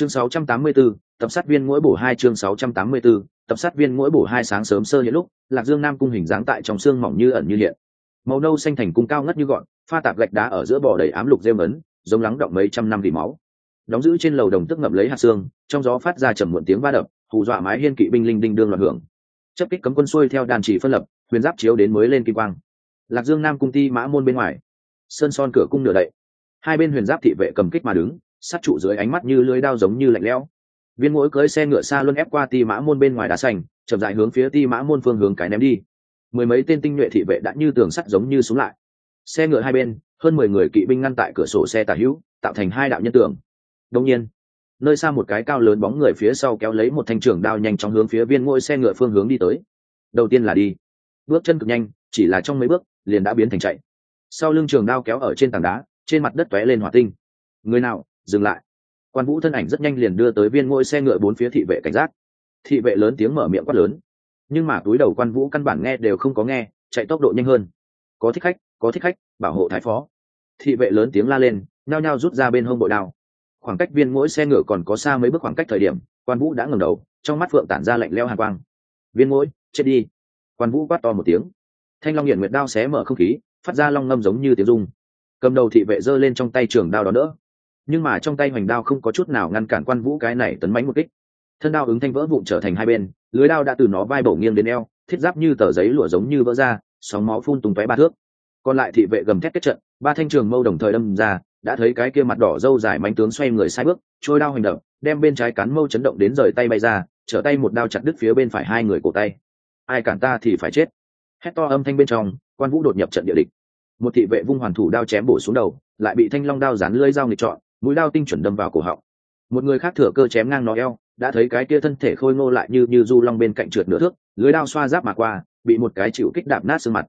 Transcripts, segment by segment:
chương 684, tập sát viên mỗi bổ hai chương 684, tập sát viên mỗi bổ hai sáng sớm sơ hiện lúc lạc dương nam cung hình dáng tại trong xương mỏng như ẩn như hiện. Màu nâu xanh thành cung cao ngất như gọn pha tạp gạch đá ở giữa bò đầy ám lục rêu ấn giống lắng động mấy trăm năm vì máu. Đóng giữ trên lầu đồng tức ngậm lấy hạt xương trong gió phát ra trầm muộn tiếng va đập hù dọa mái hiên kỵ binh linh đinh đương loạn hưởng. Chấp kích cấm quân xuôi theo đàn chỉ phân lập huyền giáp chiếu đến mới lên kim quang. Lạc dương nam cung ti mã môn bên ngoài. Sơn son cửa cung nửa đậy. Hai bên huyền giáp thị vệ cầm kích mà đứng sát trụ dưới ánh mắt như lưới đao giống như lạnh lẽo. Viên mỗi cưới xe ngựa xa luôn ép qua ti mã môn bên ngoài đá xanh, chậm dại hướng phía ti mã môn phương hướng cái ném đi. Mười mấy tên tinh nhuệ thị vệ đã như tường sắt giống như xuống lại. Xe ngựa hai bên, hơn mười người kỵ binh ngăn tại cửa sổ xe tả hữu, tạo thành hai đạo nhân tường. Đông nhiên, nơi xa một cái cao lớn bóng người phía sau kéo lấy một thanh trưởng đao nhanh chóng hướng phía viên ngôi xe ngựa phương hướng đi tới. Đầu tiên là đi. Bước chân cực nhanh, chỉ là trong mấy bước, liền đã biến thành chạy. Sau lưng trường đao kéo ở trên tảng đá, trên mặt đất tóe lên hỏa tinh. Người nào? Dừng lại. Quan vũ thân ảnh rất nhanh liền đưa tới viên ngôi xe ngựa bốn phía thị vệ cảnh giác. Thị vệ lớn tiếng mở miệng quát lớn. Nhưng mà túi đầu quan vũ căn bản nghe đều không có nghe, chạy tốc độ nhanh hơn. Có thích khách, có thích khách, bảo hộ thái phó. Thị vệ lớn tiếng la lên, nhao nhao rút ra bên hông bội đao. Khoảng cách viên mỗi xe ngựa còn có xa mấy bước khoảng cách thời điểm, quan vũ đã ngẩng đầu, trong mắt phượng tản ra lạnh leo hàn quang. Viên mỗi chết đi. Quan vũ quát to một tiếng. Thanh long hiển nguyệt đao xé mở không khí, phát ra long ngâm giống như tiếng dung cầm đầu thị vệ giơ lên trong tay trường đao đó nữa nhưng mà trong tay hoành đao không có chút nào ngăn cản quan vũ cái này tấn mánh một kích. Thân đao ứng thanh vỡ vụn trở thành hai bên, lưới đao đã từ nó vai bổ nghiêng đến eo, thiết giáp như tờ giấy lụa giống như vỡ ra, sóng máu phun tung tóe ba thước. Còn lại thị vệ gầm thét kết trận, ba thanh trường mâu đồng thời đâm ra, đã thấy cái kia mặt đỏ dâu dài mánh tướng xoay người sai bước, trôi đao hành động đem bên trái cán mâu chấn động đến rời tay bay ra, trở tay một đao chặt đứt phía bên phải hai người cổ tay. Ai cản ta thì phải chết. Hét to âm thanh bên trong, quan vũ đột nhập trận địa địch. Một thị vệ vung hoàn thủ đao chém bổ xuống đầu, lại bị thanh long đao dán lưỡi dao nghịch trọn mũi đao tinh chuẩn đâm vào cổ họng. Một người khác thừa cơ chém ngang nó eo, đã thấy cái kia thân thể khôi ngô lại như như du long bên cạnh trượt nửa thước, lưới đao xoa giáp mà qua, bị một cái chịu kích đạp nát xương mặt.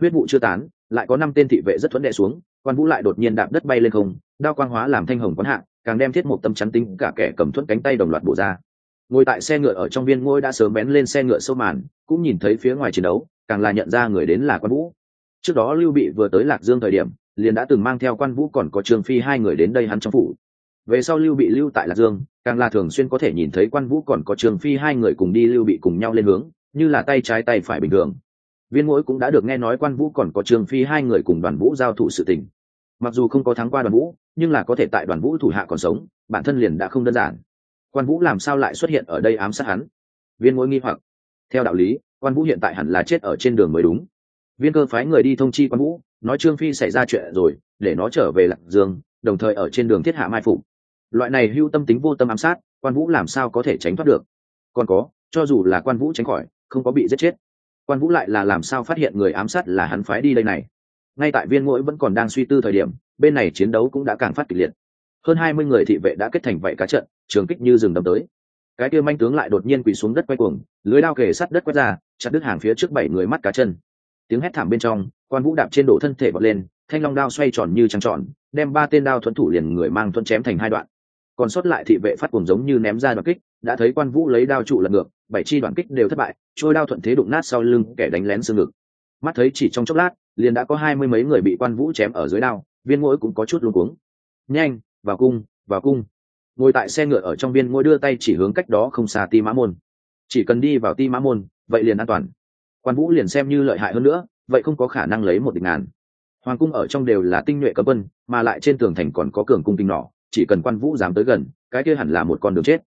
Huyết vụ chưa tán, lại có năm tên thị vệ rất thuẫn đệ xuống, quan vũ lại đột nhiên đạp đất bay lên không, đao quang hóa làm thanh hồng quán hạ, càng đem thiết một tâm chắn tinh cả kẻ cầm thuẫn cánh tay đồng loạt bổ ra. Ngồi tại xe ngựa ở trong viên ngôi đã sớm bén lên xe ngựa sâu màn, cũng nhìn thấy phía ngoài chiến đấu, càng là nhận ra người đến là quan vũ. Trước đó lưu bị vừa tới lạc dương thời điểm liền đã từng mang theo quan vũ còn có trương phi hai người đến đây hắn trong phủ. Về sau lưu bị lưu tại lạc dương, càng là thường xuyên có thể nhìn thấy quan vũ còn có trương phi hai người cùng đi lưu bị cùng nhau lên hướng, như là tay trái tay phải bình thường. Viên mỗi cũng đã được nghe nói quan vũ còn có trương phi hai người cùng đoàn vũ giao thủ sự tình. Mặc dù không có thắng qua đoàn vũ, nhưng là có thể tại đoàn vũ thủ hạ còn sống, bản thân liền đã không đơn giản. Quan vũ làm sao lại xuất hiện ở đây ám sát hắn? Viên mỗi nghi hoặc. Theo đạo lý, quan vũ hiện tại hẳn là chết ở trên đường mới đúng viên cơ phái người đi thông chi quan vũ, nói trương phi xảy ra chuyện rồi, để nó trở về lạc dương, đồng thời ở trên đường thiết hạ mai phục. Loại này hưu tâm tính vô tâm ám sát, quan vũ làm sao có thể tránh thoát được? Còn có, cho dù là quan vũ tránh khỏi, không có bị giết chết. Quan vũ lại là làm sao phát hiện người ám sát là hắn phái đi đây này? Ngay tại viên mũi vẫn còn đang suy tư thời điểm, bên này chiến đấu cũng đã càng phát kịch liệt. Hơn hai mươi người thị vệ đã kết thành vậy cá trận, trường kích như rừng đâm tới. Cái kia manh tướng lại đột nhiên quỳ xuống đất quay cuồng, lưới đao kề sắt đất quét ra, chặt đứt hàng phía trước bảy người mắt cá chân tiếng hét thảm bên trong, quan vũ đạp trên đổ thân thể bật lên, thanh long đao xoay tròn như trăng tròn, đem ba tên đao thuẫn thủ liền người mang thuẫn chém thành hai đoạn. Còn sót lại thị vệ phát cuồng giống như ném ra đoạn kích, đã thấy quan vũ lấy đao trụ lật ngược, bảy chi đoạn kích đều thất bại, trôi đao thuận thế đụng nát sau lưng kẻ đánh lén xương ngực. Mắt thấy chỉ trong chốc lát, liền đã có hai mươi mấy người bị quan vũ chém ở dưới đao, viên mũi cũng có chút luống cuống. Nhanh, vào cung vào cung. Ngồi tại xe ngựa ở trong viên ngôi đưa tay chỉ hướng cách đó không xa ti mã môn. Chỉ cần đi vào ti mã môn, vậy liền an toàn quan vũ liền xem như lợi hại hơn nữa, vậy không có khả năng lấy một địch ngàn. Hoàng cung ở trong đều là tinh nhuệ cấm quân, mà lại trên tường thành còn có cường cung tinh nỏ, chỉ cần quan vũ dám tới gần, cái kia hẳn là một con đường chết.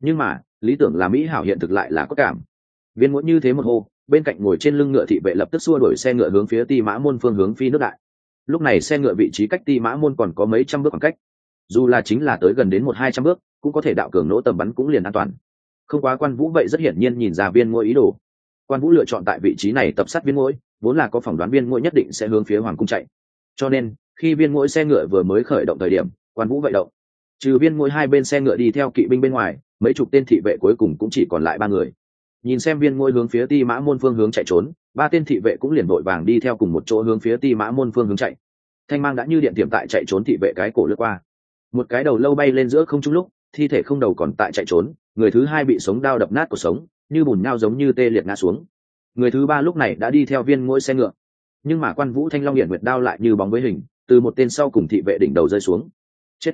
Nhưng mà, lý tưởng là mỹ hảo hiện thực lại là có cảm. Viên mũi như thế một hô, bên cạnh ngồi trên lưng ngựa thị vệ lập tức xua đuổi xe ngựa hướng phía ti mã môn phương hướng phi nước đại. Lúc này xe ngựa vị trí cách ti mã môn còn có mấy trăm bước khoảng cách. Dù là chính là tới gần đến một hai trăm bước, cũng có thể đạo cường nỗ tầm bắn cũng liền an toàn. Không quá quan vũ vậy rất hiển nhiên nhìn ra viên ngôi ý đồ quan vũ lựa chọn tại vị trí này tập sát viên mũi, vốn là có phỏng đoán viên mũi nhất định sẽ hướng phía hoàng cung chạy. Cho nên khi viên mũi xe ngựa vừa mới khởi động thời điểm quan vũ vậy động. Trừ viên mũi hai bên xe ngựa đi theo kỵ binh bên ngoài mấy chục tên thị vệ cuối cùng cũng chỉ còn lại ba người. Nhìn xem viên mũi hướng phía ti mã môn phương hướng chạy trốn ba tên thị vệ cũng liền vội vàng đi theo cùng một chỗ hướng phía ti mã môn phương hướng chạy. Thanh mang đã như điện tiệm tại chạy trốn thị vệ cái cổ lướt qua. Một cái đầu lâu bay lên giữa không trung lúc thi thể không đầu còn tại chạy trốn người thứ hai bị sống đao đập nát cuộc sống như bùn nhau giống như tê liệt ngã xuống. Người thứ ba lúc này đã đi theo viên ngôi xe ngựa. Nhưng mà quan vũ thanh long hiển nguyệt đao lại như bóng với hình, từ một tên sau cùng thị vệ đỉnh đầu rơi xuống. Chết!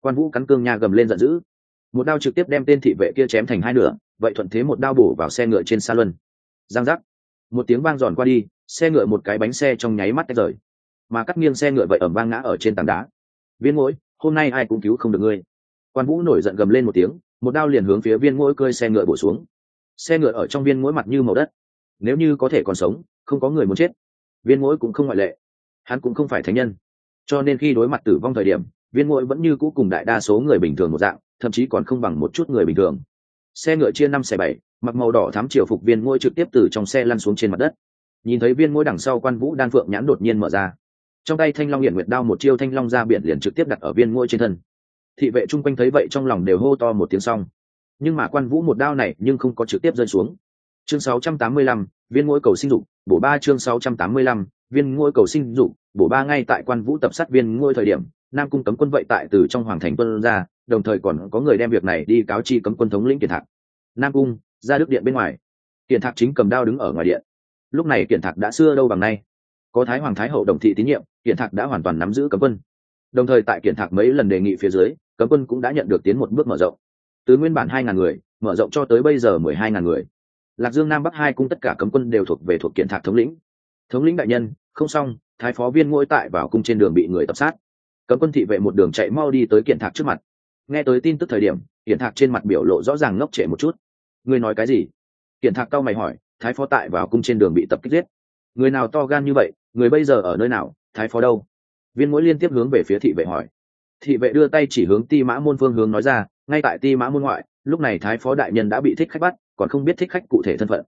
Quan vũ cắn cương nha gầm lên giận dữ. Một đao trực tiếp đem tên thị vệ kia chém thành hai nửa, vậy thuận thế một đao bổ vào xe ngựa trên xa luân. Giang giác! Một tiếng vang giòn qua đi, xe ngựa một cái bánh xe trong nháy mắt tách rời. Mà cắt nghiêng xe ngựa vậy ẩm vang ngã ở trên tảng đá. Viên mũi hôm nay ai cũng cứu không được ngươi. Quan vũ nổi giận gầm lên một tiếng, một đao liền hướng phía viên mũi cơi xe ngựa bổ xuống xe ngựa ở trong viên mũi mặt như màu đất. Nếu như có thể còn sống, không có người muốn chết. Viên mũi cũng không ngoại lệ. Hắn cũng không phải thánh nhân. Cho nên khi đối mặt tử vong thời điểm, viên mũi vẫn như cũ cùng đại đa số người bình thường một dạng, thậm chí còn không bằng một chút người bình thường. Xe ngựa chia năm xe bảy, mặc màu đỏ thám triều phục viên mũi trực tiếp từ trong xe lăn xuống trên mặt đất. Nhìn thấy viên mũi đằng sau quan vũ đan phượng nhãn đột nhiên mở ra. Trong tay thanh long hiển nguyệt đao một chiêu thanh long ra biển liền trực tiếp đặt ở viên mũi trên thân. Thị vệ chung quanh thấy vậy trong lòng đều hô to một tiếng xong nhưng mà quan vũ một đao này nhưng không có trực tiếp rơi xuống. Chương 685, viên ngôi cầu sinh dục bổ ba chương 685, viên ngôi cầu sinh dục bổ ba ngay tại quan vũ tập sát viên ngôi thời điểm nam cung cấm quân vậy tại từ trong hoàng thành quân ra đồng thời còn có người đem việc này đi cáo chi cấm quân thống lĩnh kiển thạc. Nam cung ra đức điện bên ngoài. Kiển thạc chính cầm đao đứng ở ngoài điện. Lúc này kiển thạc đã xưa đâu bằng nay. Có thái hoàng thái hậu đồng thị tín nhiệm kiển thạc đã hoàn toàn nắm giữ cấm quân. Đồng thời tại kiển thạc mấy lần đề nghị phía dưới cấm quân cũng đã nhận được tiến một bước mở rộng từ nguyên bản hai ngàn người, mở rộng cho tới bây giờ mười hai ngàn người. Lạc dương nam bắc hai cung tất cả cấm quân đều thuộc về thuộc kiện thạc thống lĩnh. Thống lĩnh đại nhân, không xong, thái phó viên ngôi tại vào cung trên đường bị người tập sát. Cấm quân thị vệ một đường chạy mau đi tới kiện thạc trước mặt. Nghe tới tin tức thời điểm, kiện thạc trên mặt biểu lộ rõ ràng ngốc trệ một chút. Ngươi nói cái gì? Kiện thạc cao mày hỏi, thái phó tại vào cung trên đường bị tập kích giết. Người nào to gan như vậy, người bây giờ ở nơi nào, thái phó đâu? Viên mỗi liên tiếp hướng về phía thị vệ hỏi. Thị vệ đưa tay chỉ hướng ti mã môn phương hướng nói ra ngay tại ti mã môn ngoại, lúc này thái phó đại nhân đã bị thích khách bắt, còn không biết thích khách cụ thể thân phận.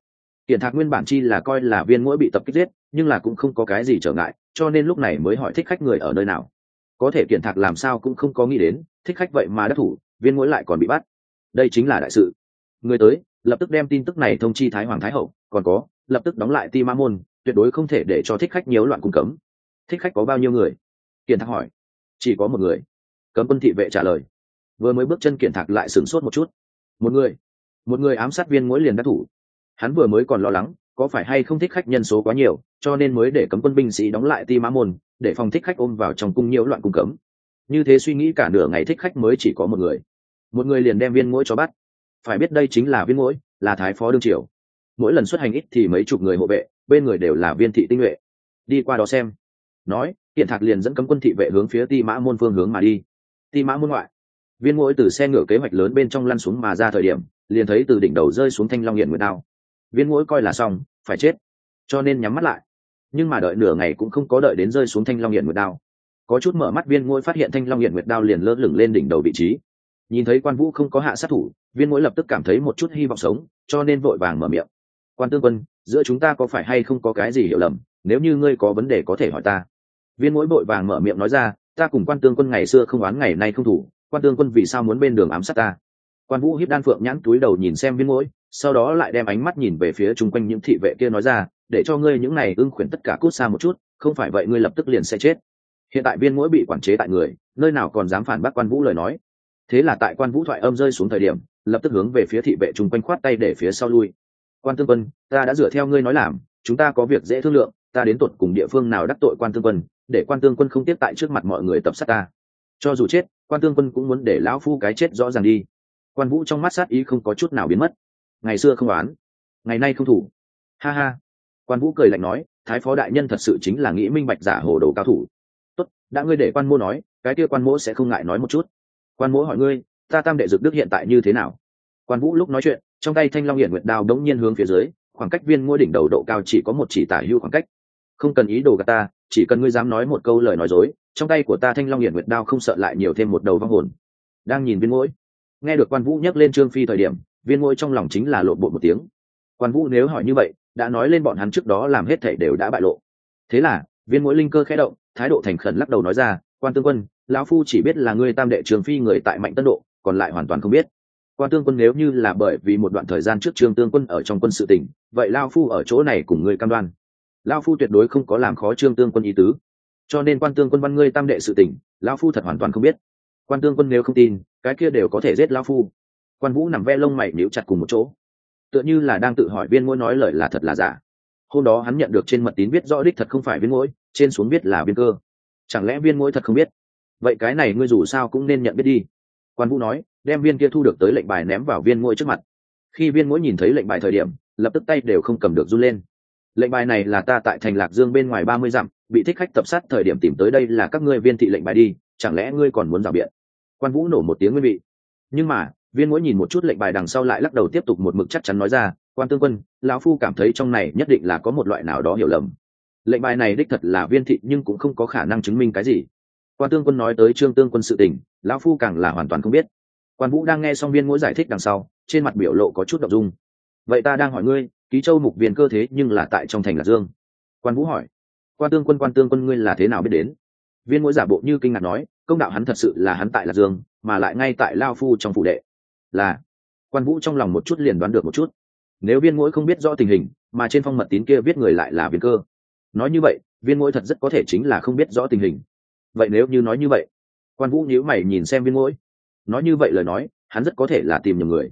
Hiện thạc nguyên bản chi là coi là viên mũi bị tập kích giết, nhưng là cũng không có cái gì trở ngại, cho nên lúc này mới hỏi thích khách người ở nơi nào. Có thể kiện thạc làm sao cũng không có nghĩ đến, thích khách vậy mà đắc thủ, viên mũi lại còn bị bắt. Đây chính là đại sự. Người tới, lập tức đem tin tức này thông chi thái hoàng thái hậu, còn có, lập tức đóng lại ti ma môn, tuyệt đối không thể để cho thích khách nhiễu loạn cung cấm. Thích khách có bao nhiêu người? Kiện thạc hỏi. Chỉ có một người. Cấm quân thị vệ trả lời vừa mới bước chân kiện thạc lại sửng sốt một chút. Một người một người ám sát viên mỗi liền đắc thủ. Hắn vừa mới còn lo lắng, có phải hay không thích khách nhân số quá nhiều, cho nên mới để cấm quân binh sĩ đóng lại ti mã môn, để phòng thích khách ôm vào trong cung nhiễu loạn cung cấm. Như thế suy nghĩ cả nửa ngày thích khách mới chỉ có một người. Một người liền đem viên mỗi cho bắt. Phải biết đây chính là viên mỗi, là thái phó đương triều. Mỗi lần xuất hành ít thì mấy chục người hộ vệ, bên người đều là viên thị tinh nhuệ. Đi qua đó xem. Nói hiện thạc liền dẫn cấm quân thị vệ hướng phía ti mã môn phương hướng mà đi. Ti mã môn ngoại viên mũi từ xe ngựa kế hoạch lớn bên trong lăn xuống mà ra thời điểm, liền thấy từ đỉnh đầu rơi xuống thanh long hiện nguyệt đao. Viên mũi coi là xong, phải chết. Cho nên nhắm mắt lại. Nhưng mà đợi nửa ngày cũng không có đợi đến rơi xuống thanh long hiện nguyệt đao. Có chút mở mắt viên mũi phát hiện thanh long hiện nguyệt đao liền lơ lửng lên đỉnh đầu vị trí. Nhìn thấy quan vũ không có hạ sát thủ, viên mũi lập tức cảm thấy một chút hy vọng sống, cho nên vội vàng mở miệng. Quan tương quân, giữa chúng ta có phải hay không có cái gì hiểu lầm? Nếu như ngươi có vấn đề có thể hỏi ta. Viên mũi vội vàng mở miệng nói ra, ta cùng quan tương quân ngày xưa không oán ngày nay không thủ quan tương quân vì sao muốn bên đường ám sát ta? Quan vũ hiếp đan phượng nhãn túi đầu nhìn xem viên Mũi, sau đó lại đem ánh mắt nhìn về phía chung quanh những thị vệ kia nói ra để cho ngươi những này ưng khuyển tất cả cút xa một chút không phải vậy ngươi lập tức liền sẽ chết. Hiện tại viên Mũi bị quản chế tại người nơi nào còn dám phản bác quan vũ lời nói. Thế là tại quan vũ thoại âm rơi xuống thời điểm lập tức hướng về phía thị vệ chung quanh khoát tay để phía sau lui. Quan tương quân ta đã dựa theo ngươi nói làm chúng ta có việc dễ thương lượng ta đến tột cùng địa phương nào đắc tội quan tương quân để quan tương quân không tiếp tại trước mặt mọi người tập sát ta cho dù chết, quan tương quân cũng muốn để lão phu cái chết rõ ràng đi. Quan vũ trong mắt sát ý không có chút nào biến mất. Ngày xưa không đoán ngày nay không thủ. Ha ha. Quan vũ cười lạnh nói, thái phó đại nhân thật sự chính là nghĩ minh bạch giả hồ đồ cao thủ. Tốt, đã ngươi để quan mô nói, cái kia quan mỗ sẽ không ngại nói một chút. Quan mỗ hỏi ngươi, ta tam đệ dực đức hiện tại như thế nào? Quan vũ lúc nói chuyện, trong tay thanh long hiển nguyệt đao đống nhiên hướng phía dưới, khoảng cách viên ngôi đỉnh đầu độ cao chỉ có một chỉ tả hưu khoảng cách. Không cần ý đồ gạt ta, chỉ cần ngươi dám nói một câu lời nói dối trong tay của ta thanh long hiển nguyệt đao không sợ lại nhiều thêm một đầu vong hồn. Đang nhìn viên mũi nghe được quan vũ nhắc lên trương phi thời điểm, viên mũi trong lòng chính là lộn bộ một tiếng. Quan vũ nếu hỏi như vậy, đã nói lên bọn hắn trước đó làm hết thể đều đã bại lộ. Thế là, viên mũi linh cơ khẽ động, thái độ thành khẩn lắc đầu nói ra, quan tương quân, lão phu chỉ biết là ngươi tam đệ trường phi người tại mạnh tân độ, còn lại hoàn toàn không biết. Quan tương quân nếu như là bởi vì một đoạn thời gian trước trương tương quân ở trong quân sự tỉnh, vậy lao phu ở chỗ này cùng ngươi cam đoan. Lao phu tuyệt đối không có làm khó trương tương quân ý tứ cho nên quan tương quân văn ngươi tam đệ sự tỉnh lão phu thật hoàn toàn không biết. Quan tương quân nếu không tin, cái kia đều có thể giết lão phu. Quan vũ nằm ve lông mày níu chặt cùng một chỗ. Tựa như là đang tự hỏi viên ngôi nói lời là thật là giả. Hôm đó hắn nhận được trên mật tín biết rõ đích thật không phải viên ngôi trên xuống biết là viên cơ. Chẳng lẽ viên ngôi thật không biết? Vậy cái này ngươi dù sao cũng nên nhận biết đi. Quan vũ nói, đem viên kia thu được tới lệnh bài ném vào viên ngôi trước mặt. Khi viên ngôi nhìn thấy lệnh bài thời điểm, lập tức tay đều không cầm được run lên lệnh bài này là ta tại thành lạc dương bên ngoài ba mươi dặm, bị thích khách tập sát thời điểm tìm tới đây là các ngươi viên thị lệnh bài đi, chẳng lẽ ngươi còn muốn rào biện? Quan vũ nổ một tiếng nguyên vị. Nhưng mà, viên mỗi nhìn một chút lệnh bài đằng sau lại lắc đầu tiếp tục một mực chắc chắn nói ra, quan tương quân, lão phu cảm thấy trong này nhất định là có một loại nào đó hiểu lầm. Lệnh bài này đích thật là viên thị nhưng cũng không có khả năng chứng minh cái gì. Quan tương quân nói tới trương tương quân sự tình, lão phu càng là hoàn toàn không biết. Quan vũ đang nghe xong viên mỗi giải thích đằng sau, trên mặt biểu lộ có chút đ ộ n g dung. Vậy ta đang hỏi ngươi ký châu mục viên cơ thế nhưng là tại trong thành lạc dương. Quan vũ hỏi, quan tương quân, quan tương quân ngươi là thế nào biết đến? Viên mỗi giả bộ như kinh ngạc nói, công đạo hắn thật sự là hắn tại lạc dương, mà lại ngay tại lao phu trong phủ đệ. Là, quan vũ trong lòng một chút liền đoán được một chút. Nếu viên mỗi không biết rõ tình hình, mà trên phong mật tín kia viết người lại là viên cơ. Nói như vậy, viên mỗi thật rất có thể chính là không biết rõ tình hình. Vậy nếu như nói như vậy, quan vũ nhíu mày nhìn xem viên mỗi nói như vậy lời nói, hắn rất có thể là tìm nhầm người.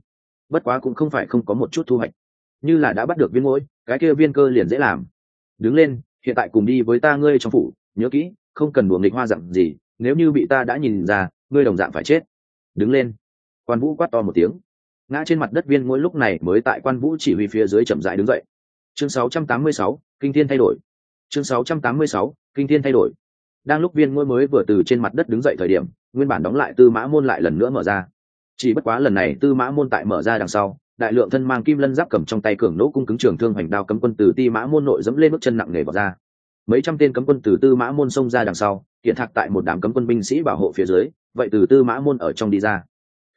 Bất quá cũng không phải không có một chút thu hoạch như là đã bắt được viên mũi, cái kia viên cơ liền dễ làm. Đứng lên hiện tại cùng đi với ta ngươi trong phủ nhớ kỹ không cần buồng nghịch hoa dạng gì nếu như bị ta đã nhìn ra ngươi đồng dạng phải chết. Đứng lên. Quan vũ quát to một tiếng. Ngã trên mặt đất viên mỗi lúc này mới tại quan vũ chỉ huy phía dưới chậm rãi đứng dậy. Chương 686, kinh thiên thay đổi. Chương 686, kinh thiên thay đổi. Đang lúc viên mũi mới vừa từ trên mặt đất đứng dậy thời điểm nguyên bản đóng lại tư mã môn lại lần nữa mở ra. Chỉ bất quá lần này tư mã môn tại mở ra đằng sau đại lượng thân mang kim lân giáp cầm trong tay cường nỗ cung cứng trường thương hoành đao cấm quân từ ti mã môn nội dẫm lên bước chân nặng nề vào ra. Mấy trăm tên cấm quân từ tư mã môn xông ra đằng sau kiện thạc tại một đám cấm quân binh sĩ bảo hộ phía dưới, vậy từ tư mã môn ở trong đi ra.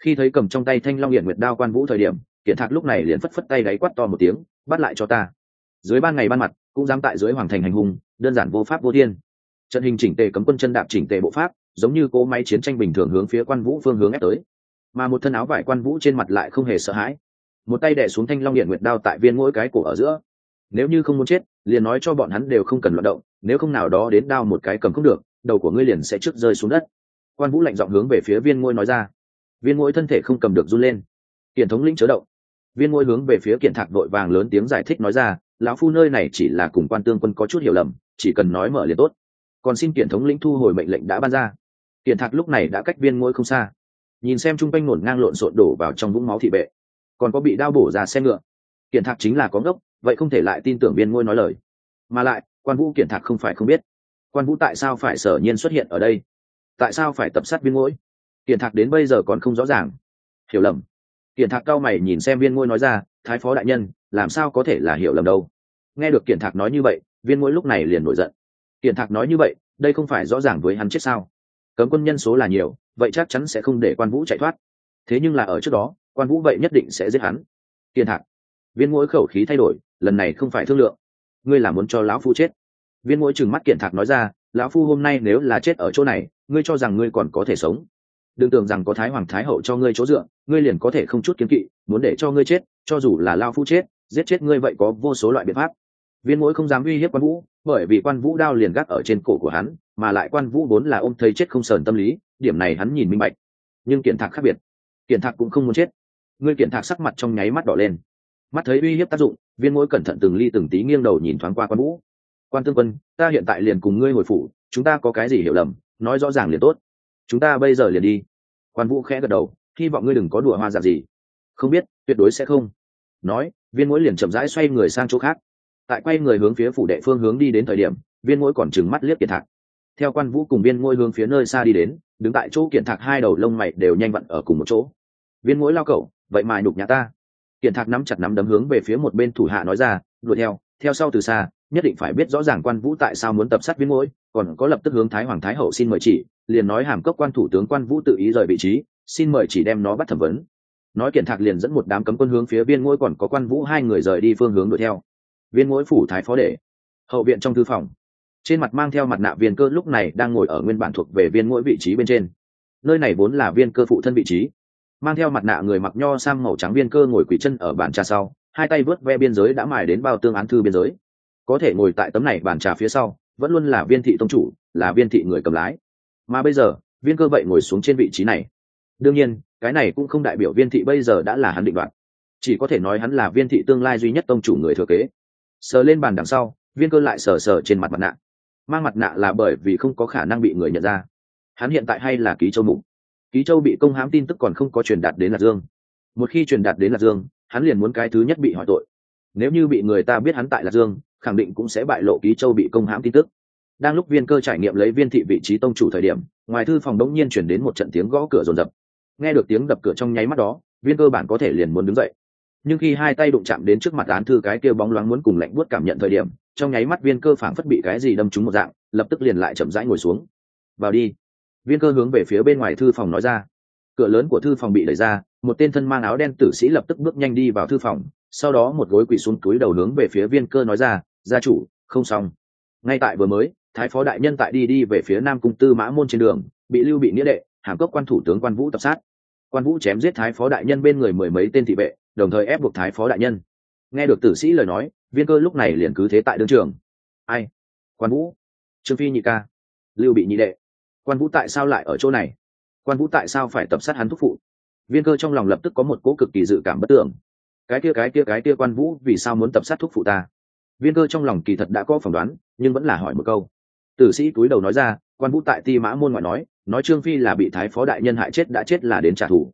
Khi thấy cầm trong tay thanh long hiển nguyệt đao quan vũ thời điểm kiện thạc lúc này liền phất phất tay gáy quát to một tiếng, bắt lại cho ta. Dưới ban ngày ban mặt, cũng dám tại dưới hoàng thành hành hùng đơn giản vô pháp vô thiên. Trận hình chỉnh tề cấm quân chân đạp chỉnh tề bộ pháp, giống như cỗ máy chiến tranh bình thường hướng phía quan vũ phương hướng ép tới. Mà một thân áo vải quan vũ trên mặt lại không hề sợ hãi một tay đẻ xuống thanh long điện nguyệt đao tại viên mỗi cái cổ ở giữa. Nếu như không muốn chết, liền nói cho bọn hắn đều không cần loạt động, nếu không nào đó đến đao một cái cầm không được, đầu của ngươi liền sẽ trước rơi xuống đất. Quan vũ lạnh giọng hướng về phía viên ngôi nói ra. Viên ngôi thân thể không cầm được run lên. Kiện thống lĩnh chớ động. Viên ngôi hướng về phía kiện thạc đội vàng lớn tiếng giải thích nói ra, lão phu nơi này chỉ là cùng quan tương quân có chút hiểu lầm, chỉ cần nói mở liền tốt. Còn xin kiện thống lĩnh thu hồi mệnh lệnh đã ban ra. Kiện thạc lúc này đã cách viên ngôi không xa. Nhìn xem chung quanh nổn ngang lộn xộn đổ vào trong vũng máu thị bệ còn có bị đao bổ ra xe ngựa. Kiện thạc chính là có ngốc, vậy không thể lại tin tưởng viên ngôi nói lời. Mà lại, quan vũ kiện thạc không phải không biết. Quan vũ tại sao phải sở nhiên xuất hiện ở đây? Tại sao phải tập sát viên ngôi? Kiện thạc đến bây giờ còn không rõ ràng. Hiểu lầm. Kiện thạc cao mày nhìn xem viên ngôi nói ra, thái phó đại nhân, làm sao có thể là hiểu lầm đâu? Nghe được kiện thạc nói như vậy, viên ngôi lúc này liền nổi giận. Kiện thạc nói như vậy, đây không phải rõ ràng với hắn chết sao? Cấm quân nhân số là nhiều, vậy chắc chắn sẽ không để quan vũ chạy thoát. Thế nhưng là ở trước đó quan vũ vậy nhất định sẽ giết hắn. Tiền thạc, viên mỗi khẩu khí thay đổi, lần này không phải thương lượng. Ngươi là muốn cho lão phu chết. Viên mỗi trừng mắt kiện thạc nói ra, lão phu hôm nay nếu là chết ở chỗ này, ngươi cho rằng ngươi còn có thể sống. Đừng tưởng rằng có thái hoàng thái hậu cho ngươi chỗ dựa, ngươi liền có thể không chút kiếm kỵ, muốn để cho ngươi chết, cho dù là lao phu chết, giết chết ngươi vậy có vô số loại biện pháp. Viên mỗi không dám uy hiếp quan vũ, bởi vì quan vũ đao liền gác ở trên cổ của hắn, mà lại quan vũ vốn là ôm thấy chết không sờn tâm lý, điểm này hắn nhìn minh bạch. Nhưng kiện thạc khác biệt. Kiện thạc cũng không muốn chết ngươi kiện thạc sắc mặt trong nháy mắt đỏ lên. Mắt thấy uy hiếp tác dụng, viên mỗi cẩn thận từng ly từng tí nghiêng đầu nhìn thoáng qua quan vũ. Quan tương quân, ta hiện tại liền cùng ngươi hồi phủ, chúng ta có cái gì hiểu lầm, nói rõ ràng liền tốt. Chúng ta bây giờ liền đi. Quan vũ khẽ gật đầu, hy vọng ngươi đừng có đùa hoa giả gì. Không biết, tuyệt đối sẽ không. Nói, viên mỗi liền chậm rãi xoay người sang chỗ khác. Tại quay người hướng phía phủ đệ phương hướng đi đến thời điểm, viên mỗi còn trừng mắt liếc kiệt thạc. Theo quan vũ cùng viên ngôi hướng phía nơi xa đi đến, đứng tại chỗ kiện thạc hai đầu lông mày đều nhanh vặn ở cùng một chỗ. Viên mỗi lao cẩu vậy mà nhục nhà ta. Kiện thạc nắm chặt nắm đấm hướng về phía một bên thủ hạ nói ra đuổi theo theo sau từ xa nhất định phải biết rõ ràng quan vũ tại sao muốn tập sát viên mũi, còn có lập tức hướng thái hoàng thái hậu xin mời chỉ liền nói hàm cấp quan thủ tướng quan vũ tự ý rời vị trí xin mời chỉ đem nó bắt thẩm vấn. Nói kiện thạc liền dẫn một đám cấm quân hướng phía viên mũi còn có quan vũ hai người rời đi phương hướng đuổi theo. Viên mũi phủ thái phó đệ hậu viện trong thư phòng. Trên mặt mang theo mặt nạ viên cơ lúc này đang ngồi ở nguyên bản thuộc về viên mũi vị trí bên trên. Nơi này vốn là viên cơ phụ thân vị trí mang theo mặt nạ người mặc nho sang màu trắng viên cơ ngồi quỷ chân ở bàn trà sau, hai tay vớt ve biên giới đã mài đến bao tương án thư biên giới. Có thể ngồi tại tấm này bàn trà phía sau, vẫn luôn là viên thị tông chủ, là viên thị người cầm lái. Mà bây giờ, viên cơ vậy ngồi xuống trên vị trí này. Đương nhiên, cái này cũng không đại biểu viên thị bây giờ đã là hắn định đoạt. Chỉ có thể nói hắn là viên thị tương lai duy nhất tông chủ người thừa kế. Sờ lên bàn đằng sau, viên cơ lại sờ sờ trên mặt mặt nạ. Mang mặt nạ là bởi vì không có khả năng bị người nhận ra. Hắn hiện tại hay là ký châu mục ký châu bị công hãm tin tức còn không có truyền đạt đến lạc dương. Một khi truyền đạt đến lạc dương, hắn liền muốn cái thứ nhất bị hỏi tội. Nếu như bị người ta biết hắn tại lạc dương, khẳng định cũng sẽ bại lộ ký châu bị công hãm tin tức. Đang lúc viên cơ trải nghiệm lấy viên thị vị trí tông chủ thời điểm, ngoài thư phòng đống nhiên chuyển đến một trận tiếng gõ cửa rồn rập nghe được tiếng đập cửa trong nháy mắt đó, viên cơ bản có thể liền muốn đứng dậy. Nhưng khi hai tay đụng chạm đến trước mặt án thư cái kia bóng loáng muốn cùng lạnh buốt cảm nhận thời điểm, trong nháy mắt viên cơ phảng phất bị cái gì đâm trúng một dạng, lập tức liền lại chậm rãi ngồi xuống. Vào đi viên cơ hướng về phía bên ngoài thư phòng nói ra. Cửa lớn của thư phòng bị đẩy ra, một tên thân mang áo đen tử sĩ lập tức bước nhanh đi vào thư phòng, sau đó một gối quỳ xuống túi đầu hướng về phía viên cơ nói ra, gia chủ, không xong. Ngay tại vừa mới, thái phó đại nhân tại đi đi về phía nam cung tư mã môn trên đường, bị lưu bị nghĩa đệ, hàm cốc quan thủ tướng quan vũ tập sát. Quan vũ chém giết thái phó đại nhân bên người mười mấy tên thị vệ, đồng thời ép buộc thái phó đại nhân. Nghe được tử sĩ lời nói, viên cơ lúc này liền cứ thế tại đương trường. Ai? Quan vũ? Trương phi nhị ca? Lưu bị nhị đệ? Quan vũ tại sao lại ở chỗ này? quan vũ tại sao phải tập sát hắn thúc phụ? viên cơ trong lòng lập tức có một cỗ cực kỳ dự cảm bất tưởng cái kia cái kia cái kia quan vũ vì sao muốn tập sát thúc phụ ta? viên cơ trong lòng kỳ thật đã có phỏng đoán, nhưng vẫn là hỏi một câu. tử sĩ cúi đầu nói ra, quan vũ tại ti mã môn ngoại nói nói trương phi là bị thái phó đại nhân hại chết đã chết là đến trả thù.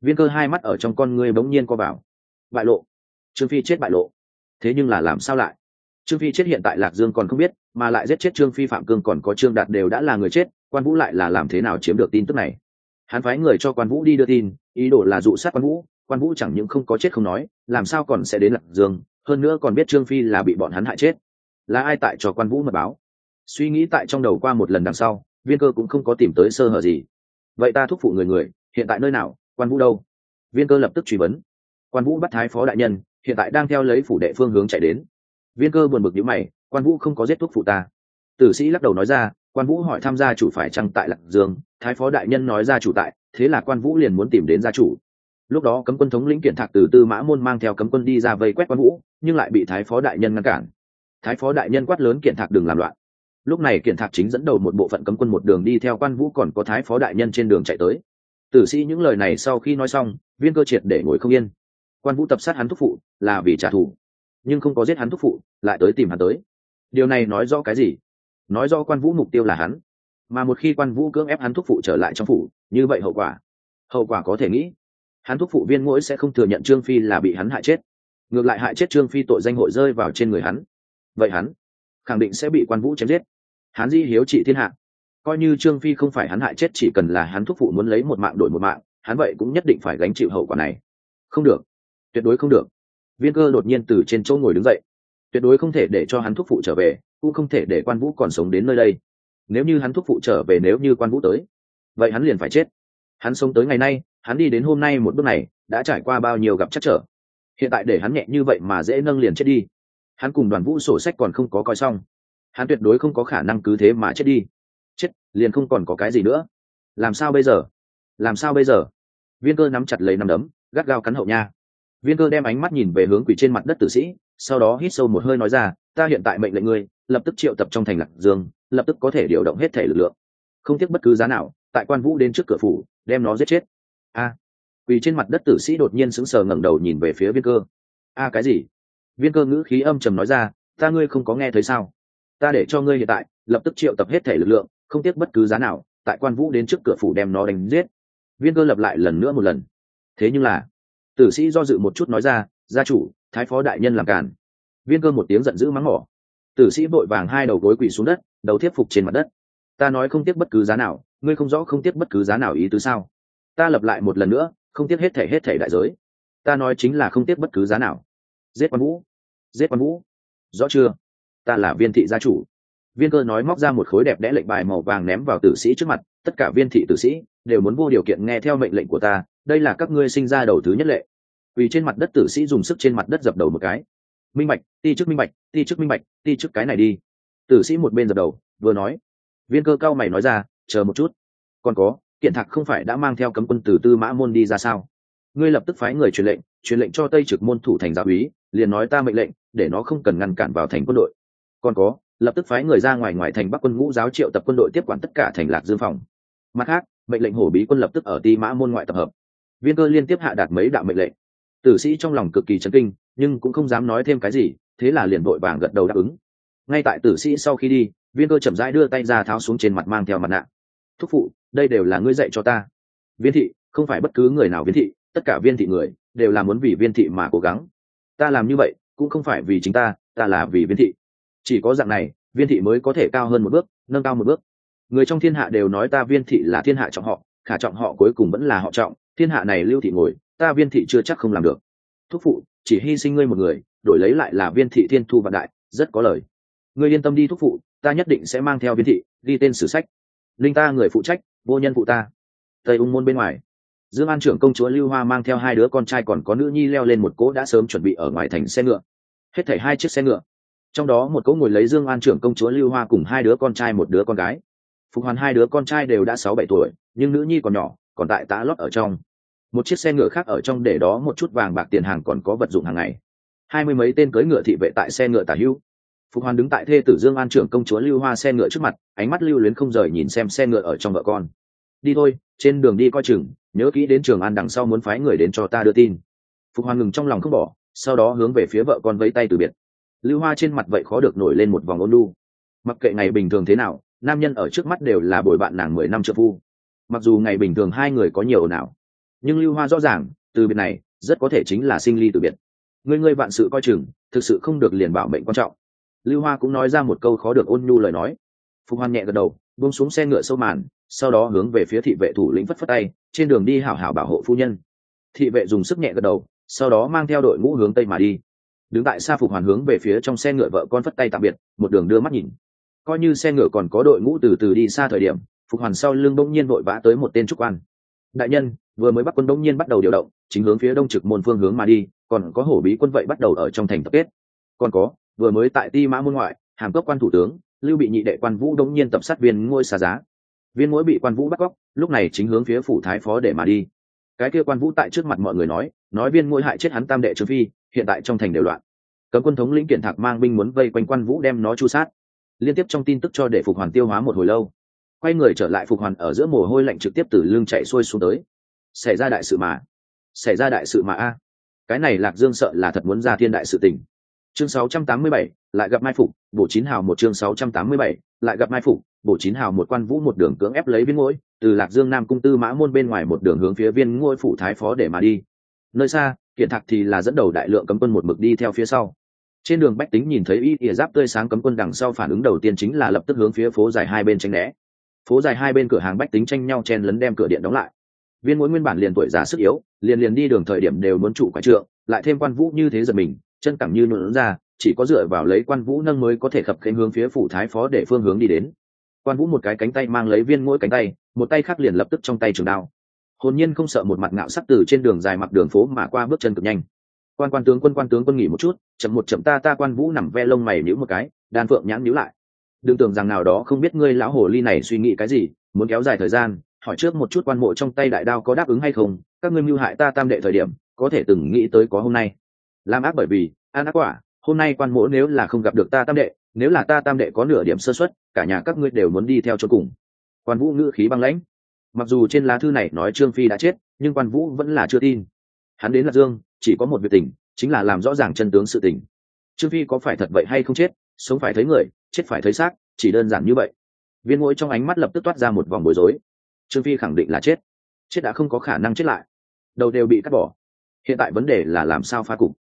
viên cơ hai mắt ở trong con ngươi bỗng nhiên co vào. bại lộ. Trương phi chết bại lộ. thế nhưng là làm sao lại? Trương phi chết hiện tại lạc dương còn không biết, mà lại giết chết trương phi phạm cương còn có trương đạt đều đã là người chết quan vũ lại là làm thế nào chiếm được tin tức này? Hắn phái người cho quan vũ đi đưa tin, ý đồ là dụ sát quan vũ quan vũ chẳng những không có chết không nói, làm sao còn sẽ đến lạc dương, hơn nữa còn biết trương phi là bị bọn hắn hại chết. Là ai tại cho quan vũ mật báo? Suy nghĩ tại trong đầu qua một lần đằng sau, viên cơ cũng không có tìm tới sơ hở gì. Vậy ta thúc phụ người người, hiện tại nơi nào, quan vũ đâu? Viên cơ lập tức truy vấn. Quan vũ bắt thái phó đại nhân, hiện tại đang theo lấy phủ đệ phương hướng chạy đến. Viên cơ buồn bực nhữ mày, quan vũ không có giết thuốc phụ ta. Tử sĩ lắc đầu nói ra quan vũ hỏi tham gia chủ phải chăng tại lạc dương, thái phó đại nhân nói ra chủ tại, thế là quan vũ liền muốn tìm đến gia chủ. Lúc đó cấm quân thống lĩnh kiện thạc từ tư mã môn mang theo cấm quân đi ra vây quét quan vũ, nhưng lại bị thái phó đại nhân ngăn cản. Thái phó đại nhân quát lớn kiện thạc đừng làm loạn. Lúc này kiện thạc chính dẫn đầu một bộ phận cấm quân một đường đi theo quan vũ còn có thái phó đại nhân trên đường chạy tới. Tử sĩ những lời này sau khi nói xong, viên cơ triệt để ngồi không yên. Quan vũ tập sát hắn thúc phụ, là vì trả thù. Nhưng không có giết hắn thúc phụ, lại tới tìm hắn tới. Điều này nói rõ cái gì? Nói do quan vũ mục tiêu là hắn. Mà một khi quan vũ cưỡng ép hắn thúc phụ trở lại trong phủ, như vậy hậu quả hậu quả có thể nghĩ, hắn thúc phụ viên mỗi sẽ không thừa nhận trương phi là bị hắn hại chết. Ngược lại hại chết trương phi tội danh hội rơi vào trên người hắn. Vậy hắn khẳng định sẽ bị quan vũ chém giết. Hắn di hiếu trị thiên hạ. Coi như trương phi không phải hắn hại chết chỉ cần là hắn thúc phụ muốn lấy một mạng đổi một mạng, hắn vậy cũng nhất định phải gánh chịu hậu quả này. Không được. Tuyệt đối không được. Viên cơ đột nhiên từ trên chỗ ngồi đứng dậy. Tuyệt đối không thể để cho hắn thúc phụ trở về cũng không thể để quan vũ còn sống đến nơi đây. Nếu như hắn thúc phụ trở về nếu như quan vũ tới, vậy hắn liền phải chết. Hắn sống tới ngày nay, hắn đi đến hôm nay một bước này, đã trải qua bao nhiêu gặp chắc trở. Hiện tại để hắn nhẹ như vậy mà dễ nâng liền chết đi. Hắn cùng đoàn vũ sổ sách còn không có coi xong. Hắn tuyệt đối không có khả năng cứ thế mà chết đi. Chết, liền không còn có cái gì nữa. Làm sao bây giờ? Làm sao bây giờ? Viên cơ nắm chặt lấy nắm đấm, gắt gao cắn hậu nha. Viên cơ đem ánh mắt nhìn về hướng quỷ trên mặt đất tử sĩ sau đó hít sâu một hơi nói ra, ta hiện tại mệnh lệnh ngươi, lập tức triệu tập trong thành lạc dương, lập tức có thể điều động hết thể lực lượng. Không tiếc bất cứ giá nào, tại quan vũ đến trước cửa phủ, đem nó giết chết. A. Quỳ trên mặt đất tử sĩ đột nhiên sững sờ ngẩng đầu nhìn về phía viên cơ. A, cái gì? Viên cơ ngữ khí âm trầm nói ra, ta ngươi không có nghe thấy sao? Ta để cho ngươi hiện tại, lập tức triệu tập hết thể lực lượng, không tiếc bất cứ giá nào, tại quan vũ đến trước cửa phủ đem nó đánh giết. Viên cơ lập lại lần nữa một lần. Thế nhưng là, tử sĩ do dự một chút nói ra gia chủ, thái phó đại nhân làm càn. Viên cơ một tiếng giận dữ mắng mỏ. Tử sĩ vội vàng hai đầu gối quỳ xuống đất, đầu tiếp phục trên mặt đất. Ta nói không tiếc bất cứ giá nào, ngươi không rõ không tiếc bất cứ giá nào ý tứ sao? Ta lập lại một lần nữa, không tiếc hết thể hết thể đại giới. Ta nói chính là không tiếc bất cứ giá nào. Giết quan vũ. Giết quan vũ. Rõ chưa? Ta là viên thị gia chủ. Viên cơ nói móc ra một khối đẹp đẽ lệnh bài màu vàng ném vào tử sĩ trước mặt. Tất cả viên thị tử sĩ đều muốn vô điều kiện nghe theo mệnh lệnh của ta. Đây là các ngươi sinh ra đầu thứ nhất lệ vì trên mặt đất tử sĩ dùng sức trên mặt đất dập đầu một cái. Minh bạch, ti chức minh bạch, ti chức minh bạch, ti chức cái này đi. Tử sĩ một bên dập đầu, vừa nói. Viên cơ cao mày nói ra, chờ một chút. Còn có, kiện thạc không phải đã mang theo cấm quân từ tư mã môn đi ra sao? Ngươi lập tức phái người truyền lệnh truyền lệnh cho tây trực môn thủ thành giáo úy, liền nói ta mệnh lệnh, để nó không cần ngăn cản vào thành quân đội. Còn có, lập tức phái người ra ngoài ngoài thành bắc quân ngũ giáo triệu tập quân đội tiếp quản tất cả thành lạc dương phòng. Mặt khác, mệnh lệnh hổ bí quân lập tức ở ti mã môn ngoại tập hợp. Viên cơ liên tiếp hạ đạt mấy đạo mệnh lệnh tử sĩ trong lòng cực kỳ chấn kinh, nhưng cũng không dám nói thêm cái gì, thế là liền vội vàng gật đầu đáp ứng. Ngay tại tử sĩ sau khi đi, viên cơ chậm rãi đưa tay ra tháo xuống trên mặt mang theo mặt nạ. Thúc phụ, đây đều là ngươi dạy cho ta. Viên thị, không phải bất cứ người nào viên thị, tất cả viên thị người đều là muốn vì viên thị mà cố gắng. Ta làm như vậy, cũng không phải vì chính ta ta là vì viên thị. Chỉ có dạng này, viên thị mới có thể cao hơn một bước, nâng cao một bước. Người trong thiên hạ đều nói ta viên thị là thiên hạ trọng họ, khả trọng họ cuối cùng vẫn là họ trọng, thiên hạ này lưu thị ngồi ta viên thị chưa chắc không làm được. Thúc phụ, chỉ hy sinh ngươi một người, đổi lấy lại là viên thị thiên thu vạn đại, rất có lời. Ngươi yên tâm đi thúc phụ, ta nhất định sẽ mang theo viên thị, ghi tên sử sách. Linh ta người phụ trách, vô nhân phụ ta. Tây ung môn bên ngoài. Dương an trưởng công chúa lưu hoa mang theo hai đứa con trai còn có nữ nhi leo lên một cỗ đã sớm chuẩn bị ở ngoài thành xe ngựa. Hết thảy hai chiếc xe ngựa. Trong đó một cỗ ngồi lấy dương an trưởng công chúa lưu hoa cùng hai đứa con trai, một đứa con gái. Phục hoàn hai đứa con trai đều đã sáu bảy tuổi, nhưng nữ nhi còn nhỏ, còn tại tá lót ở trong một chiếc xe ngựa khác ở trong để đó một chút vàng bạc tiền hàng còn có vật dụng hàng ngày. Hai mươi mấy tên cưỡi ngựa thị vệ tại xe ngựa tả hữu phục hoàn đứng tại thê tử dương an trưởng công chúa lưu hoa xe ngựa trước mặt, ánh mắt lưu luyến không rời nhìn xem xe ngựa ở trong vợ con. Đi thôi, trên đường đi coi chừng, nhớ kỹ đến trường an đằng sau muốn phái người đến cho ta đưa tin. Phục hoàn ngừng trong lòng không bỏ, sau đó hướng về phía vợ con vẫy tay từ biệt. Lưu hoa trên mặt vậy khó được nổi lên một vòng ôn lu mặc kệ ngày bình thường thế nào, nam nhân ở trước mắt đều là bồi bạn nàng mười năm trợ phu. Mặc dù ngày bình thường hai người có nhiều nào nhưng lưu hoa rõ ràng, từ biệt này, rất có thể chính là sinh ly từ biệt. Người ngươi vạn sự coi chừng, thực sự không được liền bảo mệnh quan trọng. Lưu hoa cũng nói ra một câu khó được ôn nhu lời nói. Phục hoan nhẹ gật đầu, buông xuống xe ngựa sâu màn, sau đó hướng về phía thị vệ thủ lĩnh phất phất tay, trên đường đi hảo hảo bảo hộ phu nhân. Thị vệ dùng sức nhẹ gật đầu, sau đó mang theo đội ngũ hướng tây mà đi. Đứng tại xa phục hoàn hướng về phía trong xe ngựa vợ con phất tay tạm biệt, một đường đưa mắt nhìn. Coi như xe ngựa còn có đội ngũ từ từ đi xa thời điểm, phục hoàn sau lưng bỗng nhiên vội vã tới một tên trúc quan đại nhân, vừa mới bắt quân Đông nhiên bắt đầu điều động, chính hướng phía đông trực môn phương hướng mà đi, còn có hổ bí quân vậy bắt đầu ở trong thành tập kết. Còn có, vừa mới tại ti mã môn ngoại, hàm cấp quan thủ tướng, lưu bị nhị đệ quan vũ đông nhiên tập sát viên ngôi xà giá. Viên mỗi bị quan vũ bắt cóc lúc này chính hướng phía phủ thái phó để mà đi. Cái kia quan vũ tại trước mặt mọi người nói nói viên ngôi hại chết hắn tam đệ trương phi, hiện tại trong thành đều loạn. Cấm quân thống lĩnh kiện thạc mang binh muốn vây quanh quan vũ đem nó chu sát. Liên tiếp trong tin tức cho để phục hoàn tiêu hóa một hồi lâu quay người trở lại phục hoàn ở giữa mồ hôi lạnh trực tiếp từ lưng chạy xuôi xuống tới. Xảy ra đại sự mà. Xảy ra đại sự mà a. Cái này lạc dương sợ là thật muốn ra thiên đại sự tình. Chương 687, lại gặp mai phục bổ chín hào một chương 687, lại gặp mai phục bổ chín hào một quan vũ một đường cưỡng ép lấy viên ngôi từ lạc dương nam cung tư mã môn bên ngoài một đường hướng phía viên ngôi phủ thái phó để mà đi. Nơi xa kiện thạc thì là dẫn đầu đại lượng cấm quân một mực đi theo phía sau. Trên đường bách tính nhìn thấy y ỉa giáp tươi sáng cấm quân đằng sau phản ứng đầu tiên chính là lập tức hướng phía phố dài hai bên tranh né phố dài hai bên cửa hàng bách tính tranh nhau chen lấn đem cửa điện đóng lại. Viên mỗi nguyên bản liền tuổi già sức yếu, liền liền đi đường thời điểm đều muốn chủ quái trượng, lại thêm quan vũ như thế giật mình, chân cẳng như nhuận ra, chỉ có dựa vào lấy quan vũ nâng mới có thể khập khênh hướng phía phủ thái phó để phương hướng đi đến. Quan vũ một cái cánh tay mang lấy viên mỗi cánh tay, một tay khác liền lập tức trong tay trường đao. Hồn nhiên không sợ một mặt ngạo sắc từ trên đường dài mặt đường phố mà qua bước chân cực nhanh. Quan quan tướng quân quan tướng quân nghỉ một chút, chậm một chậm ta ta quan vũ nằm ve lông mày níu một cái, đan phượng nhãn níu lại đừng tưởng rằng nào đó không biết ngươi lão hồ ly này suy nghĩ cái gì, muốn kéo dài thời gian, hỏi trước một chút quan mộ trong tay đại đao có đáp ứng hay không, các ngươi mưu hại ta tam đệ thời điểm, có thể từng nghĩ tới có hôm nay. Làm ác bởi vì, an ác quả, hôm nay quan mộ nếu là không gặp được ta tam đệ, nếu là ta tam đệ có nửa điểm sơ xuất cả nhà các ngươi đều muốn đi theo cho cùng. Quan vũ ngữ khí băng lãnh. Mặc dù trên lá thư này nói trương phi đã chết, nhưng quan vũ vẫn là chưa tin. Hắn đến lạc dương, chỉ có một việc tình, chính là làm rõ ràng chân tướng sự tình. Trương phi có phải thật vậy hay không chết, sống phải thấy người chết phải thấy xác, chỉ đơn giản như vậy. Viên mũi trong ánh mắt lập tức toát ra một vòng bối rối. Trương phi khẳng định là chết. Chết đã không có khả năng chết lại. Đầu đều bị cắt bỏ. Hiện tại vấn đề là làm sao phá cục?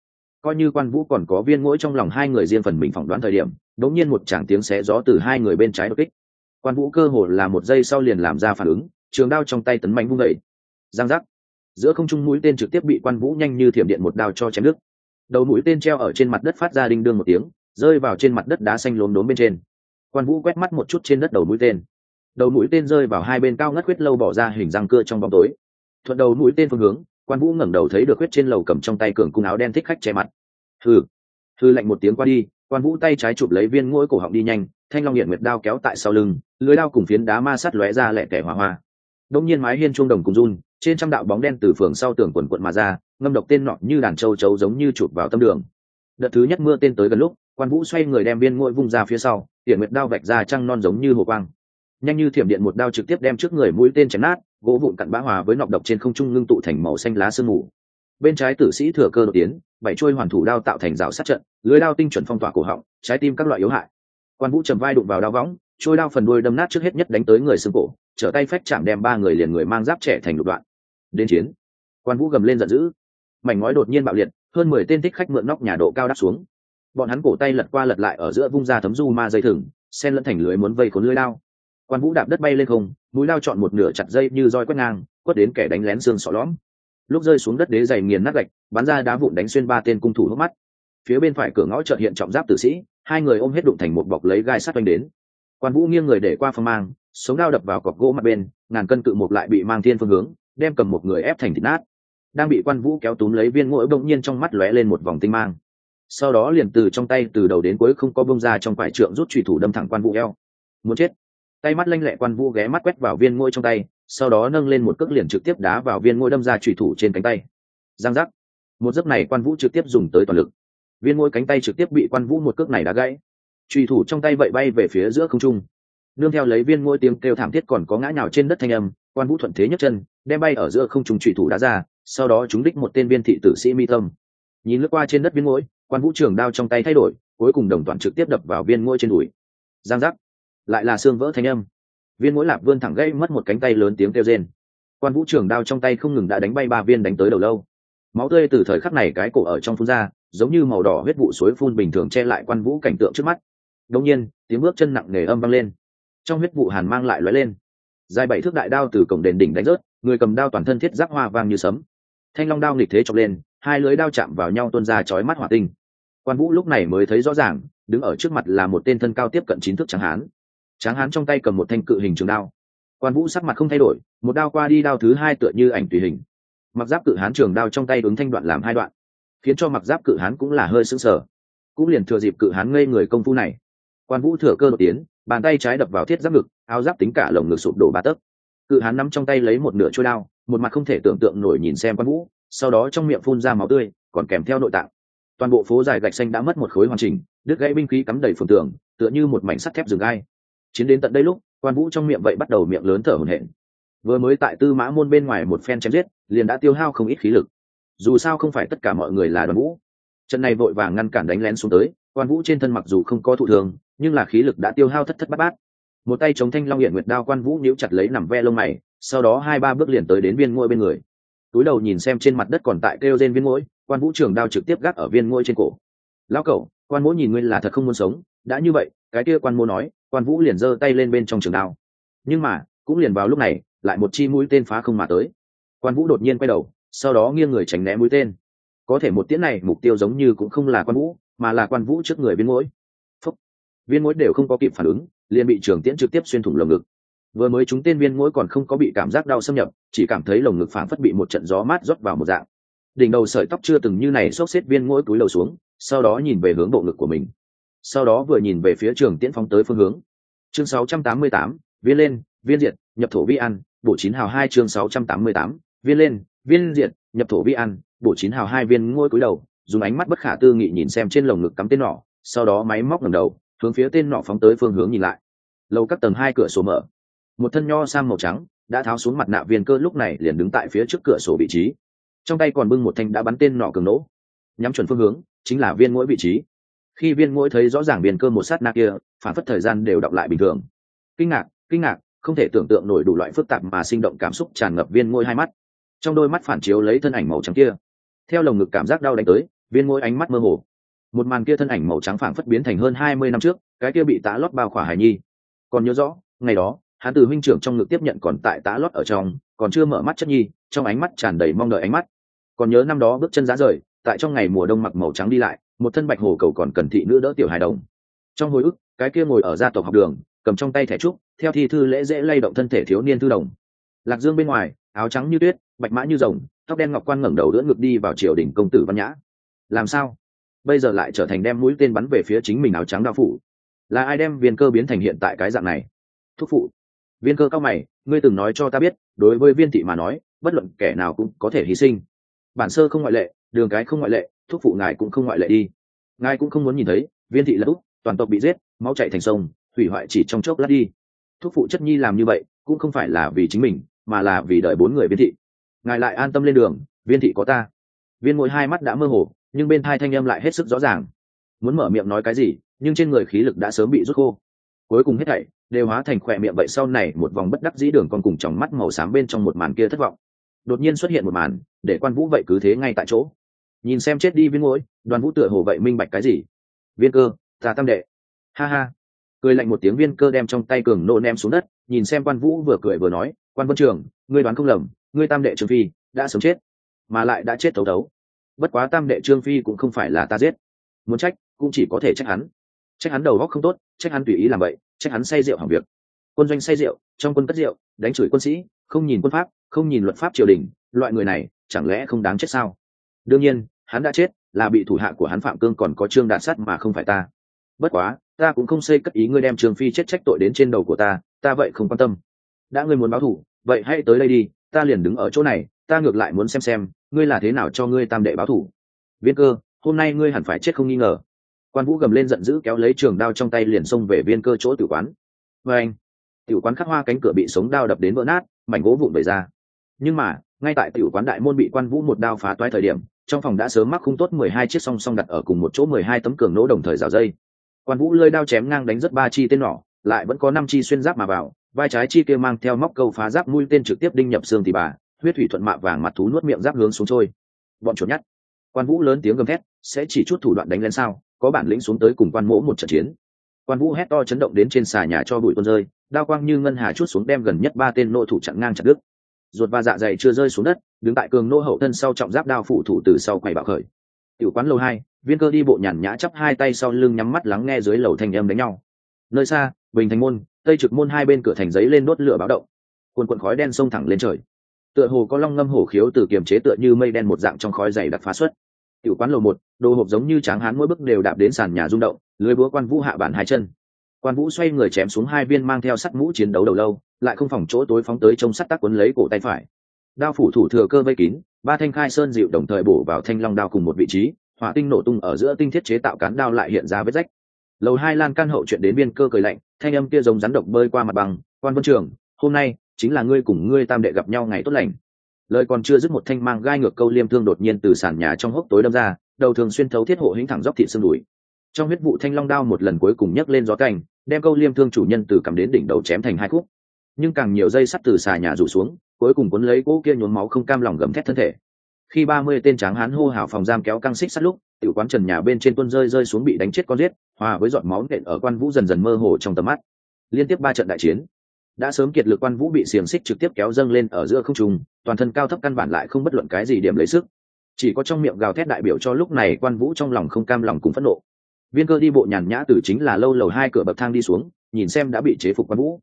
Coi như quan vũ còn có viên mũi trong lòng hai người riêng phần mình phỏng đoán thời điểm đống nhiên một tràng tiếng xé gió từ hai người bên trái đột kích. Quan vũ cơ hồ là một giây sau liền làm ra phản ứng, trường đao trong tay tấn mạnh vung dậy. Giang giác. Giữa không trung mũi tên trực tiếp bị quan vũ nhanh như thiểm điện một đao cho chém đứt. Đầu mũi tên treo ở trên mặt đất phát ra đinh đương một tiếng rơi vào trên mặt đất đá xanh lốm đốm bên trên. Quan vũ quét mắt một chút trên đất đầu mũi tên. Đầu mũi tên rơi vào hai bên cao ngất huyết lâu bỏ ra hình răng cưa trong bóng tối. Thuận đầu mũi tên phương hướng, quan vũ ngẩng đầu thấy được huyết trên lầu cầm trong tay cường cung áo đen thích khách che mặt. Hừ. Hư lạnh một tiếng qua đi, quan vũ tay trái chụp lấy viên mũi cổ họng đi nhanh, thanh long hiện nguyệt đao kéo tại sau lưng, lưới đao cùng phiến đá ma sắt lóe ra lẹ kẻ hỏa hoa. Đông nhiên mái hiên chuông đồng cùng run, trên trăm đạo bóng đen từ phường sau tường quần quận mà ra, ngâm độc tên nọ như đàn châu chấu giống như chụp vào tâm đường. Đợt thứ nhất mưa tên tới gần lúc quan vũ xoay người đem viên ngôi vung ra phía sau tiện nguyệt đao vạch ra trăng non giống như hồ quang. Nhanh như thiểm điện một đao trực tiếp đem trước người mũi tên chém nát, gỗ vụn cặn bã hòa với nọc độc trên không trung ngưng tụ thành màu xanh lá sương mù. Bên trái tử sĩ thừa cơ đột tiến, bảy trôi hoàn thủ đao tạo thành rào sát trận, lưới đao tinh chuẩn phong tỏa cổ họng, trái tim các loại yếu hại. Quan vũ trầm vai đụng vào đao võng trôi đao phần đuôi đâm nát trước hết nhất đánh tới người xương cổ, trở tay phách chạm đem ba người liền người mang giáp trẻ thành lục đoạn. Đến chiến. Quan vũ gầm lên giận dữ. Mảnh ngói đột nhiên bạo liệt, hơn mười tên thích khách mượn nóc nhà độ cao đáp xuống bọn hắn cổ tay lật qua lật lại ở giữa vung ra thấm du ma dây thừng, sen lẫn thành lưới muốn vây khốn lưới lao. Quan vũ đạp đất bay lên không, mũi lao chọn một nửa chặt dây như roi quét ngang, quất đến kẻ đánh lén xương sọ lõm. Lúc rơi xuống đất đế dày nghiền nát gạch, bắn ra đá vụn đánh xuyên ba tên cung thủ hốc mắt. Phía bên phải cửa ngõ chợt hiện trọng giáp tử sĩ, hai người ôm hết đụng thành một bọc lấy gai sắt quanh đến. Quan vũ nghiêng người để qua phong mang, sống đao đập vào cọc gỗ mặt bên, ngàn cân cự một lại bị mang thiên phương hướng, đem cầm một người ép thành thịt nát. Đang bị quan vũ kéo túm lấy viên mũi bỗng nhiên trong mắt lóe lên một vòng tinh mang sau đó liền từ trong tay từ đầu đến cuối không có bông ra trong quải trượng rút trùy thủ đâm thẳng quan vũ eo. Muốn chết. Tay mắt lanh lẹ quan vũ ghé mắt quét vào viên ngôi trong tay, sau đó nâng lên một cước liền trực tiếp đá vào viên ngôi đâm ra trùy thủ trên cánh tay. Giang giác. Một giấc này quan vũ trực tiếp dùng tới toàn lực. Viên ngôi cánh tay trực tiếp bị quan vũ một cước này đá gãy. Trùy thủ trong tay vậy bay về phía giữa không trung. Nương theo lấy viên ngôi tiếng kêu thảm thiết còn có ngã nhào trên đất thanh âm, quan vũ thuận thế nhấc chân, đem bay ở giữa không trung trùy thủ đá ra, sau đó chúng đích một tên viên thị tử sĩ mi tâm. Nhìn lướt qua trên đất viên ngôi quan vũ trường đao trong tay thay đổi, cuối cùng đồng toàn trực tiếp đập vào viên ngôi trên đùi. Giang giác. Lại là xương vỡ thanh âm. Viên mũi lạp vươn thẳng gây mất một cánh tay lớn tiếng kêu rên. Quan vũ trường đao trong tay không ngừng đã đánh bay ba viên đánh tới đầu lâu. Máu tươi từ thời khắc này cái cổ ở trong phun ra, giống như màu đỏ huyết vụ suối phun bình thường che lại quan vũ cảnh tượng trước mắt. Đông nhiên, tiếng bước chân nặng nề âm vang lên. Trong huyết vụ hàn mang lại lóe lên. Dài bảy thước đại đao từ cổng đền đỉnh đánh rớt, người cầm đao toàn thân thiết giáp hoa vang như sấm. Thanh long đao nghịch thế chọc lên, hai lưới đao chạm vào nhau tuôn ra chói mắt hỏa tinh quan vũ lúc này mới thấy rõ ràng, đứng ở trước mặt là một tên thân cao tiếp cận chín thước Tráng hán. Tráng hán trong tay cầm một thanh cự hình trường đao. Quan vũ sắc mặt không thay đổi, một đao qua đi đao thứ hai tựa như ảnh tùy hình. Mặc giáp cự hán trường đao trong tay ứng thanh đoạn làm hai đoạn, khiến cho mặc giáp cự hán cũng là hơi sững sờ. Cũng liền thừa dịp cự hán ngây người công phu này, quan vũ thừa cơ đột tiến, bàn tay trái đập vào thiết giáp ngực, áo giáp tính cả lồng ngực sụp đổ ba tấc. Cự hán nắm trong tay lấy một nửa trôi đao, một mặt không thể tưởng tượng nổi nhìn xem quan vũ, sau đó trong miệng phun ra máu tươi, còn kèm theo nội tạng toàn bộ phố dài gạch xanh đã mất một khối hoàn chỉnh, đứt gãy binh khí cắm đầy phường tường, tựa như một mảnh sắt thép rừng gai. Chiến đến tận đây lúc, quan vũ trong miệng vậy bắt đầu miệng lớn thở hổn hển. Vừa mới tại tư mã môn bên ngoài một phen chém giết, liền đã tiêu hao không ít khí lực. Dù sao không phải tất cả mọi người là đoàn vũ. Trận này vội vàng ngăn cản đánh lén xuống tới, quan vũ trên thân mặc dù không có thụ thường nhưng là khí lực đã tiêu hao thất thất bát bát. Một tay chống thanh long hiện nguyệt đao quan vũ níu chặt lấy nằm ve lông mày, sau đó hai ba bước liền tới đến viên ngôi bên người. Túi đầu nhìn xem trên mặt đất còn tại kêu trên viên ngôi quan vũ trường đao trực tiếp gác ở viên ngôi trên cổ. Lão cẩu, quan vũ nhìn ngươi là thật không muốn sống, đã như vậy, cái kia quan mỗ nói, quan vũ liền giơ tay lên bên trong trường đao. Nhưng mà, cũng liền vào lúc này, lại một chi mũi tên phá không mà tới. Quan vũ đột nhiên quay đầu, sau đó nghiêng người tránh né mũi tên. Có thể một tiễn này, mục tiêu giống như cũng không là quan vũ, mà là quan vũ trước người viên mũi Phúc. viên mũi đều không có kịp phản ứng, liền bị trường tiễn trực tiếp xuyên thủng lồng ngực. Vừa mới chúng tên viên mũi còn không có bị cảm giác đau xâm nhập, chỉ cảm thấy lồng ngực phảng phất bị một trận gió mát rót vào một dạng đỉnh đầu sợi tóc chưa từng như này xốc xếp viên mỗi túi lầu xuống sau đó nhìn về hướng bộ ngực của mình. Sau đó vừa nhìn về phía trường tiễn phóng tới phương hướng. Chương 688, viên lên viên diệt nhập thổ vi an bộ chín hào hai chương 688, viên lên viên diệt nhập thổ vi an bộ chín hào hai viên ngôi cúi đầu dùng ánh mắt bất khả tư nghị nhìn xem trên lồng ngực cắm tên nỏ sau đó máy móc ngầm đầu hướng phía tên nỏ phóng tới phương hướng nhìn lại. Lâu các tầng hai cửa sổ mở. Một thân nho sang màu trắng đã tháo xuống mặt nạ viên cơ lúc này liền đứng tại phía trước cửa sổ vị trí trong tay còn bưng một thanh đã bắn tên nỏ cường nỗ. Nhắm chuẩn phương hướng, chính là viên mỗi vị trí. Khi viên mỗi thấy rõ ràng viên cơ một sát na kia, phản phất thời gian đều đọc lại bình thường. Kinh ngạc kinh ngạc, không thể tưởng tượng nổi đủ loại phức tạp mà sinh động cảm xúc tràn ngập viên mỗi hai mắt. Trong đôi mắt phản chiếu lấy thân ảnh màu trắng kia. Theo lồng ngực cảm giác đau đánh tới, viên mỗi ánh mắt mơ hồ. Một màn kia thân ảnh màu trắng phản phất biến thành hơn hai mươi năm trước, cái kia bị tá lót bao khỏa hải nhi. Còn nhớ rõ, ngày đó, hắn từ huynh trưởng trong ngực tiếp nhận còn tại tá lót ở trong, còn chưa mở mắt chất nhi trong ánh mắt tràn đầy mong đợi ánh mắt. Còn nhớ năm đó bước chân giá rời, tại trong ngày mùa đông mặc màu trắng đi lại, một thân bạch hồ cầu còn cần thị nữ đỡ tiểu hài đồng. Trong hồi ức, cái kia ngồi ở gia tộc học đường, cầm trong tay thẻ trúc, theo thi thư lễ dễ lay động thân thể thiếu niên thư đồng. Lạc dương bên ngoài, áo trắng như tuyết, bạch mã như rồng, tóc đen ngọc quan ngẩng đầu đỡ ngực đi vào triều đình công tử văn nhã. Làm sao? Bây giờ lại trở thành đem mũi tên bắn về phía chính mình áo trắng đao phủ. Là ai đem viên cơ biến thành hiện tại cái dạng này? Thúc phụ. Viên cơ cao mày, ngươi từng nói cho ta biết, đối với viên thị mà nói bất luận kẻ nào cũng có thể hy sinh. Bản sơ không ngoại lệ đường cái không ngoại lệ thúc phụ ngài cũng không ngoại lệ đi. Ngài cũng không muốn nhìn thấy viên thị lật úp, toàn tộc bị giết máu chạy thành sông hủy hoại chỉ trong chốc lát đi. Thúc phụ chất nhi làm như vậy cũng không phải là vì chính mình mà là vì đợi bốn người viên thị. Ngài lại an tâm lên đường viên thị có ta. Viên mỗi hai mắt đã mơ hồ nhưng bên hai thanh âm lại hết sức rõ ràng. Muốn mở miệng nói cái gì nhưng trên người khí lực đã sớm bị rút khô. Cuối cùng hết thảy đều hóa thành khỏe miệng vậy sau này một vòng bất đắc dĩ đường con cùng trong mắt màu xám bên trong một màn kia thất vọng đột nhiên xuất hiện một màn, để quan vũ vậy cứ thế ngay tại chỗ. Nhìn xem chết đi viên mũi đoàn vũ tựa hồ vậy minh bạch cái gì? Viên cơ, ta tam đệ. Ha ha. Cười lạnh một tiếng viên cơ đem trong tay cường nô ném xuống đất, nhìn xem quan vũ vừa cười vừa nói, quan vân trường, ngươi đoán không lầm, ngươi tam đệ trương phi đã sống chết, mà lại đã chết thấu thấu. Bất quá tam đệ trương phi cũng không phải là ta giết. Muốn trách, cũng chỉ có thể trách hắn. Trách hắn đầu góc không tốt, trách hắn tùy ý làm vậy, trách hắn say rượu hỏng việc. Quân doanh say rượu, trong quân cất rượu, đánh chửi quân sĩ, không nhìn quân pháp không nhìn luật pháp triều đình, loại người này chẳng lẽ không đáng chết sao? Đương nhiên, hắn đã chết là bị thủ hạ của hắn phạm cương còn có trương đạn sắt mà không phải ta. Bất quá, ta cũng không xây cất ý ngươi đem trương phi chết trách tội đến trên đầu của ta ta vậy không quan tâm. Đã ngươi muốn báo thủ, vậy hãy tới đây đi, ta liền đứng ở chỗ này, ta ngược lại muốn xem xem, ngươi là thế nào cho ngươi tam đệ báo thủ. Viên cơ, hôm nay ngươi hẳn phải chết không nghi ngờ. Quan vũ gầm lên giận dữ kéo lấy trường đao trong tay liền xông về viên cơ chỗ tử quán. Vê anh tiểu quán khắc hoa cánh cửa bị sống đao đập đến vỡ nát, mảnh gỗ vụn vẩy ra nhưng mà, ngay tại tiểu quán đại môn bị quan vũ một đao phá toái thời điểm, trong phòng đã sớm mắc khung tốt mười hai chiếc song song đặt ở cùng một chỗ mười hai tấm cường nỗ đồng thời rào dây. Quan vũ lơi đao chém ngang đánh rất ba chi tên nỏ, lại vẫn có năm chi xuyên giáp mà vào, vai trái chi kia mang theo móc câu phá giáp mũi tên trực tiếp đinh nhập xương thì bà, huyết thủy thuận mạ vàng mặt thú nuốt miệng giáp hướng xuống trôi. Bọn chuột nhắt quan vũ lớn tiếng gầm thét, sẽ chỉ chút thủ đoạn đánh lên sao, có bản lĩnh xuống tới cùng quan mỗ một trận chiến. Quan vũ hét to chấn động đến trên xà nhà cho bụi tuôn rơi, đao quang như ngân hà chút xuống đem gần nhất ba tên nội thủ chặn ngang chặt đứt ruột và dạ dày chưa rơi xuống đất, đứng tại cường nô hậu thân sau trọng giáp đao phụ thủ từ sau quầy bạo khởi. Tiểu quán lầu hai, viên cơ đi bộ nhàn nhã chắp hai tay sau lưng nhắm mắt lắng nghe dưới lầu thành âm đánh nhau. Nơi xa, bình thành môn, tây trực môn hai bên cửa thành giấy lên đốt lửa báo động. Cuồn cuộn khói đen xông thẳng lên trời. Tựa hồ có long ngâm hổ khiếu từ kiềm chế tựa như mây đen một dạng trong khói dày đặc phá xuất. Tiểu quán lầu một, đồ hộp giống như tráng hán mỗi bước đều đạp đến sàn nhà rung động, lưới búa quan vũ hạ bản hai chân quan vũ xoay người chém xuống hai viên mang theo sắt mũ chiến đấu đầu lâu, lại không phòng chỗ tối phóng tới trông sắt tắc quấn lấy cổ tay phải. Đao phủ thủ thừa cơ vây kín, ba thanh khai sơn dịu đồng thời bổ vào thanh long đao cùng một vị trí, hỏa tinh nổ tung ở giữa tinh thiết chế tạo cán đao lại hiện ra vết rách. Lầu hai lan căn hậu chuyện đến biên cơ cười lạnh, thanh âm kia giống rắn độc bơi qua mặt bằng, quan vân trường, hôm nay chính là ngươi cùng ngươi tam đệ gặp nhau ngày tốt lành. Lời còn chưa dứt một thanh mang gai ngược câu liêm thương đột nhiên từ sàn nhà trong hốc tối đâm ra, đầu thường xuyên thấu thiết hộ hĩnh thẳng dốc thị xương đùi trong huyết vụ thanh long đao một lần cuối cùng nhấc lên gió cành, đem câu liêm thương chủ nhân từ cầm đến đỉnh đầu chém thành hai khúc. Nhưng càng nhiều dây sắt từ xà nhà rủ xuống, cuối cùng cuốn lấy cỗ kia nhốn máu không cam lòng gầm thét thân thể. Khi ba mươi tên tráng hán hô hào phòng giam kéo căng xích sắt lúc, tiểu quán trần nhà bên trên tuân rơi rơi xuống bị đánh chết con giết, hòa với giọt máu nện ở quan vũ dần dần mơ hồ trong tầm mắt. Liên tiếp ba trận đại chiến, đã sớm kiệt lực quan vũ bị xiềng xích trực tiếp kéo dâng lên ở giữa không trung, toàn thân cao thấp căn bản lại không bất luận cái gì điểm lấy sức. Chỉ có trong miệng gào thét đại biểu cho lúc này quan vũ trong lòng không cam lòng cùng phẫn nộ viên cơ đi bộ nhàn nhã từ chính là lâu lầu hai cửa bậc thang đi xuống, nhìn xem đã bị chế phục quan vũ.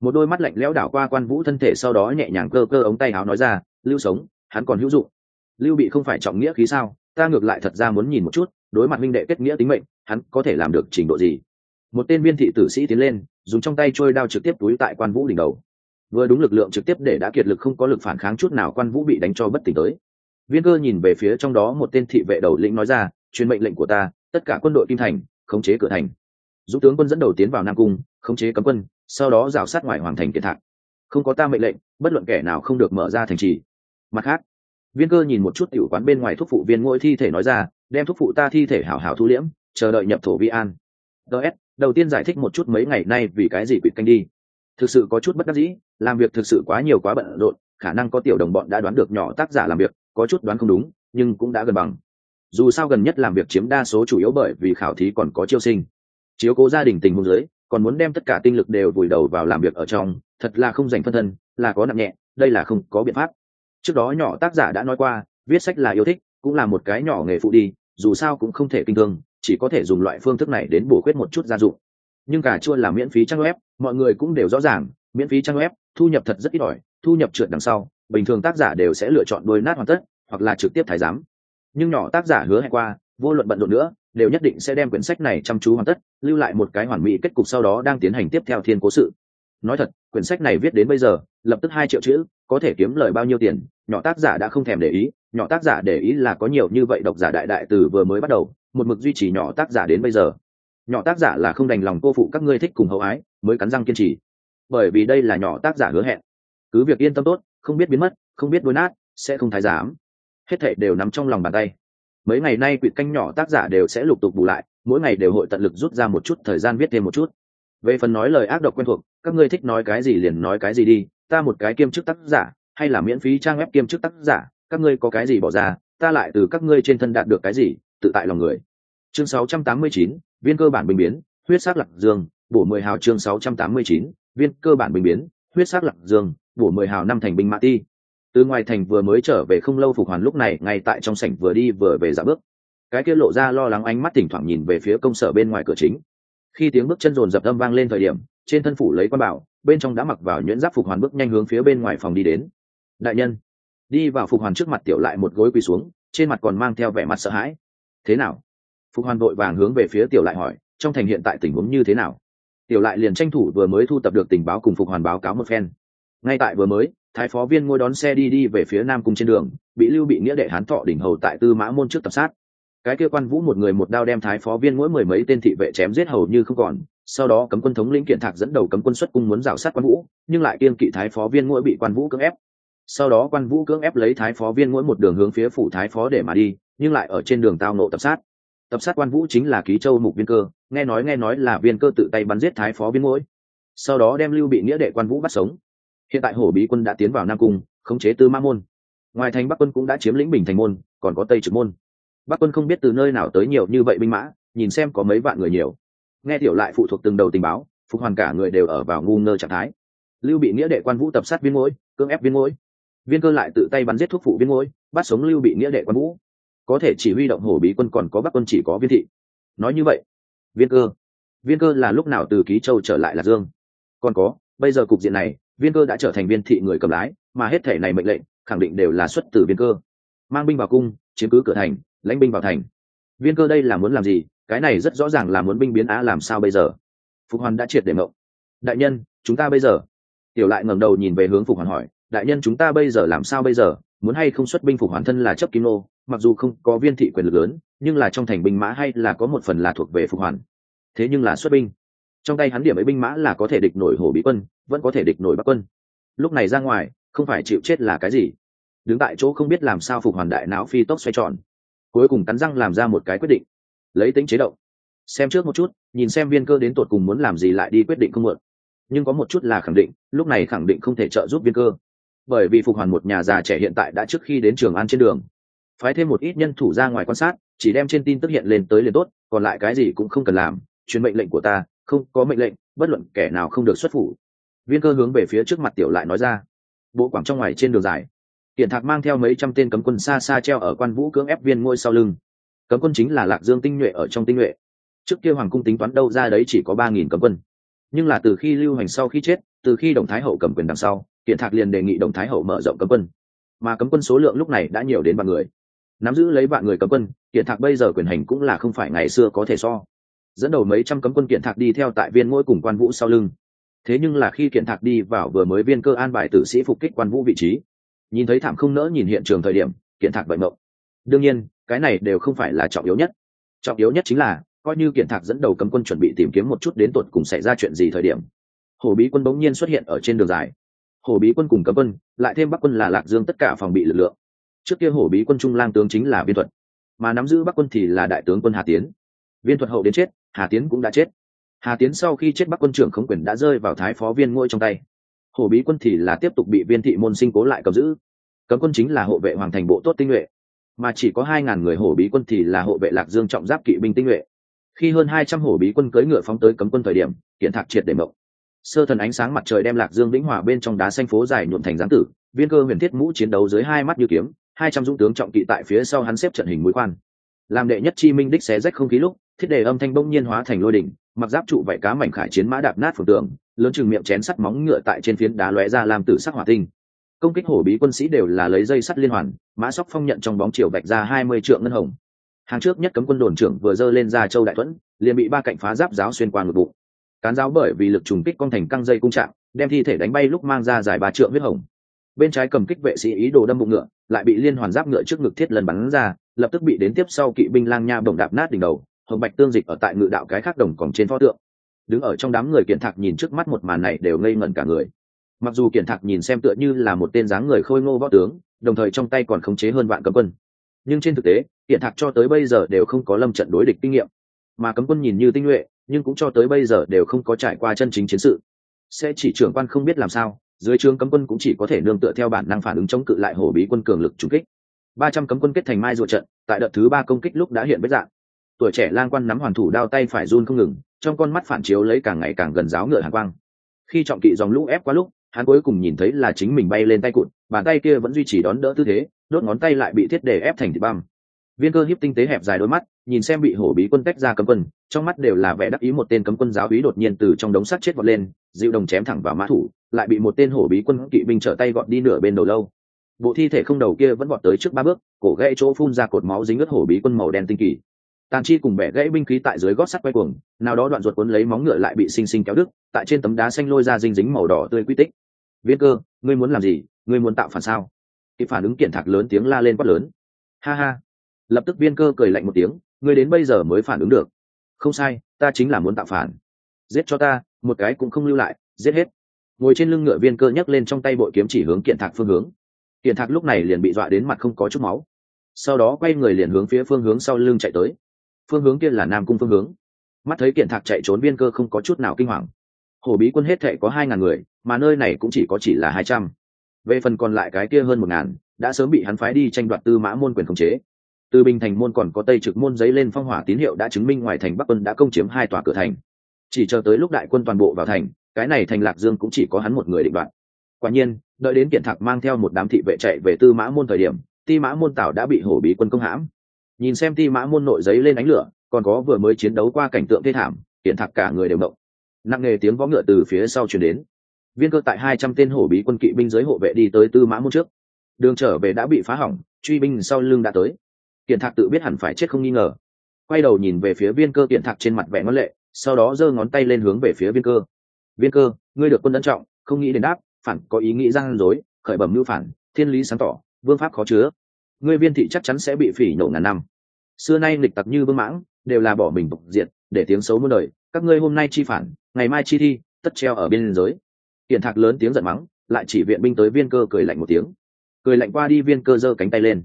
Một đôi mắt lạnh lẽo đảo qua quan vũ thân thể sau đó nhẹ nhàng cơ cơ ống tay áo nói ra, lưu sống, hắn còn hữu dụng. Lưu bị không phải trọng nghĩa khí sao? Ta ngược lại thật ra muốn nhìn một chút, đối mặt minh đệ kết nghĩa tính mệnh, hắn có thể làm được trình độ gì? Một tên viên thị tử sĩ tiến lên, dùng trong tay trôi đao trực tiếp túi tại quan vũ đỉnh đầu. Vừa đúng lực lượng trực tiếp để đã kiệt lực không có lực phản kháng chút nào, quan vũ bị đánh cho bất tỉnh tới. Viên cơ nhìn về phía trong đó một tên thị vệ đầu lĩnh nói ra, truyền mệnh lệnh của ta tất cả quân đội kim thành, khống chế cửa thành. Dũng tướng quân dẫn đầu tiến vào nam cung, khống chế cấm quân, sau đó rào sát ngoài hoàng thành kiệt thạc. Không có ta mệnh lệnh, bất luận kẻ nào không được mở ra thành trì. Mặt khác, viên cơ nhìn một chút tiểu quán bên ngoài thuốc phụ viên ngôi thi thể nói ra, đem thuốc phụ ta thi thể hảo hảo thu liễm, chờ đợi nhập thổ vi an. Ts đầu tiên giải thích một chút mấy ngày nay vì cái gì quỵt canh đi. Thực sự có chút bất đắc dĩ, làm việc thực sự quá nhiều quá bận rộn, khả năng có tiểu đồng bọn đã đoán được nhỏ tác giả làm việc, có chút đoán không đúng, nhưng cũng đã gần bằng dù sao gần nhất làm việc chiếm đa số chủ yếu bởi vì khảo thí còn có chiêu sinh. Chiếu cố gia đình tình huống giới còn muốn đem tất cả tinh lực đều vùi đầu vào làm việc ở trong, thật là không dành phân thân, là có nặng nhẹ, đây là không có biện pháp. Trước đó nhỏ tác giả đã nói qua, viết sách là yêu thích, cũng là một cái nhỏ nghề phụ đi, dù sao cũng không thể kinh thương chỉ có thể dùng loại phương thức này đến bổ khuyết một chút gia dụng. Nhưng cả chua là miễn phí trang web, mọi người cũng đều rõ ràng, miễn phí trang web, thu nhập thật rất ít ỏi, thu nhập trượt đằng sau, bình thường tác giả đều sẽ lựa chọn đôi nát hoàn tất, hoặc là trực tiếp thái giám nhưng nhỏ tác giả hứa hẹn qua, vô luận bận rộn nữa, đều nhất định sẽ đem quyển sách này chăm chú hoàn tất, lưu lại một cái hoàn mỹ kết cục sau đó đang tiến hành tiếp theo thiên cố sự. Nói thật, quyển sách này viết đến bây giờ, lập tức hai triệu chữ, có thể kiếm lời bao nhiêu tiền, nhỏ tác giả đã không thèm để ý, nhỏ tác giả để ý là có nhiều như vậy độc giả đại đại từ vừa mới bắt đầu, một mực duy trì nhỏ tác giả đến bây giờ. Nhỏ tác giả là không đành lòng cô phụ các ngươi thích cùng hậu ái, mới cắn răng kiên trì. Bởi vì đây là nhỏ tác giả hứa hẹn. Cứ việc yên tâm tốt, không biết biến mất, không biết đôi nát, sẽ không thái giám hết thảy đều nằm trong lòng bàn tay. Mấy ngày nay quỵt canh nhỏ tác giả đều sẽ lục tục bù lại mỗi ngày đều hội tận lực rút ra một chút thời gian viết thêm một chút. Về phần nói lời ác độc quen thuộc các ngươi thích nói cái gì liền nói cái gì đi ta một cái kiêm chức tác giả hay là miễn phí trang web kiêm chức tác giả các ngươi có cái gì bỏ ra ta lại từ các ngươi trên thân đạt được cái gì tự tại lòng người. Chương 689, viên cơ bản bình biến huyết sắc lạc dương bổ mười hào chương 689, viên cơ bản bình biến huyết sắc lạc dương bổ mười hào năm thành binh mã ti từ ngoài thành vừa mới trở về không lâu phục hoàn lúc này, ngay tại trong sảnh vừa đi vừa về giả bước. Cái kia lộ ra lo lắng ánh mắt thỉnh thoảng nhìn về phía công sở bên ngoài cửa chính. Khi tiếng bước chân rồn dập âm vang lên thời điểm, trên thân phủ lấy quan bảo, bên trong đã mặc vào nhuyễn giáp phục hoàn bước nhanh hướng phía bên ngoài phòng đi đến. Đại nhân, đi vào phục hoàn trước mặt tiểu lại một gối quỳ xuống, trên mặt còn mang theo vẻ mặt sợ hãi. Thế nào? Phục hoàn vội vàng hướng về phía tiểu lại hỏi, trong thành hiện tại tình huống như thế nào? Tiểu lại liền tranh thủ vừa mới thu tập được tình báo cùng phục hoàn báo cáo một phen. Ngay tại vừa mới thái phó viên ngôi đón xe đi đi về phía nam cung trên đường, bị lưu bị nghĩa đệ hán thọ đỉnh hầu tại tư mã môn trước tập sát. Cái kia quan vũ một người một đao đem thái phó viên mỗi mười mấy tên thị vệ chém giết hầu như không còn, sau đó cấm quân thống lĩnh kiện thạc dẫn đầu cấm quân xuất cung muốn rào sát quan vũ, nhưng lại kiên kỵ thái phó viên mỗi bị quan vũ cưỡng ép. Sau đó quan vũ cưỡng ép lấy thái phó viên mỗi một đường hướng phía phủ thái phó để mà đi, nhưng lại ở trên đường tao nộ tập sát. Tập sát quan vũ chính là ký châu mục viên cơ, nghe nói nghe nói là viên cơ tự tay bắn giết thái phó viên mỗi. Sau đó đem lưu bị nghĩa đệ quan vũ bắt sống hiện tại hổ bí quân đã tiến vào nam cung, khống chế tư ma môn. Ngoài thành bắc quân cũng đã chiếm lĩnh bình thành môn, còn có tây trực môn. Bắc quân không biết từ nơi nào tới nhiều như vậy binh mã, nhìn xem có mấy vạn người nhiều. Nghe tiểu lại phụ thuộc từng đầu tình báo, phục hoàn cả người đều ở vào ngu ngơ trạng thái. Lưu bị nghĩa đệ quan vũ tập sát viên ngôi cưỡng ép viên ngôi viên cơ lại tự tay bắn giết thuốc phụ viên ngôi bắt sống lưu bị nghĩa đệ quan vũ. Có thể chỉ huy động hổ bí quân còn có bắc quân chỉ có viên thị. Nói như vậy, viên cơ viên cơ là lúc nào từ ký châu trở lại là dương? Còn có, bây giờ cục diện này viên cơ đã trở thành viên thị người cầm lái, mà hết thể này mệnh lệnh, khẳng định đều là xuất từ viên cơ. Mang binh vào cung, chiếm cứ cửa thành, lãnh binh vào thành. Viên cơ đây là muốn làm gì? Cái này rất rõ ràng là muốn binh biến á làm sao bây giờ? Phục hoàn đã triệt để mộng đại nhân, chúng ta bây giờ. Tiểu lại ngẩng đầu nhìn về hướng phục hoàn hỏi, đại nhân chúng ta bây giờ làm sao bây giờ? Muốn hay không xuất binh phục hoàn thân là chấp kim nô, mặc dù không có viên thị quyền lực lớn, nhưng là trong thành binh mã hay là có một phần là thuộc về phục hoàn. Thế nhưng là xuất binh trong tay hắn điểm ấy binh mã là có thể địch nổi hổ bí quân, vẫn có thể địch nổi bắc quân. Lúc này ra ngoài, không phải chịu chết là cái gì? Đứng tại chỗ không biết làm sao phục hoàn đại não phi tốc xoay tròn. Cuối cùng cắn răng làm ra một cái quyết định. Lấy tính chế động. Xem trước một chút, nhìn xem viên cơ đến tột cùng muốn làm gì lại đi quyết định không mượn. Nhưng có một chút là khẳng định, lúc này khẳng định không thể trợ giúp viên cơ. Bởi vì phục hoàn một nhà già trẻ hiện tại đã trước khi đến trường ăn trên đường. Phái thêm một ít nhân thủ ra ngoài quan sát, chỉ đem trên tin tức hiện lên tới liền tốt, còn lại cái gì cũng không cần làm, truyền mệnh lệnh của ta không có mệnh lệnh, bất luận kẻ nào không được xuất phủ. Viên cơ hướng về phía trước mặt tiểu lại nói ra. Bộ quảng trong ngoài trên đường dài. Hiện thạc mang theo mấy trăm tên cấm quân xa xa treo ở quan vũ cưỡng ép viên ngôi sau lưng. Cấm quân chính là lạc dương tinh nhuệ ở trong tinh nhuệ. Trước kia hoàng cung tính toán đâu ra đấy chỉ có ba nghìn cấm quân. Nhưng là từ khi lưu hành sau khi chết, từ khi đồng thái hậu cầm quyền đằng sau hiện thạc liền đề nghị đồng thái hậu mở rộng cấm quân. Mà cấm quân số lượng lúc này đã nhiều đến vạn người. Nắm giữ lấy vạn người cấm quân hiện thạc bây giờ quyền hành cũng là không phải ngày xưa có thể so dẫn đầu mấy trăm cấm quân kiện thạc đi theo tại viên mỗi cùng quan vũ sau lưng. Thế nhưng là khi kiện thạc đi vào vừa mới viên cơ an bài tử sĩ phục kích quan vũ vị trí, nhìn thấy thảm không nỡ nhìn hiện trường thời điểm, kiện thạc bệnh mộng. Đương nhiên, cái này đều không phải là trọng yếu nhất. Trọng yếu nhất chính là, coi như kiện thạc dẫn đầu cấm quân chuẩn bị tìm kiếm một chút đến tột cùng xảy ra chuyện gì thời điểm, hồ bí quân bỗng nhiên xuất hiện ở trên đường dài. Hồ bí quân cùng cấm quân, lại thêm bắc quân là lạc dương tất cả phòng bị lực lượng. Trước kia hồ bí quân trung lang tướng chính là viên thuật, mà nắm giữ bắc quân thì là đại tướng quân hà tiến. Viên thuật hậu đến chết hà tiến cũng đã chết. Hà tiến sau khi chết bắc quân trưởng khống quyền đã rơi vào thái phó viên ngôi trong tay. Hồ bí quân thì là tiếp tục bị viên thị môn sinh cố lại cầm giữ. Cấm quân chính là hộ vệ hoàng thành bộ tốt tinh nhuệ. Mà chỉ có hai ngàn người hổ bí quân thì là hộ vệ lạc dương trọng giáp kỵ binh tinh nhuệ. Khi hơn hai trăm hổ bí quân cưỡi ngựa phóng tới cấm quân thời điểm, kiện thạc triệt để mộng. Sơ thần ánh sáng mặt trời đem lạc dương vĩnh hòa bên trong đá xanh phố dài nhuộm thành giáng tử, viên cơ huyền thiết mũ chiến đấu dưới hai mắt như kiếm, hai trăm dũng tướng trọng kỵ tại phía sau hắn xếp trận hình mũi khoan. Làm đệ nhất chi minh đích xé rách không khí lúc thiết đề âm thanh bỗng nhiên hóa thành lôi đỉnh, mặc giáp trụ vảy cá mảnh khải chiến mã đạp nát phường tường, lớn chừng miệng chén sắt móng ngựa tại trên phiến đá lóe ra làm tử sắc hỏa tinh. Công kích hổ bí quân sĩ đều là lấy dây sắt liên hoàn, mã sóc phong nhận trong bóng chiều vạch ra hai mươi trượng ngân hồng. Hàng trước nhất cấm quân đồn trưởng vừa dơ lên ra châu đại thuẫn, liền bị ba cạnh phá giáp giáo xuyên qua ngực bụng. Cán giáo bởi vì lực trùng kích con thành căng dây cung trạng, đem thi thể đánh bay lúc mang ra dài ba trượng huyết hồng. Bên trái cầm kích vệ sĩ ý đồ đâm bụng ngựa, lại bị liên hoàn giáp ngựa trước ngực thiết lần bắn ra, lập tức bị đến tiếp sau kỵ binh lang nha bổng đạp nát đỉnh đầu hồng bạch tương dịch ở tại ngự đạo cái khác đồng còn trên pho tượng. Đứng ở trong đám người kiện thạc nhìn trước mắt một màn này đều ngây ngẩn cả người. Mặc dù kiện thạc nhìn xem tựa như là một tên dáng người khôi ngô võ tướng, đồng thời trong tay còn khống chế hơn vạn cấm quân. Nhưng trên thực tế, kiện thạc cho tới bây giờ đều không có lâm trận đối địch kinh nghiệm. Mà cấm quân nhìn như tinh nhuệ, nhưng cũng cho tới bây giờ đều không có trải qua chân chính chiến sự. Sẽ chỉ trưởng quan không biết làm sao, dưới trướng cấm quân cũng chỉ có thể nương tựa theo bản năng phản ứng chống cự lại hổ bí quân cường lực trúng kích. Ba trăm cấm quân kết thành mai ruột trận, tại đợt thứ ba công kích lúc đã hiện vết dạng tuổi trẻ lang quan nắm hoàn thủ đao tay phải run không ngừng, trong con mắt phản chiếu lấy càng ngày càng gần giáo ngựa hàn quang. Khi trọng kỵ dòng lũ ép quá lúc, hắn cuối cùng nhìn thấy là chính mình bay lên tay cụt, bàn tay kia vẫn duy trì đón đỡ tư thế, đốt ngón tay lại bị thiết để ép thành thịt băm. Viên cơ hiếp tinh tế hẹp dài đôi mắt, nhìn xem bị hổ bí quân tách ra cấm quân, trong mắt đều là vẻ đắc ý một tên cấm quân giáo úy đột nhiên từ trong đống sắt chết vọt lên, dịu đồng chém thẳng vào mã thủ, lại bị một tên hổ bí quân kỵ binh trở tay gọn đi nửa bên đầu lâu. Bộ thi thể không đầu kia vẫn vọt tới trước ba bước, cổ gãy chỗ phun ra cột máu dính ướt hổ bí quân màu đen tinh kỳ tàn chi cùng bẻ gãy binh khí tại dưới gót sắt quay cuồng, nào đó đoạn ruột cuốn lấy móng ngựa lại bị xinh xinh kéo đứt, tại trên tấm đá xanh lôi ra dinh dính màu đỏ tươi quy tích. Viên cơ, ngươi muốn làm gì? Ngươi muốn tạo phản sao? Kịp phản ứng kiện thạc lớn tiếng la lên quát lớn. Ha ha. Lập tức viên cơ cười lạnh một tiếng, ngươi đến bây giờ mới phản ứng được. Không sai, ta chính là muốn tạo phản. Giết cho ta, một cái cũng không lưu lại, giết hết. Ngồi trên lưng ngựa viên cơ nhấc lên trong tay bội kiếm chỉ hướng kiện thạc phương hướng. Kiện thạc lúc này liền bị dọa đến mặt không có chút máu. Sau đó quay người liền hướng phía phương hướng sau lưng chạy tới phương hướng kia là nam cung phương hướng. Mắt thấy kiện thạc chạy trốn viên cơ không có chút nào kinh hoàng. Hổ bí quân hết thệ có hai ngàn người, mà nơi này cũng chỉ có chỉ là hai trăm. Về phần còn lại cái kia hơn một ngàn, đã sớm bị hắn phái đi tranh đoạt tư mã môn quyền khống chế. Từ bình thành môn còn có tây trực môn giấy lên phong hỏa tín hiệu đã chứng minh ngoài thành bắc quân đã công chiếm hai tòa cửa thành. Chỉ chờ tới lúc đại quân toàn bộ vào thành, cái này thành lạc dương cũng chỉ có hắn một người định đoạt. Quả nhiên, đợi đến kiện thạc mang theo một đám thị vệ chạy về tư mã môn thời điểm, ti mã môn tảo đã bị hổ bí quân công hãm nhìn xem ti mã môn nội giấy lên ánh lửa, còn có vừa mới chiến đấu qua cảnh tượng thê thảm, hiện thạc cả người đều động. Nặng nề tiếng võ ngựa từ phía sau chuyển đến. Viên cơ tại hai trăm tên hổ bí quân kỵ binh giới hộ vệ đi tới tư mã môn trước. Đường trở về đã bị phá hỏng, truy binh sau lưng đã tới. Kiện thạc tự biết hẳn phải chết không nghi ngờ. Quay đầu nhìn về phía viên cơ kiện thạc trên mặt vẻ ngân lệ, sau đó giơ ngón tay lên hướng về phía viên cơ. Viên cơ, ngươi được quân ân trọng, không nghĩ đến đáp, phản có ý nghĩ gian dối, khởi bẩm mưu phản, thiên lý sáng tỏ, vương pháp khó chứa ngươi viên thị chắc chắn sẽ bị phỉ nổ ngàn năm. Xưa nay lịch tặc như vương mãng, đều là bỏ mình tục diện để tiếng xấu muôn đời, các ngươi hôm nay chi phản, ngày mai chi thi, tất treo ở biên giới. Hiện thạc lớn tiếng giận mắng, lại chỉ viện binh tới viên cơ cười lạnh một tiếng. Cười lạnh qua đi viên cơ giơ cánh tay lên.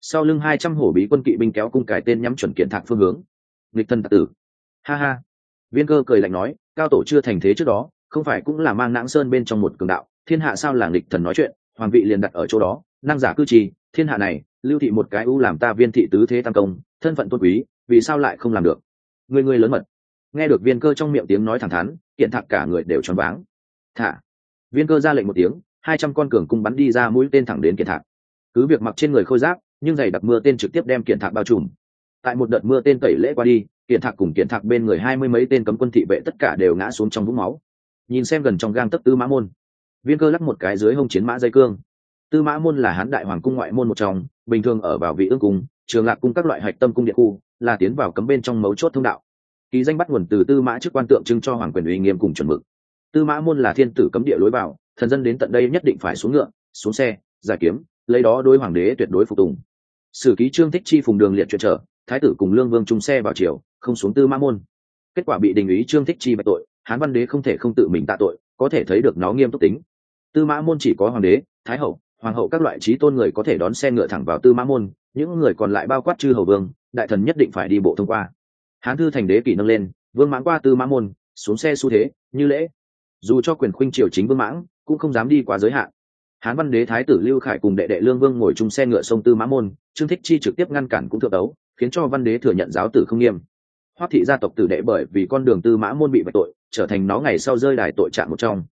Sau lưng hai trăm hổ bí quân kỵ binh kéo cung cải tên nhắm chuẩn kiện thạc phương hướng. Nghịch thân tạc tử. Ha ha. Viên cơ cười lạnh nói, cao tổ chưa thành thế trước đó, không phải cũng là mang nãng sơn bên trong một cường đạo, thiên hạ sao là nghịch thần nói chuyện, hoàng vị liền đặt ở chỗ đó, năng giả cư trì, thiên hạ này lưu thị một cái u làm ta viên thị tứ thế tam công, thân phận tôn quý, vì sao lại không làm được? Người người lớn mật. Nghe được viên cơ trong miệng tiếng nói thẳng thắn hiện thạc cả người đều choáng váng. Thả. Viên cơ ra lệnh một tiếng, hai trăm con cường cung bắn đi ra mũi tên thẳng đến kiện thạc. Cứ việc mặc trên người khôi giáp, nhưng giày đặc mưa tên trực tiếp đem kiện thạc bao trùm. Tại một đợt mưa tên tẩy lễ qua đi, kiện thạc cùng kiện thạc bên người hai mươi mấy tên cấm quân thị vệ tất cả đều ngã xuống trong vũng máu. Nhìn xem gần trong gang tấc tư mã môn. Viên cơ lắc một cái dưới hông chiến mã dây cương tư mã môn là hán đại hoàng cung ngoại môn một trong, bình thường ở vào vị ương cung, trường lạc cung các loại hạch tâm cung điện khu, là tiến vào cấm bên trong mấu chốt thông đạo. Ký danh bắt nguồn từ tư mã chức quan tượng trưng cho hoàng quyền uy nghiêm cùng chuẩn mực. Tư mã môn là thiên tử cấm địa lối vào, thần dân đến tận đây nhất định phải xuống ngựa, xuống xe, giải kiếm, lấy đó đối hoàng đế tuyệt đối phục tùng. Sử ký trương thích chi phùng đường liệt chuyện trở, thái tử cùng lương vương trung xe vào triều, không xuống tư mã môn. Kết quả bị đình ý trương thích chi bạch tội, hán văn đế không thể không tự mình tạ tội, có thể thấy được nó nghiêm túc tính. Tư mã môn chỉ có hoàng đế, thái hậu hoàng hậu các loại trí tôn người có thể đón xe ngựa thẳng vào tư mã môn, những người còn lại bao quát chư hầu vương, đại thần nhất định phải đi bộ thông qua. Hán thư thành đế kỷ nâng lên, vương mãng qua tư mã môn, xuống xe xu thế, như lễ. Dù cho quyền khuynh triều chính vương mãng, cũng không dám đi quá giới hạn. Hán văn đế thái tử lưu khải cùng đệ đệ lương vương ngồi chung xe ngựa sông tư mã môn, trương thích chi trực tiếp ngăn cản cũng thượng đấu, khiến cho văn đế thừa nhận giáo tử không nghiêm. Hoắc thị gia tộc tử đệ bởi vì con đường tư mã môn bị bạch tội, trở thành nó ngày sau rơi đài tội trạng một trong.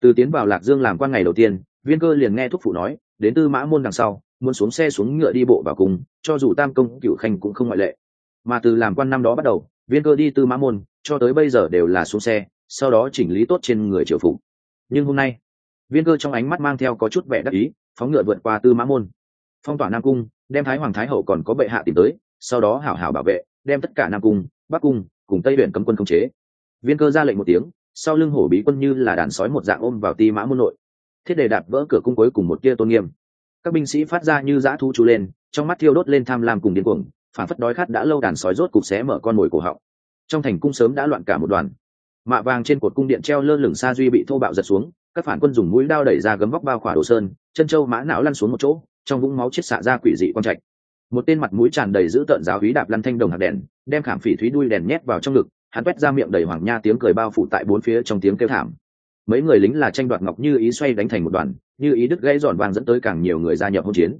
Từ tiến vào lạc dương làm quan ngày đầu tiên viên cơ liền nghe thúc phụ nói, đến tư mã môn đằng sau, muốn xuống xe xuống ngựa đi bộ vào cùng, cho dù tam công cựu khanh cũng không ngoại lệ. Mà từ làm quan năm đó bắt đầu, viên cơ đi tư mã môn, cho tới bây giờ đều là xuống xe, sau đó chỉnh lý tốt trên người triều phụ nhưng hôm nay, viên cơ trong ánh mắt mang theo có chút vẻ đắc ý, phóng ngựa vượt qua tư mã môn. Phong tỏa nam cung, đem thái hoàng thái hậu còn có bệ hạ tìm tới, sau đó hảo hảo bảo vệ, đem tất cả nam cung, bắc cung, cùng tây huyện cấm quân khống chế. Viên cơ ra lệnh một tiếng, sau lưng hổ bí quân như là đàn sói một dạng ôm vào ti mã môn nội thiết đề đạp vỡ cửa cung cuối cùng một tia tôn nghiêm. Các binh sĩ phát ra như dã thu chú lên, trong mắt thiêu đốt lên tham lam cùng điên cuồng, phản phất đói khát đã lâu đàn sói rốt cục xé mở con mồi cổ họng. Trong thành cung sớm đã loạn cả một đoàn. Mạ vàng trên cột cung điện treo lơ lửng xa duy bị thô bạo giật xuống, các phản quân dùng mũi đao đẩy ra gấm vóc bao khỏa đồ sơn, chân châu mã não lăn xuống một chỗ, trong vũng máu chết xạ ra quỷ dị quang trạch. Một tên mặt mũi tràn đầy dữ tợn giáo hí đạp lăn thanh đồng hạt đèn, đem khảm phỉ thúy đuôi đèn nhét vào trong ngực, hắn quét ra miệng đầy hoàng nha tiếng cười bao phủ tại bốn phía trong tiếng kêu thảm mấy người lính là tranh đoạt ngọc như ý xoay đánh thành một đoàn, như ý đứt gãy giòn vàng dẫn tới càng nhiều người gia nhập hỗn chiến.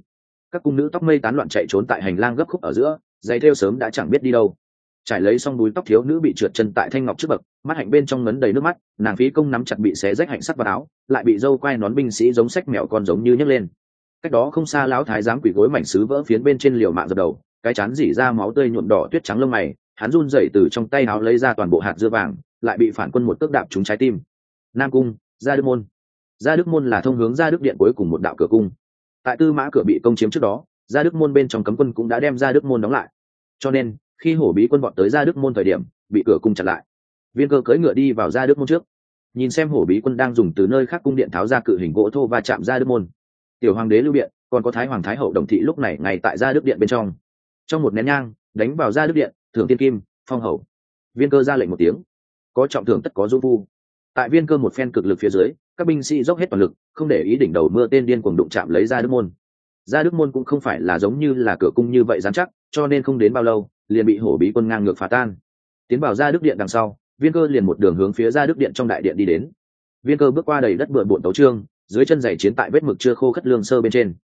Các cung nữ tóc mây tán loạn chạy trốn tại hành lang gấp khúc ở giữa, giày thêu sớm đã chẳng biết đi đâu. Trải lấy xong đuôi tóc thiếu nữ bị trượt chân tại thanh ngọc trước bậc, mắt hạnh bên trong ngấn đầy nước mắt, nàng phí công nắm chặt bị xé rách hạnh sắt vào áo, lại bị dâu quai nón binh sĩ giống sách mèo con giống như nhấc lên. Cách đó không xa lão thái giám quỷ gối mảnh sứ vỡ phiến bên trên liều mạng dập đầu, cái chán dỉ ra máu tươi nhuộm đỏ tuyết trắng lông mày, hắn run rẩy từ trong tay áo lấy ra toàn bộ hạt dưa vàng, lại bị phản quân một tước đạp trúng trái tim nam cung gia đức môn gia đức môn là thông hướng gia đức điện cuối cùng một đạo cửa cung tại tư mã cửa bị công chiếm trước đó gia đức môn bên trong cấm quân cũng đã đem gia đức môn đóng lại cho nên khi hổ bí quân bọn tới gia đức môn thời điểm bị cửa cung chặn lại viên cơ cưỡi ngựa đi vào gia đức môn trước nhìn xem hổ bí quân đang dùng từ nơi khác cung điện tháo ra cự hình gỗ thô và chạm gia đức môn tiểu hoàng đế lưu biện còn có thái hoàng thái hậu đồng thị lúc này ngay tại gia đức điện bên trong trong một nén nhang đánh vào gia đức điện thưởng tiên kim phong hậu viên cơ ra lệnh một tiếng có trọng thưởng tất có du vu tại viên cơ một phen cực lực phía dưới, các binh sĩ dốc hết toàn lực, không để ý đỉnh đầu mưa tên điên cuồng đụng chạm lấy ra đức môn. Ra đức môn cũng không phải là giống như là cửa cung như vậy dán chắc, cho nên không đến bao lâu, liền bị hổ bí quân ngang ngược phá tan. Tiến vào ra đức điện đằng sau, viên cơ liền một đường hướng phía ra đức điện trong đại điện đi đến. Viên cơ bước qua đầy đất bừa bộn tấu trương, dưới chân giày chiến tại vết mực chưa khô khất lương sơ bên trên.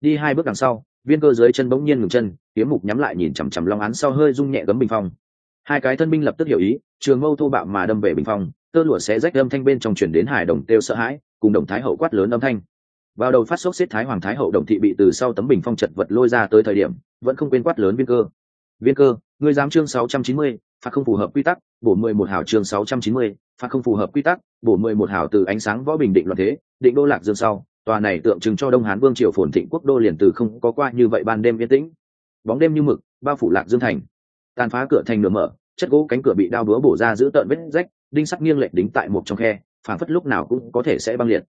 Đi hai bước đằng sau, viên cơ dưới chân bỗng nhiên ngừng chân, kiếm mục nhắm lại nhìn chằm chằm long án sau hơi rung nhẹ gấm bình phong. Hai cái thân binh lập tức hiểu ý, trường mâu thô bạo mà đâm về bình phong tơ lụa xé rách âm thanh bên trong chuyển đến hải đồng têu sợ hãi cùng đồng thái hậu quát lớn âm thanh. Vào đầu phát sốc xếp thái hoàng thái hậu đồng thị bị từ sau tấm bình phong chật vật lôi ra tới thời điểm vẫn không quên quát lớn viên cơ. Viên cơ người giám chương 690, phạt không phù hợp quy tắc bổ mười một hảo chương 690, phạt không phù hợp quy tắc bổ mười một hảo từ ánh sáng võ bình định loạn thế định đô lạc dương sau tòa này tượng trưng cho đông hán vương triều phồn thịnh quốc đô liền từ không có qua như vậy ban đêm yên tĩnh. Bóng đêm như mực bao phủ lạc dương thành. Tàn phá cửa thành nửa mở chất gỗ cánh cửa bị đao búa bổ ra giữ tợn vết rách đinh sắt nghiêng lệch đính tại một trong khe phản phất lúc nào cũng có thể sẽ băng liệt.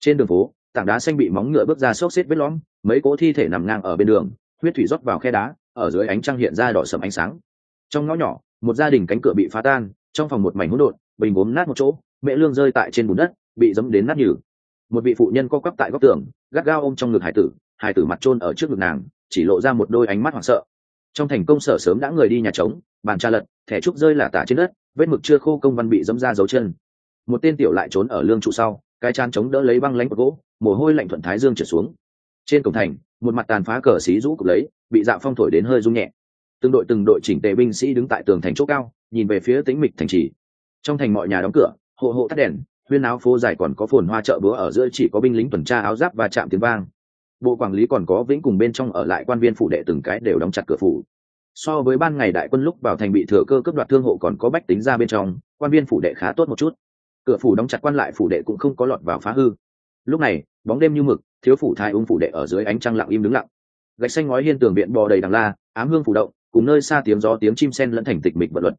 Trên đường phố, tảng đá xanh bị móng ngựa bước ra xốc xếp vết lõm, mấy cỗ thi thể nằm ngang ở bên đường, huyết thủy rót vào khe đá, ở dưới ánh trăng hiện ra đỏ sầm ánh sáng. Trong ngõ nhỏ, một gia đình cánh cửa bị phá tan, trong phòng một mảnh hỗn độn, bình gốm nát một chỗ, mẹ lương rơi tại trên bùn đất, bị dẫm đến nát nhừ. Một vị phụ nhân co quắp tại góc tường, gắt gao ôm trong ngực hải tử hải tử mặt trôn ở trước ngực nàng, chỉ lộ ra một đôi ánh mắt hoảng sợ. Trong thành công sở sớm đã người đi nhà trống, bàn trà lật, thẻ trúc rơi là tả trên đất vết mực chưa khô công văn bị dẫm ra dấu chân. Một tên tiểu lại trốn ở lương trụ sau, cái chán chống đỡ lấy băng lánh gỗ, mồ hôi lạnh thuận thái dương trở xuống. Trên cổng thành, một mặt tàn phá cờ xí rũ cục lấy, bị dạo phong thổi đến hơi rung nhẹ. Từng đội từng đội chỉnh tề binh sĩ đứng tại tường thành chỗ cao, nhìn về phía tĩnh mịch thành trì. Trong thành mọi nhà đóng cửa, hộ hộ tắt đèn, huyên áo phố dài còn có phồn hoa chợ búa ở giữa chỉ có binh lính tuần tra áo giáp và chạm tiếng vang. Bộ quản lý còn có vĩnh cùng bên trong ở lại quan viên phụ đệ từng cái đều đóng chặt cửa phủ so với ban ngày đại quân lúc vào thành bị thừa cơ cướp đoạt thương hộ còn có bách tính ra bên trong, quan viên phủ đệ khá tốt một chút. Cửa phủ đóng chặt quan lại phủ đệ cũng không có lọt vào phá hư. Lúc này, bóng đêm như mực, thiếu phủ thái ung phủ đệ ở dưới ánh trăng lặng im đứng lặng. Gạch xanh ngói hiên tường viện bò đầy đằng la, ám hương phủ động, cùng nơi xa tiếng gió tiếng chim sen lẫn thành tịch mịch vật luật.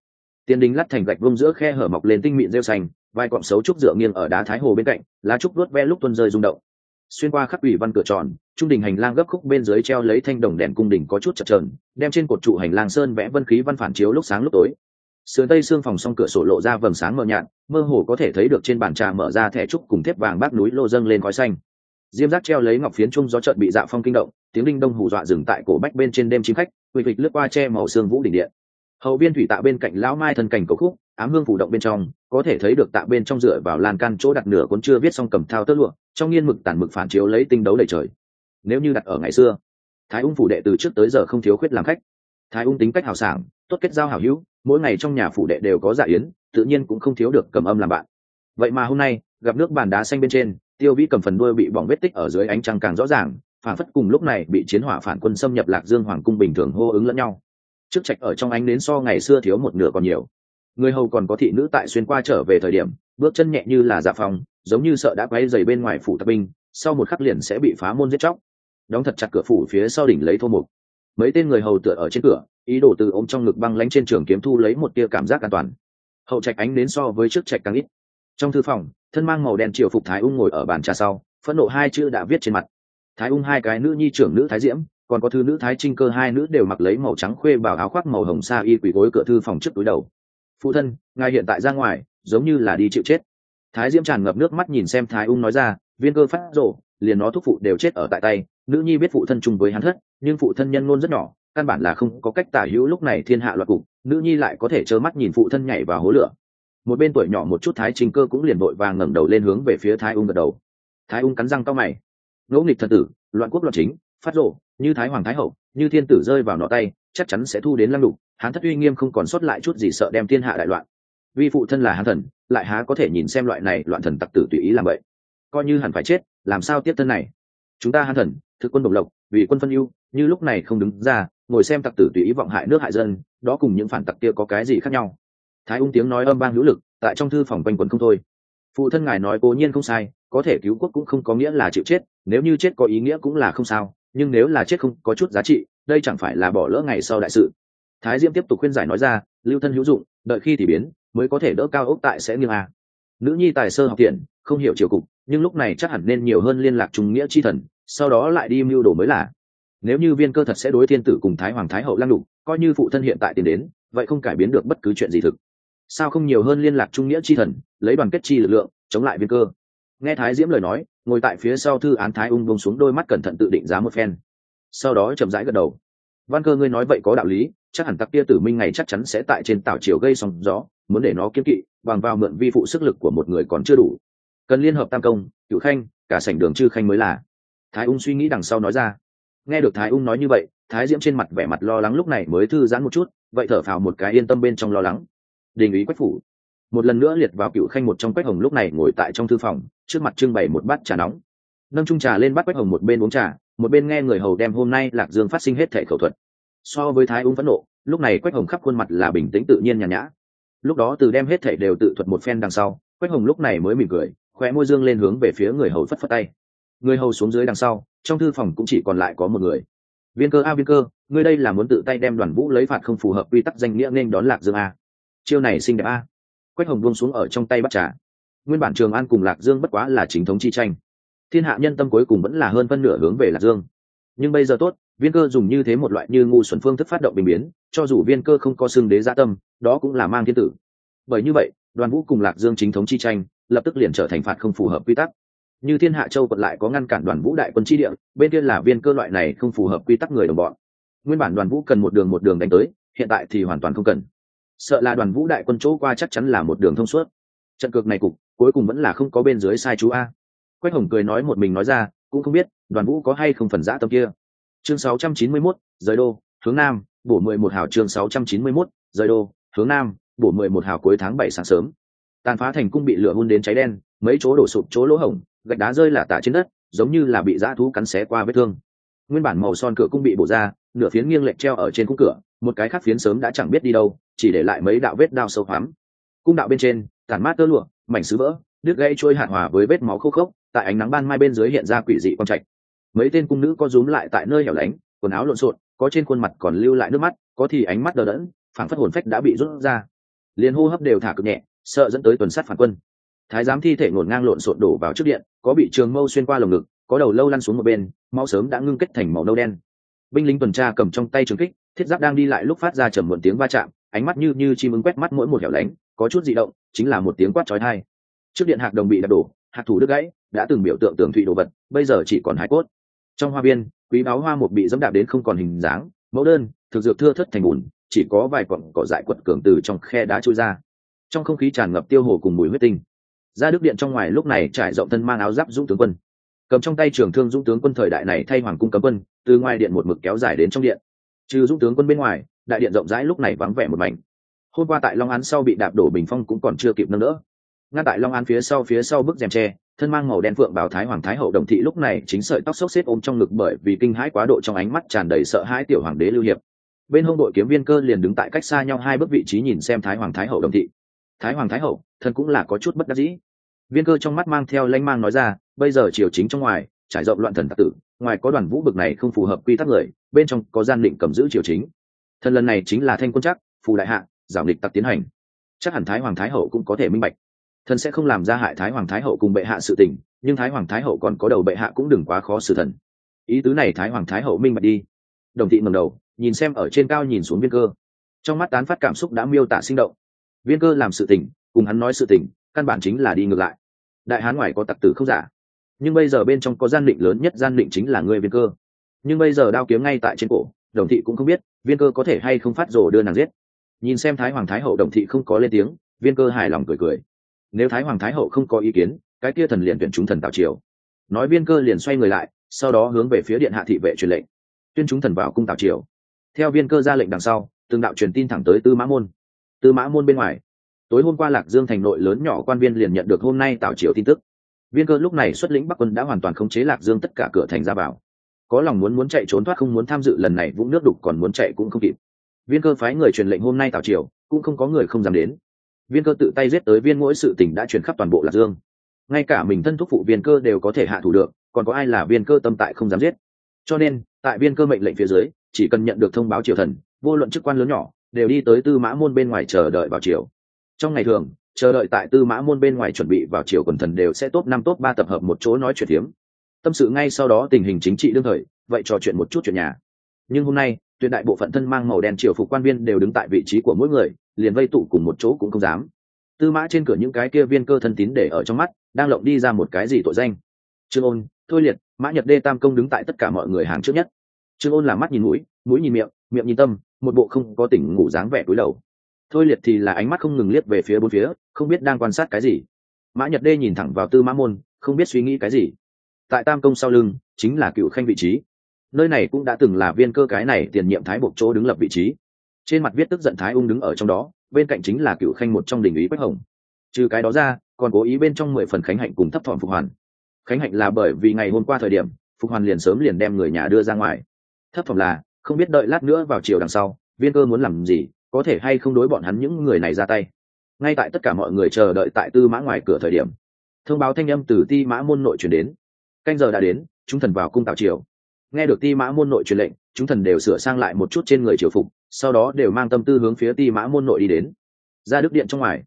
Tiên đinh lắt thành gạch vông giữa khe hở mọc lên tinh mịn rêu xanh, vai cọng xấu trúc dựa nghiêng ở đá thái hồ bên cạnh, lá trúc đuốt ve lúc tuân rơi rung động xuyên qua khắc ủy văn cửa tròn, trung đình hành lang gấp khúc bên dưới treo lấy thanh đồng đèn cung đình có chút chập trờn đem trên cột trụ hành lang sơn vẽ vân khí văn phản chiếu lúc sáng lúc tối. Sườn tây xương phòng xong cửa sổ lộ ra vầng sáng mờ nhạt, mơ hồ có thể thấy được trên bàn trà mở ra thẻ trúc cùng thép vàng bát núi lô dâng lên khói xanh. Diêm giác treo lấy ngọc phiến chung gió trợn bị dạ phong kinh động, tiếng đinh đông hù dọa dừng tại cổ bách bên trên đêm chim khách quỳ vịch lướt qua che màu xương vũ đỉnh điện. Hậu viên thủy tạ bên cạnh lão mai thân cảnh cầu khúc, ám hương phủ động bên trong, có thể thấy được tạ bên trong dựa vào lan can chỗ đặt nửa cuốn chưa viết xong cầm thao tơ lụa trong nghiên mực tản mực phản chiếu lấy tinh đấu đầy trời. Nếu như đặt ở ngày xưa, thái ung phủ đệ từ trước tới giờ không thiếu khuyết làm khách. Thái ung tính cách hào sảng, tốt kết giao hảo hữu, mỗi ngày trong nhà phủ đệ đều có dạ yến, tự nhiên cũng không thiếu được cầm âm làm bạn. Vậy mà hôm nay, gặp nước bàn đá xanh bên trên, tiêu vĩ cầm phần đuôi bị bỏng vết tích ở dưới ánh trăng càng rõ ràng, phản phất cùng lúc này bị chiến hỏa phản quân xâm nhập lạc dương hoàng cung bình thường hô ứng lẫn nhau. Trước trạch ở trong ánh đến so ngày xưa thiếu một nửa còn nhiều người hầu còn có thị nữ tại xuyên qua trở về thời điểm, bước chân nhẹ như là dạ phòng, giống như sợ đã quay dày bên ngoài phủ tập binh, sau một khắc liền sẽ bị phá môn giết chóc. Đóng thật chặt cửa phủ phía sau đỉnh lấy thô mục. Mấy tên người hầu tựa ở trên cửa, ý đồ từ ôm trong ngực băng lánh trên trường kiếm thu lấy một tia cảm giác an toàn. Hậu trạch ánh đến so với trước trạch càng ít. Trong thư phòng, thân mang màu đen triều phục thái ung ngồi ở bàn trà sau, phẫn nộ hai chữ đã viết trên mặt. Thái ung hai cái nữ nhi trưởng nữ thái diễm, còn có thư nữ thái trinh cơ hai nữ đều mặc lấy màu trắng khuê bảo áo khoác màu hồng sa y quỳ gối cửa thư phòng trước túi đầu phụ thân, ngài hiện tại ra ngoài, giống như là đi chịu chết. Thái diễm tràn ngập nước mắt nhìn xem thái ung nói ra, viên cơ phát rộ liền nó thúc phụ đều chết ở tại tay, nữ nhi biết phụ thân chung với hắn thất, nhưng phụ thân nhân ngôn rất nhỏ, căn bản là không có cách tả hữu lúc này thiên hạ loạt cục, nữ nhi lại có thể trơ mắt nhìn phụ thân nhảy vào hố lửa. Một bên tuổi nhỏ một chút thái trình cơ cũng liền vội vàng ngẩng đầu lên hướng về phía thái ung gật đầu. Thái ung cắn răng cao mày. Ngẫu nghịch thần tử, loạn quốc loạn chính, phát rộ như thái hoàng thái hậu, như thiên tử rơi vào nọ tay, chắc chắn sẽ thu đến lăng lục hán thất uy nghiêm không còn sót lại chút gì sợ đem thiên hạ đại loạn. Vi phụ thân là hán thần, lại há có thể nhìn xem loại này loạn thần tặc tử tùy ý làm vậy? Coi như hẳn phải chết, làm sao tiếp thân này? Chúng ta hán thần, thực quân độc lộc, vì quân phân ưu, như lúc này không đứng ra, ngồi xem tặc tử tùy ý vọng hại nước hại dân, đó cùng những phản tặc kia có cái gì khác nhau? Thái ung tiếng nói âm vang hữu lực, tại trong thư phòng quanh quần không thôi. Phụ thân ngài nói cố nhiên không sai, có thể cứu quốc cũng không có nghĩa là chịu chết, nếu như chết có ý nghĩa cũng là không sao, nhưng nếu là chết không có chút giá trị, đây chẳng phải là bỏ lỡ ngày sau đại sự thái diễm tiếp tục khuyên giải nói ra, lưu thân hữu dụng, đợi khi thì biến, mới có thể đỡ cao ốc tại sẽ nghiêng a. Nữ nhi tài sơ học tiện, không hiểu triều cục, nhưng lúc này chắc hẳn nên nhiều hơn liên lạc trung nghĩa chi thần, sau đó lại đi mưu đồ mới là nếu như viên cơ thật sẽ đối thiên tử cùng thái hoàng thái hậu lăng đục coi như phụ thân hiện tại tiến đến, vậy không cải biến được bất cứ chuyện gì thực. Sao không nhiều hơn liên lạc trung nghĩa chi thần, lấy đoàn kết chi lực lượng, chống lại viên cơ? Nghe thái diễm lời nói, ngồi tại phía sau thư án thái ung bông xuống đôi mắt cẩn thận tự định giá một phen. Sau đó chậm rãi gật đầu. Văn cơ ngươi nói vậy có đạo lý chắc hẳn tặc kia tử minh ngày chắc chắn sẽ tại trên tảo chiều gây sóng gió, muốn để nó kiếm kỵ, bằng vào mượn vi phụ sức lực của một người còn chưa đủ. Cần liên hợp tam công cựu khanh, cả sảnh đường chư khanh mới là. Thái ung suy nghĩ đằng sau nói ra. Nghe được thái ung nói như vậy, thái diễm trên mặt vẻ mặt lo lắng lúc này mới thư giãn một chút, vậy thở phào một cái yên tâm bên trong lo lắng. Đình ý quách phủ. Một lần nữa liệt vào cựu khanh một trong quách hồng lúc này ngồi tại trong thư phòng, trước mặt trưng bày một bát trà nóng. Nâng trung trà lên bắt quách hồng một bên uống trà, một bên nghe người hầu đem hôm nay lạc dương phát sinh hết thể khẩu thuật so với thái ung phẫn nộ, lúc này quách hồng khắp khuôn mặt là bình tĩnh tự nhiên nhàn nhã. Lúc đó từ đem hết thể đều tự thuật một phen đằng sau, quách hồng lúc này mới mỉm cười, khóe môi dương lên hướng về phía người hầu phất phất tay. Người hầu xuống dưới đằng sau, trong thư phòng cũng chỉ còn lại có một người. Viên cơ, a, viên cơ, ngươi đây là muốn tự tay đem đoàn vũ lấy phạt không phù hợp quy tắc danh nghĩa nên đón lạc dương a. Chiêu này xinh đẹp a. Quách hồng buông xuống ở trong tay bắt trà. Nguyên bản trường an cùng lạc dương bất quá là chính thống chi tranh. Thiên hạ nhân tâm cuối cùng vẫn là hơn phân nửa hướng về lạc dương. Nhưng bây giờ tốt viên cơ dùng như thế một loại như ngu xuẩn phương thức phát động bình biến, cho dù viên cơ không có xương đế gia tâm, đó cũng là mang thiên tử. Bởi như vậy, đoàn vũ cùng lạc dương chính thống chi tranh, lập tức liền trở thành phạt không phù hợp quy tắc. Như thiên hạ châu còn lại có ngăn cản đoàn vũ đại quân chi địa, bên kia là viên cơ loại này không phù hợp quy tắc người đồng bọn. Nguyên bản đoàn vũ cần một đường một đường đánh tới, hiện tại thì hoàn toàn không cần. Sợ là đoàn vũ đại quân chỗ qua chắc chắn là một đường thông suốt. Trận cược này cục, cuối cùng vẫn là không có bên dưới sai chú a. Quách hồng cười nói một mình nói ra, cũng không biết, đoàn vũ có hay không phần giã tâm kia chương 691, rời đô hướng nam bổ mười một hào chương 691, rời đô hướng nam bổ mười một hào cuối tháng bảy sáng sớm. Tàn phá thành cung bị lửa hun đến cháy đen mấy chỗ đổ sụp chỗ lỗ hổng gạch đá rơi là tả trên đất giống như là bị dã thú cắn xé qua vết thương. Nguyên bản màu son cửa cung bị bổ ra nửa phiến nghiêng lệch treo ở trên cung cửa một cái khác phiến sớm đã chẳng biết đi đâu chỉ để lại mấy đạo vết đao sâu hoắm. Cung đạo bên trên tàn mát tơ lụa mảnh sứ vỡ đứt gãy trôi hạt hòa với vết máu khô khốc tại ánh nắng ban mai bên dưới hiện ra quỷ dị quang trạch mấy tên cung nữ có rúm lại tại nơi hẻo lánh, quần áo lộn xộn, có trên khuôn mặt còn lưu lại nước mắt, có thì ánh mắt đờ đẫn, phảng phất hồn phách đã bị rút ra. Liền hô hấp đều thả cực nhẹ, sợ dẫn tới tuần sát phản quân. Thái giám thi thể ngổn ngang lộn xộn đổ vào trước điện, có bị trường mâu xuyên qua lồng ngực, có đầu lâu lăn xuống một bên, mau sớm đã ngưng kết thành màu nâu đen. Binh lính tuần tra cầm trong tay trường kích, thiết giáp đang đi lại lúc phát ra trầm muộn tiếng va chạm, ánh mắt như như chim ứng quét mắt mỗi một hẻo lánh, có chút dị động, chính là một tiếng quát chói tai. Trước điện hạc đồng bị đập đổ, hạc thủ đứt gãy, đã từng biểu tượng tường thụy đồ vật, bây giờ chỉ còn hai cốt trong hoa viên, quý báo hoa một bị dẫm đạp đến không còn hình dáng, mẫu đơn, thực dược thưa thất thành bùn, chỉ có vài quặng cỏ dại quật cường từ trong khe đá trôi ra. Trong không khí tràn ngập tiêu hồ cùng mùi huyết tinh. Ra đức điện trong ngoài lúc này trải rộng thân mang áo giáp dũng tướng quân. Cầm trong tay trường thương dũng tướng quân thời đại này thay hoàng cung cấm quân, từ ngoài điện một mực kéo dài đến trong điện. Trừ dũng tướng quân bên ngoài, đại điện rộng rãi lúc này vắng vẻ một mảnh. Hôm qua tại long án sau bị đạp đổ bình phong cũng còn chưa kịp nâng đỡ. Ngăn tại long án phía sau phía sau bức rèm tre thân mang màu đen phượng bảo thái hoàng thái hậu đồng thị lúc này chính sợi tóc xốc xếp ôm trong ngực bởi vì kinh hãi quá độ trong ánh mắt tràn đầy sợ hãi tiểu hoàng đế lưu hiệp. Bên hông đội kiếm viên cơ liền đứng tại cách xa nhau hai bước vị trí nhìn xem thái hoàng thái hậu đồng thị. Thái hoàng thái hậu, thân cũng là có chút bất đắc dĩ. Viên cơ trong mắt mang theo lanh mang nói ra, bây giờ triều chính trong ngoài, trải rộng loạn thần tạc tử, ngoài có đoàn vũ bực này không phù hợp quy tắc người, bên trong có gian định cầm giữ triều chính. Thần lần này chính là thanh quân chắc, phù đại hạ, giảo địch tặc tiến hành. Chắc hẳn thái hoàng thái hậu cũng có thể minh bạch thần sẽ không làm ra hại thái hoàng thái hậu cùng bệ hạ sự tình, nhưng thái hoàng thái hậu còn có đầu bệ hạ cũng đừng quá khó xử thần. Ý tứ này thái hoàng thái hậu minh bạch đi. Đồng thị ngầm đầu, nhìn xem ở trên cao nhìn xuống viên cơ. Trong mắt tán phát cảm xúc đã miêu tả sinh động. Viên cơ làm sự tình, cùng hắn nói sự tình, căn bản chính là đi ngược lại. Đại hán ngoài có tặc tử không giả. Nhưng bây giờ bên trong có gian định lớn nhất gian định chính là người viên cơ. Nhưng bây giờ đao kiếm ngay tại trên cổ, đồng thị cũng không biết, viên cơ có thể hay không phát rồ đưa nàng giết. Nhìn xem thái hoàng thái hậu, đồng thị không có lên tiếng, viên cơ hài lòng cười cười nếu thái hoàng thái hậu không có ý kiến, cái kia thần liền tuyển chúng thần tào triều. Nói viên cơ liền xoay người lại, sau đó hướng về phía điện hạ thị vệ truyền lệnh. Tuyên chúng thần vào cung tào triều. Theo viên cơ ra lệnh đằng sau, từng đạo truyền tin thẳng tới tư mã môn. Tư mã môn bên ngoài, tối hôm qua lạc dương thành nội lớn nhỏ quan viên liền nhận được hôm nay tào triều tin tức. Viên cơ lúc này xuất lĩnh bắc quân đã hoàn toàn khống chế lạc dương tất cả cửa thành ra vào. Có lòng muốn muốn chạy trốn thoát, không muốn tham dự lần này vũng nước đục còn muốn chạy cũng không kịp. Viên cơ phái người truyền lệnh hôm nay tào triều, cũng không có người không dám đến viên cơ tự tay giết tới viên mỗi sự tình đã chuyển khắp toàn bộ lạc dương. Ngay cả mình thân thúc phụ viên cơ đều có thể hạ thủ được, còn có ai là viên cơ tâm tại không dám giết? Cho nên, tại viên cơ mệnh lệnh phía dưới, chỉ cần nhận được thông báo triều thần, vô luận chức quan lớn nhỏ, đều đi tới tư mã môn bên ngoài chờ đợi vào triều. Trong ngày thường, chờ đợi tại tư mã môn bên ngoài chuẩn bị vào triều quần thần đều sẽ top năm, top ba tập hợp một chỗ nói chuyện hiếm tâm sự ngay sau đó tình hình chính trị đương thời, vậy trò chuyện một chút chuyện nhà. Nhưng hôm nay tuyệt đại bộ phận thân mang màu đen triều phục quan viên đều đứng tại vị trí của mỗi người, liền vây tụ cùng một chỗ cũng không dám. Tư mã trên cửa những cái kia viên cơ thân tín để ở trong mắt, đang lộng đi ra một cái gì tội danh. Trương ôn, thôi liệt, mã nhật đê tam công đứng tại tất cả mọi người hàng trước nhất. Trương ôn là mắt nhìn mũi mũi nhìn miệng miệng nhìn tâm, một bộ không có tỉnh ngủ dáng vẻ cúi đầu. Thôi liệt thì là ánh mắt không ngừng liếc về phía bốn phía, không biết đang quan sát cái gì. Mã nhật đê nhìn thẳng vào tư mã môn, không biết suy nghĩ cái gì. Tại tam công sau lưng, chính là cựu khanh vị trí nơi này cũng đã từng là viên cơ cái này tiền nhiệm thái buộc chỗ đứng lập vị trí. Trên mặt viết tức giận thái ung đứng ở trong đó, bên cạnh chính là cựu khanh một trong đỉnh ý quách hồng. Trừ cái đó ra, còn cố ý bên trong mười phần khánh hạnh cùng thấp thỏm phục hoàn. Khánh hạnh là bởi vì ngày hôm qua thời điểm, phục hoàn liền sớm liền đem người nhà đưa ra ngoài. Thấp thỏm là, không biết đợi lát nữa vào chiều đằng sau, viên cơ muốn làm gì, có thể hay không đối bọn hắn những người này ra tay. Ngay tại tất cả mọi người chờ đợi tại tư mã ngoài cửa thời điểm, thông báo thanh âm từ ti mã môn nội truyền đến. Canh giờ đã đến, chúng thần vào cung tạo triều nghe được ti mã môn nội truyền lệnh, chúng thần đều sửa sang lại một chút trên người triều phục, sau đó đều mang tâm tư hướng phía ti mã môn nội đi đến. Ra đức điện trong ngoài,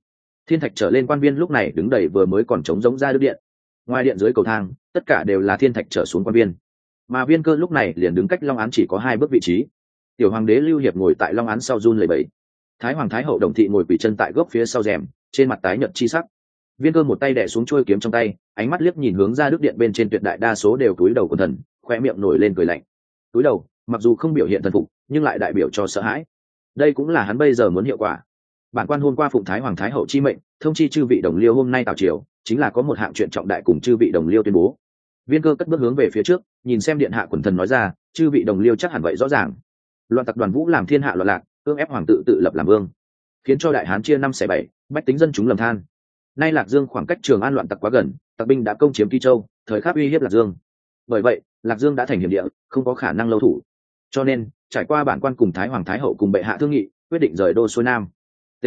thiên thạch trở lên quan viên lúc này đứng đầy vừa mới còn trống giống ra đức điện. Ngoài điện dưới cầu thang, tất cả đều là thiên thạch trở xuống quan viên. Mà viên cơ lúc này liền đứng cách long án chỉ có hai bước vị trí. Tiểu hoàng đế lưu hiệp ngồi tại long án sau run lầy bẫy thái hoàng thái hậu đồng thị ngồi quỳ chân tại gốc phía sau rèm, trên mặt tái nhợt chi sắc. Viên cơ một tay đẻ xuống trôi kiếm trong tay, ánh mắt liếc nhìn hướng ra đức điện bên trên tuyệt đại đa số đều túi đầu của thần khoe miệng nổi lên cười lạnh. Túi đầu, mặc dù không biểu hiện thần phục, nhưng lại đại biểu cho sợ hãi. Đây cũng là hắn bây giờ muốn hiệu quả. Bản quan hôm qua phụng thái hoàng thái hậu chi mệnh, thông chi chư vị đồng liêu hôm nay tào triều, chính là có một hạng chuyện trọng đại cùng chư vị đồng liêu tuyên bố. Viên cơ cất bước hướng về phía trước, nhìn xem điện hạ quần thần nói ra, chư vị đồng liêu chắc hẳn vậy rõ ràng. Loạn tặc đoàn vũ làm thiên hạ loạn lạc ương ép hoàng tự tự lập làm vương, khiến cho đại hán chia năm xẻ bảy, bách tính dân chúng lầm than. Nay lạc dương khoảng cách trường an loạn tặc quá gần, tặc binh đã công chiếm kỳ châu, thời khắc uy hiếp lạc dương. Bởi vậy lạc dương đã thành hiểm địa không có khả năng lâu thủ. Cho nên trải qua bản quan cùng thái hoàng thái hậu cùng bệ hạ thương nghị quyết định rời đô xuôi nam. T.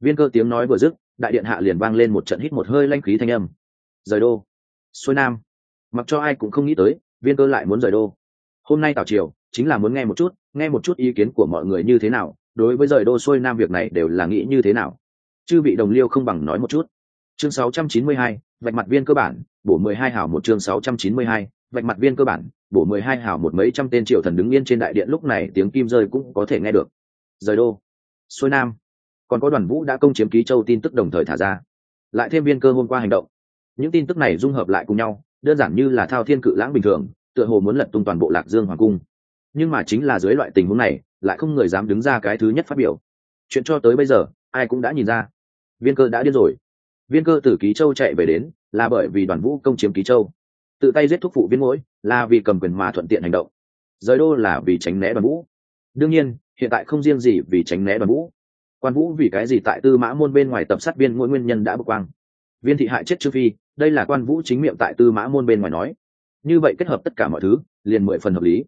Viên cơ tiếng nói vừa dứt đại điện hạ liền vang lên một trận hít một hơi lanh khí thanh âm. Rời đô. Xuôi nam. Mặc cho ai cũng không nghĩ tới viên cơ lại muốn rời đô. Hôm nay tào triều chính là muốn nghe một chút nghe một chút ý kiến của mọi người như thế nào đối với rời đô xuôi nam việc này đều là nghĩ như thế nào. Chư vị đồng liêu không bằng nói một chút. Chương 692, vạch mặt viên cơ bản bổ 12 hào một chương 692, vạch mặt viên cơ bản, bổ 12 hào một mấy trăm tên triệu thần đứng yên trên đại điện, lúc này tiếng kim rơi cũng có thể nghe được. Rời đô, xuôi nam, còn có đoàn vũ đã công chiếm ký châu tin tức đồng thời thả ra. Lại thêm viên cơ hôm qua hành động. Những tin tức này dung hợp lại cùng nhau, đơn giản như là thao thiên cự lãng bình thường, tựa hồ muốn lật tung toàn bộ lạc dương hoàng cung. Nhưng mà chính là dưới loại tình huống này, lại không người dám đứng ra cái thứ nhất phát biểu. Chuyện cho tới bây giờ, ai cũng đã nhìn ra. Viên cơ đã điên rồi. Viên cơ từ ký châu chạy về đến, là bởi vì đoàn vũ công chiếm ký châu tự tay giết thúc phụ viên mỗi là vì cầm quyền mà thuận tiện hành động. Rời đô là vì tránh né đoàn vũ. Đương nhiên, hiện tại không riêng gì vì tránh né đoàn vũ. Quan vũ vì cái gì tại tư mã môn bên ngoài tập sát viên mỗi nguyên nhân đã bực quang. Viên thị hại chết trương phi, đây là quan vũ chính miệng tại tư mã môn bên ngoài nói. Như vậy kết hợp tất cả mọi thứ, liền mười phần hợp lý.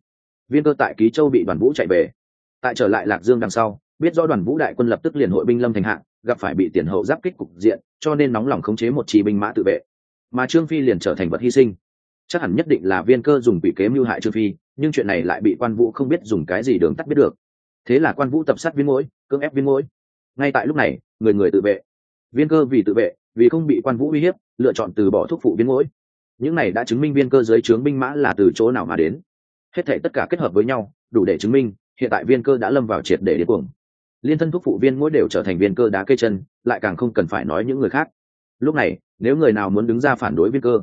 Viên cơ tại ký châu bị đoàn vũ chạy về. Tại trở lại lạc dương đằng sau, biết do đoàn vũ đại quân lập tức liền hội binh lâm thành hạng, gặp phải bị tiền hậu giáp kích cục diện, cho nên nóng lòng khống chế một chi binh mã tự vệ. Mà trương phi liền trở thành vật hy sinh chắc hẳn nhất định là viên cơ dùng bị kế mưu hại trương phi, nhưng chuyện này lại bị quan vũ không biết dùng cái gì đường tắt biết được. Thế là quan vũ tập sát viên mỗi cưỡng ép viên mỗi ngay tại lúc này, người người tự vệ. Viên cơ vì tự vệ, vì không bị quan vũ uy hiếp, lựa chọn từ bỏ thuốc phụ viên mỗi những này đã chứng minh viên cơ dưới trướng binh mã là từ chỗ nào mà đến. Hết thể tất cả kết hợp với nhau, đủ để chứng minh, hiện tại viên cơ đã lâm vào triệt để điên cuồng. Liên thân thuốc phụ viên mỗi đều trở thành viên cơ đá cây chân, lại càng không cần phải nói những người khác. Lúc này, nếu người nào muốn đứng ra phản đối viên cơ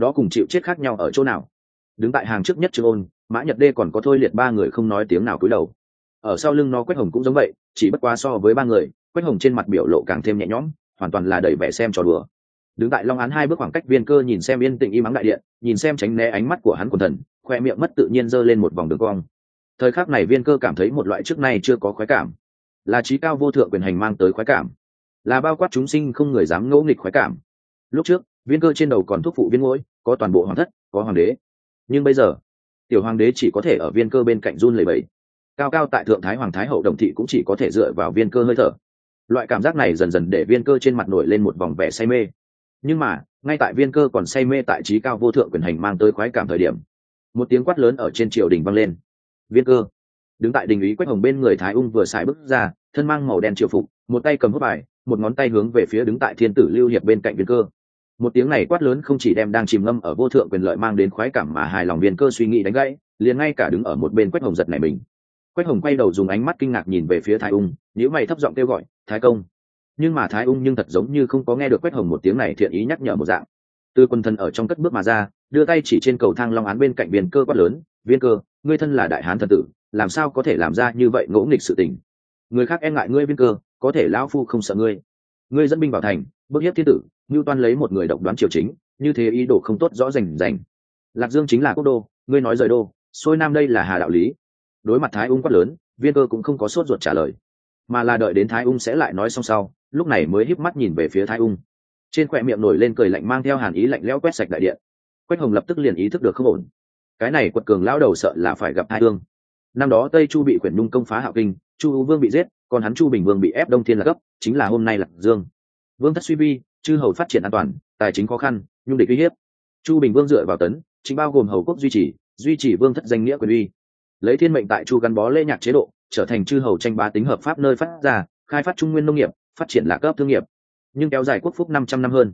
đó cùng chịu chết khác nhau ở chỗ nào? Đứng tại hàng trước nhất trương ôn, mã nhật đê còn có thôi liệt ba người không nói tiếng nào cúi đầu. Ở sau lưng nó quách hồng cũng giống vậy, chỉ bất quá so với ba người, quách hồng trên mặt biểu lộ càng thêm nhẹ nhõm, hoàn toàn là đầy vẻ xem trò đùa. Đứng tại long án hai bước khoảng cách viên cơ nhìn xem yên tĩnh im ắng đại điện, nhìn xem tránh né ánh mắt của hắn quần thần, khoe miệng mất tự nhiên giơ lên một vòng đường cong. Thời khắc này viên cơ cảm thấy một loại trước nay chưa có khoái cảm. Là trí cao vô thượng quyền hành mang tới khoái cảm. Là bao quát chúng sinh không người dám ngẫu nghịch khoái cảm. Lúc trước viên cơ trên đầu còn thuốc phụ viên ngỗi có toàn bộ hoàng thất, có hoàng đế. Nhưng bây giờ, tiểu hoàng đế chỉ có thể ở viên cơ bên cạnh run lầy bẫy cao cao tại thượng thái hoàng thái hậu đồng thị cũng chỉ có thể dựa vào viên cơ hơi thở. Loại cảm giác này dần dần để viên cơ trên mặt nổi lên một vòng vẻ say mê. Nhưng mà, ngay tại viên cơ còn say mê tại trí cao vô thượng quyền hành mang tới khoái cảm thời điểm, một tiếng quát lớn ở trên triều đình vang lên. Viên cơ, đứng tại đình ý quách hồng bên người thái ung vừa xài bước ra, thân mang màu đen triều phục, một tay cầm hút bài, một ngón tay hướng về phía đứng tại thiên tử lưu hiệp bên cạnh viên cơ một tiếng này quát lớn không chỉ đem đang chìm ngâm ở vô thượng quyền lợi mang đến khoái cảm mà hài lòng viên cơ suy nghĩ đánh gãy, liền ngay cả đứng ở một bên quách hồng giật này mình. Quách hồng quay đầu dùng ánh mắt kinh ngạc nhìn về phía thái ung nếu mày thấp giọng kêu gọi, thái công. Nhưng mà thái ung nhưng thật giống như không có nghe được quách hồng một tiếng này thiện ý nhắc nhở một dạng. Từ quân thân ở trong cất bước mà ra, đưa tay chỉ trên cầu thang long án bên cạnh viên cơ quát lớn, viên cơ, ngươi thân là đại hán thần tử, làm sao có thể làm ra như vậy ngỗ nghịch sự tình? Người khác e ngại ngươi, viên cơ, có thể lão phu không sợ ngươi. Ngươi dẫn binh vào thành bước hiếp thiên tử ngưu toan lấy một người độc đoán triều chính, như thế ý đồ không tốt rõ rành rành. Lạc dương chính là quốc đô, ngươi nói rời đô xôi nam đây là hà đạo lý. Đối mặt thái ung quát lớn, viên cơ cũng không có sốt ruột trả lời, mà là đợi đến thái ung sẽ lại nói xong sau, lúc này mới híp mắt nhìn về phía thái ung. Trên khoe miệng nổi lên cười lạnh mang theo hàn ý lạnh lẽo quét sạch đại điện. Quách hồng lập tức liền ý thức được không ổn. Cái này quật cường lao đầu sợ là phải gặp hai thương năm đó tây chu bị quyển nhung công phá hạo kinh, chu vương bị giết, còn hắn chu bình vương bị ép đông thiên là gấp, chính là hôm nay lạc dương. Vương thất suy vi chư hầu phát triển an toàn, tài chính khó khăn, nhung địch uy hiếp. Chu bình vương dựa vào tấn, chính bao gồm hầu quốc duy trì duy trì vương thất danh nghĩa quyền uy. Lấy thiên mệnh tại chu gắn bó lễ nhạc chế độ, trở thành chư hầu tranh bá tính hợp pháp nơi phát ra, khai phát trung nguyên nông nghiệp, phát triển lạc cấp thương nghiệp. Nhưng kéo dài quốc phúc năm trăm năm hơn.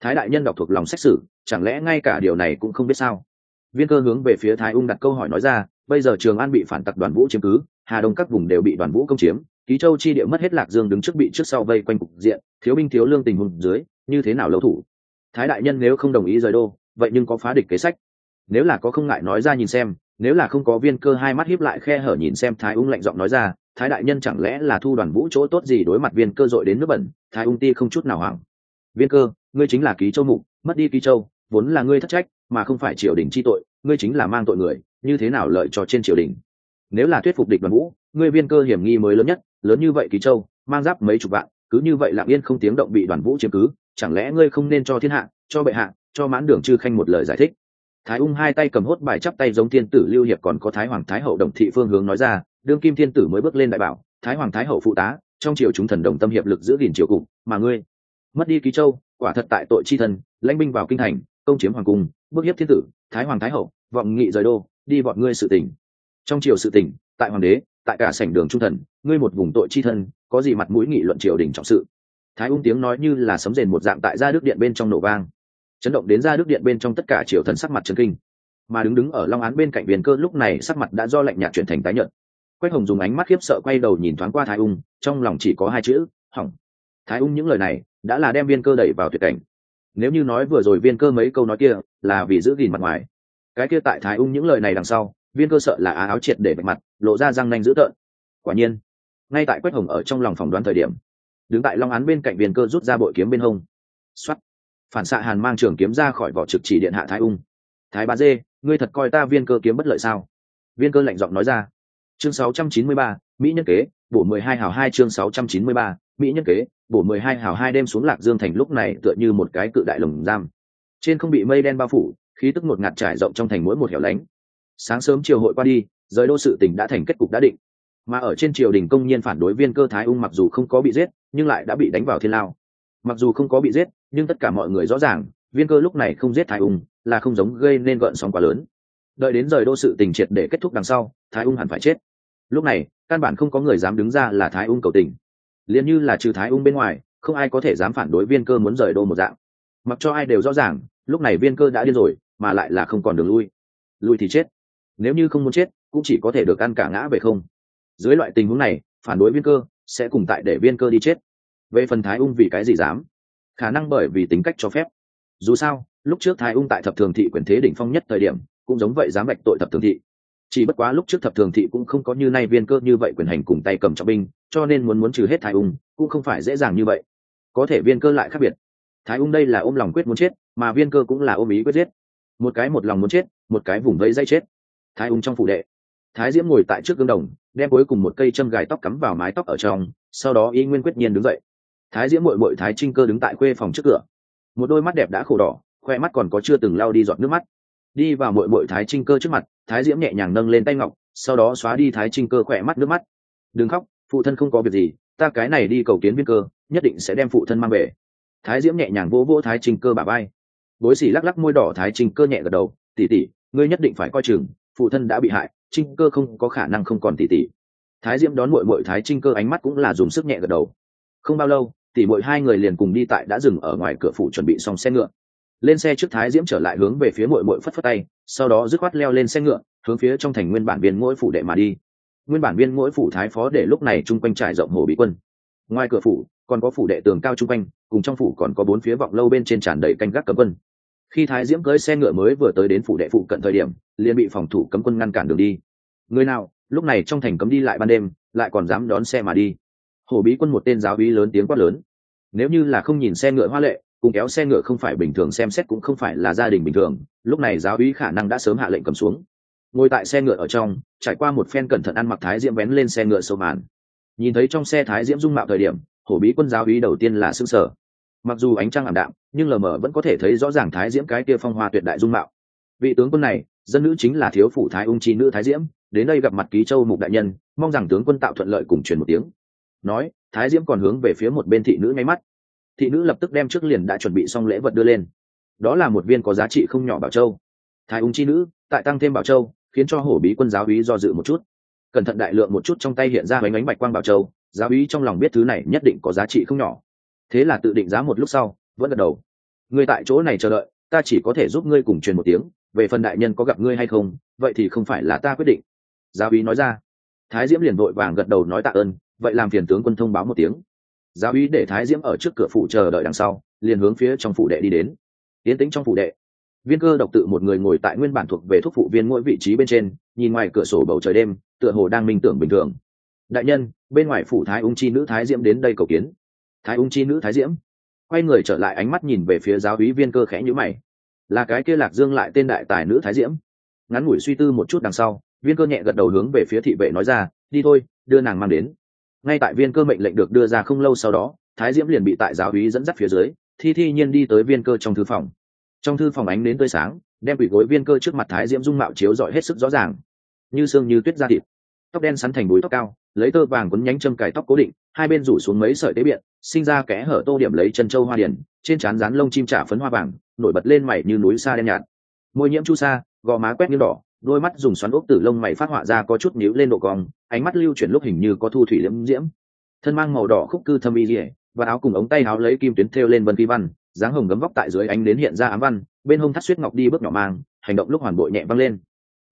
Thái đại nhân đọc thuộc lòng xét xử chẳng lẽ ngay cả điều này cũng không biết sao? Viên cơ hướng về phía thái ung đặt câu hỏi nói ra, bây giờ trường an bị phản tặc đoàn vũ chiếm cứ, hà đông các vùng đều bị đoàn vũ công chiếm ký châu chi địa mất hết lạc dương đứng trước bị trước sau vây quanh cục diện, thiếu binh, thiếu lương tình hùng dưới, như thế nào lâu thủ? Thái đại nhân nếu không đồng ý rời đô, vậy nhưng có phá địch kế sách. Nếu là có không ngại nói ra nhìn xem, nếu là không có viên cơ hai mắt hiếp lại khe hở nhìn xem thái ung lạnh giọng nói ra, thái đại nhân chẳng lẽ là thu đoàn vũ chỗ tốt gì đối mặt viên cơ dội đến nước bẩn? Thái ung ti không chút nào hoảng. Viên cơ, ngươi chính là ký châu mục, mất đi ký châu, vốn là ngươi thất trách, mà không phải triều đình chi tội, ngươi chính là mang tội người, như thế nào lợi cho trên triều đình? Nếu là thuyết phục địch đoàn vũ, ngươi viên cơ hiểm nghi mới lớn nhất lớn như vậy ký châu, mang giáp mấy chục vạn, cứ như vậy lặng yên không tiếng động bị đoàn vũ chiếm cứ, chẳng lẽ ngươi không nên cho thiên hạ, cho bệ hạ, cho mãn đường chư khanh một lời giải thích? Thái ung hai tay cầm hốt bài chắp tay giống thiên tử lưu hiệp còn có thái hoàng thái hậu đồng thị phương hướng nói ra, đương kim thiên tử mới bước lên đại bảo, thái hoàng thái hậu phụ tá, trong triều chúng thần đồng tâm hiệp lực giữ gìn triều cục, mà ngươi mất đi ký châu, quả thật tại tội chi thần lãnh binh vào kinh thành, công chiếm hoàng cung, bước hiếp thiên tử, thái hoàng thái hậu, vọng nghị rời đô, đi bọn ngươi sự tỉnh trong triều sự tỉnh tại hoàng đế tại cả sảnh đường trung thần, ngươi một vùng tội chi thân, có gì mặt mũi nghị luận triều đình trọng sự? Thái ung tiếng nói như là sấm rền một dạng tại gia đức điện bên trong nổ vang. Chấn động đến gia đức điện bên trong tất cả triều thần sắc mặt trần kinh. Mà đứng đứng ở long án bên cạnh viền cơ lúc này sắc mặt đã do lạnh nhạt chuyển thành tái nhợt. Quách hồng dùng ánh mắt khiếp sợ quay đầu nhìn thoáng qua thái ung, trong lòng chỉ có hai chữ, hỏng. Thái ung những lời này đã là đem viên cơ đẩy vào tuyệt cảnh. Nếu như nói vừa rồi viên cơ mấy câu nói kia là vì giữ gìn mặt ngoài, cái kia tại thái ung những lời này đằng sau viên cơ sợ là á áo triệt để bạch mặt lộ ra răng nanh dữ tợn. Quả nhiên ngay tại quách hồng ở trong lòng phỏng đoán thời điểm đứng tại long án bên cạnh viên cơ rút ra bội kiếm bên hông. Xuất phản xạ hàn mang trường kiếm ra khỏi vỏ trực chỉ điện hạ thái ung. Thái ba dê ngươi thật coi ta viên cơ kiếm bất lợi sao? Viên cơ lạnh giọng nói ra. Chương 693, mỹ nhân kế bổ 12 hào hai chương 693, mỹ nhân kế bổ 12 hào hai đêm xuống lạc dương thành lúc này tựa như một cái cự đại lồng giam. Trên không bị mây đen bao phủ khí tức ngột ngạt trải rộng trong thành mỗi một hẻo lánh sáng sớm chiều hội qua đi giới đô sự tỉnh đã thành kết cục đã định. Mà ở trên triều đình công nhiên phản đối viên cơ thái ung mặc dù không có bị giết, nhưng lại đã bị đánh vào thiên lao. Mặc dù không có bị giết, nhưng tất cả mọi người rõ ràng, viên cơ lúc này không giết thái ung, là không giống gây nên gợn sóng quá lớn. Đợi đến rời đô sự tình triệt để kết thúc đằng sau, thái ung hẳn phải chết. Lúc này, căn bản không có người dám đứng ra là thái ung cầu tình. Liền như là trừ thái ung bên ngoài, không ai có thể dám phản đối viên cơ muốn rời đô một dạng. Mặc cho ai đều rõ ràng, lúc này viên cơ đã điên rồi, mà lại là không còn đường lui. Lui thì chết nếu như không muốn chết, cũng chỉ có thể được ăn cả ngã về không. Dưới loại tình huống này, phản đối viên cơ sẽ cùng tại để viên cơ đi chết. Về phần thái ung vì cái gì dám? Khả năng bởi vì tính cách cho phép. Dù sao, lúc trước thái ung tại thập thường thị quyền thế đỉnh phong nhất thời điểm, cũng giống vậy dám bạch tội thập thường thị. Chỉ bất quá lúc trước thập thường thị cũng không có như nay viên cơ như vậy quyền hành cùng tay cầm trọng binh, cho nên muốn muốn trừ hết thái ung, cũng không phải dễ dàng như vậy. Có thể viên cơ lại khác biệt. Thái ung đây là ôm lòng quyết muốn chết, mà viên cơ cũng là ôm ý quyết giết. Một cái một lòng muốn chết, một cái vùng vây dây chết thái ung trong phủ đệ. Thái diễm ngồi tại trước gương đồng, đem cuối cùng một cây châm gài tóc cắm vào mái tóc ở trong, sau đó y nguyên quyết nhiên đứng dậy. Thái diễm mội mội thái trinh cơ đứng tại quê phòng trước cửa. Một đôi mắt đẹp đã khổ đỏ, khoe mắt còn có chưa từng lao đi giọt nước mắt. Đi vào mội mội thái trinh cơ trước mặt, thái diễm nhẹ nhàng nâng lên tay ngọc, sau đó xóa đi thái trinh cơ khỏe mắt nước mắt. Đừng khóc, phụ thân không có việc gì, ta cái này đi cầu kiến viên cơ, nhất định sẽ đem phụ thân mang về. Thái diễm nhẹ nhàng vỗ vỗ thái trinh cơ bà bay bối xỉ lắc lắc môi đỏ, thái trinh cơ nhẹ gật đầu tỉ tỉ ngươi nhất định phải coi chừng phụ thân đã bị hại, trinh cơ không có khả năng không còn tỉ tỉ. Thái diễm đón mội mội thái trinh cơ ánh mắt cũng là dùng sức nhẹ gật đầu. Không bao lâu, tỉ mội hai người liền cùng đi tại đã dừng ở ngoài cửa phủ chuẩn bị xong xe ngựa. Lên xe trước thái diễm trở lại hướng về phía mội mội phất phất tay, sau đó dứt khoát leo lên xe ngựa, hướng phía trong thành nguyên bản viên mỗi phủ đệ mà đi. Nguyên bản viên mỗi phủ thái phó để lúc này chung quanh trải rộng hồ bị quân. Ngoài cửa phủ, còn có phủ đệ tường cao chung quanh, cùng trong phủ còn có bốn phía vọng lâu bên trên tràn đầy canh gác cấm quân khi thái diễm cưới xe ngựa mới vừa tới đến phủ đệ phụ cận thời điểm, liền bị phòng thủ cấm quân ngăn cản đường đi. Người nào, lúc này trong thành cấm đi lại ban đêm, lại còn dám đón xe mà đi. Hổ bí quân một tên giáo bí lớn tiếng quát lớn. Nếu như là không nhìn xe ngựa hoa lệ, cùng kéo xe ngựa không phải bình thường xem xét cũng không phải là gia đình bình thường, lúc này giáo úy khả năng đã sớm hạ lệnh cầm xuống. Ngồi tại xe ngựa ở trong, trải qua một phen cẩn thận ăn mặc thái diễm vén lên xe ngựa sâu màn. Nhìn thấy trong xe thái diễm dung mạo thời điểm, hổ bí quân giáo úy đầu tiên là xương sở mặc dù ánh trăng ảm đạm, nhưng lờ mờ vẫn có thể thấy rõ ràng thái diễm cái kia phong hoa tuyệt đại dung mạo. Vị tướng quân này, dân nữ chính là thiếu phủ thái ung chi nữ thái diễm, đến đây gặp mặt ký châu mục đại nhân, mong rằng tướng quân tạo thuận lợi cùng truyền một tiếng. Nói, thái diễm còn hướng về phía một bên thị nữ ngay mắt. Thị nữ lập tức đem trước liền đã chuẩn bị xong lễ vật đưa lên. Đó là một viên có giá trị không nhỏ bảo châu. Thái ung chi nữ, tại tăng thêm bảo châu, khiến cho hổ bí quân giáo úy do dự một chút. Cẩn thận đại lượng một chút trong tay hiện ra bánh ánh bạch quang bảo châu, giáo úy trong lòng biết thứ này nhất định có giá trị không nhỏ thế là tự định giá một lúc sau, vẫn gật đầu. Ngươi tại chỗ này chờ đợi, ta chỉ có thể giúp ngươi cùng truyền một tiếng, về phần đại nhân có gặp ngươi hay không, vậy thì không phải là ta quyết định. Giáo uy nói ra. Thái diễm liền vội vàng gật đầu nói tạ ơn, vậy làm phiền tướng quân thông báo một tiếng. Giáo uy để thái diễm ở trước cửa phủ chờ đợi đằng sau, liền hướng phía trong phủ đệ đi đến. Yến tĩnh trong phủ đệ. Viên cơ độc tự một người ngồi tại nguyên bản thuộc về thuốc phụ viên mỗi vị trí bên trên, nhìn ngoài cửa sổ bầu trời đêm, tựa hồ đang minh tưởng bình thường. Đại nhân, bên ngoài phủ thái ung chi nữ thái diễm đến đây cầu kiến thái ung chi nữ thái diễm. Quay người trở lại ánh mắt nhìn về phía giáo úy viên cơ khẽ nhữ mày. Là cái kia lạc dương lại tên đại tài nữ thái diễm. Ngắn ngủi suy tư một chút đằng sau, viên cơ nhẹ gật đầu hướng về phía thị vệ nói ra, đi thôi, đưa nàng mang đến. Ngay tại viên cơ mệnh lệnh được đưa ra không lâu sau đó, thái diễm liền bị tại giáo úy dẫn dắt phía dưới, thi thi nhiên đi tới viên cơ trong thư phòng. Trong thư phòng ánh đến tươi sáng, đem quỷ gối viên cơ trước mặt thái diễm dung mạo chiếu rọi hết sức rõ ràng. Như xương như tuyết da thịt. Tóc đen sắn thành búi tóc cao lấy tơ vàng quấn nhánh châm cài tóc cố định, hai bên rủ xuống mấy sợi tế biện, sinh ra kẽ hở tô điểm lấy chân châu hoa điển, trên trán rán lông chim trả phấn hoa vàng, nổi bật lên mày như núi xa đen nhạt. Môi nhiễm chu sa, gò má quét như đỏ, đôi mắt dùng xoắn ốc tử lông mày phát họa ra có chút nhíu lên độ cong, ánh mắt lưu chuyển lúc hình như có thu thủy liễm diễm. Thân mang màu đỏ khúc cư thâm y dỉa và áo cùng ống tay áo lấy kim tuyến thêu lên vân phi văn, dáng hồng gấm vóc tại dưới ánh đến hiện ra ám văn, bên hông thắt suýt ngọc đi bước nhỏ mang, hành động lúc hoàn bộ nhẹ văng lên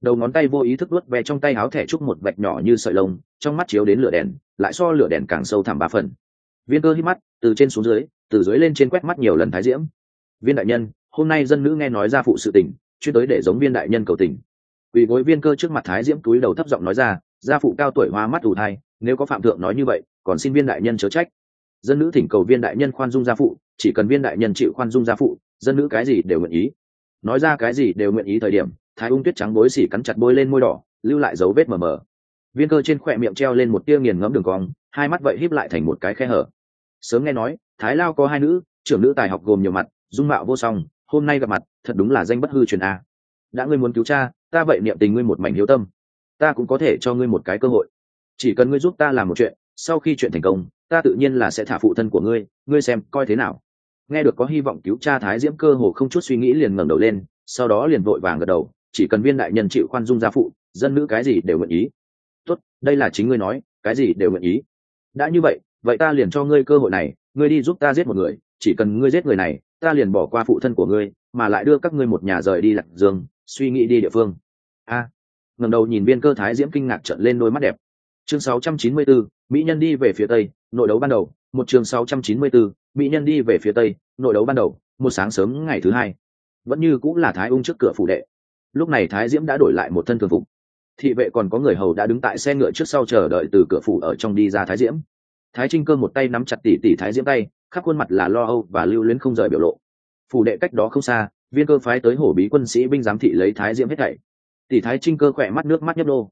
đầu ngón tay vô ý thức luốt ve trong tay áo thẻ trúc một vạch nhỏ như sợi lông, trong mắt chiếu đến lửa đèn, lại so lửa đèn càng sâu thẳm ba phần. Viên cơ hít mắt, từ trên xuống dưới, từ dưới lên trên quét mắt nhiều lần thái diễm. Viên đại nhân, hôm nay dân nữ nghe nói ra phụ sự tình, chuyên tới để giống viên đại nhân cầu tình. Quỳ gối viên cơ trước mặt thái diễm túi đầu thấp giọng nói ra, gia phụ cao tuổi hoa mắt ủ thai, nếu có phạm thượng nói như vậy, còn xin viên đại nhân chớ trách. Dân nữ thỉnh cầu viên đại nhân khoan dung gia phụ, chỉ cần viên đại nhân chịu khoan dung gia phụ, dân nữ cái gì đều nguyện ý. Nói ra cái gì đều nguyện ý thời điểm thái ung tuyết trắng bối xỉ cắn chặt bôi lên môi đỏ, lưu lại dấu vết mờ mờ. Viên cơ trên khỏe miệng treo lên một tia nghiền ngẫm đường cong, hai mắt vậy híp lại thành một cái khe hở. Sớm nghe nói, thái lao có hai nữ, trưởng nữ tài học gồm nhiều mặt, dung mạo vô song, hôm nay gặp mặt, thật đúng là danh bất hư truyền a. Đã ngươi muốn cứu cha, ta vậy niệm tình ngươi một mảnh hiếu tâm. Ta cũng có thể cho ngươi một cái cơ hội. Chỉ cần ngươi giúp ta làm một chuyện, sau khi chuyện thành công, ta tự nhiên là sẽ thả phụ thân của ngươi ngươi xem coi thế nào. Nghe được có hy vọng cứu cha thái diễm cơ hồ không chút suy nghĩ liền ngẩng đầu lên, sau đó liền vội vàng gật đầu chỉ cần viên đại nhân chịu khoan dung gia phụ dân nữ cái gì đều nguyện ý. Tốt đây là chính ngươi nói cái gì đều nguyện ý. Đã như vậy vậy ta liền cho ngươi cơ hội này ngươi đi giúp ta giết một người chỉ cần ngươi giết người này ta liền bỏ qua phụ thân của ngươi mà lại đưa các ngươi một nhà rời đi lạc dương suy nghĩ đi địa phương. A. À, ngẩng đầu nhìn viên cơ thái diễm kinh ngạc trợn lên đôi mắt đẹp. Chương 694, mỹ nhân đi về phía tây nội đấu ban đầu. Một chương 694, mỹ nhân đi về phía tây nội đấu ban đầu. Một sáng sớm ngày thứ hai. Vẫn như cũng là thái ung trước cửa phủ đệ lúc này thái diễm đã đổi lại một thân thường phục. Thị vệ còn có người hầu đã đứng tại xe ngựa trước sau chờ đợi từ cửa phủ ở trong đi ra thái diễm. Thái trinh cơ một tay nắm chặt tỉ tỉ thái diễm tay, khắp khuôn mặt là lo âu và lưu luyến không rời biểu lộ. Phủ đệ cách đó không xa, viên cơ phái tới hổ bí quân sĩ binh giám thị lấy thái diễm hết thảy. Tỉ thái trinh cơ khỏe mắt nước mắt nhấp đô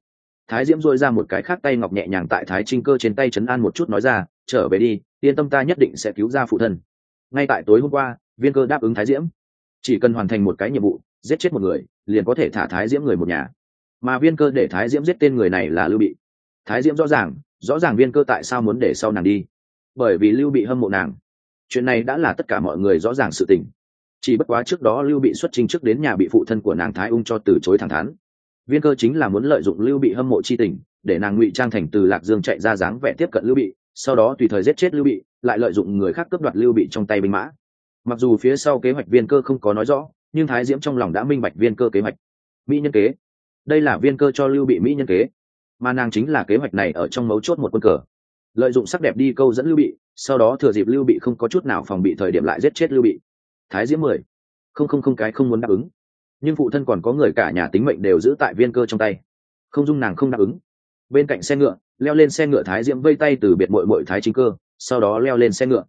thái diễm dội ra một cái khác tay ngọc nhẹ nhàng tại thái trinh cơ trên tay chấn an một chút nói ra, trở về đi, yên tâm ta nhất định sẽ cứu ra phụ thân. Ngay tại tối hôm qua, viên cơ đáp ứng thái diễm. Chỉ cần hoàn thành một cái nhiệm vụ giết chết một người, liền có thể thả thái diễm người một nhà. Mà viên cơ để thái diễm giết tên người này là lưu bị. Thái diễm rõ ràng rõ ràng viên cơ tại sao muốn để sau nàng đi. Bởi vì lưu bị hâm mộ nàng. Chuyện này đã là tất cả mọi người rõ ràng sự tình. Chỉ bất quá trước đó lưu bị xuất trình trước đến nhà bị phụ thân của nàng thái ung cho từ chối thẳng thắn. Viên cơ chính là muốn lợi dụng lưu bị hâm mộ chi tình, để nàng ngụy trang thành từ lạc dương chạy ra dáng vẻ tiếp cận lưu bị, sau đó tùy thời giết chết lưu bị, lại lợi dụng người khác cướp đoạt lưu bị trong tay binh mã. Mặc dù phía sau kế hoạch viên cơ không có nói rõ nhưng thái diễm trong lòng đã minh bạch viên cơ kế hoạch. Mỹ nhân kế. Đây là viên cơ cho lưu bị mỹ nhân kế. Mà nàng chính là kế hoạch này ở trong mấu chốt một quân cờ. Lợi dụng sắc đẹp đi câu dẫn lưu bị, sau đó thừa dịp lưu bị không có chút nào phòng bị thời điểm lại giết chết lưu bị. Thái diễm mười. Không không không, cái không muốn đáp ứng. Nhưng phụ thân còn có người cả nhà tính mệnh đều giữ tại viên cơ trong tay. Không dung nàng không đáp ứng. Bên cạnh xe ngựa, leo lên xe ngựa thái diễm vây tay từ biệt mội mội thái chính cơ, sau đó leo lên xe ngựa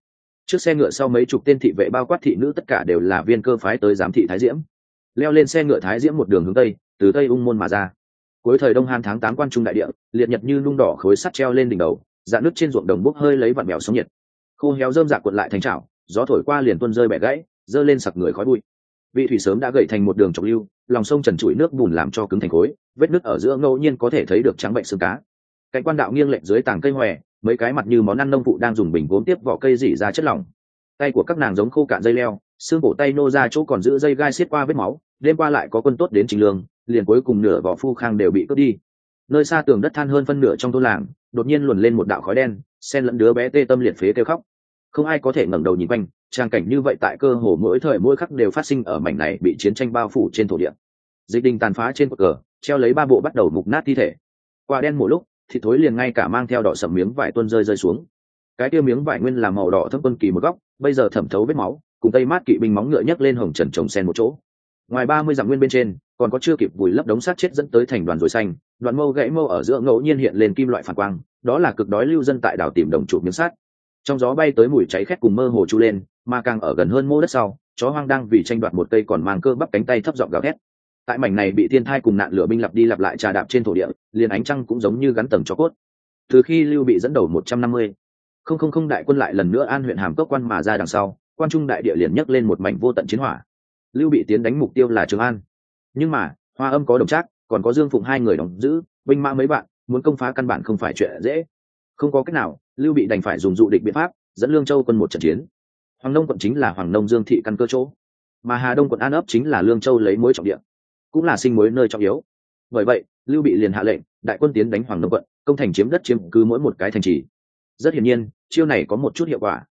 trước xe ngựa sau mấy chục tên thị vệ bao quát thị nữ tất cả đều là viên cơ phái tới giám thị thái diễm. Leo lên xe ngựa thái diễm một đường hướng tây, từ tây ung môn mà ra. Cuối thời đông han tháng tám quan trung đại địa, liệt nhật như nung đỏ khối sắt treo lên đỉnh đầu dạ nước trên ruộng đồng bốc hơi lấy vặn mèo sống nhiệt. Khô héo dơm dạ cuộn lại thành trào gió thổi qua liền tuôn rơi bẻ gãy giơ lên sặc người khói bụi. Vị thủy sớm đã gậy thành một đường trọc lưu, lòng sông trần trụi nước bùn làm cho cứng thành khối, vết nứt ở giữa ngẫu nhiên có thể thấy được trắng bệnh xương cá. Cạnh quan đạo nghiêng lệch dưới tảng cây hòe mấy cái mặt như món ăn nông phụ đang dùng bình gốm tiếp vỏ cây dỉ ra chất lỏng. Tay của các nàng giống khô cạn dây leo, xương cổ tay nô ra chỗ còn giữ dây gai xiết qua vết máu, đêm qua lại có quân tốt đến trình lương, liền cuối cùng nửa vỏ phu khang đều bị cướp đi. Nơi xa tường đất than hơn phân nửa trong thôn làng, đột nhiên luồn lên một đạo khói đen sen lẫn đứa bé tê tâm liệt phế kêu khóc. Không ai có thể ngẩng đầu nhìn quanh, trang cảnh như vậy tại cơ hồ mỗi thời mỗi khắc đều phát sinh ở mảnh này bị chiến tranh bao phủ trên thổ địa. Dịch đình tàn phá trên cột cờ, treo lấy ba bộ bắt đầu mục nát thi thể. Qua đen một lúc thì thối liền ngay cả mang theo đỏ sầm miếng vải tuôn rơi rơi xuống. Cái kia miếng vải nguyên là màu đỏ thâm quân kỳ một góc, bây giờ thẩm thấu vết máu, cùng tây mát kỵ binh móng ngựa nhấc lên hồng trần trồng sen một chỗ. Ngoài ba mươi dặm nguyên bên trên, còn có chưa kịp vùi lấp đống xác chết dẫn tới thành đoàn rồi xanh đoạn mâu gãy mâu ở giữa ngẫu nhiên hiện lên kim loại phản quang, đó là cực đói lưu dân tại đảo tìm đồng trụ miếng sắt trong gió bay tới mùi cháy khét cùng mơ hồ chu lên, mà càng ở gần hơn mô đất sau, chó hoang đang vì tranh đoạt một cây còn mang cơ bắp cánh tay thấp giọng gào thét tại mảnh này bị thiên thai cùng nạn lửa binh lặp đi lặp lại trà đạp trên thổ địa, liền ánh trăng cũng giống như gắn tầng cho cốt. Từ khi lưu bị dẫn đầu một trăm năm mươi, không không không đại quân lại lần nữa an huyện hàm cốc quan mà ra đằng sau, quan trung đại địa liền nhấc lên một mảnh vô tận chiến hỏa. Lưu bị tiến đánh mục tiêu là trường an. Nhưng mà, hoa âm có đồng trác, còn có dương phụng hai người đóng giữ, binh mã mấy bạn, muốn công phá căn bản không phải chuyện dễ. Không có cách nào, lưu bị đành phải dùng dụ địch biện pháp, dẫn lương châu quân một trận chiến. Hoàng nông quận chính là hoàng nông dương thị căn cơ chỗ. Mà hà đông quận an ấp chính là lương châu lấy mối trọng địa cũng là sinh mối nơi trọng yếu. Bởi vậy, lưu bị liền hạ lệnh, đại quân tiến đánh hoàng nông quận, công thành chiếm đất chiếm cứ mỗi một cái thành trì. Rất hiển nhiên, chiêu này có một chút hiệu quả.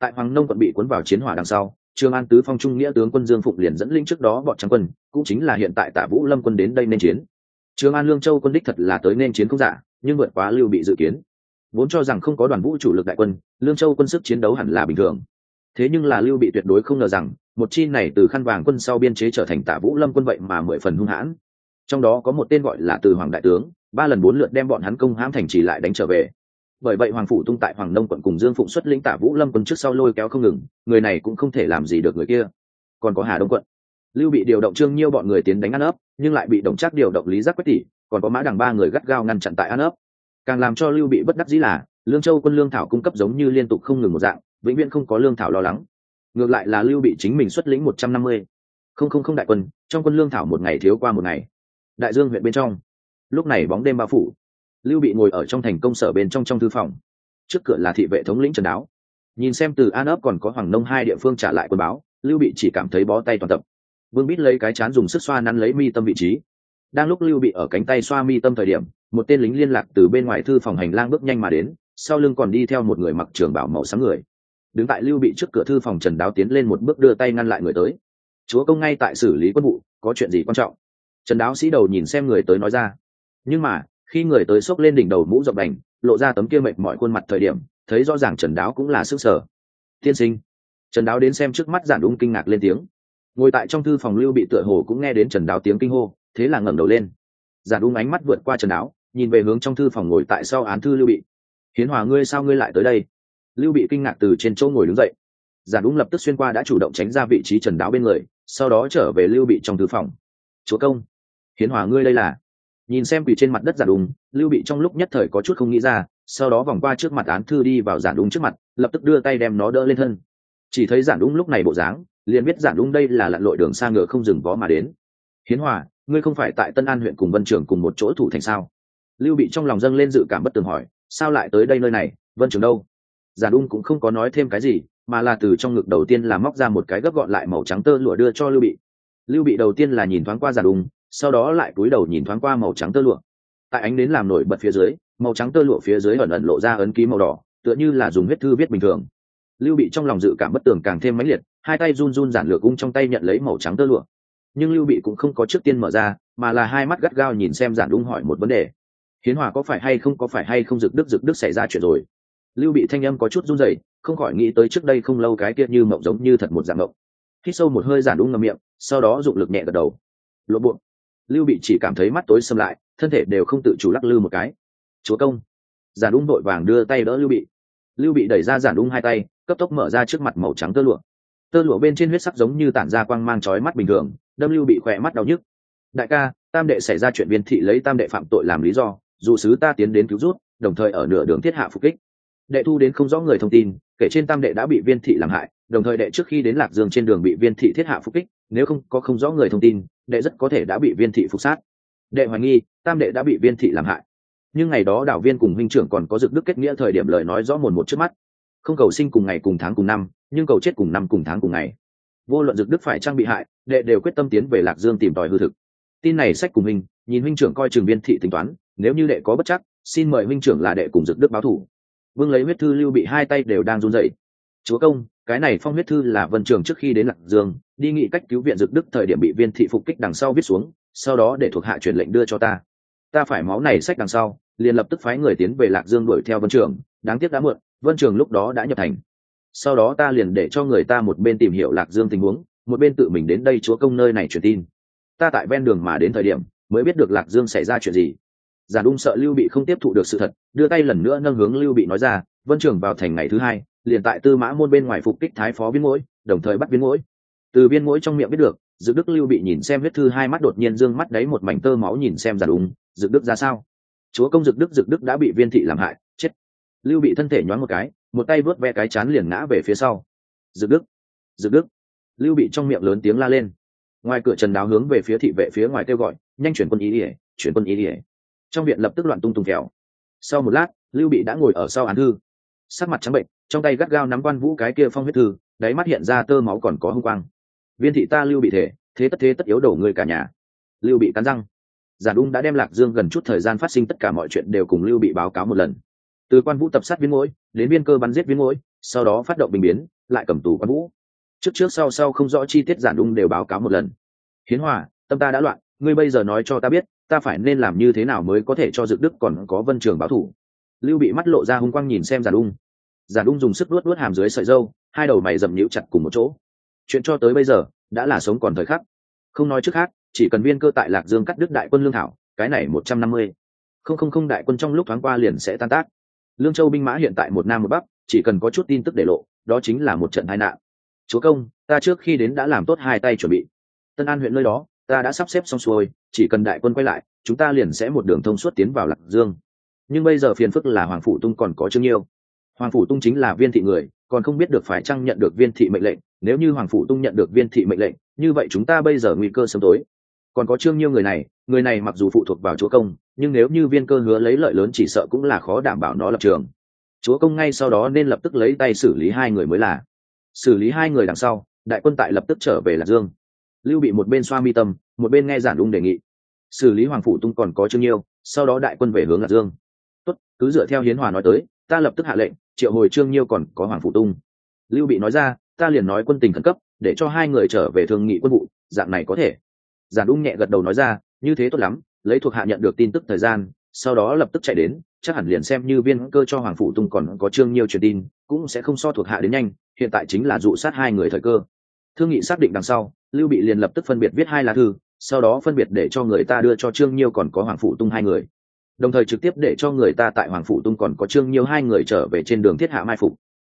Tại hoàng nông quận bị cuốn vào chiến hỏa đằng sau, trương an tứ phong trung nghĩa tướng quân dương phụng liền dẫn linh trước đó bọn trắng quân, cũng chính là hiện tại tả vũ lâm quân đến đây nên chiến. Trương an lương châu quân đích thật là tới nên chiến không giả, nhưng vượt quá lưu bị dự kiến. Vốn cho rằng không có đoàn vũ chủ lực đại quân, lương châu quân sức chiến đấu hẳn là bình thường. Thế nhưng là lưu bị tuyệt đối không ngờ rằng một chi này từ khăn vàng quân sau biên chế trở thành tả vũ lâm quân vậy mà mười phần hung hãn. Trong đó có một tên gọi là từ hoàng đại tướng, ba lần bốn lượt đem bọn hắn công hãm thành trì lại đánh trở về. Bởi vậy hoàng phủ tung tại hoàng nông quận cùng dương phụng xuất lĩnh tả vũ lâm quân trước sau lôi kéo không ngừng, người này cũng không thể làm gì được người kia. Còn có hà đông quận. Lưu bị điều động trương nhiêu bọn người tiến đánh ăn ấp, nhưng lại bị đồng trác điều động lý giác quách tỷ, còn có mã đằng ba người gắt gao ngăn chặn tại ăn ấp. Càng làm cho lưu bị bất đắc dĩ là, lương châu quân lương thảo cung cấp giống như liên tục không ngừng một dạng, vĩnh viễn không có lương thảo lo lắng ngược lại là lưu bị chính mình xuất lĩnh một trăm năm mươi. Không không không đại quân, trong quân lương thảo một ngày thiếu qua một ngày. Đại dương huyện bên trong. Lúc này bóng đêm bao phủ. Lưu bị ngồi ở trong thành công sở bên trong trong thư phòng. Trước cửa là thị vệ thống lĩnh trần đáo. Nhìn xem từ an ấp còn có hoàng nông hai địa phương trả lại quân báo, lưu bị chỉ cảm thấy bó tay toàn tập. Vương bít lấy cái chán dùng sức xoa nắn lấy mi tâm vị trí. Đang lúc lưu bị ở cánh tay xoa mi tâm thời điểm, một tên lính liên lạc từ bên ngoài thư phòng hành lang bước nhanh mà đến, sau lưng còn đi theo một người mặc trường bảo màu sáng người đứng tại lưu bị trước cửa thư phòng trần đáo tiến lên một bước đưa tay ngăn lại người tới. Chúa công ngay tại xử lý quân vụ có chuyện gì quan trọng? Trần đáo sĩ đầu nhìn xem người tới nói ra. Nhưng mà khi người tới xốc lên đỉnh đầu mũ dọc đành lộ ra tấm kia mệt mọi khuôn mặt thời điểm thấy rõ ràng trần đáo cũng là sức sở. Tiên sinh. Trần đáo đến xem trước mắt giản đúng kinh ngạc lên tiếng. Ngồi tại trong thư phòng lưu bị tựa hồ cũng nghe đến trần đáo tiếng kinh hô thế là ngẩng đầu lên. Giản ung ánh mắt vượt qua trần đáo, nhìn về hướng trong thư phòng ngồi tại sau án thư lưu bị. Hiến hòa ngươi sao ngươi lại tới đây? Lưu bị kinh ngạc từ trên chỗ ngồi đứng dậy. Giản đúng lập tức xuyên qua đã chủ động tránh ra vị trí trần đáo bên người sau đó trở về lưu bị trong thư phòng. Chúa công hiến hòa ngươi đây là. Nhìn xem quỳ trên mặt đất giản đúng, lưu bị trong lúc nhất thời có chút không nghĩ ra sau đó vòng qua trước mặt án thư đi vào giản đúng trước mặt lập tức đưa tay đem nó đỡ lên thân. Chỉ thấy giản đúng lúc này bộ dáng liền biết giản đúng đây là lặn lội đường xa ngựa không dừng vó mà đến. Hiến hòa ngươi không phải tại tân an huyện cùng vân trường cùng một chỗ thủ thành sao? Lưu bị trong lòng dâng lên dự cảm bất tường hỏi sao lại tới đây nơi này? Vân trường đâu? Giản ung cũng không có nói thêm cái gì, mà là từ trong ngực đầu tiên là móc ra một cái gấp gọn lại màu trắng tơ lụa đưa cho lưu bị. Lưu bị đầu tiên là nhìn thoáng qua giản ung sau đó lại cúi đầu nhìn thoáng qua màu trắng tơ lụa. Tại ánh đến làm nổi bật phía dưới, màu trắng tơ lụa phía dưới ẩn ẩn lộ ra ấn ký màu đỏ, tựa như là dùng huyết thư viết bình thường. Lưu bị trong lòng dự cảm bất tường càng thêm mãnh liệt, hai tay run run giản lược ung trong tay nhận lấy màu trắng tơ lụa. Nhưng lưu bị cũng không có trước tiên mở ra, mà là hai mắt gắt gao nhìn xem giản ung hỏi một vấn đề. Hiến hòa có phải hay không, có phải hay không rực đức rực đức xảy ra chuyện rồi? Lưu bị thanh âm có chút run rẩy, không khỏi nghĩ tới trước đây không lâu cái kia như mộng giống như thật một dạng mộng. Hít sâu một hơi giản đúng ngầm miệng, sau đó dụng lực nhẹ gật đầu. Lộ buộc lưu bị chỉ cảm thấy mắt tối xâm lại, thân thể đều không tự chủ lắc lư một cái. Chúa công. Giản đúng vội vàng đưa tay đỡ lưu bị. Lưu bị đẩy ra giản đúng hai tay, cấp tốc mở ra trước mặt màu trắng tơ lụa. Tơ lụa bên trên huyết sắc giống như tản ra quang mang chói mắt bình thường, đâm lưu bị khỏe mắt đau nhức. Đại ca, tam đệ xảy ra chuyện viên thị lấy tam đệ phạm tội làm lý do, dù sứ ta tiến đến cứu rút đồng thời ở nửa đường thiết hạ phục kích đệ thu đến không rõ người thông tin, kể trên tam đệ đã bị viên thị làm hại, đồng thời đệ trước khi đến lạc dương trên đường bị viên thị thiết hạ phục kích, nếu không, có không rõ người thông tin, đệ rất có thể đã bị viên thị phục sát. Đệ hoài nghi, tam đệ đã bị viên thị làm hại. Nhưng ngày đó đảo viên cùng huynh trưởng còn có dực đức kết nghĩa thời điểm lời nói rõ mồn một trước mắt. Không cầu sinh cùng ngày cùng tháng cùng năm, nhưng cầu chết cùng năm cùng tháng cùng ngày. Vô luận dực đức phải trang bị hại, đệ đều quyết tâm tiến về lạc dương tìm tòi hư thực. Tin này sách cùng huynh, nhìn huynh trưởng coi trường viên thị tính toán, nếu như đệ có bất chắc, xin mời huynh trưởng là đệ cùng dực đức báo thủ vương lấy huyết thư lưu bị hai tay đều đang run rẩy. Chúa công, cái này phong huyết thư là vân trường trước khi đến lạc dương, đi nghị cách cứu viện dực đức thời điểm bị viên thị phục kích đằng sau viết xuống, sau đó để thuộc hạ truyền lệnh đưa cho ta. Ta phải máu này sách đằng sau, liền lập tức phái người tiến về lạc dương đuổi theo vân trường, đáng tiếc đã muộn, vân trường lúc đó đã nhập thành. Sau đó ta liền để cho người ta một bên tìm hiểu lạc dương tình huống, một bên tự mình đến đây chúa công nơi này truyền tin. Ta tại ven đường mà đến thời điểm, mới biết được lạc dương xảy ra chuyện gì giản ung sợ lưu bị không tiếp thụ được sự thật, đưa tay lần nữa nâng hướng lưu bị nói ra, vân trường vào thành ngày thứ hai, liền tại tư mã môn bên ngoài phục kích thái phó viên mũi đồng thời bắt viên mũi từ viên mũi trong miệng biết được, dự đức lưu bị nhìn xem huyết thư hai mắt đột nhiên d ư ơ n g mắt đấy một mảnh tơ máu nhìn xem giản ung dự đức ra sao? Chúa công dực đức dực đức đã bị viên thị làm hại, chết. Lưu bị thân thể nhoáng một cái, một tay vớt ve cái chán liền ngã về phía sau. Dực đức dực đức. Lưu bị trong miệng lớn tiếng la lên. Ngoài cửa trần đáo hướng về phía thị vệ phía ngoài kêu gọi, nhanh chuyển quân ý ỉa chuyển quân ý ỉa trong viện lập tức loạn tung tung kẹo. Sau một lát, lưu bị đã ngồi ở sau án thư. Sắc mặt trắng bệnh, trong tay gắt gao nắm quan vũ cái kia phong huyết thư, đáy mắt hiện ra tơ máu còn có hung quang. Viên thị ta lưu bị thể, thế tất thế tất yếu đổ người cả nhà. Lưu bị cắn răng. Giản ung đã đem lạc dương gần chút thời gian phát sinh tất cả mọi chuyện đều cùng lưu bị báo cáo một lần. Từ quan vũ tập sát viên mũi đến viên cơ bắn giết viên mũi sau đó phát động bình biến, lại cầm tù quan vũ. Trước trước sau sau không rõ chi tiết giản ung đều báo cáo một lần. Hiến hòa, tâm ta đã loạn, ngươi bây giờ nói cho ta biết ta phải nên làm như thế nào mới có thể cho dực đức còn có vân trường báo thủ? Lưu bị mắt lộ ra hung quang nhìn xem giả ung. Giả ung dùng sức luốt luốt hàm dưới sợi dâu, hai đầu mày dầm nhũ chặt cùng một chỗ. Chuyện cho tới bây giờ, đã là sống còn thời khắc. Không nói trước khác, chỉ cần viên cơ tại lạc dương cắt đứt đại quân lương thảo, cái này một trăm năm mươi. Không không không đại quân trong lúc thoáng qua liền sẽ tan tác. Lương châu binh mã hiện tại một nam một bắc, chỉ cần có chút tin tức để lộ, đó chính là một trận tai nạn. Chúa công, ta trước khi đến đã làm tốt hai tay chuẩn bị. Tân an huyện nơi đó, ta đã sắp xếp xong xuôi chỉ cần đại quân quay lại, chúng ta liền sẽ một đường thông suốt tiến vào lạc dương. Nhưng bây giờ phiền phức là hoàng phủ tung còn có chương nhiêu. Hoàng phủ tung chính là viên thị người, còn không biết được phải chăng nhận được viên thị mệnh lệnh, nếu như hoàng phủ tung nhận được viên thị mệnh lệnh, như vậy chúng ta bây giờ nguy cơ sớm tối. Còn có trương nhiêu người này người này mặc dù phụ thuộc vào chúa công, nhưng nếu như viên cơ hứa lấy lợi lớn chỉ sợ cũng là khó đảm bảo nó lập trường. Chúa công ngay sau đó nên lập tức lấy tay xử lý hai người mới là. Xử lý hai người đằng sau, đại quân tại lập tức trở về lạc dương. Lưu bị một bên xoa mi tâm, một bên nghe giản ung đề nghị xử lý hoàng phủ tung còn có trương nhiêu, sau đó đại quân về hướng lạc dương. Tốt, cứ dựa theo hiến hòa nói tới, ta lập tức hạ lệnh, triệu hồi trương nhiêu còn có hoàng phủ tung. Lưu bị nói ra, ta liền nói quân tình khẩn cấp, để cho hai người trở về thương nghị quân vụ, dạng này có thể. Giản ung nhẹ gật đầu nói ra, như thế tốt lắm, lấy thuộc hạ nhận được tin tức thời gian, sau đó lập tức chạy đến, chắc hẳn liền xem như viên cơ cho hoàng phủ tung còn có trương nhiêu truyền tin, cũng sẽ không so thuộc hạ đến nhanh, hiện tại chính là dụ sát hai người thời cơ. Thương nghị xác định đằng sau, lưu bị liền lập tức phân biệt viết hai lá thư sau đó phân biệt để cho người ta đưa cho trương nhiêu còn có hoàng phụ tung hai người. Đồng thời trực tiếp để cho người ta tại hoàng phụ tung còn có trương nhiêu hai người trở về trên đường thiết hạ mai phục.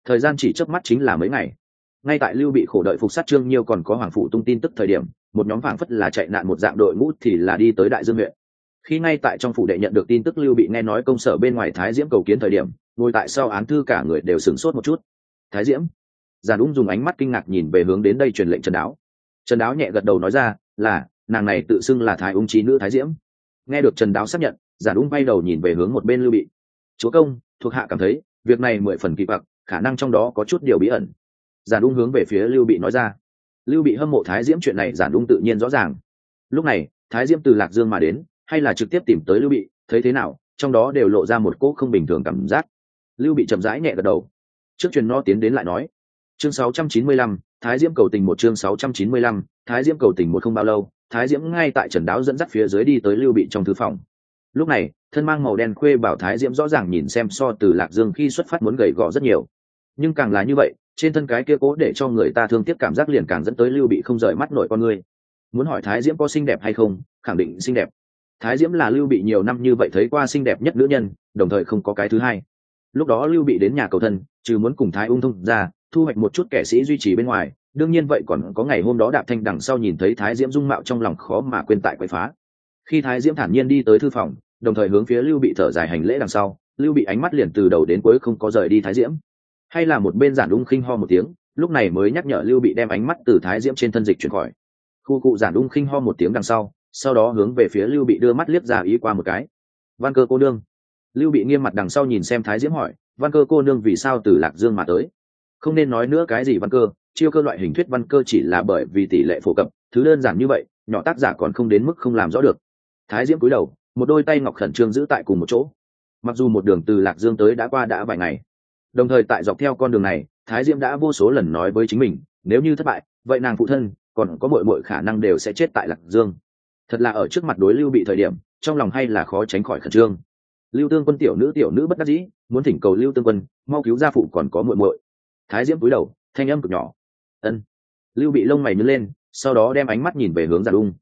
Thời gian chỉ chớp mắt chính là mấy ngày. Ngay tại lưu bị khổ đợi phục sát trương nhiêu còn có hoàng phụ tung tin tức thời điểm, một nhóm phảng phất là chạy nạn một dạng đội ngũ thì là đi tới đại dương huyện. Khi ngay tại trong phủ đệ nhận được tin tức lưu bị nghe nói công sở bên ngoài thái diễm cầu kiến thời điểm, ngồi tại sau án thư cả người đều sửng sốt một chút. Thái diễm? Giàn ung dùng ánh mắt kinh ngạc nhìn về hướng đến đây truyền lệnh trần đáo. Trần đáo nhẹ gật đầu nói ra, là nàng này tự xưng là thái ung trí nữ thái diễm. Nghe được trần đáo xác nhận giản ung bay đầu nhìn về hướng một bên lưu bị. Chúa công thuộc hạ cảm thấy việc này mười phần kỳ bạc khả năng trong đó có chút điều bí ẩn. Giản ung hướng về phía lưu bị nói ra. Lưu bị hâm mộ thái diễm chuyện này giản ung tự nhiên rõ ràng. Lúc này thái diễm từ lạc dương mà đến hay là trực tiếp tìm tới lưu bị thấy thế nào trong đó đều lộ ra một cỗ không bình thường cảm giác. Lưu bị chậm rãi nhẹ gật đầu. Trước truyền no tiến đến lại nói chương 695, thái diễm cầu tình một chương 695, thái diễm cầu tình một không bao lâu thái diễm ngay tại trần đáo dẫn dắt phía dưới đi tới lưu bị trong thư phòng. Lúc này, thân mang màu đen khuê bảo thái diễm rõ ràng nhìn xem so từ lạc dương khi xuất phát muốn gầy gò rất nhiều. Nhưng càng là như vậy, trên thân cái kia cố để cho người ta thương tiếc cảm giác liền càng dẫn tới lưu bị không rời mắt nổi con người. Muốn hỏi thái diễm có xinh đẹp hay không, khẳng định xinh đẹp. Thái diễm là lưu bị nhiều năm như vậy thấy qua xinh đẹp nhất nữ nhân, đồng thời không có cái thứ hai. Lúc đó lưu bị đến nhà cầu thân, trừ muốn cùng thái ung thông ra, thu hoạch một chút kẻ sĩ duy trì bên ngoài đương nhiên vậy còn có ngày hôm đó đạp thanh đằng sau nhìn thấy thái diễm dung mạo trong lòng khó mà quên tại quậy phá. Khi thái diễm thản nhiên đi tới thư phòng, đồng thời hướng phía lưu bị thở dài hành lễ đằng sau, lưu bị ánh mắt liền từ đầu đến cuối không có rời đi thái diễm. Hay là một bên giản ung khinh ho một tiếng, lúc này mới nhắc nhở lưu bị đem ánh mắt từ thái diễm trên thân dịch chuyển khỏi. Khu cụ giản ung khinh ho một tiếng đằng sau sau đó hướng về phía lưu bị đưa mắt liếc ra ý qua một cái. Văn cơ cô nương. Lưu bị nghiêm mặt đằng sau nhìn xem thái diễm hỏi, văn cơ cô nương vì sao từ lạc dương mà tới? Không nên nói nữa cái gì văn cơ chiêu cơ loại hình thuyết văn cơ chỉ là bởi vì tỷ lệ phổ cập, thứ đơn giản như vậy, nhỏ tác giả còn không đến mức không làm rõ được. Thái diễm cúi đầu, một đôi tay ngọc khẩn trương giữ tại cùng một chỗ. Mặc dù một đường từ lạc dương tới đã qua đã vài ngày, đồng thời tại dọc theo con đường này, thái diễm đã vô số lần nói với chính mình, nếu như thất bại, vậy nàng phụ thân, còn có mọi mọi khả năng đều sẽ chết tại lạc dương. Thật là ở trước mặt đối lưu bị thời điểm, trong lòng hay là khó tránh khỏi khẩn trương. Lưu tương quân tiểu nữ tiểu nữ bất đắc dĩ, muốn thỉnh cầu lưu tương quân, mau cứu gia phụ còn có muội muội. Thái diễm cúi đầu, thanh âm cực nhỏ ân. Lưu bị lông mày nhớ lên, sau đó đem ánh mắt nhìn về hướng giản ung.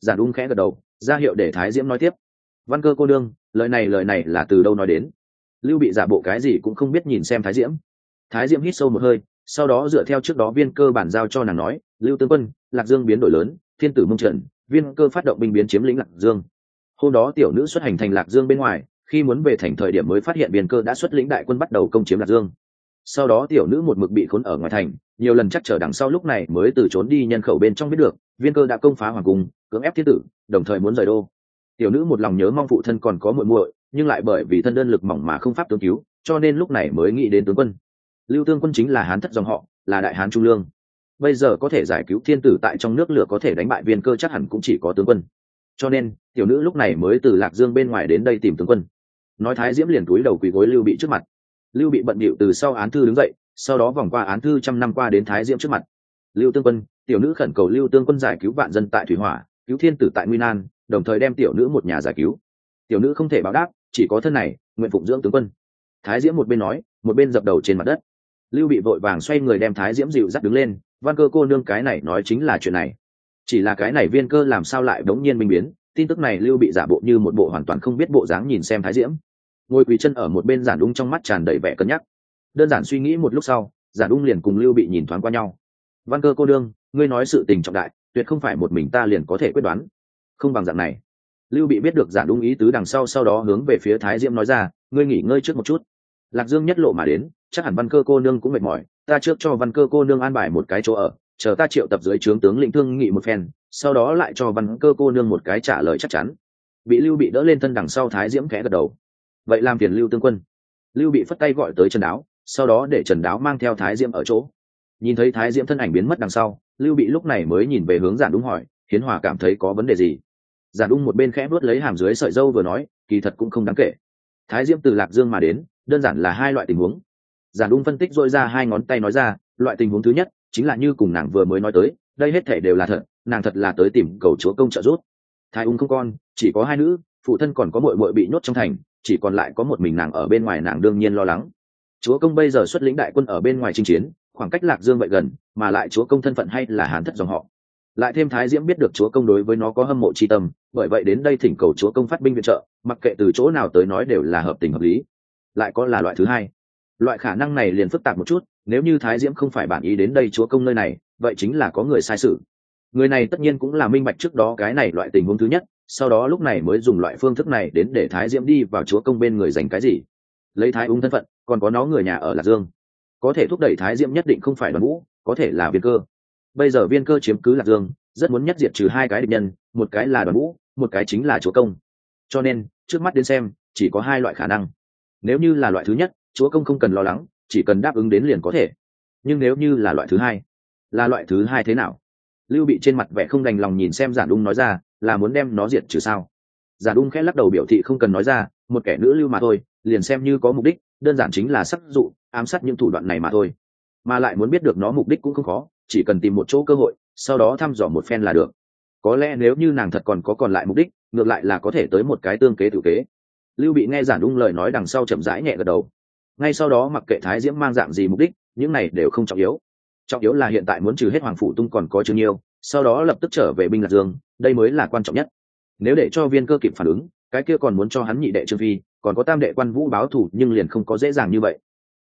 Giản ung khẽ gật đầu, ra hiệu để thái diễm nói tiếp. Văn cơ cô đương, lời này lời này là từ đâu nói đến? Lưu bị giả bộ cái gì cũng không biết nhìn xem thái diễm. Thái diễm hít sâu một hơi, sau đó dựa theo trước đó viên cơ bản giao cho nàng nói, lưu tướng quân, lạc dương biến đổi lớn, thiên tử mông trận, viên cơ phát động binh biến chiếm lĩnh lạc dương. Hôm đó tiểu nữ xuất hành thành lạc dương bên ngoài, khi muốn về thành thời điểm mới phát hiện viên cơ đã xuất lĩnh đại quân bắt đầu công chiếm lạc dương sau đó tiểu nữ một mực bị khốn ở ngoài thành, nhiều lần chắc trở đằng sau lúc này mới từ trốn đi nhân khẩu bên trong biết được, viên cơ đã công phá hoàng cung, cưỡng ép thiết tử, đồng thời muốn rời đô. Tiểu nữ một lòng nhớ mong phụ thân còn có muội muội, nhưng lại bởi vì thân đơn lực mỏng mà không pháp tướng cứu, cho nên lúc này mới nghĩ đến tướng quân. Lưu tương quân chính là hán thất dòng họ, là đại hán trung lương. Bây giờ có thể giải cứu thiên tử tại trong nước lửa có thể đánh bại viên cơ chắc hẳn cũng chỉ có tướng quân. Cho nên, tiểu nữ lúc này mới từ lạc dương bên ngoài đến đây tìm tướng quân. Nói thái diễm liền túi đầu quỳ gối lưu bị trước mặt lưu bị bận bịu từ sau án thư đứng dậy, sau đó vòng qua án thư trăm năm qua đến thái diễm trước mặt. Lưu tương quân, tiểu nữ khẩn cầu lưu tương quân giải cứu vạn dân tại thủy hỏa, cứu thiên tử tại nguyên an đồng thời đem tiểu nữ một nhà giải cứu. Tiểu nữ không thể báo đáp, chỉ có thân này, nguyện phụng dưỡng tướng quân. Thái diễm một bên nói, một bên dập đầu trên mặt đất. Lưu bị vội vàng xoay người đem thái diễm dịu dắt đứng lên, văn cơ cô nương, cái này nói chính là chuyện này. Chỉ là cái này viên cơ làm sao lại đống nhiên minh biến, tin tức này lưu bị giả bộ như một bộ hoàn toàn không biết bộ dáng nhìn xem thái diễm ngồi quỳ chân ở một bên giản ung trong mắt tràn đầy vẻ cân nhắc. Đơn giản suy nghĩ một lúc sau, giản ung liền cùng lưu bị nhìn thoáng qua nhau. Văn cơ cô đương, ngươi nói sự tình trọng đại, tuyệt không phải một mình ta liền có thể quyết đoán. Không bằng dạng này. Lưu bị biết được giản ung ý tứ đằng sau sau đó hướng về phía thái diễm nói ra, ngươi nghỉ ngơi trước một chút. Lạc dương nhất lộ mà đến, chắc hẳn văn cơ cô nương cũng mệt mỏi, ta trước cho văn cơ cô nương an bài một cái chỗ ở, chờ ta triệu tập dưới trướng tướng lĩnh thương nghị một phen, sau đó lại cho văn cơ cô nương một cái trả lời chắc chắn. Bị lưu bị đỡ lên thân đằng sau thái diễm khẽ gật đầu vậy làm phiền lưu tương quân lưu bị phất tay gọi tới trần đáo sau đó để trần đáo mang theo thái diễm ở chỗ nhìn thấy thái diễm thân ảnh biến mất đằng sau lưu bị lúc này mới nhìn về hướng giản đúng hỏi hiến hòa cảm thấy có vấn đề gì giản đúng một bên khẽ vớt lấy hàm dưới sợi dâu vừa nói kỳ thật cũng không đáng kể thái diễm từ lạc dương mà đến đơn giản là hai loại tình huống giản đúng phân tích dội ra hai ngón tay nói ra loại tình huống thứ nhất chính là như cùng nàng vừa mới nói tới đây hết thể đều là thật nàng thật là tới tìm cầu chúa công trợ giúp thái ung không con chỉ có hai nữ phụ thân còn có mội mội bị nhốt trong thành chỉ còn lại có một mình nàng ở bên ngoài nàng đương nhiên lo lắng. Chúa công bây giờ xuất lĩnh đại quân ở bên ngoài chinh chiến, khoảng cách lạc dương vậy gần, mà lại chúa công thân phận hay là hán thất dòng họ. Lại thêm thái diễm biết được chúa công đối với nó có hâm mộ c tâm, bởi vậy đến đây thỉnh cầu chúa công phát binh viện trợ, mặc kệ từ chỗ nào tới nói đều là hợp tình hợp lý. Lại có là loại thứ hai. Loại khả năng này liền phức tạp một chút, nếu như thái diễm không phải bản ý đến đây chúa công nơi này, vậy chính là có người sai sự. Người này tất nhiên cũng là minh bạch trước đó cái này loại tình huống thứ nhất sau đó lúc này mới dùng loại phương thức này đến để thái diễm đi vào chúa công bên người dành cái gì. Lấy thái ung thân phận, còn có nó người nhà ở lạc dương. Có thể thúc đẩy thái diễm nhất định không phải đoàn vũ có thể là viên cơ. Bây giờ viên cơ chiếm cứ lạc dương, rất muốn nhất diệt trừ hai cái địch nhân, một cái là đoàn vũ một cái chính là chúa công. Cho nên, trước mắt đến xem, chỉ có hai loại khả năng. Nếu như là loại thứ nhất, chúa công không cần lo lắng, chỉ cần đáp ứng đến liền có thể. Nhưng nếu như là loại thứ hai, là loại thứ hai thế nào? Lưu bị trên mặt vẻ không đành lòng nhìn xem giản đung nói ra là muốn đem nó diệt trừ sao? Giản đung khẽ lắc đầu biểu thị không cần nói ra, một kẻ nữ lưu mà thôi, liền xem như có mục đích, đơn giản chính là sắc dụ, ám sát những thủ đoạn này mà thôi. Mà lại muốn biết được nó mục đích cũng không khó, chỉ cần tìm một chỗ cơ hội, sau đó thăm dò một phen là được. Có lẽ nếu như nàng thật còn có còn lại mục đích, ngược lại là có thể tới một cái tương kế tự kế. Lưu bị nghe giản đung lời nói đằng sau chậm rãi nhẹ gật đầu. Ngay sau đó mặc kệ thái diễm mang dạng gì mục đích, những này đều không trọng yếu. Trọng yếu là hiện tại muốn trừ hết hoàng phủ tung còn có chừng nhiêu sau đó lập tức trở về binh lạc dương đây mới là quan trọng nhất. Nếu để cho viên cơ kịp phản ứng cái kia còn muốn cho hắn nhị đệ trương phi còn có tam đệ quan vũ báo thủ nhưng liền không có dễ dàng như vậy.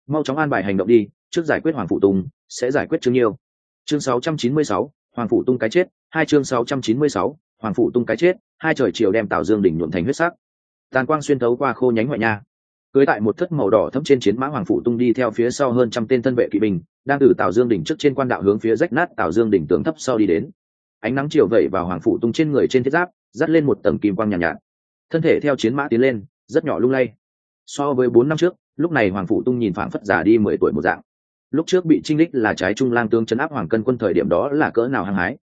Mau chóng an bài hành động đi trước giải quyết hoàng phụ tùng sẽ giải quyết trương nhiêu. Chương 696, hoàng phụ tung cái chết hai chương 696, hoàng phụ tung cái chết hai trời chiều đem tào dương đỉnh nhuộm thành huyết sắc. Tàn quang xuyên thấu qua khô nhánh ngoại nha. Cưới tại một thất màu đỏ thấp trên chiến mã hoàng phụ tung đi theo phía sau hơn trăm tên thân vệ kỵ binh đang từ tào dương đỉnh trước trên quan đạo hướng phía rách nát tào dương đỉnh tường thấp sau đi đến ánh nắng chiều vẩy vào hoàng phụ tung trên người trên thiết giáp dắt lên một tầng kim quang nhàn nhạt, nhạt. Thân thể theo chiến mã tiến lên rất nhỏ lung lay. So với bốn năm trước lúc này hoàng phụ tung nhìn phảng phất già đi mười tuổi một dạng. Lúc trước bị trinh đích là trái trung lang tướng chấn áp hoàng cân quân thời điểm đó là cỡ nào hăng hái.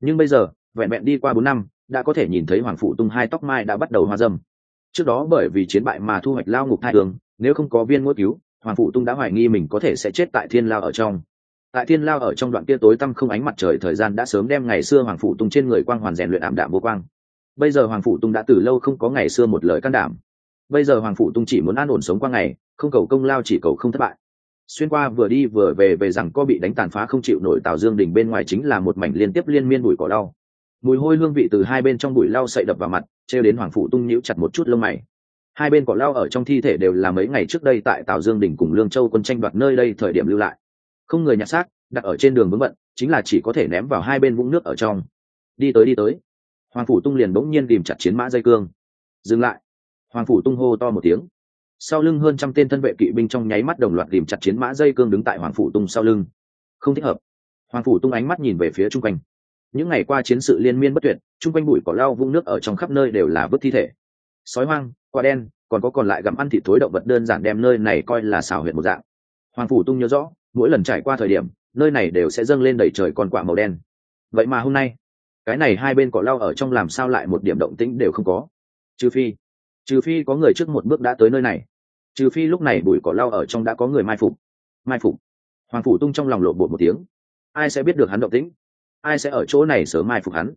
Nhưng bây giờ vẹn vẹn đi qua bốn năm đã có thể nhìn thấy hoàng phụ tung hai tóc mai đã bắt đầu hoa dâm. Trước đó bởi vì chiến bại mà thu hoạch lao ngục thai đường nếu không có viên ngôi cứu hoàng phụ tung đã hoài nghi mình có thể sẽ chết tại thiên lao ở trong tại thiên lao ở trong đoạn kia tối tăm không ánh mặt trời thời gian đã sớm đem ngày xưa hoàng phụ tung trên người quang hoàn rèn luyện ảm đạm vô quang. Bây giờ hoàng phụ tung đã từ lâu không có ngày xưa một lời can đảm. Bây giờ hoàng phụ tung chỉ muốn an ổn sống qua ngày, không cầu công lao chỉ cầu không thất bại. Xuyên qua vừa đi vừa về về rằng có bị đánh tàn phá không chịu nổi tào dương đình bên ngoài chính là một mảnh liên tiếp liên miên bụi cỏ đau. Mùi hôi hương vị từ hai bên trong bụi lau sậy đập vào mặt, trêu đến hoàng phụ tung nhíu chặt một chút lông mày. Hai bên cỏ lau ở trong thi thể đều là mấy ngày trước đây tại tào dương đình cùng lương châu quân tranh đoạt nơi đây thời điểm lưu lại không người nhặt xác, đặt ở trên đường vững vận chính là chỉ có thể ném vào hai bên vũng nước ở trong. Đi tới đi tới. Hoàng phủ tung liền bỗng nhiên tìm chặt chiến mã dây cương. Dừng lại. Hoàng phủ tung hô to một tiếng. Sau lưng hơn trăm tên thân vệ kỵ binh trong nháy mắt đồng loạt tìm chặt chiến mã dây cương đứng tại hoàng phủ tung sau lưng. Không thích hợp. Hoàng phủ tung ánh mắt nhìn về phía chung quanh. Những ngày qua chiến sự liên miên bất tuyệt, chung quanh bụi cỏ lau vung nước ở trong khắp nơi đều là vứt thi thể. Sói hoang, quả đen, còn có còn lại gặm ăn thịt thối động vật đơn giản đem nơi này coi là xào huyệt một dạng. Hoàng phủ tung nhớ rõ mỗi lần trải qua thời điểm, nơi này đều sẽ dâng lên đầy trời con quạ màu đen. Vậy mà hôm nay, cái này hai bên cỏ lau ở trong làm sao lại một điểm động tĩnh đều không có? Trừ phi trừ phi có người trước một bước đã tới nơi này. Trừ phi lúc này bụi cỏ lau ở trong đã có người mai phục. Mai phục. Hoàng phủ tung trong lòng lộ bột một tiếng. Ai sẽ biết được hắn động tĩnh? Ai sẽ ở chỗ này sớm mai phục hắn?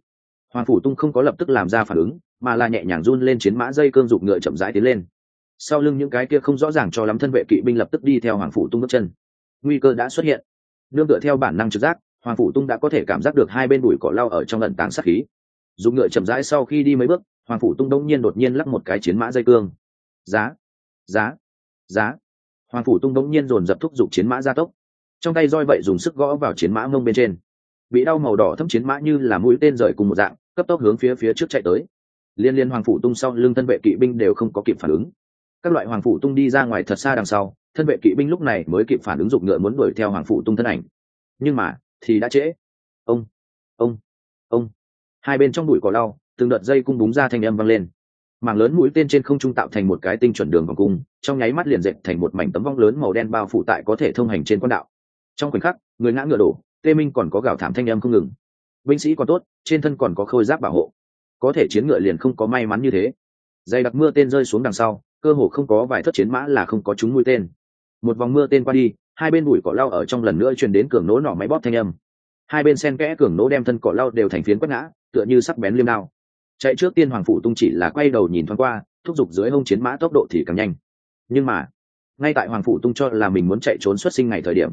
Hoàng phủ tung không có lập tức làm ra phản ứng, mà là nhẹ nhàng run lên chiến mã dây cương dục ngựa chậm rãi tiến lên. Sau lưng những cái kia không rõ ràng cho lắm thân vệ kỵ binh lập tức đi theo hoàng phủ tung bước chân nguy cơ đã xuất hiện. Nương tựa theo bản năng trực giác, hoàng phủ tung đã có thể cảm giác được hai bên bụi cỏ lau ở trong lần táng sát khí. Dùng ngựa chậm rãi sau khi đi mấy bước, hoàng phủ tung đông nhiên đột nhiên lắc một cái chiến mã dây cương. Giá giá giá. Hoàng phủ tung đông nhiên dồn dập thúc giục chiến mã gia tốc. Trong tay roi vậy dùng sức gõ vào chiến mã ngông bên trên. Bị đau màu đỏ thâm chiến mã như là mũi tên rời cùng một dạng, cấp tốc hướng phía phía trước chạy tới. Liên liên hoàng phủ tung sau lưng thân vệ kỵ binh đều không có kịp phản ứng. Các loại hoàng phủ tung đi ra ngoài thật xa đằng sau thân vệ kỵ binh lúc này mới kịp phản ứng dụng ngựa muốn đuổi theo hoàng phụ tung thân ảnh. Nhưng mà, thì đã trễ. Ông ông ông. Hai bên trong bụi cỏ lau, từng đợt dây cung búng ra thanh âm vang lên. Mảng lớn mũi tên trên không trung tạo thành một cái tinh chuẩn đường vòng cung, trong nháy mắt liền dệt thành một mảnh tấm vong lớn màu đen bao phủ tại có thể thông hành trên quan đạo trong khoảnh khắc, người ngã ngựa đổ, tê minh còn có gào thảm thanh âm không ngừng. Binh sĩ còn tốt, trên thân còn có khôi giáp bảo hộ. Có thể chiến ngựa liền không có may mắn như thế. Dày đặc mưa tên rơi xuống đằng sau, cơ hồ không có vài thất chiến mã là không có chúng mũi tên một vòng mưa tên qua đi, hai bên bụi cỏ lau ở trong lần nữa truyền đến cường nỗ nỏ máy bóp thanh âm. Hai bên sen kẽ cường nỗ đem thân cỏ lau đều thành phiến quất ngã, tựa như sắc bén liêm đao. Chạy trước tiên hoàng phủ tung chỉ là quay đầu nhìn thoáng qua, thúc giục dưới hông chiến mã tốc độ thì càng nhanh. Nhưng mà, ngay tại hoàng phủ tung cho là mình muốn chạy trốn xuất sinh ngày thời điểm,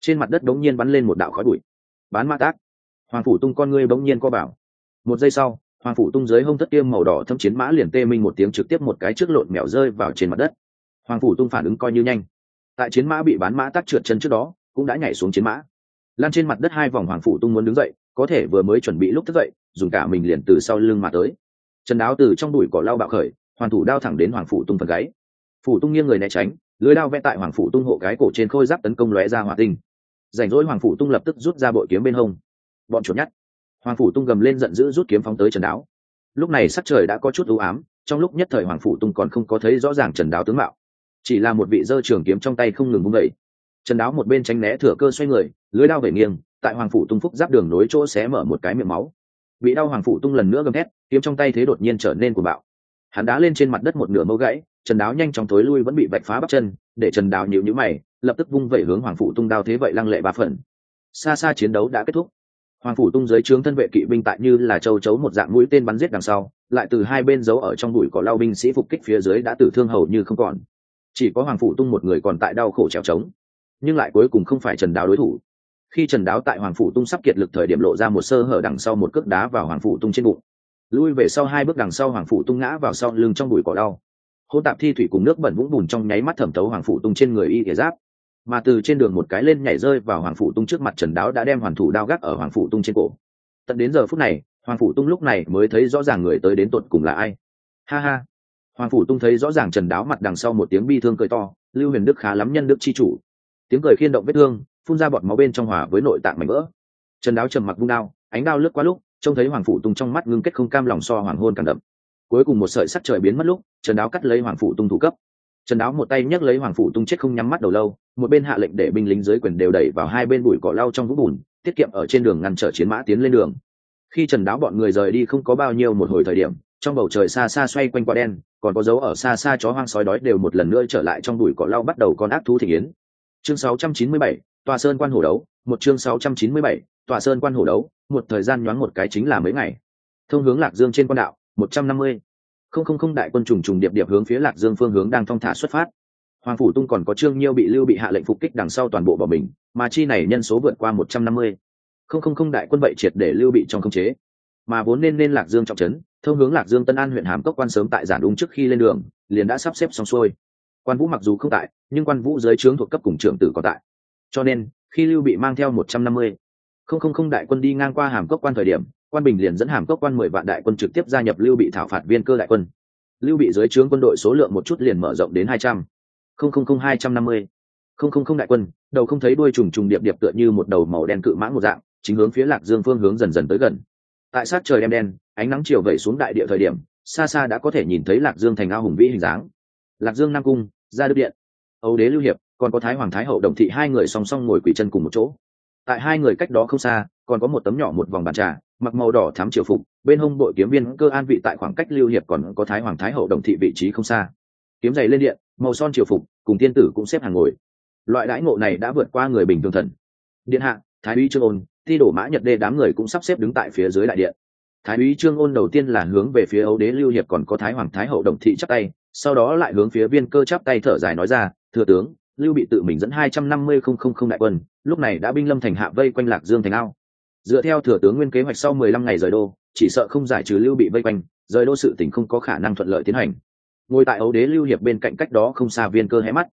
trên mặt đất đống nhiên bắn lên một đạo khói bụi. Bán mã tác. Hoàng phủ tung con ngươi bỗng nhiên co bảo. Một giây sau, hoàng phủ tung dưới hông thất tiêm màu đỏ thâm chiến mã liền tê minh một tiếng trực tiếp một cái trước lộn mèo rơi vào trên mặt đất. Hoàng phủ tung phản ứng coi như nhanh tại chiến mã bị bán mã tắc trượt chân trước đó cũng đã nhảy xuống chiến mã. Lan trên mặt đất hai vòng hoàng phủ tung muốn đứng dậy có thể vừa mới chuẩn bị lúc thức dậy dùng cả mình liền từ sau lưng mà tới. Trần đáo từ trong đùi cỏ lau bạo khởi hoàn thủ đao thẳng đến hoàng phủ tung phần gáy. Phủ tung nghiêng người né tránh lưới đao vẽ tại hoàng phủ tung hộ cái cổ trên khôi giáp tấn công lóe ra hỏa tinh. Rảnh rỗi hoàng phủ tung lập tức rút ra bội kiếm bên hông. Bọn chuột nhát, hoàng phủ tung gầm lên giận dữ rút kiếm phóng tới trần đáo lúc này sắc trời đã có chút ưu ám trong lúc nhất thời hoàng phủ tung còn không có thấy rõ ràng trần đáo tướng mạo chỉ là một vị dơ trường kiếm trong tay không ngừng vung vẩy trần đáo một bên tránh né thừa cơ xoay người, lưới đao về nghiêng, tại hoàng phủ tung phúc giáp đường nối chỗ xé mở một cái miệng máu. Bị đau hoàng phủ tung lần nữa gầm thét, kiếm trong tay thế đột nhiên trở nên của bạo. Hắn đá lên trên mặt đất một nửa mâu gãy, trần đáo nhanh chóng thối lui vẫn bị vạch phá bắp chân, để trần đáo nhịu nhữ mày, lập tức vung vẩy hướng hoàng phủ tung đao thế vậy lăng lệ ba phần. Xa xa chiến đấu đã kết thúc. Hoàng phủ tung dưới trướng thân vệ kỵ binh tại như là châu chấu một dạng mũi tên bắn giết đằng sau, lại từ hai bên giấu ở trong bụi cỏ lao binh sĩ phục kích phía dưới đã tử thương hầu như không còn chỉ có hoàng phủ tung một người còn tại đau khổ trèo trống. Nhưng lại cuối cùng không phải trần đáo đối thủ. Khi trần đáo tại hoàng phủ tung sắp kiệt lực thời điểm lộ ra một sơ hở đằng sau một cước đá vào hoàng phủ tung trên bụng. Lui về sau hai bước đằng sau hoàng phủ tung ngã vào sau lưng trong bụi cỏ đau. Hôn tạp thi thủy cùng nước bẩn vũng bùn trong nháy mắt thẩm thấu hoàng phủ tung trên người y thể giáp. Mà từ trên đường một cái lên nhảy rơi vào hoàng phủ tung trước mặt trần đáo đã đem hoàn thủ đao gác ở hoàng phủ tung trên cổ. Tận đến giờ phút này, hoàng phủ tung lúc này mới thấy rõ ràng người tới đến tột cùng là ai. Ha ha hoàng phủ tung thấy rõ ràng trần đáo mặt đằng sau một tiếng bi thương cười to, lưu huyền đức khá lắm nhân đức chi chủ. Tiếng cười khiên động vết thương, phun ra bọt máu bên trong hòa với nội tạng mảnh vỡ. Trần đáo trầm mặc vung đao, ánh đao lướt qua lúc, trông thấy hoàng phủ tung trong mắt ngưng kết không cam lòng so hoàng hôn càng đậm. Cuối cùng một sợi sắc trời biến mất lúc, trần đáo cắt lấy hoàng phủ tung thủ cấp. Trần đáo một tay nhấc lấy hoàng phủ tung chết không nhắm mắt đầu lâu, một bên hạ lệnh để binh lính dưới quyền đều đẩy vào hai bên bụi cỏ lau trong vũng bùn, tiết kiệm ở trên đường ngăn trở chiến mã tiến lên đường. Khi trần đáo bọn người rời đi không có bao nhiêu một hồi thời điểm trong bầu trời xa xa xoay quanh qua đen còn có dấu ở xa xa chó hoang sói đói đều một lần nữa trở lại trong bụi cỏ lau bắt đầu con ác thú thị yến chương 697, tòa sơn quan hổ đấu một chương 697, tòa sơn quan hổ đấu một thời gian nhoáng một cái chính là mấy ngày. Thông hướng lạc dương trên quan đạo một trăm năm mươi. Không không không đại quân trùng trùng điệp điệp hướng phía lạc dương phương hướng đang thong thả xuất phát. Hoàng phủ tung còn có trương nhiêu bị lưu bị hạ lệnh phục kích đằng sau toàn bộ bỏ mình mà chi này nhân số vượt qua một trăm năm mươi. Không không không đại quân vậy triệt để lưu bị trong không chế. Mà vốn nên nên lạc dương trọng trấn thông hướng lạc dương tân an huyện hàm cốc quan sớm tại giản đúng trước khi lên đường, liền đã sắp xếp xong xuôi. Quan vũ mặc dù không tại, nhưng quan vũ dưới trướng thuộc cấp cùng trưởng tử có tại. Cho nên, khi lưu bị mang theo một trăm năm mươi không không không đại quân đi ngang qua hàm cốc quan thời điểm, quan bình liền dẫn hàm cốc quan mười vạn đại quân trực tiếp gia nhập lưu bị thảo phạt viên cơ đại quân. Lưu bị dưới trướng quân đội số lượng một chút liền mở rộng đến hai trăm không không không hai trăm năm mươi không không không đại quân, đầu không thấy đuôi trùng trùng điệp điệp tựa như một đầu màu đen cự mãng một dạng, chính hướng phía lạc dương phương hướng dần dần tới gần tại sát trời đêm đen, ánh nắng chiều vẩy xuống đại địa thời điểm, xa xa đã có thể nhìn thấy lạc dương thành ao hùng vĩ hình dáng. Lạc dương nam cung, ra đức điện. Âu đế lưu hiệp, còn có thái hoàng thái hậu đồng thị hai người song song ngồi quỷ chân cùng một chỗ. Tại hai người cách đó không xa, còn có một tấm nhỏ một vòng bàn trà, mặc màu đỏ thám triều phục, bên hông bội kiếm viên cơ an vị tại khoảng cách lưu hiệp còn có thái hoàng thái hậu đồng thị vị trí không xa. Kiếm giày lên điện, màu son triều phục, cùng tiên tử cũng xếp hàng ngồi. Loại đãi ngộ này đã vượt qua người bình thường thần. Điện hạ, thái úy trương ôn ti đổ mã nhật đê đám người cũng sắp xếp đứng tại phía dưới đại điện. Thái úy trương ôn đầu tiên là hướng về phía ấu đế lưu hiệp còn có thái hoàng thái hậu đồng thị chắp tay, sau đó lại hướng phía viên cơ chắp tay thở dài nói ra, thừa tướng, lưu bị tự mình dẫn hai trăm năm mươi không không không đại quân, lúc này đã binh lâm thành hạ vây quanh lạc dương thành ao. Dựa theo thừa tướng nguyên kế hoạch sau mười lăm ngày rời đô, chỉ sợ không giải trừ lưu bị vây quanh, rời đô sự tỉnh không có khả năng thuận lợi tiến hành. Ngồi tại ấu đế lưu hiệp bên cạnh cách đó không xa viên cơ hé mắt.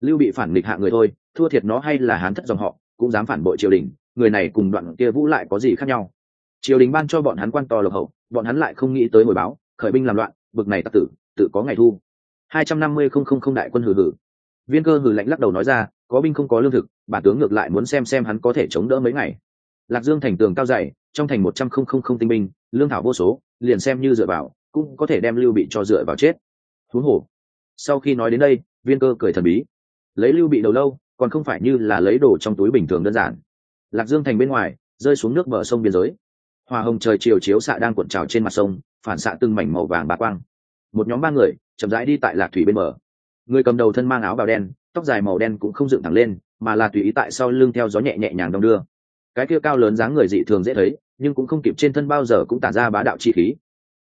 Lưu bị phản nghịch hạ người thôi, thua thiệt nó hay là hán thất dòng họ, cũng dám phản bội triều đình người này cùng đoạn kia vũ lại có gì khác nhau? Triều đình ban cho bọn hắn quan to lộc hậu, bọn hắn lại không nghĩ tới hồi báo, khởi binh làm loạn, bực này tặc tử, tự có ngày thu. Hai trăm năm mươi không không không đại quân hử hử viên cơ hử lạnh lắc đầu nói ra, có binh không có lương thực, bản tướng ngược lại muốn xem xem hắn có thể chống đỡ mấy ngày. Lạc dương thành tường cao dày, trong thành một trăm không không không tinh binh, lương thảo vô số, liền xem như dựa vào, cũng có thể đem lưu bị cho dựa vào chết. Thú hổ. Sau khi nói đến đây, viên cơ cười thần bí. Lấy lưu bị đầu lâu, còn không phải như là lấy đồ trong túi bình thường đơn giản lạc dương thành bên ngoài, rơi xuống nước bờ sông biên giới. Hoa hồng trời chiều chiếu xạ đang cuộn trào trên mặt sông, phản xạ từng mảnh màu vàng bạc quang. Một nhóm ba người, chậm rãi đi tại lạc thủy bên bờ. Người cầm đầu thân mang áo bào đen, tóc dài màu đen cũng không dựng thẳng lên, mà là tùy ý tại sau lưng theo gió nhẹ nhẹ nhàng đong đưa. Cái kia cao lớn dáng người dị thường dễ thấy, nhưng cũng không kịp trên thân bao giờ cũng tản ra bá đạo chi khí.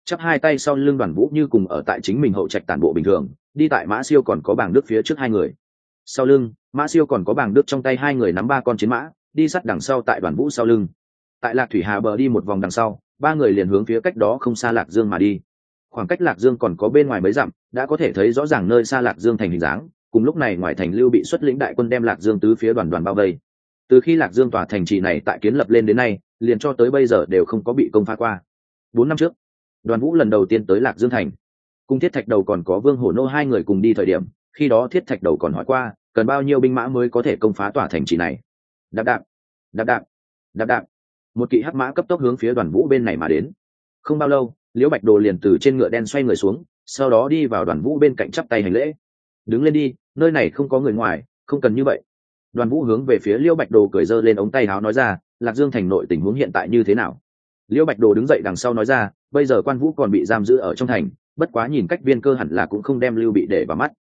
Chắp hai tay sau lưng đoàn vũ như cùng ở tại chính mình hậu trạch tản bộ bình thường, đi tại mã siêu còn có bảng đức phía trước hai người. Sau lưng, mã siêu còn có bảng đức trong tay hai người nắm ba con chiến mã đi sát đằng sau tại đoàn vũ sau lưng. Tại lạc thủy hà bờ đi một vòng đằng sau, ba người liền hướng phía cách đó không xa lạc dương mà đi. Khoảng cách lạc dương còn có bên ngoài mấy dặm, đã có thể thấy rõ ràng nơi xa lạc dương thành hình dáng, cùng lúc này ngoài thành lưu bị xuất lĩnh đại quân đem lạc dương tứ phía đoàn đoàn bao vây. Từ khi lạc dương tòa thành trì này tại kiến lập lên đến nay, liền cho tới bây giờ đều không có bị công phá qua. Bốn năm trước, đoàn vũ lần đầu tiên tới lạc dương thành. Cùng thiết thạch đầu còn có vương hổ nô hai người cùng đi thời điểm, khi đó thiết thạch đầu còn hỏi qua, cần bao nhiêu binh mã mới có thể công phá tòa thành trì này? Đạp đạp đạp đạp đạp đạp. Một kỵ hắc mã cấp tốc hướng phía đoàn vũ bên này mà đến. Không bao lâu, liễu bạch đồ liền từ trên ngựa đen xoay người xuống, sau đó đi vào đoàn vũ bên cạnh chắp tay hành lễ. Đứng lên đi, nơi này không có người ngoài, không cần như vậy. Đoàn vũ hướng về phía liễu bạch đồ cười dơ lên ống tay áo nói ra, lạc dương thành nội tình huống hiện tại như thế nào? Liễu bạch đồ đứng dậy đằng sau nói ra, bây giờ quan vũ còn bị giam giữ ở trong thành, bất quá nhìn cách viên cơ hẳn là cũng không đem lưu bị để vào mắt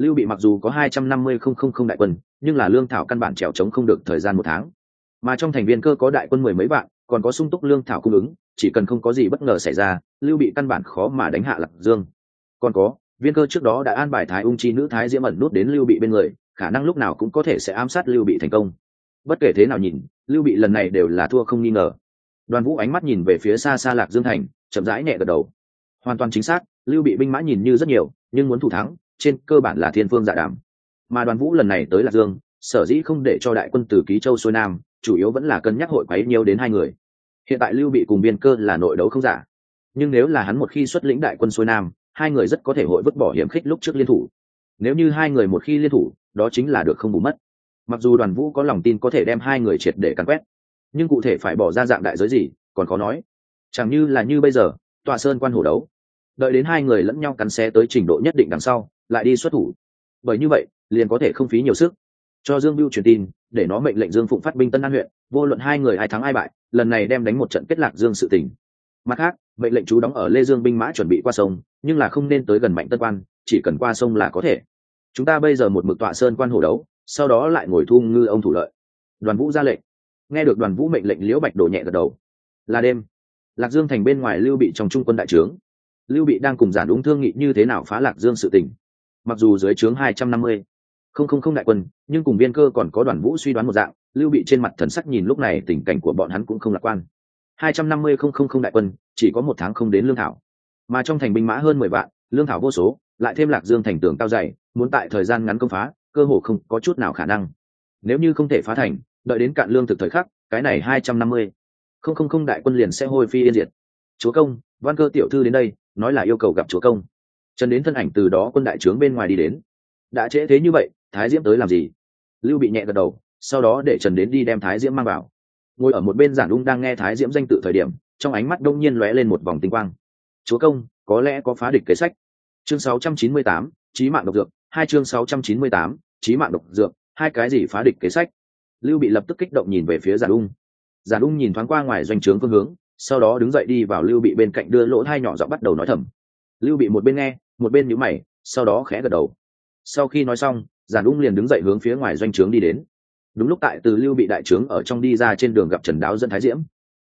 lưu bị mặc dù có hai trăm năm mươi không không không đại quân, nhưng là lương thảo căn bản trèo trống không được thời gian một tháng. Mà trong thành viên cơ có đại quân mười mấy vạn, còn có sung túc lương thảo cung ứng, chỉ cần không có gì bất ngờ xảy ra, lưu bị căn bản khó mà đánh hạ lạc dương. Còn có, viên cơ trước đó đã an bài thái ung chi nữ thái diễm ẩn nút đến lưu bị bên người, khả năng lúc nào cũng có thể sẽ ám sát lưu bị thành công. Bất kể thế nào nhìn, lưu bị lần này đều là thua không nghi ngờ. Đoàn vũ ánh mắt nhìn về phía xa xa lạc dương thành, chậm rãi nhẹ gật đầu. Hoàn toàn chính xác, lưu bị binh mã nhìn như rất nhiều, nhưng muốn thủ thắng trên cơ bản là thiên phương dạ đàm. Mà đoàn vũ lần này tới lạc dương, sở dĩ không để cho đại quân từ ký châu xuôi nam, chủ yếu vẫn là cân nhắc hội quấy nhiều đến hai người. Hiện tại lưu bị cùng biên cơ là nội đấu không giả. Nhưng nếu là hắn một khi xuất lĩnh đại quân xuôi nam, hai người rất có thể hội vứt bỏ hiểm khích lúc trước liên thủ. Nếu như hai người một khi liên thủ, đó chính là được không bù mất. Mặc dù đoàn vũ có lòng tin có thể đem hai người triệt để cắn quét, nhưng cụ thể phải bỏ ra dạng đại giới gì, còn khó nói. Chẳng như là như bây giờ, tòa sơn quan hổ đấu đợi đến hai người lẫn nhau cắn xé tới trình độ nhất định đằng sau, lại đi xuất thủ. Bởi như vậy, liền có thể không phí nhiều sức. Cho dương biêu truyền tin, để nó mệnh lệnh dương phụng phát binh tân an huyện, vô luận hai người ai thắng ai bại, lần này đem đánh một trận kết lạc dương sự tình. Mặt khác, mệnh lệnh chú đóng ở lê dương binh mã chuẩn bị qua sông, nhưng là không nên tới gần mạnh tân quan, chỉ cần qua sông là có thể. Chúng ta bây giờ một mực tọa sơn quan hổ đấu, sau đó lại ngồi thu ngư ông thủ lợi. Đoàn vũ ra lệnh. Nghe được đoàn vũ mệnh lệnh liễu bạch đổ nhẹ gật đầu. Là đêm. Lạc dương thành bên ngoài lưu bị trong trung quân đại trướng lưu bị đang cùng giản đúng thương nghị như thế nào phá lạc dương sự tình. mặc dù dưới trướng hai trăm năm mươi, không không không đại quân, nhưng cùng viên cơ còn có đoàn vũ suy đoán một dạng, lưu bị trên mặt thần sắc nhìn lúc này tình cảnh của bọn hắn cũng không lạc quan. hai trăm năm mươi không không không đại quân, chỉ có một tháng không đến lương thảo. Mà trong thành binh mã hơn mười vạn, lương thảo vô số, lại thêm lạc dương thành tường cao dày, muốn tại thời gian ngắn công phá, cơ hồ không có chút nào khả năng. Nếu như không thể phá thành, đợi đến cạn lương thực thời khắc, cái này hai trăm năm mươi, không không không đại quân liền sẽ hôi phi yên diệt. Chúa công, văn cơ tiểu thư đến đây nói là yêu cầu gặp chúa công. Trần đến thân ảnh từ đó quân đại trướng bên ngoài đi đến. Đã trễ thế như vậy thái diễm tới làm gì? Lưu bị nhẹ gật đầu sau đó để trần đến đi đem thái diễm mang vào. Ngồi ở một bên giản ung đang nghe thái diễm danh tự thời điểm trong ánh mắt đông nhiên lóe lên một vòng tinh quang. Chúa công có lẽ có phá địch kế sách. Chương 698, trí mạng độc dược. Hai chương 698, trí mạng độc dược. Hai cái gì phá địch kế sách? Lưu bị lập tức kích động nhìn về phía giản ung. Giản ung nhìn thoáng qua ngoài doanh trướng phương hướng sau đó đứng dậy đi vào lưu bị bên cạnh đưa lỗ thai nhỏ giọng bắt đầu nói thầm. Lưu bị một bên nghe, một bên nhíu mày, sau đó khẽ gật đầu. Sau khi nói xong, giản ung liền đứng dậy hướng phía ngoài doanh trướng đi đến. Đúng lúc tại từ lưu bị đại trướng ở trong đi ra trên đường gặp trần đáo dẫn thái diễm.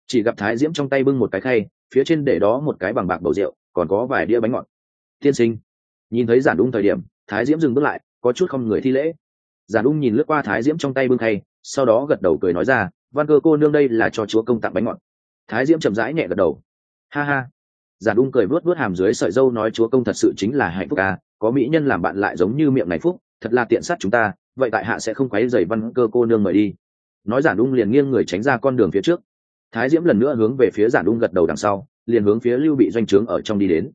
Chỉ gặp thái diễm trong tay bưng một cái khay, phía trên để đó một cái bằng bạc bầu rượu, còn có vài đĩa bánh ngọt. Tiên sinh. Nhìn thấy giản ung thời điểm, thái diễm dừng bước lại, có chút không người thi lễ. Giản ung nhìn lướt qua thái diễm trong tay bưng khay, sau đó gật đầu cười nói ra, văn cơ cô nương đây là cho chúa công tặng bánh ngọt thái diễm chậm rãi nhẹ gật đầu. Ha ha. Giản ung cười vớt vớt hàm dưới sợi dâu nói chúa công thật sự chính là hạnh phúc à có mỹ nhân làm bạn lại giống như miệng này phúc, thật là tiện sát chúng ta, vậy tại hạ sẽ không quấy dày văn cơ cô nương mời đi. Nói giản ung liền nghiêng người tránh ra con đường phía trước. Thái diễm lần nữa hướng về phía giản ung gật đầu đằng sau, liền hướng phía lưu bị doanh trướng ở trong đi đến.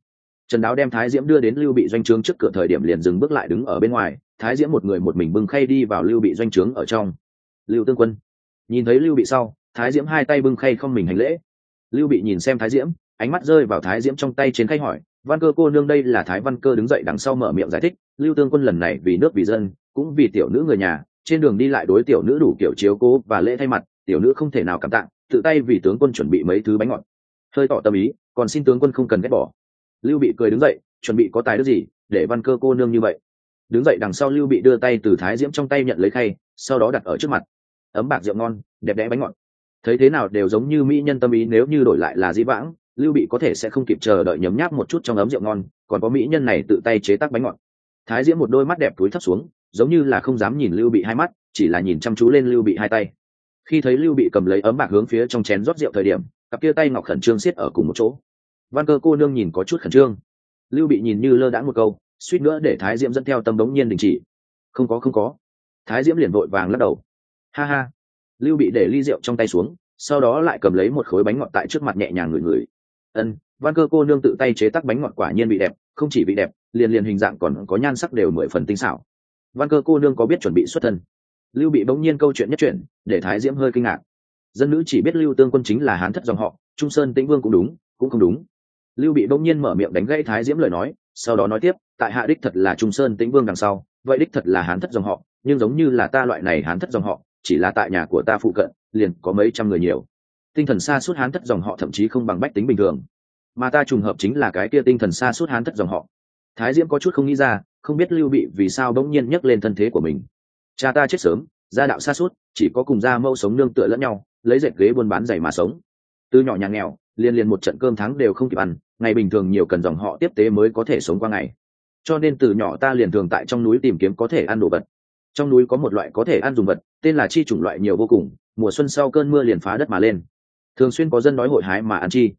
Trần đáo đem thái diễm đưa đến lưu bị doanh trướng trước cửa thời điểm liền dừng bước lại đứng ở bên ngoài, thái diễm một người một mình bưng khay đi vào lưu bị doanh trướng ở trong. Lưu tương quân. Nhìn thấy lưu bị sau, thái diễm hai tay bưng khay không mình hành lễ lưu bị nhìn xem thái diễm, ánh mắt rơi vào thái diễm trong tay trên khay hỏi, văn cơ cô nương đây là thái văn cơ đứng dậy đằng sau mở miệng giải thích, lưu tương quân lần này vì nước vì dân, cũng vì tiểu nữ người nhà, trên đường đi lại đối tiểu nữ đủ kiểu chiếu cố và lễ thay mặt, tiểu nữ không thể nào cảm tạng tự tay vì tướng quân chuẩn bị mấy thứ bánh ngọt. Hơi tỏ tâm ý, còn xin tướng quân không cần ghét bỏ. Lưu bị cười đứng dậy, chuẩn bị có tài đức gì để văn cơ cô nương như vậy? Đứng dậy đằng sau lưu bị đưa tay từ thái diễm trong tay nhận lấy khay, sau đó đặt ở trước mặt. Ấm bạc rượu ngon, đẹp đẽ bánh ngọt thấy thế nào đều giống như mỹ nhân tâm ý, nếu như đổi lại là dĩ vãng, lưu bị có thể sẽ không kịp chờ đợi nhấm nháp một chút trong ấm rượu ngon, còn có mỹ nhân này tự tay chế tác bánh ngọt. Thái diễm một đôi mắt đẹp túi thấp xuống, giống như là không dám nhìn lưu bị hai mắt, chỉ là nhìn chăm chú lên lưu bị hai tay. Khi thấy lưu bị cầm lấy ấm bạc hướng phía trong chén rót rượu thời điểm, cặp kia tay ngọc khẩn trương siết ở cùng một chỗ. Văn cơ cô nương nhìn có chút khẩn trương. Lưu bị nhìn như lơ đãng một câu, suýt nữa để thái diễm dẫn theo tâm đống nhiên đình chỉ. Không có không có. Thái diễm liền vội vàng lắc đầu. Ha ha lưu bị để ly rượu trong tay xuống, sau đó lại cầm lấy một khối bánh ngọt tại trước mặt nhẹ nhàng ngửi ngửi. Ân, văn cơ cô nương tự tay chế tác bánh ngọt quả nhiên bị đẹp, không chỉ bị đẹp, liền liền hình dạng còn có nhan sắc đều mười phần tinh xảo. Văn cơ cô nương có biết chuẩn bị xuất thân? Lưu bị bỗng nhiên câu chuyện nhất chuyện để thái diễm hơi kinh ngạc. Dân nữ chỉ biết lưu tương quân chính là hán thất dòng họ, trung sơn tĩnh vương cũng đúng, cũng không đúng. Lưu bị bỗng nhiên mở miệng đánh gãy thái diễm lời nói, sau đó nói tiếp, tại hạ đích thật là trung sơn tĩnh vương đằng sau, vậy đích thật là hán thất dòng họ, nhưng giống như là ta loại này hán thất dòng họ chỉ là tại nhà của ta phụ cận, liền có mấy trăm người nhiều. Tinh thần xa suốt hán thất dòng họ thậm chí không bằng bách tính bình thường. Mà ta trùng hợp chính là cái kia tinh thần xa suốt hán thất dòng họ. Thái diễm có chút không nghĩ ra, không biết lưu bị vì sao bỗng nhiên nhấc lên thân thế của mình. Cha ta chết sớm, gia đạo xa suốt, chỉ có cùng gia mâu sống nương tựa lẫn nhau, lấy dệt ghế buôn bán giày mà sống. Từ nhỏ nhà nghèo liên liên một trận cơm thắng đều không kịp ăn, ngày bình thường nhiều cần dòng họ tiếp tế mới có thể sống qua ngày. Cho nên từ nhỏ ta liền thường tại trong núi tìm kiếm có thể ăn đồ vật trong núi có một loại có thể ăn dùng vật, tên là chi chủng loại nhiều vô cùng, mùa xuân sau cơn mưa liền phá đất mà lên. Thường xuyên có dân nói hội hái mà ăn chi.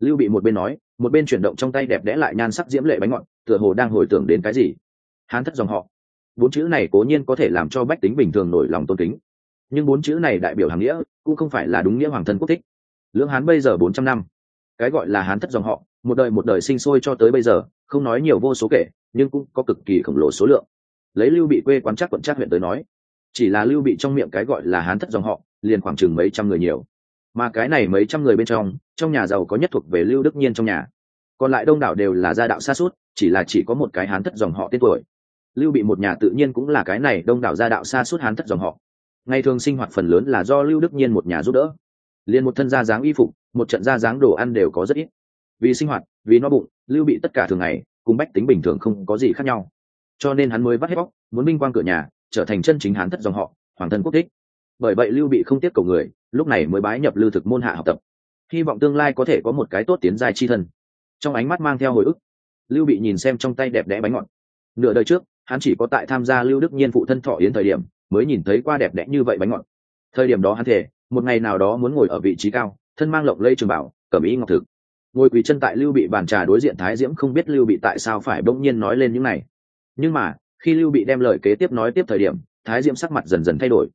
Lưu bị một bên nói, một bên chuyển động trong tay đẹp đẽ lại nhan sắc diễm lệ bánh ngọt, tựa hồ đang hồi tưởng đến cái gì. Hán thất dòng họ. Bốn chữ này cố nhiên có thể làm cho bách tính bình thường nổi lòng tôn kính. Nhưng bốn chữ này đại biểu hàng nghĩa, cũng không phải là đúng nghĩa hoàng thân quốc thích. Lưỡng hán bây giờ bốn trăm năm. Cái gọi là hán thất dòng họ, một đời một đời sinh sôi cho tới bây giờ, không nói nhiều vô số kể, nhưng cũng có cực kỳ khổng lồ số lượng lấy lưu bị quê quán chắc quận chắc huyện tới nói. Chỉ là lưu bị trong miệng cái gọi là hán thất dòng họ, liền khoảng chừng mấy trăm người nhiều. Mà cái này mấy trăm người bên trong trong nhà giàu có nhất thuộc về lưu đức nhiên trong nhà. Còn lại đông đảo đều là gia đạo xa suốt, chỉ là chỉ có một cái hán thất dòng họ tên tuổi. Lưu bị một nhà tự nhiên cũng là cái này đông đảo gia đạo xa suốt hán thất dòng họ. Ngày thường sinh hoạt phần lớn là do lưu đức nhiên một nhà giúp đỡ. Liền một thân gia dáng y phục, một trận gia dáng đồ ăn đều có rất ít. Vì sinh hoạt, vì no bụng, lưu bị tất cả thường ngày, cùng bách tính bình thường không có gì khác nhau cho nên hắn mới bắt hết bóc muốn minh quang cửa nhà, trở thành chân chính hán thất dòng họ, hoàng thân quốc thích bởi vậy lưu bị không tiếp cầu người, lúc này mới bái nhập lưu thực môn hạ học tập. Hy vọng tương lai có thể có một cái tốt tiến dài chi thân. Trong ánh mắt mang theo hồi ức, lưu bị nhìn xem trong tay đẹp đẽ bánh ngọt. Nửa đời trước, hắn chỉ có tại tham gia lưu đức nhiên phụ thân thọ yến thời điểm, mới nhìn thấy qua đẹp đẽ như vậy bánh ngọt. Thời điểm đó hắn thể một ngày nào đó muốn ngồi ở vị trí cao, thân mang lộng lây trường bảo cẩm ý ngọc thực. Ngồi quỳ chân tại lưu bị bàn trà đối diện thái diễm không biết lưu bị tại sao phải bỗng nhiên nói lên những này nhưng mà, khi lưu bị đem lời kế tiếp nói tiếp thời điểm, thái diễm sắc mặt dần dần thay đổi.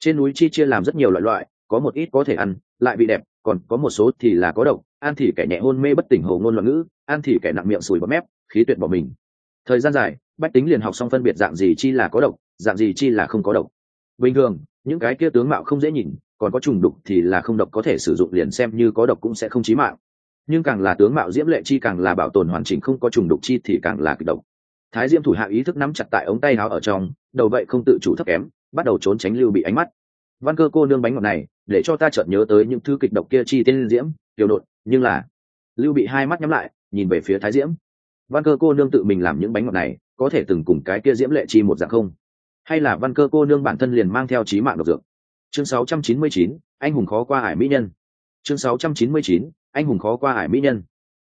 Trên núi chi chia làm rất nhiều loại loại, có một ít có thể ăn, lại bị đẹp, còn có một số thì là có độc. Ăn thì kẻ nhẹ hôn mê bất tỉnh hồ ngôn loạn ngữ ăn thì kẻ nặng miệng sùi bọt mép, khí tuyệt bỏ mình. Thời gian dài, bách tính liền học xong phân biệt dạng gì chi là có độc, dạng gì chi là không có độc. Bình thường, những cái kia tướng mạo không dễ nhìn, còn có trùng đục thì là không độc có thể sử dụng liền xem như có độc cũng sẽ không chí mạng. Nhưng càng là tướng mạo diễm lệ chi càng là bảo tồn hoàn chỉnh không có trùng đục chi thì càng là kịch độc thái diêm thủ hạ ý thức nắm chặt tại ống tay áo ở trong đầu vậy không tự chủ thấp kém bắt đầu trốn tránh lưu bị ánh mắt. Văn cơ cô nương bánh ngọt này để cho ta chợt nhớ tới những thứ kịch độc kia chi tên diễm tiểu đột nhưng là lưu bị hai mắt nhắm lại nhìn về phía thái diễm. Văn cơ cô nương tự mình làm những bánh ngọt này có thể từng cùng cái kia diễm lệ chi một dạng không? Hay là văn cơ cô nương bản thân liền mang theo trí mạng độc dược? Chương 699, anh hùng khó qua Hải mỹ nhân. Chương 699, anh hùng khó qua Hải mỹ nhân.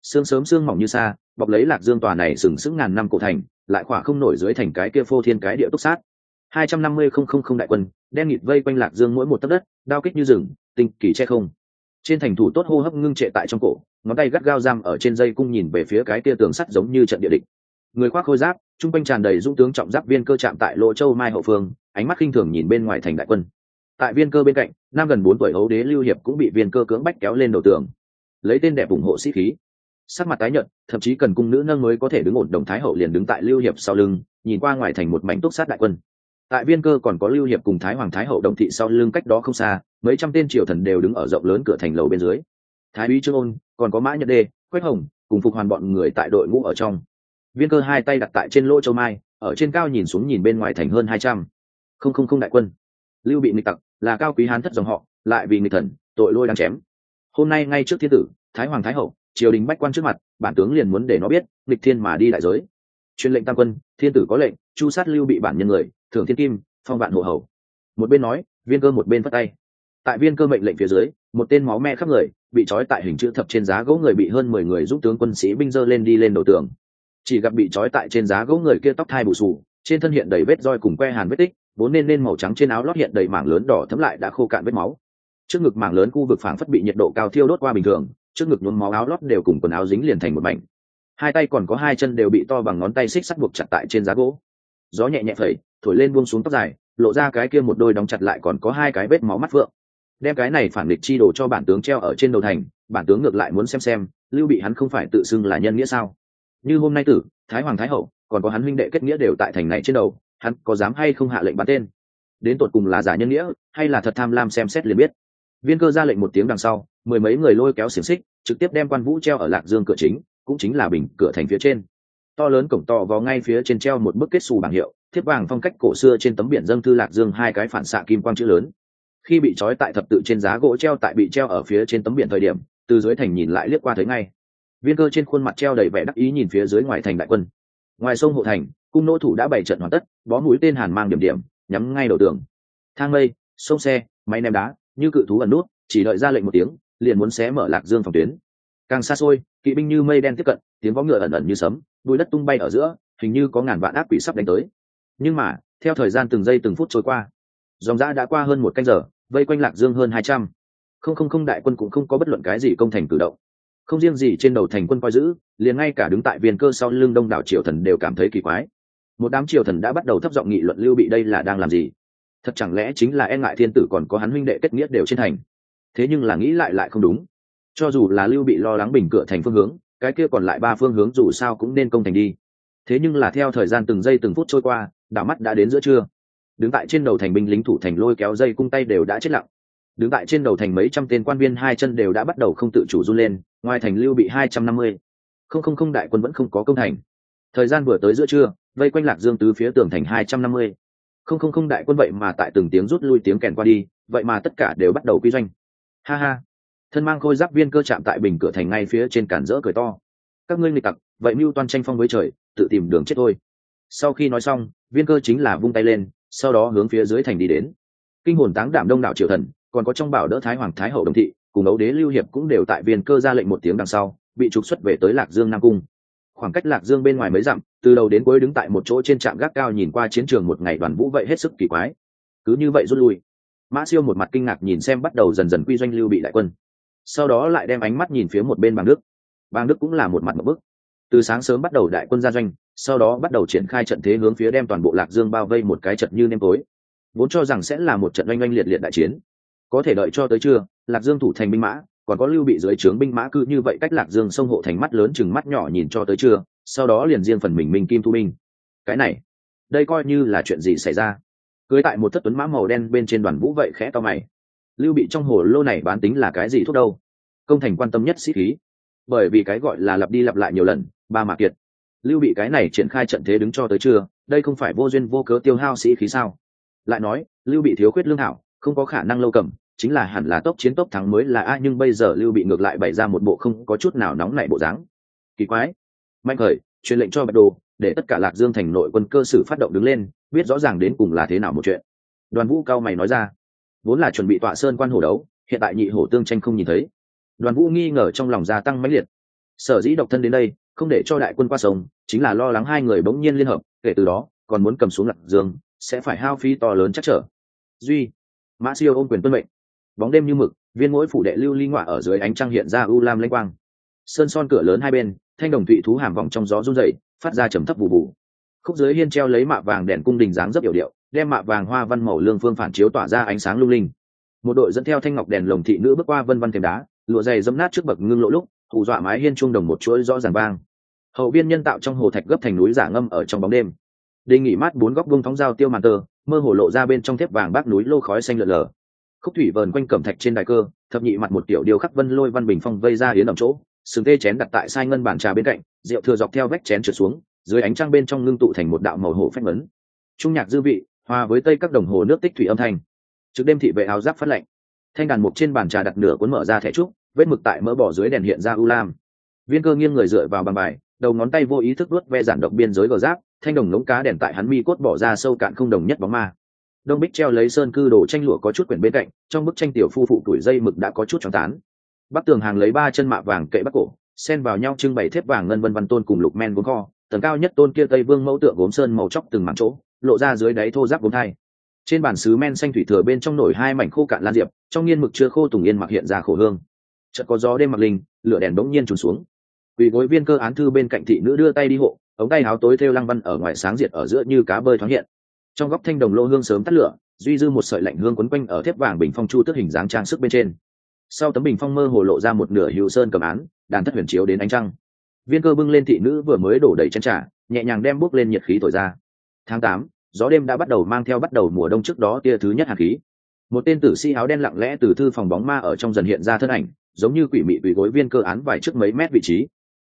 Sương sớm sương mỏng như xa bọc lấy lạc dương tòa này sừng sững ngàn năm cổ thành, lại khỏa không nổi dưới thành cái kia phô thiên cái địa túc sát. Hai trăm năm mươi không không không đại quân, đen nghịt vây quanh lạc dương mỗi một tấc đất, đao kích như rừng, tinh kỳ che không. Trên thành thủ tốt hô hấp ngưng trệ tại trong cổ, ngón tay gắt gao giam ở trên dây cung nhìn về phía cái kia tường sắt giống như trận địa địch. Người khoác khôi giáp, trung quanh tràn đầy dũng tướng trọng giáp viên cơ chạm tại lỗ châu mai hậu phương, ánh mắt khinh thường nhìn bên ngoài thành đại quân. Tại viên cơ bên cạnh, nam gần bốn tuổi hấu đế lưu hiệp cũng bị viên cơ cưỡng bách kéo lên đầu tường. Lấy tên đẹp ủng hộ sĩ khí sắc mặt tái nhợt, thậm chí cần cung nữ nâng mới có thể đứng ổn đồng thái hậu liền đứng tại lưu hiệp sau lưng, nhìn qua ngoài thành một mảnh túc sát đại quân. Tại viên cơ còn có lưu hiệp cùng thái hoàng thái hậu đồng thị sau lưng cách đó không xa, mấy trăm tên triều thần đều đứng ở rộng lớn cửa thành lầu bên dưới. Thái úy trương ôn, còn có mã nhật đê, quách hồng, cùng phục hoàn bọn người tại đội ngũ ở trong. Viên cơ hai tay đặt tại trên lỗ châu mai, ở trên cao nhìn xuống nhìn bên ngoài thành hơn hai trăm. Không không không đại quân. Lưu bị nghịch tặc, là cao quý hán thất dòng họ, lại vì nghịch thần, tội lôi đang chém. Hôm nay ngay trước thiên tử, thái hoàng thái hậu triều đình bách quan trước mặt, bản tướng liền muốn để nó biết địch thiên mà đi đại giới. Truyền lệnh tam quân, thiên tử có lệnh, chu sát lưu bị bản nhân người, thưởng thiên kim, phong vạn hộ hầu. Một bên nói, viên cơ một bên phất tay. Tại viên cơ mệnh lệnh phía dưới, một tên máu me khắp người, bị trói tại hình chữ thập trên giá gỗ người bị hơn mười người giúp tướng quân sĩ binh dơ lên đi lên đầu tường. Chỉ gặp bị trói tại trên giá gỗ người kia tóc thai bù sù trên thân hiện đầy vết roi cùng que hàn vết tích, vốn nên nên màu trắng trên áo lót hiện đầy mảng lớn đỏ thấm lại đã khô cạn vết máu. Trước ngực mảng lớn khu vực phảng phất bị nhiệt độ cao thiêu đốt qua bình thường trước ngực nhuốm máu áo lót đều cùng quần áo dính liền thành một mảnh. Hai tay còn có hai chân đều bị to bằng ngón tay xích sắt buộc chặt tại trên giá gỗ. Gió nhẹ nhẹ phẩy, thổi lên buông xuống tóc dài, lộ ra cái kia một đôi đóng chặt lại còn có hai cái vết máu mắt vượng đem cái này phản địch chi đồ cho bản tướng treo ở trên đầu thành, bản tướng ngược lại muốn xem xem, lưu bị hắn không phải tự xưng là nhân nghĩa sao? Như hôm nay tử, thái hoàng thái hậu, còn có hắn huynh đệ kết nghĩa đều tại thành này trên đầu, hắn có dám hay không hạ lệnh bắn tên? Đến tột cùng là giả nhân nghĩa, hay là thật tham lam xem xét liền biết. Viên cơ ra lệnh một tiếng đằng sau mười mấy người lôi kéo xiềng xích, trực tiếp đem quan vũ treo ở lạc dương cửa chính, cũng chính là bình cửa thành phía trên. To lớn cổng to vào ngay phía trên treo một bức kết xù bảng hiệu, thiếp vàng phong cách cổ xưa trên tấm biển dâng thư lạc dương hai cái phản xạ kim quang chữ lớn. Khi bị trói tại thập tự trên giá gỗ treo tại bị treo ở phía trên tấm biển thời điểm, từ dưới thành nhìn lại liếc qua thấy ngay. Viên cơ trên khuôn mặt treo đầy vẻ đắc ý nhìn phía dưới ngoài thành đại quân. Ngoài sông hộ thành, cung nỗ thủ đã bày trận hoàn tất, bó mũi tên hàn mang điểm điểm, nhắm ngay đầu tường thang mây, sông xe, máy ném đá, như cự thú ẩn nút, chỉ đợi ra lệnh một tiếng liền muốn xé mở lạc dương phòng tuyến. Càng xa xôi, kỵ binh như mây đen tiếp cận, tiếng vó ngựa ẩn ẩn như sấm, bụi đất tung bay ở giữa, hình như có ngàn vạn ác quỷ sắp đánh tới. Nhưng mà, theo thời gian từng giây từng phút trôi qua, dòng giã đã qua hơn một canh giờ, vây quanh lạc dương hơn hai trăm. Không không không đại quân cũng không có bất luận cái gì công thành cử động. Không riêng gì trên đầu thành quân coi giữ, liền ngay cả đứng tại viên cơ sau lưng đông đảo triều thần đều cảm thấy kỳ quái. Một đám triều thần đã bắt đầu thấp giọng nghị luận lưu bị đây là đang làm gì. Thật chẳng lẽ chính là e ngại thiên tử còn có hắn huynh đệ kết nghĩa đều trên thành thế nhưng là nghĩ lại lại không đúng. Cho dù là lưu bị lo lắng bình cửa thành phương hướng, cái kia còn lại ba phương hướng dù sao cũng nên công thành đi. Thế nhưng là theo thời gian từng giây từng phút trôi qua, đảo mắt đã đến giữa trưa. Đứng tại trên đầu thành binh lính thủ thành lôi kéo dây cung tay đều đã chết lặng. Đứng tại trên đầu thành mấy trăm tên quan viên hai chân đều đã bắt đầu không tự chủ run lên, ngoài thành lưu bị hai trăm năm mươi. Không không không, đại quân vẫn không có công thành. Thời gian vừa tới giữa trưa, vây quanh lạc dương tứ phía tường thành hai trăm năm mươi. Không không không, đại quân vậy mà tại từng tiếng rút lui tiếng kèn qua đi, vậy mà tất cả đều bắt đầu quy doanh ha ha. Thân mang khôi giáp viên cơ chạm tại bình cửa thành ngay phía trên cản rỡ cười to. Các ngươi nghịch tặc, vậy mưu toan tranh phong với trời, tự tìm đường chết thôi. Sau khi nói xong, viên cơ chính là vung tay lên, sau đó hướng phía dưới thành đi đến. Kinh hồn táng đảm đông đảo triều thần, còn có trong bảo đỡ thái hoàng thái hậu đồng thị, cùng ấu đế lưu hiệp cũng đều tại viên cơ ra lệnh một tiếng đằng sau, bị trục xuất về tới lạc dương nam cung. Khoảng cách lạc dương bên ngoài mấy dặm, từ đầu đến cuối đứng tại một chỗ trên trạm gác cao nhìn qua chiến trường một ngày đoàn vũ vậy hết sức kỳ quái. Cứ như vậy rút lui mã siêu một mặt kinh ngạc nhìn xem bắt đầu dần dần quy doanh lưu bị đại quân. Sau đó lại đem ánh mắt nhìn phía một bên bàng đức. Bàng đức cũng là một mặt một bức. Từ sáng sớm bắt đầu đại quân gia doanh, sau đó bắt đầu triển khai trận thế hướng phía đem toàn bộ lạc dương bao vây một cái trận như nêm tối. Vốn cho rằng sẽ là một trận oanh oanh liệt liệt đại chiến. Có thể đợi cho tới trưa, lạc dương thủ thành binh mã, còn có lưu bị dưới trướng binh mã cư như vậy cách lạc dương sông hộ thành mắt lớn chừng mắt nhỏ nhìn cho tới trưa, sau đó liền riêng phần mình minh kim thu binh. Cái này, đây coi như là chuyện gì xảy ra? Cưới tại một thất tuấn mã màu đen bên trên đoàn vũ vậy khẽ to mày. Lưu bị trong hồ lô này bán tính là cái gì thuốc đâu? Công thành quan tâm nhất sĩ khí. Bởi vì cái gọi là lặp đi lặp lại nhiều lần, ba mạc kiệt. Lưu bị cái này triển khai trận thế đứng cho tới trưa, đây không phải vô duyên vô cớ tiêu hao sĩ khí sao? Lại nói, lưu bị thiếu khuyết lương hảo, không có khả năng lâu cầm, chính là hẳn là tốc chiến tốc thắng mới là a nhưng bây giờ lưu bị ngược lại bày ra một bộ không có chút nào nóng nảy bộ dáng. Kỳ quái. Mạnh khởi, truyền lệnh cho bạch đồ để tất cả lạc dương thành nội quân cơ sử phát động đứng lên, biết rõ ràng đến cùng là thế nào một chuyện. Đoàn vũ cao mày nói ra, vốn là chuẩn bị tọa sơn quan hồ đấu, hiện tại nhị hổ tương tranh không nhìn thấy. Đoàn vũ nghi ngờ trong lòng gia tăng mãnh liệt. Sở dĩ độc thân đến đây, không để cho đại quân qua sông, chính là lo lắng hai người bỗng nhiên liên hợp, kể từ đó, còn muốn cầm xuống lạc dương, sẽ phải hao phí to lớn chắc trở. Duy, mã siêu ôm quyền tuân mệnh. Bóng đêm như mực, viên mỗi phủ đệ lưu ly ngoạ ở dưới ánh trăng hiện ra u lam lanh quang. Sơn son cửa lớn hai bên, thanh đồng thụy thú hàm vòng trong gió run rẩy phát ra trầm thấp bù bù. khúc dưới hiên treo lấy mạ vàng đèn cung đình dáng rất hiểu điệu, đem mạ vàng hoa văn màu lương phương phản chiếu tỏa ra ánh sáng lung linh. Một đội dẫn theo thanh ngọc đèn lồng thị nữ bước qua vân văn thềm đá, lụa dày dẫm nát trước bậc ngưng lỗ lúc, hù dọa mái hiên chuông đồng một chuỗi rõ ràng vang. Hậu viên nhân tạo trong hồ thạch gấp thành núi giả ngâm ở trong bóng đêm. Đề nghỉ mát bốn góc vung thóng dao tiêu màn tơ, mơ hồ lộ ra bên trong thép vàng bác núi lô khói xanh lợn lờ. Khúc thủy vờn quanh cẩm thạch trên đài cơ, thập nhị mặt một tiểu điều khắc vân lôi văn bình phong vây ra yến ẩm chỗ, sừng tê chén đặt tại sai ngân bàn trà bên cạnh rượu thừa dọc theo vách chén trượt xuống, dưới ánh trăng bên trong ngưng tụ thành một đạo màu hổ phách vấn trung nhạc dư vị, hòa với tây các đồng hồ nước tích thủy âm thanh. Trước đêm thị vệ áo giáp phát lệnh. Thanh đàn mục trên bàn trà đặt nửa cuốn mở ra thẻ trúc, vết mực tại mỡ bỏ dưới đèn hiện ra u lam. Viên cơ nghiêng người dựa vào bàn bài, đầu ngón tay vô ý thức đuốt ve giản độc biên giới gờ giáp, thanh đồng lống cá đèn tại hắn mi cốt bỏ ra sâu cạn không đồng nhất bóng ma. Đông bích treo lấy sơn cư đồ tranh lụa có chút quyển bên cạnh, trong bức tranh tiểu phu phụ tuổi dây mực đã có chút tròn tán. Bắc tường hàng lấy ba chân mạ vàng kệ bắc cổ xen vào nhau trưng bày thép vàng ngân vân văn tôn cùng lục men vốn kho, tầng cao nhất tôn kia tây vương mẫu tượng gốm sơn màu chóc từng mảng chỗ, lộ ra dưới đáy thô giáp gốm thai. Trên bàn sứ men xanh thủy thừa bên trong nổi hai mảnh khô cạn lan diệp, trong nghiên mực chưa khô tùng yên mặc hiện ra khổ hương. Chợt có gió đêm mặc linh, lửa đèn bỗng nhiên trùn xuống. Quỳ gối viên cơ án thư bên cạnh thị nữ đưa tay đi hộ, ống tay áo tối theo lăng văn ở ngoài sáng diệt ở giữa như cá bơi thoáng hiện. Trong góc thanh đồng lô hương sớm tắt lửa, duy dư một sợi lạnh hương quấn quanh ở thép vàng bình phong chu tức hình dáng trang sức bên trên. Sau tấm bình phong mơ hồ lộ ra một nửa hữu sơn cầm án đàn thất huyền chiếu đến ánh trăng. Viên cơ bưng lên thị nữ vừa mới đổ đầy chân trà, nhẹ nhàng đem bước lên nhiệt khí thổi ra. Tháng tám, gió đêm đã bắt đầu mang theo bắt đầu mùa đông trước đó tia thứ nhất hạt khí. Một tên tử sĩ áo đen lặng lẽ từ thư phòng bóng ma ở trong dần hiện ra thân ảnh, giống như quỷ mị quỷ gối viên cơ án vài trước mấy mét vị trí.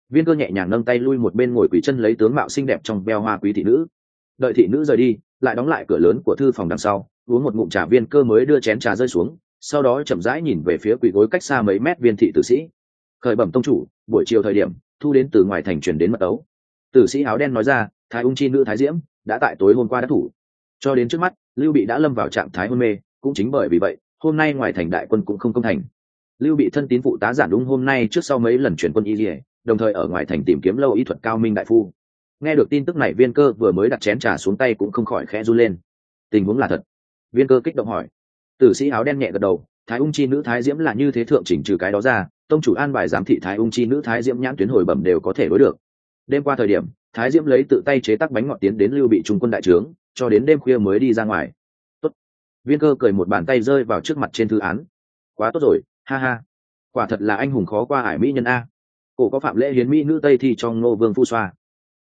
Viên cơ nhẹ nhàng nâng tay lui một bên ngồi quỷ chân lấy tướng mạo xinh đẹp trong beo hoa quý thị nữ. Đợi thị nữ rời đi, lại đóng lại cửa lớn của thư phòng đằng sau, uống một ngụm trà viên cơ mới đưa chén trà rơi xuống, sau đó chậm rãi nhìn về phía quỷ gối cách xa mấy mét viên thị tử sĩ khởi bẩm tông chủ, buổi chiều thời điểm, thu đến từ ngoài thành truyền đến mật ấu tử sĩ áo đen nói ra, thái ung chi nữ thái diễm, đã tại tối hôm qua đã thủ. Cho đến trước mắt, lưu bị đã lâm vào trạng thái hôn mê, cũng chính bởi vì vậy, hôm nay ngoài thành đại quân cũng không công thành. Lưu bị thân tín phụ tá giản đúng hôm nay trước sau mấy lần chuyển quân y dỉa đồng thời ở ngoài thành tìm kiếm lâu y thuật cao minh đại phu. Nghe được tin tức này, viên cơ vừa mới đặt chén trà xuống tay cũng không khỏi khẽ run lên. Tình huống là thật. Viên cơ kích động hỏi. Tử sĩ áo đen nhẹ gật đầu, thái ung chi nữ thái diễm là như thế thượng chỉnh trừ cái đó ra tông chủ an bài giám thị thái ung chi nữ thái diễm nhãn tuyến hồi bẩm đều có thể đối được. Đêm qua thời điểm, thái diễm lấy tự tay chế tác bánh ngọt tiến đến lưu bị trung quân đại trướng, cho đến đêm khuya mới đi ra ngoài. Tốt. Viên cơ cười một bàn tay rơi vào trước mặt trên thư án. Quá tốt rồi, ha ha. Quả thật là anh hùng khó qua ải mỹ nhân a. Cổ có phạm lễ hiến mỹ nữ tây thi trong ngô vương phu xoa.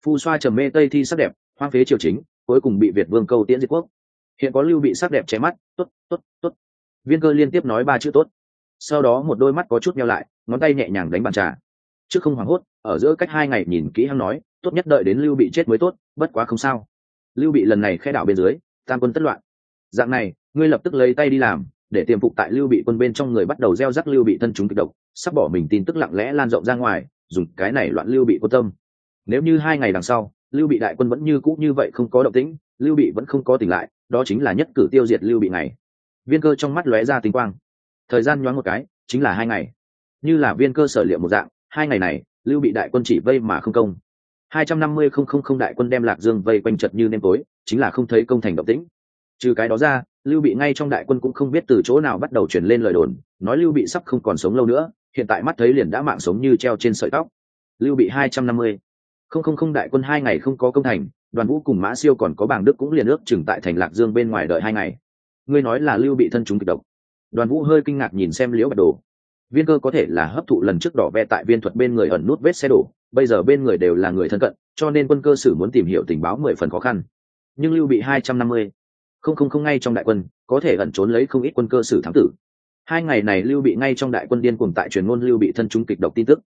Phu xoa trầm mê tây thi sắc đẹp, hoang phế triều chính, cuối cùng bị việt vương câu tiễn diệt quốc. Hiện có lưu bị sắc đẹp che mắt, tốt tốt tốt. Viên cơ liên tiếp nói ba chữ tốt. Sau đó một đôi mắt có chút nhau lại ngón tay nhẹ nhàng đánh bàn trà. Trước không hoảng hốt, ở giữa cách hai ngày nhìn kỹ hắn nói, tốt nhất đợi đến lưu bị chết mới tốt, bất quá không sao. Lưu bị lần này khe đảo bên dưới, tam quân tất loạn. Dạng này, ngươi lập tức lấy tay đi làm, để tiềm phục tại lưu bị quân bên trong người bắt đầu gieo rắc lưu bị thân chúng kịch độc, sắp bỏ mình tin tức lặng lẽ lan rộng ra ngoài, dùng cái này loạn lưu bị quân tâm. Nếu như hai ngày đằng sau, lưu bị đại quân vẫn như cũ như vậy không có động tĩnh, lưu bị vẫn không có tỉnh lại, đó chính là nhất cử tiêu diệt lưu bị này viên cơ trong mắt lóe ra tinh quang. Thời gian nhoáng một cái, chính là hai ngày như là viên cơ sở liệu một dạng, hai ngày này, lưu bị đại quân chỉ vây mà không công. Hai trăm năm mươi không không không đại quân đem lạc dương vây quanh chật như nêm tối, chính là không thấy công thành động tĩnh. Trừ cái đó ra, lưu bị ngay trong đại quân cũng không biết từ chỗ nào bắt đầu chuyển lên lời đồn, nói lưu bị sắp không còn sống lâu nữa, hiện tại mắt thấy liền đã mạng sống như treo trên sợi tóc. Lưu bị hai trăm năm mươi không không không đại quân hai ngày không có công thành, đoàn vũ cùng mã siêu còn có bảng đức cũng liền ước chừng tại thành lạc dương bên ngoài đợi hai ngày. Ngươi nói là lưu bị thân chúng kịch độc. Đoàn vũ hơi kinh ngạc nhìn xem liễu bạch đồ viên cơ có thể là hấp thụ lần trước đỏ ve tại viên thuật bên người ẩn nút vết xe đổ, bây giờ bên người đều là người thân cận, cho nên quân cơ sử muốn tìm hiểu tình báo mười phần khó khăn. Nhưng lưu bị hai trăm năm mươi, không không không ngay trong đại quân, có thể ẩn trốn lấy không ít quân cơ sử thám tử. Hai ngày này lưu bị ngay trong đại quân điên cùng tại truyền ngôn lưu bị thân chúng kịch độc tin tức.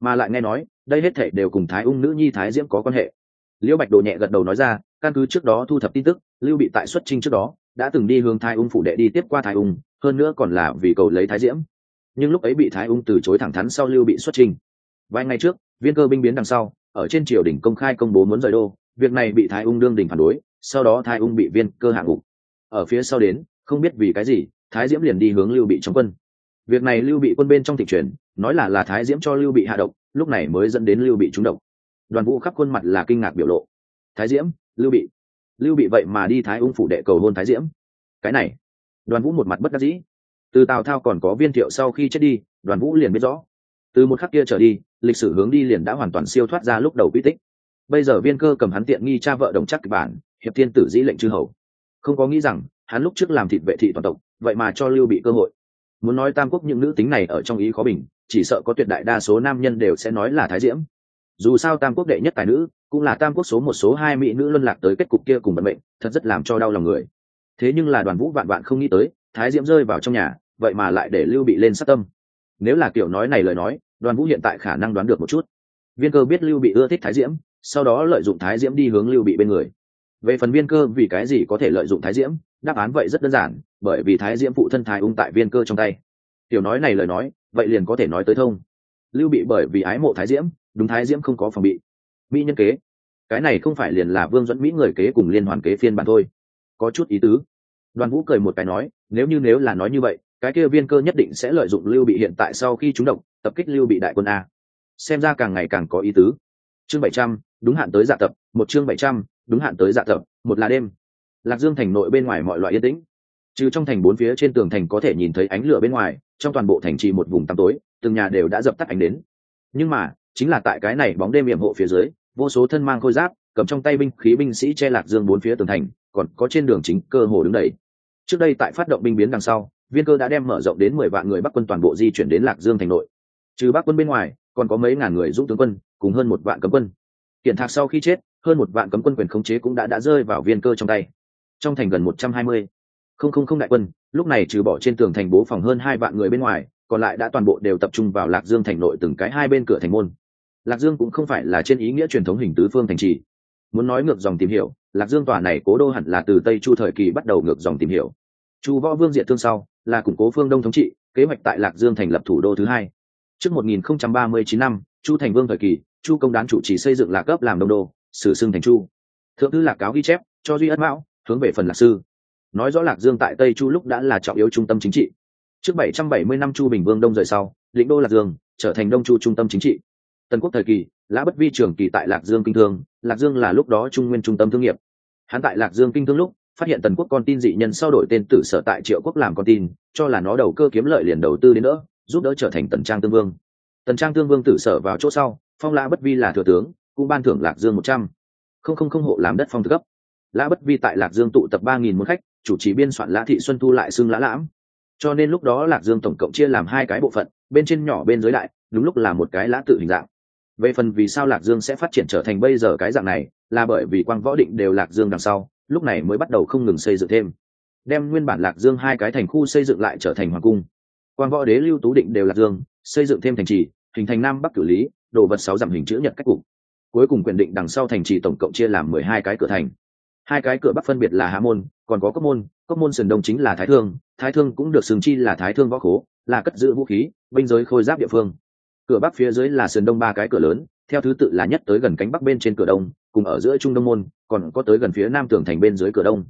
Mà lại nghe nói, đây hết thể đều cùng thái ung nữ nhi thái diễm có quan hệ. Liễu bạch đồ nhẹ gật đầu nói ra, căn cứ trước đó thu thập tin tức, lưu bị tại xuất trinh trước đó, đã từng đi hướng thái ung phủ đệ đi tiếp qua thái ung, hơn nữa còn là vì cầu lấy thái diễm nhưng lúc ấy bị thái ung từ chối thẳng thắn sau lưu bị xuất trình. Vài ngày trước, viên cơ binh biến đằng sau, ở trên triều đình công khai công bố muốn rời đô, việc này bị thái ung đương đình phản đối, sau đó thái ung bị viên cơ hạ ngục ở phía sau đến, không biết vì cái gì, thái diễm liền đi hướng lưu bị trong quân. Việc này lưu bị quân bên trong thị truyền, nói là là thái diễm cho lưu bị hạ độc, lúc này mới dẫn đến lưu bị trúng độc. Đoàn vũ khắp khuôn mặt là kinh ngạc biểu lộ. Thái diễm, lưu bị. Lưu bị vậy mà đi thái ung phủ đệ cầu hôn thái diễm. Cái này, đoàn vũ một mặt bất đắc dĩ từ tào thao còn có viên thiệu sau khi chết đi, đoàn vũ liền biết rõ. Từ một khắc kia trở đi, lịch sử hướng đi liền đã hoàn toàn siêu thoát ra lúc đầu quy tích. Bây giờ viên cơ cầm hắn tiện nghi cha vợ đồng chắc kịch bản, hiệp thiên tử dĩ lệnh chư hầu. Không có nghĩ rằng, hắn lúc trước làm thịt vệ thị toàn tộc, vậy mà cho lưu bị cơ hội. Muốn nói tam quốc những nữ tính này ở trong ý khó bình, chỉ sợ có tuyệt đại đa số nam nhân đều sẽ nói là thái diễm. Dù sao tam quốc đệ nhất tài nữ, cũng là tam quốc số một, số hai mỹ nữ luân lạc tới kết cục kia cùng vận mệnh, thật rất làm cho đau lòng người. Thế nhưng là đoàn vũ vạn vạn không nghĩ tới thái diễm rơi vào trong nhà, vậy mà lại để lưu bị lên sát tâm. Nếu là kiểu nói này lời nói, đoàn vũ hiện tại khả năng đoán được một chút. Viên cơ biết lưu bị ưa thích thái diễm, sau đó lợi dụng thái diễm đi hướng lưu bị bên người. Về phần viên cơ vì cái gì có thể lợi dụng thái diễm, đáp án vậy rất đơn giản, bởi vì thái diễm phụ thân thái ung tại viên cơ trong tay. Tiểu nói này lời nói, vậy liền có thể nói tới thông. Lưu bị bởi vì ái mộ thái diễm, đúng thái diễm không có phòng bị. Mỹ nhân kế. Cái này không phải liền là vương dẫn mỹ người kế cùng liên hoàn kế phiên bản thôi. Có chút ý tứ đoàn vũ cười một cái nói, nếu như nếu là nói như vậy, cái kia viên cơ nhất định sẽ lợi dụng lưu bị hiện tại sau khi chúng độc, tập kích lưu bị đại quân a. Xem ra càng ngày càng có ý tứ. Chương bảy trăm, đúng hạn tới dạ tập, một chương bảy trăm, đúng hạn tới dạ tập, một là đêm. Lạc dương thành nội bên ngoài mọi loại yên tĩnh. Trừ trong thành bốn phía trên tường thành có thể nhìn thấy ánh lửa bên ngoài, trong toàn bộ thành trì một vùng tăm tối, từng nhà đều đã dập tắt ánh đến. Nhưng mà, chính là tại cái này bóng đêm hiểm hộ phía dưới, vô số thân mang khôi giáp cầm trong tay binh khí binh sĩ che lạc dương bốn phía tường thành, còn có trên đường chính cơ hồ đứng đầy. Trước đây tại phát động binh biến đằng sau, viên cơ đã đem mở rộng đến mười vạn người bắc quân toàn bộ di chuyển đến lạc dương thành nội. Trừ bắc quân bên ngoài, còn có mấy ngàn người dũng tướng quân, cùng hơn một vạn cấm quân. Kiện thạc sau khi chết, hơn một vạn cấm quân quyền khống chế cũng đã đã rơi vào viên cơ trong tay. Trong thành gần một trăm hai mươi không không không đại quân, lúc này trừ bỏ trên tường thành bố phòng hơn hai vạn người bên ngoài, còn lại đã toàn bộ đều tập trung vào lạc dương thành nội từng cái hai bên cửa thành môn. Lạc dương cũng không phải là trên ý nghĩa truyền thống hình tứ phương thành trì muốn nói ngược dòng tìm hiểu, lạc dương tòa này cố đô hẳn là từ tây chu thời kỳ bắt đầu ngược dòng tìm hiểu. Chu võ vương diệt thương sau, là củng cố phương đông thống trị, kế hoạch tại lạc dương thành lập thủ đô thứ hai. Trước 1039 năm, chu thành vương thời kỳ, chu công đán chủ trì xây dựng lạc cấp làm đông đô, sử xưng thành chu. Thượng thư lạc cáo ghi chép, cho duy ất mão, hướng về phần lạc sư. Nói rõ lạc dương tại tây chu lúc đã là trọng yếu trung tâm chính trị. Trước 770 năm chu bình vương đông rời sau, lĩnh đô lạc dương, trở thành đông chu trung tâm chính trị tần quốc thời kỳ, lã bất vi trường kỳ tại lạc dương kinh thương, lạc dương là lúc đó trung nguyên trung tâm thương nghiệp. Hắn tại lạc dương kinh thương lúc, phát hiện tần quốc con tin dị nhân sau đổi tên tử sở tại triệu quốc làm con tin, cho là nó đầu cơ kiếm lợi liền đầu tư đến nữa giúp đỡ trở thành tần trang tương vương. Tần trang tương vương tử sở vào chỗ sau, phong lã bất vi là thừa tướng, cũng ban thưởng lạc dương một trăm. Không không không hộ làm đất phong thực cấp. Lã bất vi tại lạc dương tụ tập ba nghìn một khách, chủ trì biên soạn lã thị xuân thu lại xưng lã lãm. Cho nên lúc đó lạc dương tổng cộng chia làm hai cái bộ phận, bên trên nhỏ bên dưới đại đúng lúc là một cái lã tự hình dạng về phần vì sao lạc dương sẽ phát triển trở thành bây giờ cái dạng này, là bởi vì quang võ định đều lạc dương đằng sau, lúc này mới bắt đầu không ngừng xây dựng thêm. Đem nguyên bản lạc dương hai cái thành khu xây dựng lại trở thành hoàng cung. Quang võ đế lưu tú định đều lạc dương, xây dựng thêm thành trì, hình thành nam bắc cử lý, đồ vật sáu dặm hình chữ nhật cách cục. Cuối cùng quyền định đằng sau thành trì tổng cộng chia làm mười hai cái cửa thành. Hai cái cửa bắc phân biệt là hạ môn, còn có cốc môn. Cốc môn sườn đông chính là thái thương thái thương cũng được sừng chi là thái thương võ khố, là cất giữ vũ khí, binh giới khôi giáp địa phương cửa bắc phía dưới là sườn đông ba cái cửa lớn, theo thứ tự là nhất tới gần cánh bắc bên trên cửa đông, cùng ở giữa trung đông môn, còn có tới gần phía nam tường thành bên dưới cửa đông.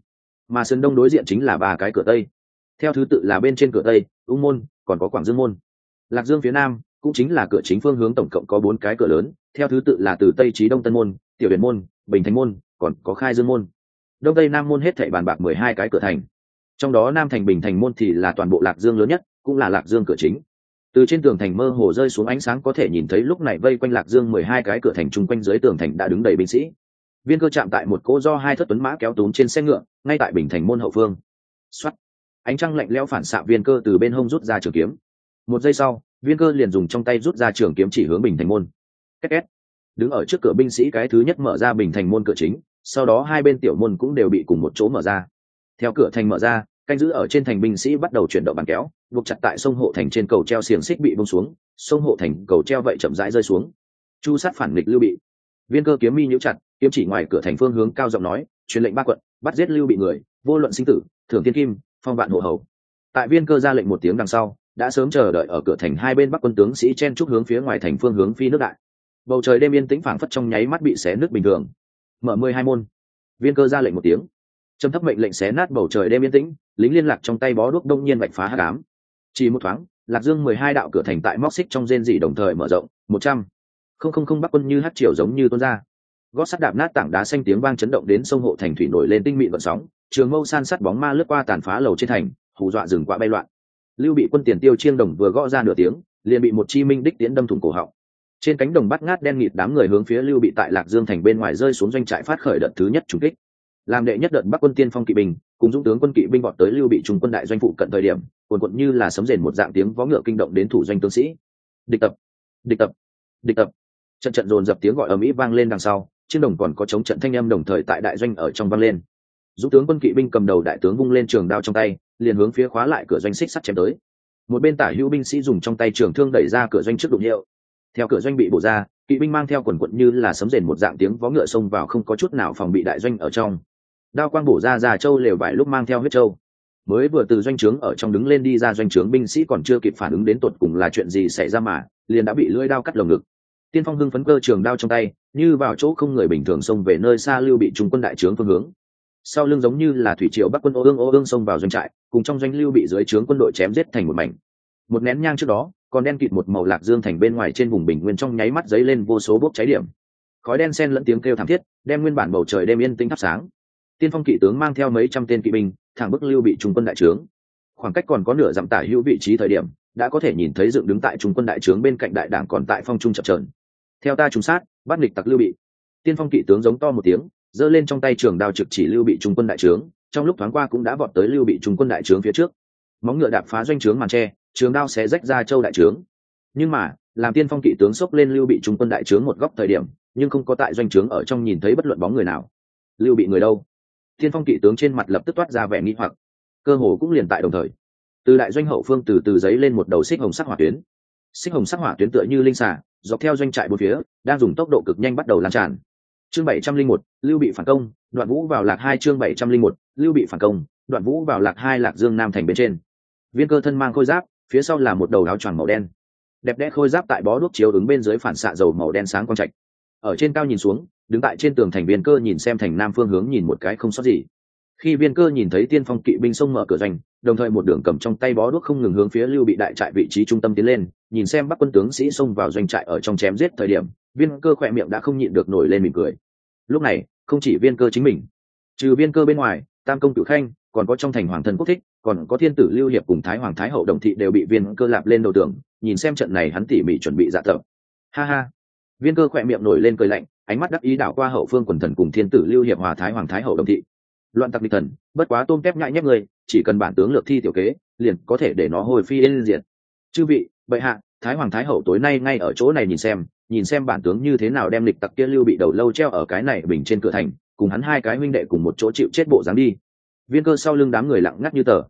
Mà sườn đông đối diện chính là ba cái cửa tây. Theo thứ tự là bên trên cửa tây, ung môn, còn có quảng dương môn. Lạc dương phía nam, cũng chính là cửa chính phương hướng tổng cộng có bốn cái cửa lớn, theo thứ tự là từ tây trí đông tân môn, tiểu huyền môn, bình thành môn, còn có khai dương môn. Đông tây nam môn hết thảy bàn bạc mười hai cái cửa thành. Trong đó nam thành bình thành môn thì là toàn bộ lạc dương lớn nhất, cũng là lạc dương cửa chính từ trên tường thành mơ hồ rơi xuống ánh sáng có thể nhìn thấy lúc này vây quanh lạc dương mười hai cái cửa thành chung quanh dưới tường thành đã đứng đầy binh sĩ. Viên cơ chạm tại một cỗ do hai thất tuấn mã kéo túm trên xe ngựa, ngay tại bình thành môn hậu phương. Xuất ánh trăng lạnh lẽo phản xạ viên cơ từ bên hông rút ra trường kiếm. Một giây sau, viên cơ liền dùng trong tay rút ra trường kiếm chỉ hướng bình thành môn. Két két. Đứng ở trước cửa binh sĩ cái thứ nhất mở ra bình thành môn cửa chính, sau đó hai bên tiểu môn cũng đều bị cùng một chỗ mở ra. Theo cửa thành mở ra canh giữ ở trên thành binh sĩ bắt đầu chuyển động bàn kéo, buộc chặt tại sông hộ thành trên cầu treo xiềng xích bị bông xuống, sông hộ thành cầu treo vậy chậm rãi rơi xuống. Chu sát phản nghịch lưu bị. Viên cơ kiếm mi nhũ chặt, kiếm chỉ ngoài cửa thành phương hướng cao giọng nói, truyền lệnh ba quận, bắt giết lưu bị người, vô luận sinh tử thường tiên kim, phong vạn hộ hầu. Tại viên cơ ra lệnh một tiếng đằng sau, đã sớm chờ đợi ở cửa thành hai bên bắc quân tướng sĩ chen trúc hướng phía ngoài thành phương hướng phi nước đại. Bầu trời đêm yên tĩnh phảng phất trong nháy mắt bị xé nước bình thường. Mở mười hai môn. Viên cơ ra lệnh một tiếng trầm thấp mệnh lệnh xé nát bầu trời đêm yên tĩnh, lính liên lạc trong tay bó đuốc đông nhiên vạch phá hạ đám. Chỉ một thoáng, lạc dương mười hai đạo cửa thành tại móc xích trong rên dị đồng thời mở rộng, một trăm. Không không không bắc quân như hát triều giống như tuôn ra. Gót sắt đạp nát tảng đá xanh tiếng vang chấn động đến sông hộ thành thủy nổi lên tinh mịn vận sóng, trường mâu san sắt bóng ma lướt qua tàn phá lầu trên thành, hù dọa rừng quạ bay loạn. Lưu bị quân tiền tiêu chiêng đồng vừa gõ ra nửa tiếng, liền bị một chi minh đích tiến đâm thủng cổ họng. Trên cánh đồng bắt ngát đen nghịt đám người hướng phía lưu bị tại lạc dương thành bên ngoài rơi xuống doanh trại phát khởi đợt thứ nhất trùng kích làm đệ nhất đợt bắc quân tiên phong kỵ binh, cùng dũng tướng quân kỵ binh vọt tới lưu bị trung quân đại doanh phụ cận thời điểm cuồn cuộn như là sấm rền một dạng tiếng vó ngựa kinh động đến thủ doanh tướng sĩ. Địch tập địch tập địch tập. Trận trận dồn dập tiếng gọi ở mỹ vang lên đằng sau chiến đồng còn có chống trận thanh âm đồng thời tại đại doanh ở trong vang lên. Dũng tướng quân kỵ binh cầm đầu đại tướng vung lên trường đao trong tay, liền hướng phía khóa lại cửa doanh xích sắt chém tới. Một bên tả hữu binh sĩ dùng trong tay trường thương đẩy ra cửa doanh trước đụng hiệu. Theo cửa doanh bị bổ ra, kỵ binh mang theo quần quận như là sấm rền một dạng tiếng vó ngựa xông vào không có chút nào phòng bị đại doanh ở trong đao quang bổ ra già châu lều vải lúc mang theo huyết châu. Mới vừa từ doanh trướng ở trong đứng lên đi ra, doanh trướng binh sĩ còn chưa kịp phản ứng đến tột cùng là chuyện gì xảy ra mà, liền đã bị lưỡi đao cắt lồng ngực. Tiên phong hưng phấn cơ trường đao trong tay, như vào chỗ không người bình thường xông về nơi xa lưu bị trung quân đại trướng phương hướng. Sau lưng giống như là thủy triều bắc quân ô ương ô ương xông vào doanh trại, cùng trong doanh lưu bị dưới trướng quân đội chém giết thành một mảnh. Một nén nhang trước đó, còn đen kịt một màu lạc dương thành bên ngoài trên vùng bình nguyên trong nháy mắt dấy lên vô số bốc cháy điểm. Khói đen sen lẫn tiếng kêu thảm thiết, đem nguyên bản bầu trời đêm yên tĩnh thắp sáng tiên phong kỵ tướng mang theo mấy trăm tên kỵ binh, thẳng bức lưu bị trung quân đại trướng. Khoảng cách còn có nửa dặm tả hữu vị trí thời điểm, đã có thể nhìn thấy dựng đứng tại trung quân đại trướng bên cạnh đại đảng còn tại phong trung chập trờn theo ta trùng sát, bắt nghịch tặc lưu bị. Tiên phong kỵ tướng giống to một tiếng, giơ lên trong tay trường đao trực chỉ lưu bị trung quân đại trướng, trong lúc thoáng qua cũng đã vọt tới lưu bị trung quân đại trướng phía trước. Móng ngựa đạp phá doanh trướng màn tre, trường đao sẽ rách ra châu đại trướng. Nhưng mà, làm tiên phong kỵ tướng xốc lên lưu bị trung quân đại trướng một góc thời điểm, nhưng không có tại doanh trướng ở trong nhìn thấy bất luận bóng người nào. Lưu bị người đâu? Tiên phong kỵ tướng trên mặt lập tức toát ra vẻ nghi hoặc, cơ hồ cũng liền tại đồng thời. Từ đại doanh hậu phương từ từ giấy lên một đầu xích hồng sắc hỏa tuyến. Xích hồng sắc hỏa tuyến tựa như linh xà, dọc theo doanh trại bốn phía, đang dùng tốc độ cực nhanh bắt đầu lan tràn. Chương bảy trăm linh một, lưu bị phản công, đoạn vũ vào lạc hai chương bảy trăm linh một, lưu bị phản công, đoạn vũ vào lạc hai lạc dương nam thành bên trên. Viên cơ thân mang khôi giáp, phía sau là một đầu áo choàng màu đen. Đẹp đẽ khôi giáp tại bó đuốc chiếu ứng bên dưới phản xạ dầu màu đen sáng quang trạch. Ở trên cao nhìn xuống đứng tại trên tường thành viên cơ nhìn xem thành nam phương hướng nhìn một cái không sót gì. Khi viên cơ nhìn thấy tiên phong kỵ binh xông mở cửa doanh, đồng thời một đường cầm trong tay bó đuốc không ngừng hướng phía lưu bị đại trại vị trí trung tâm tiến lên, nhìn xem bắc quân tướng sĩ xông vào doanh trại ở trong chém giết thời điểm viên cơ khỏe miệng đã không nhịn được nổi lên mỉm cười. Lúc này, không chỉ viên cơ chính mình, trừ viên cơ bên ngoài, tam công cửu khanh, còn có trong thành hoàng thân quốc thích, còn có thiên tử lưu hiệp cùng thái hoàng thái hậu đồng thị đều bị viên cơ lạp lên đầu tường, nhìn xem trận này hắn tỉ mỉ chuẩn bị dạ tập. Ha ha. Viên cơ khỏe miệng nổi lên cười lạnh ánh mắt đắc ý đảo qua hậu phương quần thần cùng thiên tử lưu hiệp hòa thái hoàng thái hậu đồng thị. Loạn tặc địch thần, bất quá tôm tép nhại nhép người, chỉ cần bản tướng lược thi tiểu kế, liền có thể để nó hồi phi lên diện chư vị, bệ hạ, thái hoàng thái hậu tối nay ngay ở chỗ này nhìn xem nhìn xem bản tướng như thế nào đem lịch tặc kia lưu bị đầu lâu treo ở cái này bình trên cửa thành, cùng hắn hai cái huynh đệ cùng một chỗ chịu chết bộ dáng đi. Viên cơ sau lưng đám người lặng ngắt như tờ.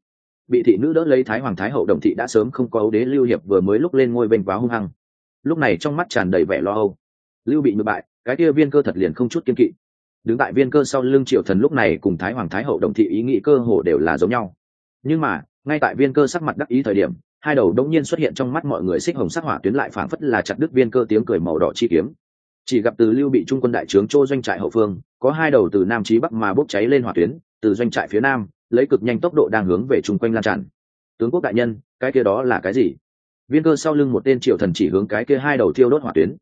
Bị thị nữ đỡ lấy thái hoàng thái hậu đồng thị đã sớm không có ấu đế lưu hiệp vừa mới lúc lên ngôi bênh váo hung hăng. Lúc này trong mắt tràn đầy vẻ lo âu. Lưu bị ngược bại cái kia viên cơ thật liền không chút kiên kỵ. Đứng tại viên cơ sau lưng triệu thần lúc này cùng thái hoàng thái hậu đồng thị ý nghĩ cơ hồ đều là giống nhau. Nhưng mà, ngay tại viên cơ sắc mặt đắc ý thời điểm, hai đầu đông nhiên xuất hiện trong mắt mọi người xích hồng sắc hỏa tuyến lại phảng phất là chặt đứt viên cơ tiếng cười màu đỏ chi kiếm. Chỉ gặp từ lưu bị trung quân đại trướng châu doanh trại hậu phương, có hai đầu từ nam chí bắc mà bốc cháy lên hỏa tuyến, từ doanh trại phía nam, lấy cực nhanh tốc độ đang hướng về chung quanh lan tràn. Tướng quốc đại nhân, cái kia đó là cái gì? Viên cơ sau lưng một tên triệu thần chỉ hướng cái kia hai đầu thiêu đốt hỏa tuyến.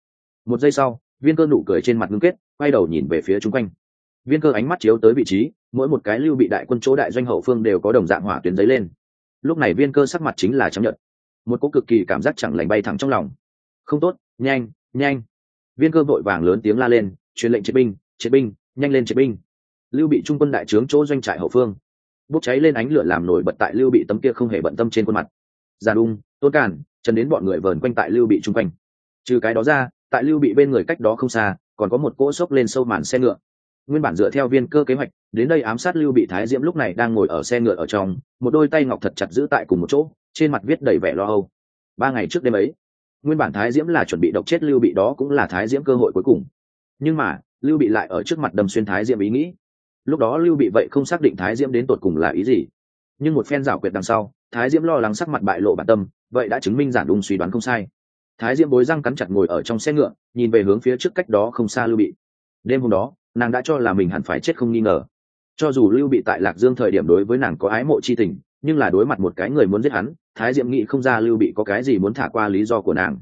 Một giây sau viên cơ nụ cười trên mặt ngưng kết, quay đầu nhìn về phía chung quanh. Viên cơ ánh mắt chiếu tới vị trí, mỗi một cái lưu bị đại quân chỗ đại doanh hậu phương đều có đồng dạng hỏa tuyến giấy lên. Lúc này viên cơ sắc mặt chính là chấp nhận một cỗ cực kỳ cảm giác chẳng lành bay thẳng trong lòng. Không tốt, nhanh nhanh. Viên cơ vội vàng lớn tiếng la lên, truyền lệnh chiến binh chiến binh, nhanh lên chiến binh. Lưu bị trung quân đại trướng chỗ doanh trại hậu phương. Bốc cháy lên ánh lửa làm nổi bật tại lưu bị tấm kia không hề bận tâm trên khuôn mặt. Già đung, tôn càn chân đến bọn người vờn quanh tại lưu bị chung quanh. Trừ cái đó ra tại lưu bị bên người cách đó không xa, còn có một cỗ xốc lên sâu màn xe ngựa. Nguyên bản dựa theo viên cơ kế hoạch, đến đây ám sát lưu bị thái diễm lúc này đang ngồi ở xe ngựa ở trong, một đôi tay ngọc thật chặt giữ tại cùng một chỗ, trên mặt viết đầy vẻ lo âu. Ba ngày trước đêm ấy, nguyên bản thái diễm là chuẩn bị độc chết lưu bị đó cũng là thái diễm cơ hội cuối cùng. Nhưng mà, lưu bị lại ở trước mặt đâm xuyên thái diễm ý nghĩ. Lúc đó lưu bị vậy không xác định thái diễm đến tột cùng là ý gì. Nhưng một phen rảo quyệt đằng sau, thái diễm lo lắng sắc mặt bại lộ bản tâm, vậy đã chứng minh giản đúng suy đoán không sai thái diễm bối răng cắn chặt ngồi ở trong xe ngựa, nhìn về hướng phía trước cách đó không xa lưu bị. Đêm hôm đó, nàng đã cho là mình hẳn phải chết không nghi ngờ. Cho dù lưu bị tại lạc dương thời điểm đối với nàng có ái mộ c h i tình, nhưng là đối mặt một cái người muốn giết hắn, thái diễm nghĩ không ra lưu bị có cái gì muốn thả qua lý do của nàng.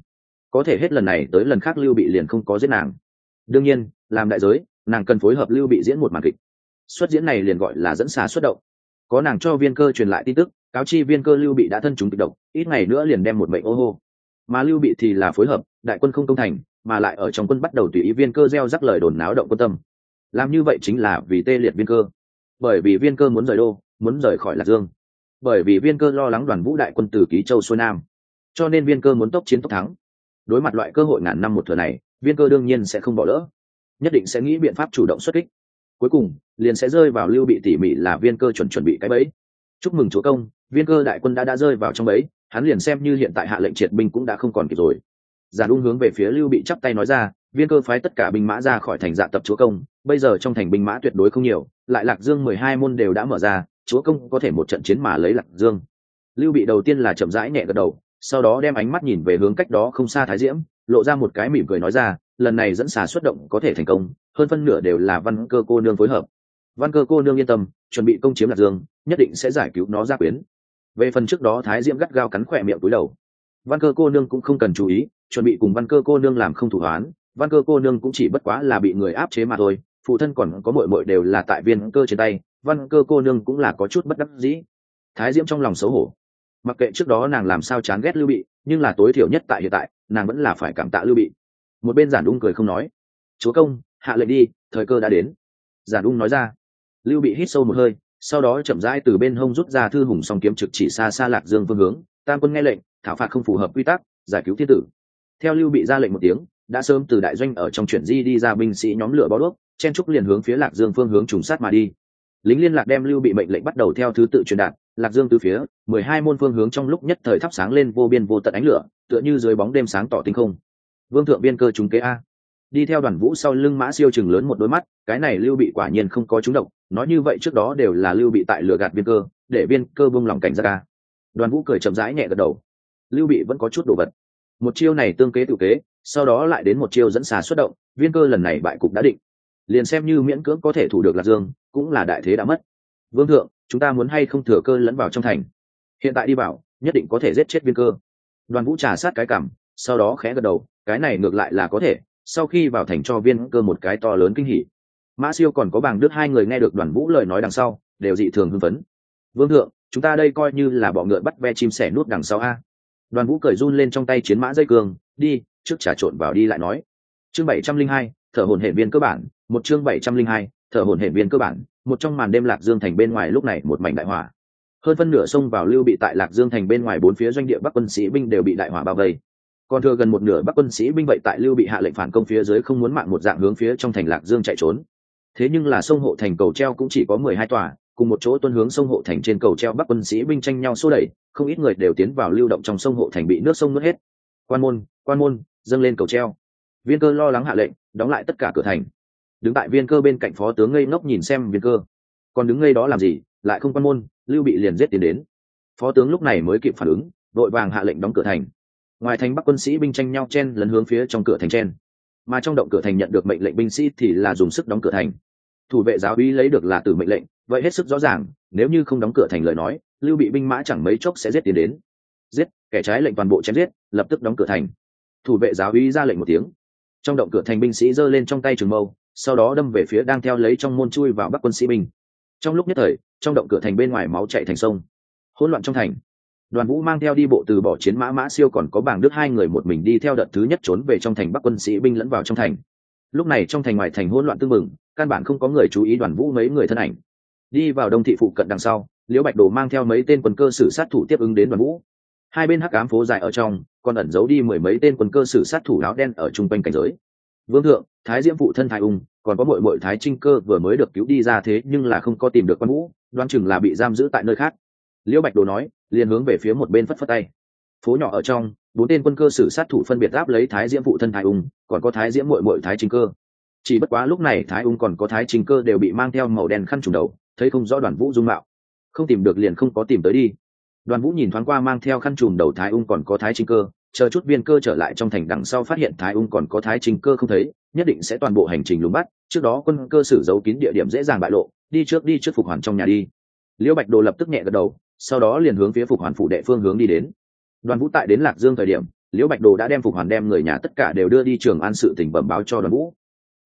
Có thể hết lần này tới lần khác lưu bị liền không có giết nàng. Đương nhiên, làm đại giới, nàng cần phối hợp lưu bị diễn một màn kịch. Xuất diễn này liền gọi là dẫn xà xuất động. Có nàng cho viên cơ truyền lại tin tức, cáo chi viên cơ lưu bị đã thân chúng kịch độc, ít ngày nữa liền đem một mệnh ô hô mà lưu bị thì là phối hợp, đại quân không công thành, mà lại ở trong quân bắt đầu tùy ý viên cơ gieo rắc lời đồn náo động quân tâm. Làm như vậy chính là vì tê liệt viên cơ. Bởi vì viên cơ muốn rời đô, muốn rời khỏi lạc dương. Bởi vì viên cơ lo lắng đoàn vũ đại quân từ ký châu xuôi nam. Cho nên viên cơ muốn tốc chiến tốc thắng. Đối mặt loại cơ hội ngàn năm một thừa này, viên cơ đương nhiên sẽ không bỏ lỡ. Nhất định sẽ nghĩ biện pháp chủ động xuất kích. Cuối cùng, liền sẽ rơi vào lưu bị tỉ mỉ là viên cơ chuẩn chuẩn bị cái bẫy. Chúc mừng chúa công, viên cơ đại quân đã đã rơi vào trong bẫy hắn liền xem như hiện tại hạ lệnh triệt binh cũng đã không còn kịp rồi. Giản ung hướng về phía lưu bị chắp tay nói ra, viên cơ phái tất cả binh mã ra khỏi thành dạ tập chúa công, bây giờ trong thành binh mã tuyệt đối không nhiều, lại lạc dương mười hai môn đều đã mở ra, chúa công có thể một trận chiến mà lấy lạc dương. Lưu bị đầu tiên là chậm rãi nhẹ gật đầu, sau đó đem ánh mắt nhìn về hướng cách đó không xa thái diễm, lộ ra một cái mỉm cười nói ra, lần này dẫn xà xuất động có thể thành công, hơn phân nửa đều là văn cơ cô nương phối hợp. Văn cơ cô nương yên tâm, chuẩn bị công chiếm lạc dương, nhất định sẽ giải cứu nó ra quyến về phần trước đó thái diễm gắt gao cắn khỏe miệng túi đầu. Văn cơ cô nương cũng không cần chú ý, chuẩn bị cùng văn cơ cô nương làm không thủ hoán. Văn cơ cô nương cũng chỉ bất quá là bị người áp chế mà thôi, phụ thân còn có mội mội đều là tại viên cơ trên tay, văn cơ cô nương cũng là có chút bất đắc dĩ. Thái diễm trong lòng xấu hổ. Mặc kệ trước đó nàng làm sao chán ghét lưu bị, nhưng là tối thiểu nhất tại hiện tại, nàng vẫn là phải cảm tạ lưu bị. Một bên giản ung cười không nói. Chúa công, hạ lệnh đi, thời cơ đã đến. Giản ung nói ra. Lưu bị hít sâu một hơi sau đó chậm rãi từ bên hông rút ra thư hùng song kiếm trực chỉ xa xa lạc dương phương hướng. Tam quân nghe lệnh, thảo phạt không phù hợp quy tắc, giải cứu thiên tử. Theo lưu bị ra lệnh một tiếng, đã sớm từ đại doanh ở trong chuyển di đi ra binh sĩ nhóm lửa bó đuốc, chen trúc liền hướng phía lạc dương phương hướng trùng sát mà đi. Lính liên lạc đem lưu bị mệnh lệnh bắt đầu theo thứ tự truyền đạt, lạc dương từ phía, mười hai môn phương hướng trong lúc nhất thời thắp sáng lên vô biên vô tận ánh lửa, tựa như dưới bóng đêm sáng tỏ tinh không. Vương thượng biên cơ chúng kế a đi theo đoàn vũ sau lưng mã siêu chừng lớn một đôi mắt, cái này lưu bị quả nhiên không có trúng độc, nói như vậy trước đó đều là lưu bị tại lừa gạt viên cơ, để viên cơ bông lòng cảnh ra ca đoàn vũ cười chậm rãi nhẹ gật đầu. Lưu bị vẫn có chút đồ vật. Một chiêu này tương kế tự kế, sau đó lại đến một chiêu dẫn xà xuất động viên cơ lần này bại cục đã định. Liền xem như miễn cưỡng có thể thủ được lạc dương, cũng là đại thế đã mất. Vương thượng, chúng ta muốn hay không thừa cơ lẫn vào trong thành? Hiện tại đi bảo nhất định có thể giết chết viên cơ. Đoàn vũ trà sát cái cảm, sau đó khẽ gật đầu, cái này ngược lại là có thể sau khi vào thành cho viên cơ một cái to lớn kinh hỉ, mã siêu còn có bàng đức hai người nghe được đoàn vũ lời nói đằng sau, đều dị thường hưng phấn. Vương thượng, chúng ta đây coi như là bọ ngựa bắt ve chim sẻ nút đằng sau a. Đoàn vũ cởi run lên trong tay chiến mã dây cường, đi, trước trà trộn vào đi lại nói. Chương bảy trăm linh hai, thở hồn hệ viên cơ bản, một chương bảy trăm linh hai, thở hồn hệ viên cơ bản, một trong màn đêm lạc dương thành bên ngoài lúc này một mảnh đại hỏa. Hơn phân nửa sông vào lưu bị tại lạc dương thành bên ngoài bốn phía doanh địa bắc quân sĩ binh đều bị đại hỏa bao vây còn thừa gần một nửa bắc quân sĩ binh vậy tại lưu bị hạ lệnh phản công phía dưới không muốn mạng một dạng hướng phía trong thành lạc dương chạy trốn. Thế nhưng là sông hộ thành cầu treo cũng chỉ có mười hai tòa, cùng một chỗ tuân hướng sông hộ thành trên cầu treo bắc quân sĩ binh tranh nhau xô đẩy, không ít người đều tiến vào lưu động trong sông hộ thành bị nước sông nuốt hết. Quan môn quan môn, dâng lên cầu treo. Viên cơ lo lắng hạ lệnh, đóng lại tất cả cửa thành. Đứng tại viên cơ bên cạnh phó tướng ngây ngốc nhìn xem viên cơ. Còn đứng ngây đó làm gì? Lại không quan môn, lưu bị liền giết tiến đến. Phó tướng lúc này mới kịp phản ứng, đội vàng hạ lệnh đóng cửa thành ngoài thành bắc quân sĩ binh tranh nhau chen lấn hướng phía trong cửa thành chen. Mà trong động cửa thành nhận được mệnh lệnh binh sĩ thì là dùng sức đóng cửa thành. Thủ vệ giáo uy lấy được là từ mệnh lệnh, vậy hết sức rõ ràng, nếu như không đóng cửa thành lời nói, lưu bị binh mã chẳng mấy chốc sẽ giết tiến đến. Giết, kẻ trái lệnh toàn bộ chém giết, lập tức đóng cửa thành. Thủ vệ giáo uy ra lệnh một tiếng. Trong động cửa thành binh sĩ giơ lên trong tay trường mâu, sau đó đâm về phía đang theo lấy trong môn chui vào bắc quân sĩ binh. Trong lúc nhất thời, trong động cửa thành bên ngoài máu chạy thành sông. Hỗn loạn trong thành đoàn vũ mang theo đi bộ từ bỏ chiến mã mã siêu còn có bảng đức hai người một mình đi theo đợt thứ nhất trốn về trong thành bắc quân sĩ binh lẫn vào trong thành. Lúc này trong thành ngoài thành hỗn loạn tương mừng căn bản không có người chú ý đoàn vũ mấy người thân ảnh. Đi vào đông thị phụ cận đằng sau, liễu bạch đồ mang theo mấy tên quân cơ sử sát thủ tiếp ứng đến đoàn vũ. Hai bên hắc ám phố dài ở trong, còn ẩn giấu đi mười mấy tên quân cơ sử sát thủ áo đen ở chung quanh cảnh giới. Vương thượng, thái diễm phụ thân thái ung, còn có mội mội thái trinh cơ vừa mới được cứu đi ra thế nhưng là không có tìm được quan vũ đoan chừng là bị giam giữ tại nơi khác liễu bạch đồ nói, liền hướng về phía một bên phất phất tay. Phố nhỏ ở trong, bốn tên quân cơ sử sát thủ phân biệt áp lấy thái diễm phụ thân thái ung, còn có thái diễm mội mội thái chính cơ. Chỉ bất quá lúc này thái ung còn có thái chính cơ đều bị mang theo màu đen khăn trùng đầu, thấy không rõ đoàn vũ dung mạo. Không tìm được liền không có tìm tới đi. Đoàn vũ nhìn thoáng qua mang theo khăn trùm đầu thái ung còn có thái chính cơ, chờ chút viên cơ trở lại trong thành đằng sau phát hiện thái ung còn có thái chính cơ không thấy, nhất định sẽ toàn bộ hành trình lùng bắt, trước đó quân cơ sử giấu kín địa điểm dễ dàng bại lộ, đi trước đi trước phục hoàn trong nhà đi. Liễu bạch đồ lập tức nhẹ gật đầu sau đó liền hướng phía phục hoàn phủ đệ phương hướng đi đến. Đoàn vũ tại đến lạc dương thời điểm, liễu bạch đồ đã đem phục hoàn đem người nhà tất cả đều đưa đi trường an sự tỉnh bẩm báo cho đoàn vũ.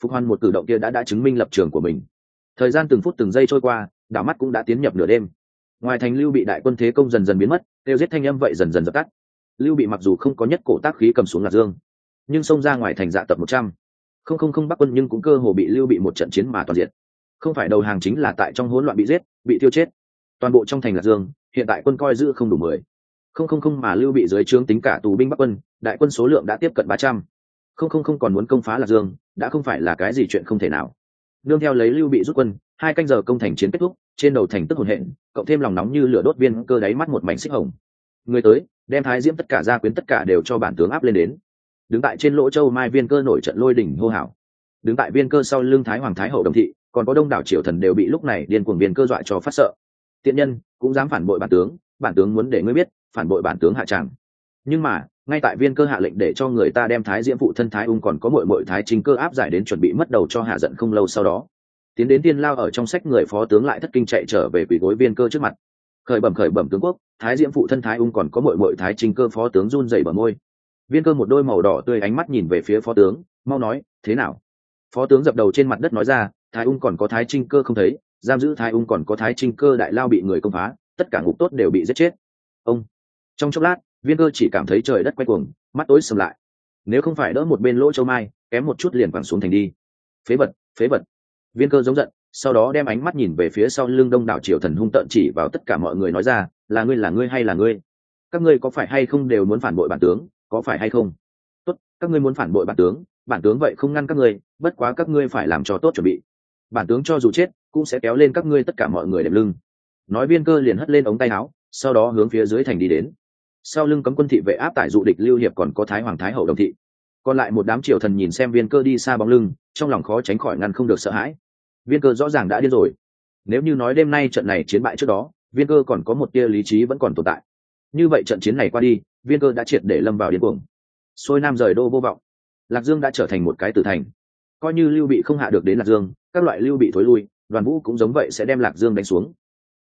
Phục hoàn một cử động kia đã đã chứng minh lập trường của mình. Thời gian từng phút từng giây trôi qua, đảo mắt cũng đã tiến nhập nửa đêm. Ngoài thành lưu bị đại quân thế công dần dần biến mất tiêu giết thanh âm vậy dần dần dập tắt. Lưu bị mặc dù không có nhất cổ tác khí cầm xuống lạc dương, nhưng xông ra ngoài thành dạ tập một trăm. Không không không bắc quân nhưng cũng cơ hồ bị lưu bị một trận chiến mà toàn diện. Không phải đầu hàng chính là tại trong hỗn loạn bị giết, bị tiêu chết. Toàn bộ trong thành lạc dương hiện tại quân coi giữ không đủ mười. Không không không mà lưu bị dưới trướng tính cả tù binh bắc quân, đại quân số lượng đã tiếp cận ba trăm. Không không không còn muốn công phá lạc dương, đã không phải là cái gì chuyện không thể nào. Nương theo lấy lưu bị rút quân, hai canh giờ công thành chiến kết thúc, trên đầu thành tức hồn hện, cộng thêm lòng nóng như lửa đốt viên cơ đáy mắt một mảnh xích hồng. Người tới, đem thái diễm tất cả gia quyến tất cả đều cho bản tướng áp lên đến. Đứng tại trên lỗ châu mai viên cơ nổi trận lôi đỉnh hô hào. Đứng tại viên cơ sau lưng thái hoàng thái hậu đồng thị, còn có đông đảo triều thần đều bị lúc này điên cuồng viên cơ dọa cho phát sợ tiện nhân cũng dám phản bội bản tướng bản tướng muốn để ngươi biết, phản bội bản tướng hạ tràng nhưng mà, ngay tại viên cơ hạ lệnh để cho người ta đem thái diễm phụ thân thái ung còn có mội mội thái chính cơ áp giải đến chuẩn bị mất đầu cho hạ giận không lâu sau đó. Tiến đến tiên lao ở trong sách người phó tướng lại thất kinh chạy trở về quỷ gối viên cơ trước mặt. Khởi bẩm khởi bẩm tướng quốc, thái diễm phụ thân thái ung còn có mội mội thái chính cơ phó tướng run dày bờ môi. Viên cơ một đôi màu đỏ tươi ánh mắt nhìn về phía phó tướng, mau nói, thế nào? Phó tướng dập đầu trên mặt đất nói ra, thái ung còn có thái trinh cơ không thấy giam giữ thái ung còn có thái trinh cơ đại lao bị người công phá, tất cả ngục tốt đều bị giết chết. Ông, trong chốc lát, viên cơ chỉ cảm thấy trời đất quay cuồng, mắt tối sầm lại. Nếu không phải đỡ một bên lỗ châu mai, kém một chút liền quẳng xuống thành đi. Phế vật phế vật. Viên cơ giống giận, sau đó đem ánh mắt nhìn về phía sau lưng đông đảo triều thần hung tợn chỉ vào tất cả mọi người nói ra, là ngươi là ngươi hay là ngươi? Các ngươi có phải hay không đều muốn phản bội bản tướng? Có phải hay không? Tốt, các ngươi muốn phản bội bản tướng bản tướng vậy không ngăn các ngươi, bất quá các ngươi phải làm cho tốt chuẩn bị bản tướng cho dù chết, cũng sẽ kéo lên các ngươi tất cả mọi người đệm lưng. Nói viên cơ liền hất lên ống tay áo, sau đó hướng phía dưới thành đi đến. Sau lưng cấm quân thị vệ áp tải dụ địch lưu hiệp còn có thái hoàng thái hậu đồng thị. Còn lại một đám triều thần nhìn xem viên cơ đi xa bóng lưng, trong lòng khó tránh khỏi ngăn không được sợ hãi. Viên cơ rõ ràng đã điên rồi. Nếu như nói đêm nay trận này chiến bại trước đó, viên cơ còn có một tia lý trí vẫn còn tồn tại. Như vậy trận chiến này qua đi, viên cơ đã triệt để lâm vào điên cuồng. Xôi nam rời đô vô vọng. Lạc dương đã trở thành một cái tử thành coi như lưu bị không hạ được đến lạc dương, các loại lưu bị thối lui, đoàn vũ cũng giống vậy sẽ đem lạc dương đánh xuống.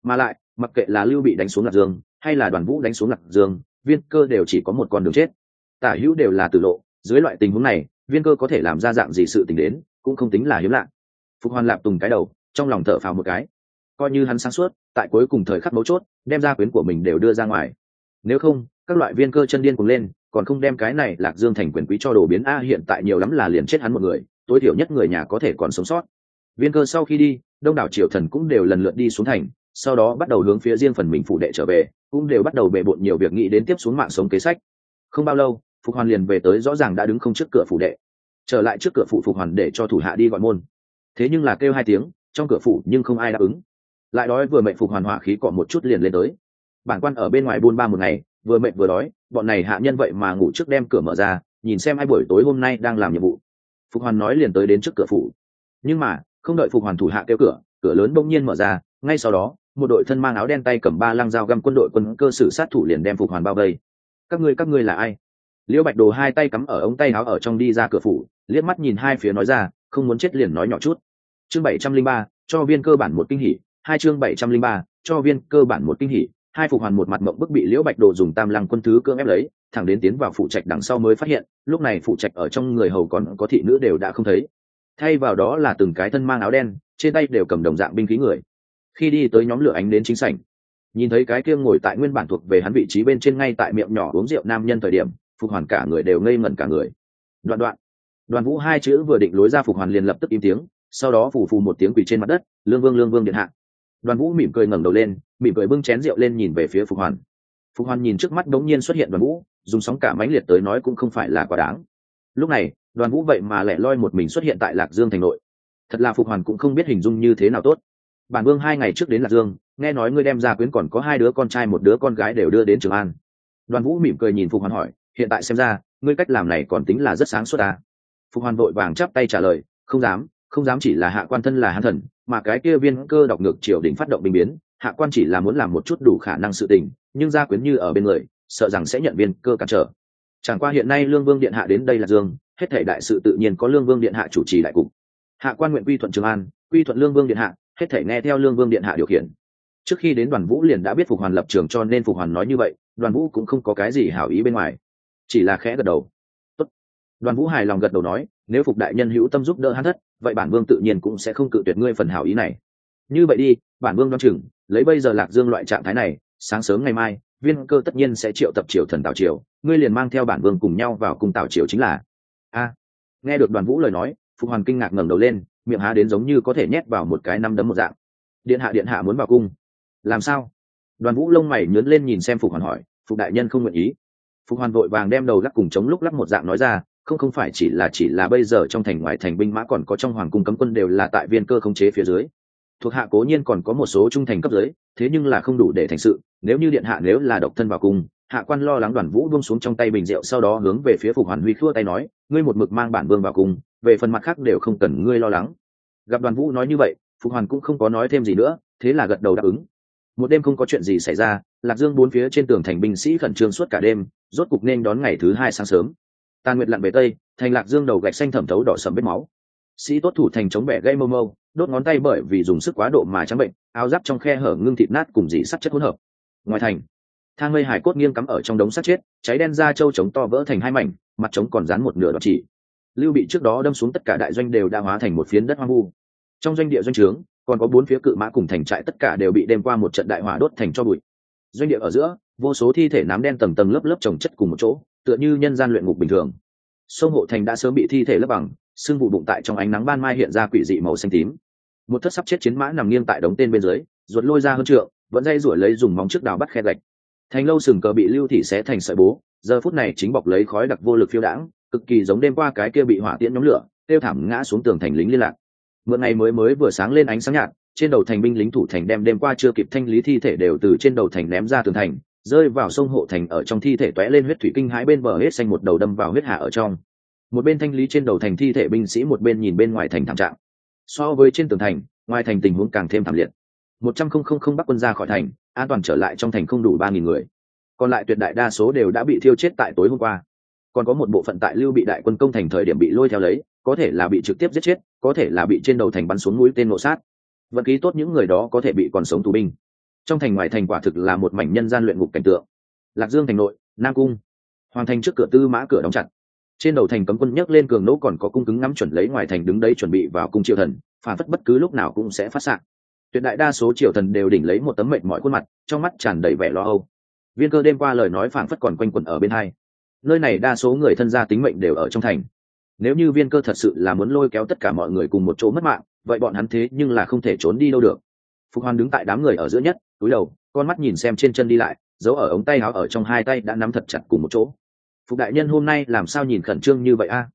Mà lại, mặc kệ là lưu bị đánh xuống lạc dương, hay là đoàn vũ đánh xuống lạc dương, viên cơ đều chỉ có một con đường chết. Tả hữu đều là tử lộ, dưới loại tình huống này, viên cơ có thể làm ra dạng gì sự t ì n h đến, cũng không tính là hiếm lạ. Phục hoàn lạp tùng cái đầu, trong lòng thở phào một cái. Coi như hắn sáng suốt, tại cuối cùng thời khắc mấu chốt, đem ra quyến của mình đều đưa ra ngoài. Nếu không, các loại viên cơ chân điên cùng lên, còn không đem cái này lạc dương thành quyền quý cho đồ biến a, hiện tại nhiều lắm là liền chết hắn một người tối thiểu nhất người nhà có thể còn sống sót. Viên cơ sau khi đi, đông đảo triều thần cũng đều lần lượt đi xuống thành, sau đó bắt đầu hướng phía riêng phần mình phụ đệ trở về, cũng đều bắt đầu bề bộn nhiều việc nghĩ đến tiếp xuống mạng sống kế sách. Không bao lâu, phục hoàn liền về tới rõ ràng đã đứng không trước cửa phủ đệ. Trở lại trước cửa phụ phục hoàn để cho thủ hạ đi gọi môn. Thế nhưng là kêu hai tiếng, trong cửa phủ nhưng không ai đáp ứng. Lại đói vừa mệnh phục hoàn hỏa khí cọ một chút liền lên tới. Bản quan ở bên ngoài buôn ba một ngày, vừa mệnh vừa đói, bọn này hạ nhân vậy mà ngủ trước đem cửa mở ra, nhìn xem ai buổi tối hôm nay đang làm nhiệm vụ phục hoàn nói liền tới đến trước cửa phủ. Nhưng mà, không đợi phục hoàn thủ hạ kêu cửa cửa lớn bỗng nhiên mở ra, ngay sau đó, một đội thân mang áo đen tay cầm ba lăng dao găm quân đội quân cơ sử sát thủ liền đem phục hoàn bao vây. Các ngươi các ngươi là ai? Liễu bạch đồ hai tay cắm ở ống tay áo ở trong đi ra cửa phủ, liếc mắt nhìn hai phía nói ra, không muốn chết liền nói nhỏ chút. Chương bảy trăm linh ba, cho viên cơ bản một kinh hỉ. Hai chương bảy trăm linh ba, cho viên cơ bản một kinh hỉ hai phục hoàn một mặt mộng bức bị liễu bạch đồ dùng tam lăng quân thứ cưỡng ép lấy, thẳng đến tiến vào phụ trạch đằng sau mới phát hiện, lúc này phụ trạch ở trong người hầu còn có thị nữ đều đã không thấy. Thay vào đó là từng cái thân mang áo đen, trên tay đều cầm đồng dạng binh khí người. Khi đi tới nhóm lửa ánh đến chính sảnh, nhìn thấy cái kia ngồi tại nguyên bản thuộc về hắn vị trí bên trên ngay tại miệng nhỏ uống rượu nam nhân thời điểm, phục hoàn cả người đều ngây ngẩn cả người. Đoạn đoạn. Đoàn vũ hai chữ vừa định lối ra phục hoàn liền lập tức im tiếng, sau đó phủ phù một tiếng quỳ trên mặt đất, lương vương lương vương điện hạ đoàn vũ mỉm cười ngẩng đầu lên, mỉm cười bưng chén rượu lên nhìn về phía phục hoàn. Phục hoàn nhìn trước mắt đống nhiên xuất hiện đoàn vũ, dùng sóng cả mãnh liệt tới nói cũng không phải là quá đáng. Lúc này, đoàn vũ vậy mà lẻ loi một mình xuất hiện tại lạc dương thành nội. Thật là phục hoàn cũng không biết hình dung như thế nào tốt. Bản vương hai ngày trước đến lạc dương, nghe nói ngươi đem ra quyến còn có hai đứa con trai một đứa con gái đều đưa đến trường an. Đoàn vũ mỉm cười nhìn phục hoàn hỏi, hiện tại xem ra, ngươi cách làm này còn tính là rất sáng suốt à. phục hoàn vội vàng chắp tay trả lời, không dám không dám chỉ là hạ quan thân là hán thần, mà cái kia viên cơ đọc ngược triều đình phát động bình biến, hạ quan chỉ là muốn làm một chút đủ khả năng sự tình, nhưng gia quyến như ở bên người, sợ rằng sẽ nhận viên cơ cản trở. Chẳng qua hiện nay lương vương điện hạ đến đây là dương, hết thể đại sự tự nhiên có lương vương điện hạ chủ trì đại cục. Hạ quan nguyện quy thuận trường an, quy thuận lương vương điện hạ, hết thể nghe theo lương vương điện hạ điều khiển. Trước khi đến đoàn vũ liền đã biết phục hoàn lập trường cho nên phục hoàn nói như vậy, đoàn vũ cũng không có cái gì hảo ý bên ngoài, chỉ là khẽ gật đầu đoàn vũ hài lòng gật đầu nói, nếu phục đại nhân hữu tâm giúp đỡ hắn thất, vậy bản vương tự nhiên cũng sẽ không cự tuyệt ngươi phần hảo ý này. Như vậy đi, bản vương đoan chừng, lấy bây giờ lạc dương loại trạng thái này, sáng sớm ngày mai, viên cơ tất nhiên sẽ triệu tập triều thần tào triều, ngươi liền mang theo bản vương cùng nhau vào cùng tào triều chính là. A. Nghe được đoàn vũ lời nói, phục hoàn kinh ngạc ngẩng đầu lên, miệng há đến giống như có thể nhét vào một cái năm đấm một dạng. Điện hạ điện hạ muốn vào cung. Làm sao? Đoàn vũ lông mày nhớn lên nhìn xem phục hoàn hỏi, phục đại nhân không nguyện ý? Phục hoàn vội vàng đem đầu lắc cùng chống lúc lắc một dạng nói ra không không phải chỉ là chỉ là bây giờ trong thành ngoài thành binh mã còn có trong hoàng cung cấm quân đều là tại viên cơ khống chế phía dưới. Thuộc hạ cố nhiên còn có một số trung thành cấp dưới, thế nhưng là không đủ để thành sự. Nếu như điện hạ nếu là độc thân vào cung hạ quan lo lắng đoàn vũ buông xuống trong tay bình rượu sau đó hướng về phía phục hoàn huy khua tay nói, ngươi một mực mang bản vương vào cung về phần mặt khác đều không cần ngươi lo lắng. Gặp đoàn vũ nói như vậy, phục hoàn cũng không có nói thêm gì nữa, thế là gật đầu đáp ứng. Một đêm không có chuyện gì xảy ra, lạc dương bốn phía trên tường thành binh sĩ khẩn trương suốt cả đêm, rốt cục nên đón ngày thứ hai sáng sớm tàn nguyệt lặn về tây, thành lạc dương đầu gạch xanh thẩm thấu đỏ sầm vết máu. Sĩ tốt thủ thành chống bẻ gây mâu mâu, đốt ngón tay bởi vì dùng sức quá độ mà trắng bệnh, áo giáp trong khe hở ngưng thịt nát cùng dị sắt chất hỗn hợp. Ngoài thành, thang mây hải cốt nghiêng cắm ở trong đống sắt chết, cháy đen ra châu trống to vỡ thành hai mảnh, mặt trống còn dán một nửa đoạn chỉ. Lưu bị trước đó đâm xuống tất cả đại doanh đều đã hóa thành một phiến đất hoang vu. Trong doanh địa doanh trướng, còn có bốn phía cự mã cùng thành trại tất cả đều bị đem qua một trận đại hỏa đốt thành cho bụi. Doanh địa ở giữa, vô số thi thể nám đen tầng tầng lớp lớp trồng chất cùng một chỗ tựa như nhân gian luyện ngục bình thường. Sông hộ thành đã sớm bị thi thể lấp bằng sưng vụ bụng tại trong ánh nắng ban mai hiện ra quỷ dị màu xanh tím. Một thất sắp chết chiến mã nằm nghiêng tại đống tên bên dưới, ruột lôi ra hơn trượng, vẫn dây ruổi lấy dùng móng trước đào bắt khe gạch. Thành lâu sừng cờ bị lưu thị xé thành sợi bố, giờ phút này chính bọc lấy khói đặc vô lực phiêu đãng, cực kỳ giống đêm qua cái kia bị hỏa tiễn nhóm lửa tiêu thảm ngã xuống tường thành lính liên lạc. Mượn ngày mới mới vừa sáng lên ánh sáng nhạt, trên đầu thành binh lính thủ thành đem đêm qua chưa kịp thanh lý thi thể đều từ trên đầu thành ném ra tường thành rơi vào sông hộ thành ở trong thi thể tóe lên huyết thủy kinh hãi bên bờ hết xanh một đầu đâm vào huyết hạ ở trong. Một bên thanh lý trên đầu thành thi thể binh sĩ, một bên nhìn bên ngoài thành thảm trạng. So với trên tường thành, ngoài thành tình huống càng thêm thảm liệt. Một trăm không không không bắc quân ra khỏi thành, an toàn trở lại trong thành không đủ ba nghìn người. Còn lại tuyệt đại đa số đều đã bị thiêu chết tại tối hôm qua. Còn có một bộ phận tại lưu bị đại quân công thành thời điểm bị lôi theo lấy, có thể là bị trực tiếp giết chết, có thể là bị trên đầu thành bắn xuống mũi tên nổ sát. Vận khí tốt những người đó có thể bị còn sống tù binh trong thành ngoài thành quả thực là một mảnh nhân gian luyện ngục cảnh tượng. Lạc dương thành nội, nam cung. Hoàng thành trước cửa tư mã cửa đóng chặt. Trên đầu thành cấm quân nhấc lên cường nỗ còn có cung cứng ngắm chuẩn lấy ngoài thành đứng đấy chuẩn bị vào cung triều thần, phản phất bất cứ lúc nào cũng sẽ phát sạc tuyệt đại đa số triều thần đều đỉnh lấy một tấm mệnh mọi khuôn mặt, trong mắt tràn đầy vẻ lo âu. Viên cơ đêm qua lời nói phản phất còn quanh quẩn ở bên hai. Nơi này đa số người thân gia tính mệnh đều ở trong thành. Nếu như viên cơ thật sự là muốn lôi kéo tất cả mọi người cùng một chỗ mất mạng, vậy bọn hắn thế nhưng là không thể trốn đi đâu được phục hoàn đứng tại đám người ở giữa nhất, túi đầu, con mắt nhìn xem trên chân đi lại, giấu ở ống tay áo ở trong hai tay đã nắm thật chặt cùng một chỗ. Phục đại nhân hôm nay làm sao nhìn khẩn trương như vậy a?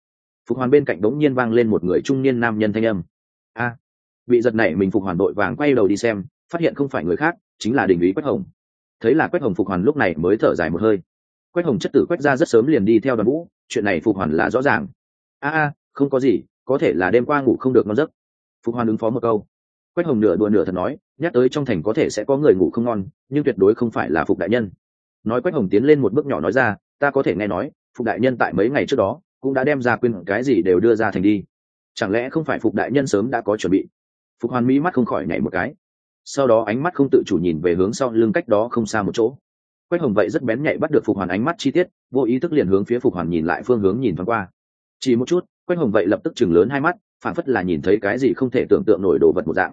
Phục hoàn bên cạnh đống nhiên vang lên một người trung niên nam nhân thanh âm. A! Bị giật này mình phục hoàn đội vàng quay đầu đi xem, phát hiện không phải người khác, chính là đình ý quách hồng. Thấy là quách hồng phục hoàn lúc này mới thở dài một hơi. Quách hồng chất tử quách ra rất sớm liền đi theo đoàn vũ, chuyện này phục hoàn là rõ ràng. A a, không có gì, có thể là đêm qua ngủ không được ngon giấc. Phục hoàn ứng phó một câu. Quách hồng nửa đùa nửa thật nói nhắc tới trong thành có thể sẽ có người ngủ không ngon, nhưng tuyệt đối không phải là phục đại nhân. Nói quách hồng tiến lên một bước nhỏ nói ra, ta có thể nghe nói, phục đại nhân tại mấy ngày trước đó cũng đã đem ra quên cái gì đều đưa ra thành đi. Chẳng lẽ không phải phục đại nhân sớm đã có chuẩn bị? Phục hoàn mỹ mắt không khỏi nhảy một cái. Sau đó ánh mắt không tự chủ nhìn về hướng sau lưng cách đó không xa một chỗ. Quách hồng vậy rất bén nhạy bắt được phục hoàn ánh mắt chi tiết, vô ý thức liền hướng phía phục hoàn nhìn lại phương hướng nhìn thoáng qua. Chỉ một chút, quách hồng vậy lập tức chừng lớn hai mắt phản phất là nhìn thấy cái gì không thể tưởng tượng nổi đồ vật một dạng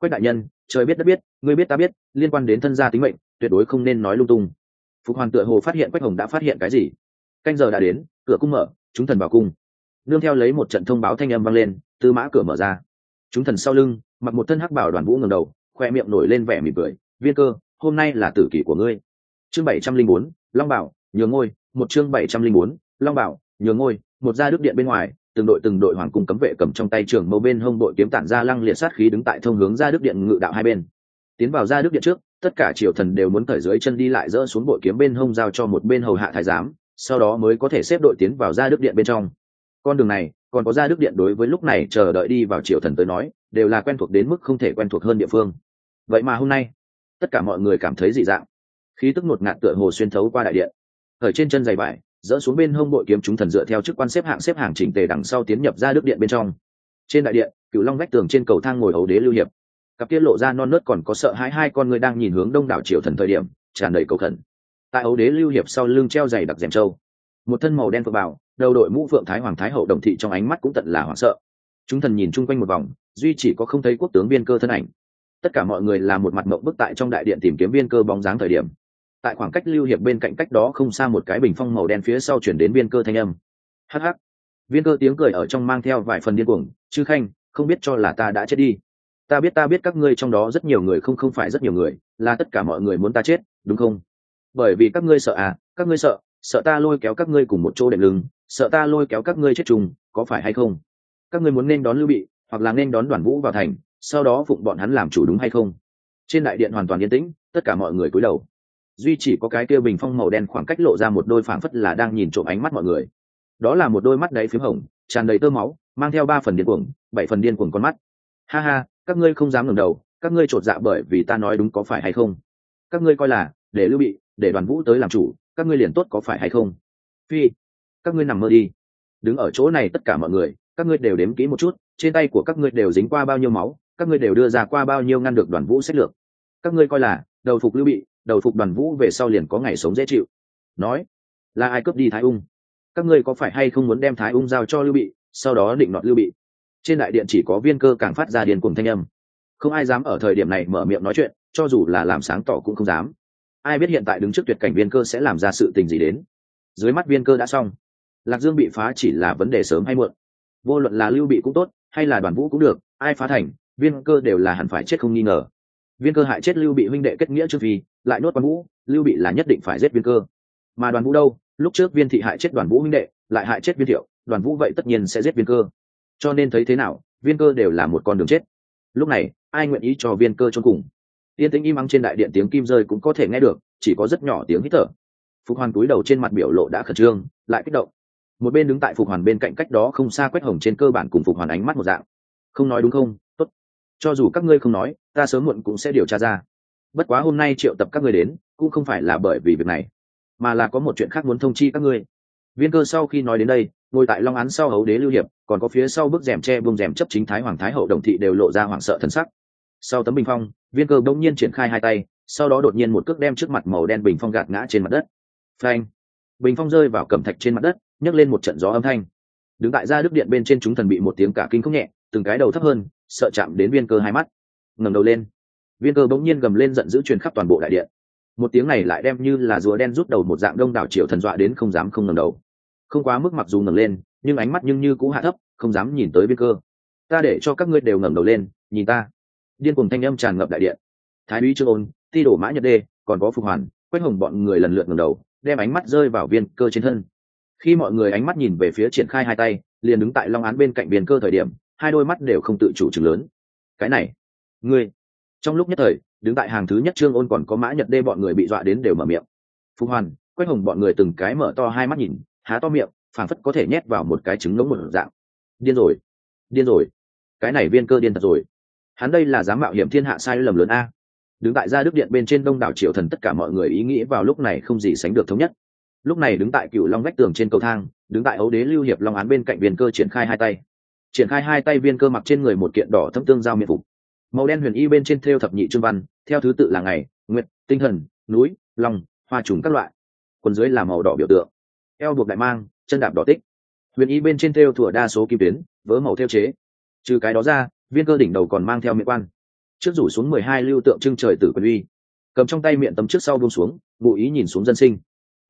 quách đại nhân, trời biết đất biết người biết ta biết, liên quan đến thân gia tính mệnh, tuyệt đối không nên nói lung tung. Phục hoàn tựa hồ phát hiện quách hồng đã phát hiện cái gì. Canh giờ đã đến, cửa cung mở, chúng thần vào cung. Nương theo lấy một trận thông báo thanh âm vang lên, tư mã cửa mở ra. Chúng thần sau lưng, mặc một thân hắc bảo đoàn vũ ngầm đầu khoe miệng nổi lên vẻ mỉm cười, viên cơ, hôm nay là tử kỷ của ngươi. Chương bảy trăm linh bốn, long bảo, nhường ngôi, một chương bảy trăm linh bốn, long bảo, nhường ngôi, một gia đức điện bên ngoài từng đội từng đội hoàng cung cấm vệ cầm trong tay trường mâu bên hông đội kiếm tản ra lăng liệt sát khí đứng tại thông hướng ra đức điện ngự đạo hai bên. Tiến vào ra đức điện trước, tất cả triều thần đều muốn cởi dưới chân đi lại dỡ xuống bội kiếm bên hông giao cho một bên hầu hạ thái giám, sau đó mới có thể xếp đội tiến vào ra đức điện bên trong. Con đường này, còn có ra đức điện đối với lúc này chờ đợi đi vào triều thần tới nói, đều là quen thuộc đến mức không thể quen thuộc hơn địa phương. Vậy mà hôm nay, tất cả mọi người cảm thấy dị dạng. Khí tức ngột ngạt tựa hồ xuyên thấu qua đại điện. Ở trên chân giày vải dỡ xuống bên hông bội kiếm chúng thần dựa theo chức quan xếp hạng xếp hàng chỉnh tề đằng sau tiến nhập ra đức điện bên trong. Trên đại điện, cựu long vách tường trên cầu thang ngồi ấu đế lưu hiệp. Cặp kia lộ ra non nớt còn có sợ hãi hai con người đang nhìn hướng đông đảo triều thần thời điểm, tràn đầy cầu thần tại ấu đế lưu hiệp sau lưng treo dày đặc rèm trâu. Một thân màu đen phượng bảo đầu đội mũ phượng thái hoàng thái hậu đồng thị trong ánh mắt cũng tận là hoảng sợ. Chúng thần nhìn chung quanh một vòng, duy chỉ có không thấy quốc tướng biên cơ thân ảnh. Tất cả mọi người là một mặt mộng bức tại trong đại điện tìm kiếm biên cơ bóng dáng thời điểm tại khoảng cách lưu hiệp bên cạnh cách đó không xa một cái bình phong màu đen phía sau chuyển đến viên cơ thanh âm. Hh viên cơ tiếng cười ở trong mang theo vài phần điên cuồng. Chư khanh, không biết cho là ta đã chết đi. Ta biết ta biết các ngươi trong đó rất nhiều người không không phải rất nhiều người, là tất cả mọi người muốn ta chết, đúng không? Bởi vì các ngươi sợ à các ngươi sợ sợ ta lôi kéo các ngươi cùng một chỗ đệm lưng, sợ ta lôi kéo các ngươi chết trùng có phải hay không? Các ngươi muốn nên đón lưu bị, hoặc là nên đón đoàn vũ vào thành, sau đó phụng bọn hắn làm chủ đúng hay không? Trên đại điện hoàn toàn yên tĩnh, tất cả mọi người cúi đầu duy chỉ có cái kia bình phong màu đen khoảng cách lộ ra một đôi phảng phất là đang nhìn trộm ánh mắt mọi người. Đó là một đôi mắt đáy phím hồng, tràn đầy tơ máu, mang theo ba phần điên cuồng, bảy phần điên cuồng con mắt. Ha ha, các ngươi không dám ngẩng đầu, các ngươi trột dạ bởi vì ta nói đúng có phải hay không? Các ngươi coi là, để lưu bị, để đoàn vũ tới làm chủ, các ngươi liền tốt có phải hay không? Phi, các ngươi nằm mơ đi. Đứng ở chỗ này tất cả mọi người, các ngươi đều đếm kỹ một chút, trên tay của các ngươi đều dính qua bao nhiêu máu, các ngươi đều đưa ra qua bao nhiêu ngăn được đoàn vũ sách lược. Các ngươi coi là, đầu phục lưu bị đầu phục đoàn vũ về sau liền có ngày sống dễ chịu. Nói, là ai cướp đi thái ung? Các ngươi có phải hay không muốn đem thái ung giao cho lưu bị, sau đó định đoạt lưu bị? Trên đại điện chỉ có viên cơ càng phát ra điền cùng thanh âm. Không ai dám ở thời điểm này mở miệng nói chuyện, cho dù là làm sáng tỏ cũng không dám. Ai biết hiện tại đứng trước tuyệt cảnh viên cơ sẽ làm ra sự tình gì đến? Dưới mắt viên cơ đã xong. Lạc dương bị phá chỉ là vấn đề sớm hay muộn. Vô luận là lưu bị cũng tốt, hay là đoàn vũ cũng được, ai phá thành, viên cơ đều là hẳn phải chết không nghi ngờ viên cơ hại chết lưu bị huynh đệ kết nghĩa trước vì lại nuốt đoàn vũ, lưu bị là nhất định phải giết viên cơ. Mà đoàn vũ đâu? Lúc trước viên thị hại chết đoàn vũ huynh đệ, lại hại chết viên thiệu, đoàn vũ vậy tất nhiên sẽ giết viên cơ. Cho nên thấy thế nào, viên cơ đều là một con đường chết. Lúc này, ai nguyện ý cho viên cơ trốn cùng? Yên tĩnh im ắng trên đại điện tiếng kim rơi cũng có thể nghe được, chỉ có rất nhỏ tiếng hít thở. Phục hoàn túi đầu trên mặt biểu lộ đã khẩn trương, lại kích động. Một bên đứng tại phục hoàn bên cạnh cách đó không xa quét hồng trên cơ bản cùng phục hoàn ánh mắt một dạng. Không nói đúng không? Cho dù các ngươi không nói, ta sớm muộn cũng sẽ điều tra ra. Bất quá hôm nay triệu tập các ngươi đến, cũng không phải là bởi vì việc này, mà là có một chuyện khác muốn thông chi các ngươi. Viên cơ sau khi nói đến đây, ngồi tại long án sau hấu đế lưu hiệp, còn có phía sau bức rèm tre bông rèm chấp chính thái hoàng thái hậu đồng thị đều lộ ra hoảng sợ thân sắc. Sau tấm bình phong, viên cơ bỗng nhiên triển khai hai tay, sau đó đột nhiên một cước đem trước mặt màu đen bình phong gạt ngã trên mặt đất. Phanh! Bình phong rơi vào cẩm thạch trên mặt đất, nhấc lên một trận gió âm thanh. Đứng tại gia đức điện bên trên chúng thần bị một tiếng cả kinh không nhẹ, từng cái đầu thấp hơn sợ chạm đến viên cơ hai mắt. Ngẩng đầu lên, viên cơ bỗng nhiên gầm lên giận dữ truyền khắp toàn bộ đại điện. Một tiếng này lại đem như là rùa đen rút đầu một dạng đông đảo triệu thần dọa đến không dám không ngẩng đầu. Không quá mức mặc dù ngẩng lên, nhưng ánh mắt nhưng như cũ hạ thấp, không dám nhìn tới viên cơ. Ta để cho các ngươi đều ngẩng đầu lên, nhìn ta. Điên cùng thanh âm tràn ngập đại điện. Thái úy trương ôn, ti đổ mã nhật đê, còn có phục hoàn, quách hồng bọn người lần lượt ngẩng đầu, đem ánh mắt rơi vào viên cơ trên thân. Khi mọi người ánh mắt nhìn về phía triển khai hai tay, liền đứng tại long án bên cạnh viên cơ thời điểm hai đôi mắt đều không tự chủ chừng lớn. Cái này, ngươi, trong lúc nhất thời, đứng tại hàng thứ nhất trương ôn còn có mã nhật đê bọn người bị dọa đến đều mở miệng. Phục hoàn, quách hồng bọn người từng cái mở to hai mắt nhìn, há to miệng, phảng phất có thể nhét vào một cái trứng ngỗng một dạng. Điên rồi điên rồi. Cái này viên cơ điên thật rồi. Hắn đây là dám mạo hiểm thiên hạ sai lầm lớn a. Đứng tại gia đức điện bên trên đông đảo triều thần tất cả mọi người ý nghĩ vào lúc này không gì sánh được thống nhất. Lúc này đứng tại cựu long vách tường trên cầu thang, đứng tại ấu đế lưu hiệp long án bên cạnh viên cơ triển khai hai tay triển khai hai tay viên cơ mặc trên người một kiện đỏ thâm tương giao miệng phục. Màu đen huyền y bên trên thêu thập nhị trương văn, theo thứ tự là ngày, nguyệt, tinh thần, núi long hoa trùng các loại. Quần dưới là màu đỏ biểu tượng. Eo buộc đại mang, chân đạp đỏ tích. Huyền y bên trên thêu thủa đa số kim tuyến vớ màu theo chế. Trừ cái đó ra, viên cơ đỉnh đầu còn mang theo miệng quan. Trước rủ xuống mười hai lưu tượng trưng trời tử quân uy. Cầm trong tay miệng tấm trước sau buông xuống, ngụ ý nhìn xuống dân sinh.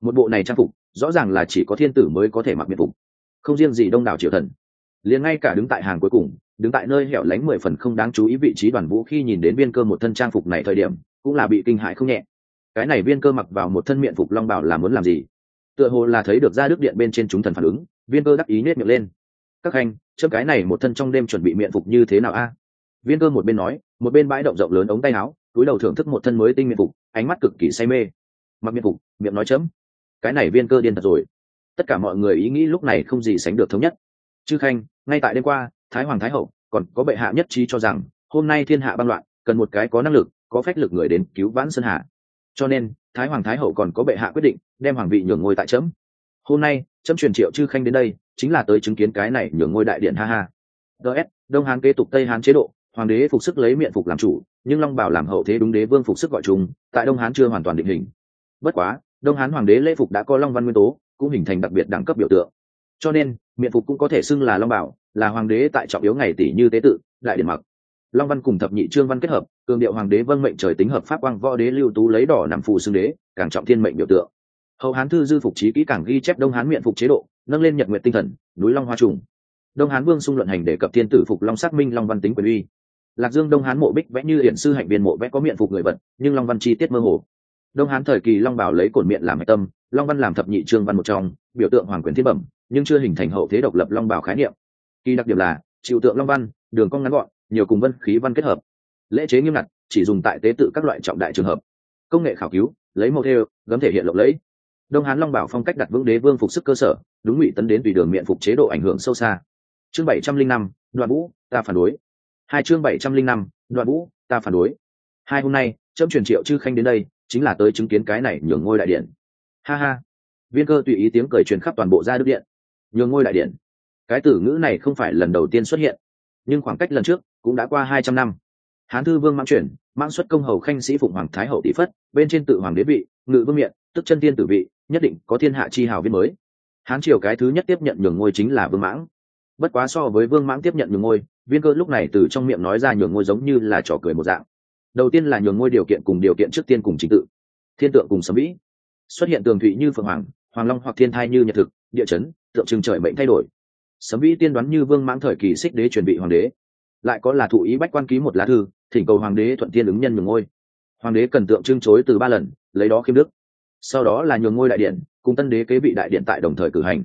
Một bộ này trang phục, rõ ràng là chỉ có thiên tử mới có thể mặc miệng phục. Không riêng gì đông đảo triều thần liền ngay cả đứng tại hàng cuối cùng đứng tại nơi hẻo lánh mười phần không đáng chú ý vị trí đoàn vũ khi nhìn đến viên cơ một thân trang phục này thời điểm cũng là bị kinh hại không nhẹ. Cái này viên cơ mặc vào một thân miệng phục long bảo là muốn làm gì? Tựa hồ là thấy được ra đức điện bên trên chúng thần phản ứng viên cơ đắc ý nết miệng lên. Các anh, chớp cái này một thân trong đêm chuẩn bị miệng phục như thế nào a? Viên cơ một bên nói một bên bãi động rộng lớn ống tay áo túi đầu thưởng thức một thân mới tinh miệng phục ánh mắt cực kỳ say mê. Mặc miệng phục miệng nói chấm. Cái này viên cơ điên thật rồi. Tất cả mọi người ý nghĩ lúc này không gì sánh được thống nhất chư khanh, ngay tại đêm qua, thái hoàng thái hậu còn có bệ hạ nhất trí cho rằng, hôm nay thiên hạ băng loạn, cần một cái có năng lực, có phách lực người đến cứu vãn sơn hạ cho nên, thái hoàng thái hậu còn có bệ hạ quyết định, đem hoàng vị nhường ngôi tại chấm. Hôm nay, chấm truyền triệu chư khanh đến đây, chính là tới chứng kiến cái này nhường ngôi đại điện, ha ha. Ts đông hán kế tục tây hán chế độ, hoàng đế phục sức lấy miệng phục làm chủ, nhưng long bảo làm hậu thế đúng đế vương phục sức gọi chúng. tại đông hán chưa hoàn toàn định hình. Bất quá, đông hán hoàng đế lễ phục đã có long văn nguyên tố, cũng hình thành đặc biệt đẳng cấp biểu tượng cho nên miệng phục cũng có thể xưng là long bảo, là hoàng đế tại trọng yếu ngày tỷ như tế tự, đại điện mặc. Long văn cùng thập nhị trương văn kết hợp, cường điệu hoàng đế vâng mệnh trời tính hợp pháp quang võ đế lưu tú lấy đỏ nằm phù xưng đế, càng trọng thiên mệnh biểu tượng. Hậu hán thư dư phục trí kỹ càng ghi chép đông hán miệng phục chế độ, nâng lên nhật nguyện tinh thần, núi long hoa trùng. Đông hán vương xung luận hành để cập thiên tử phục long xác minh long văn tính quyền uy. Lạc dương đông hán mộ bích vẽ như hiển sư hạnh viên mộ vẽ có miệng phục người vật, nhưng long văn chi tiết mơ hồ. Đông hán thời kỳ long bảo lấy cổn miệng làm hạch tâm, long văn làm thập nhị trương văn một trong, biểu tượng hoàng quyền thiên bẩm nhưng chưa hình thành hậu thế độc lập long bảo khái niệm. Kỳ đặc điểm là, chịu tượng long văn, đường cong ngắn gọn, nhiều cùng vân khí văn kết hợp. Lễ chế nghiêm ngặt, chỉ dùng tại tế tự các loại trọng đại trường hợp. Công nghệ khảo cứu, lấy mẫu theo, gấm thể hiện lộng lẫy. Đông hán long bảo phong cách đặt vững đế vương phục sức cơ sở, đúng ngụy tấn đến tùy đường miệng phục chế độ ảnh hưởng sâu xa. Chương bảy trăm linh năm, đoạn vũ, ta phản đối. Hai chương bảy trăm linh năm, đoạn vũ, ta phản đối. Hai hôm nay trâm truyền triệu chư khanh đến đây, chính là tới chứng kiến cái này nhường ngôi đại điện. Ha ha. Viên cơ tùy ý tiếng cười truyền khắp toàn bộ gia đức điện nhường ngôi đại điện. Cái từ ngữ này không phải lần đầu tiên xuất hiện, nhưng khoảng cách lần trước cũng đã qua hai trăm năm. Hán thư vương mang chuyển mang xuất công hầu khanh sĩ phụng hoàng thái hậu tỷ phất, bên trên tự hoàng đế vị, ngự vương miện, tức chân tiên tử vị, nhất định có thiên hạ chi hào viết mới. Hán triều cái thứ nhất tiếp nhận nhường ngôi chính là vương mãng. Bất quá so với vương mãng tiếp nhận nhường ngôi, viên cơ lúc này từ trong miệng nói ra nhường ngôi giống như là trò cười một dạng. Đầu tiên là nhường ngôi điều kiện cùng điều kiện trước tiên cùng chính tự. Thiên tượng cùng sấm vĩ. Xuất hiện tường thụy như phượng hoàng hoàng long hoặc thiên thai như nhật thực, địa chấn tượng trưng trời mệnh thay đổi. Sấm vĩ tiên đoán như vương mãng thời kỳ xích đế chuẩn bị hoàng đế. Lại có là thụ ý bách quan ký một lá thư, thỉnh cầu hoàng đế thuận tiên ứng nhân nhường ngôi. Hoàng đế cần tượng trưng chối từ ba lần, lấy đó khiêm đức. Sau đó là nhường ngôi đại điện, cùng tân đế kế vị đại điện tại đồng thời cử hành.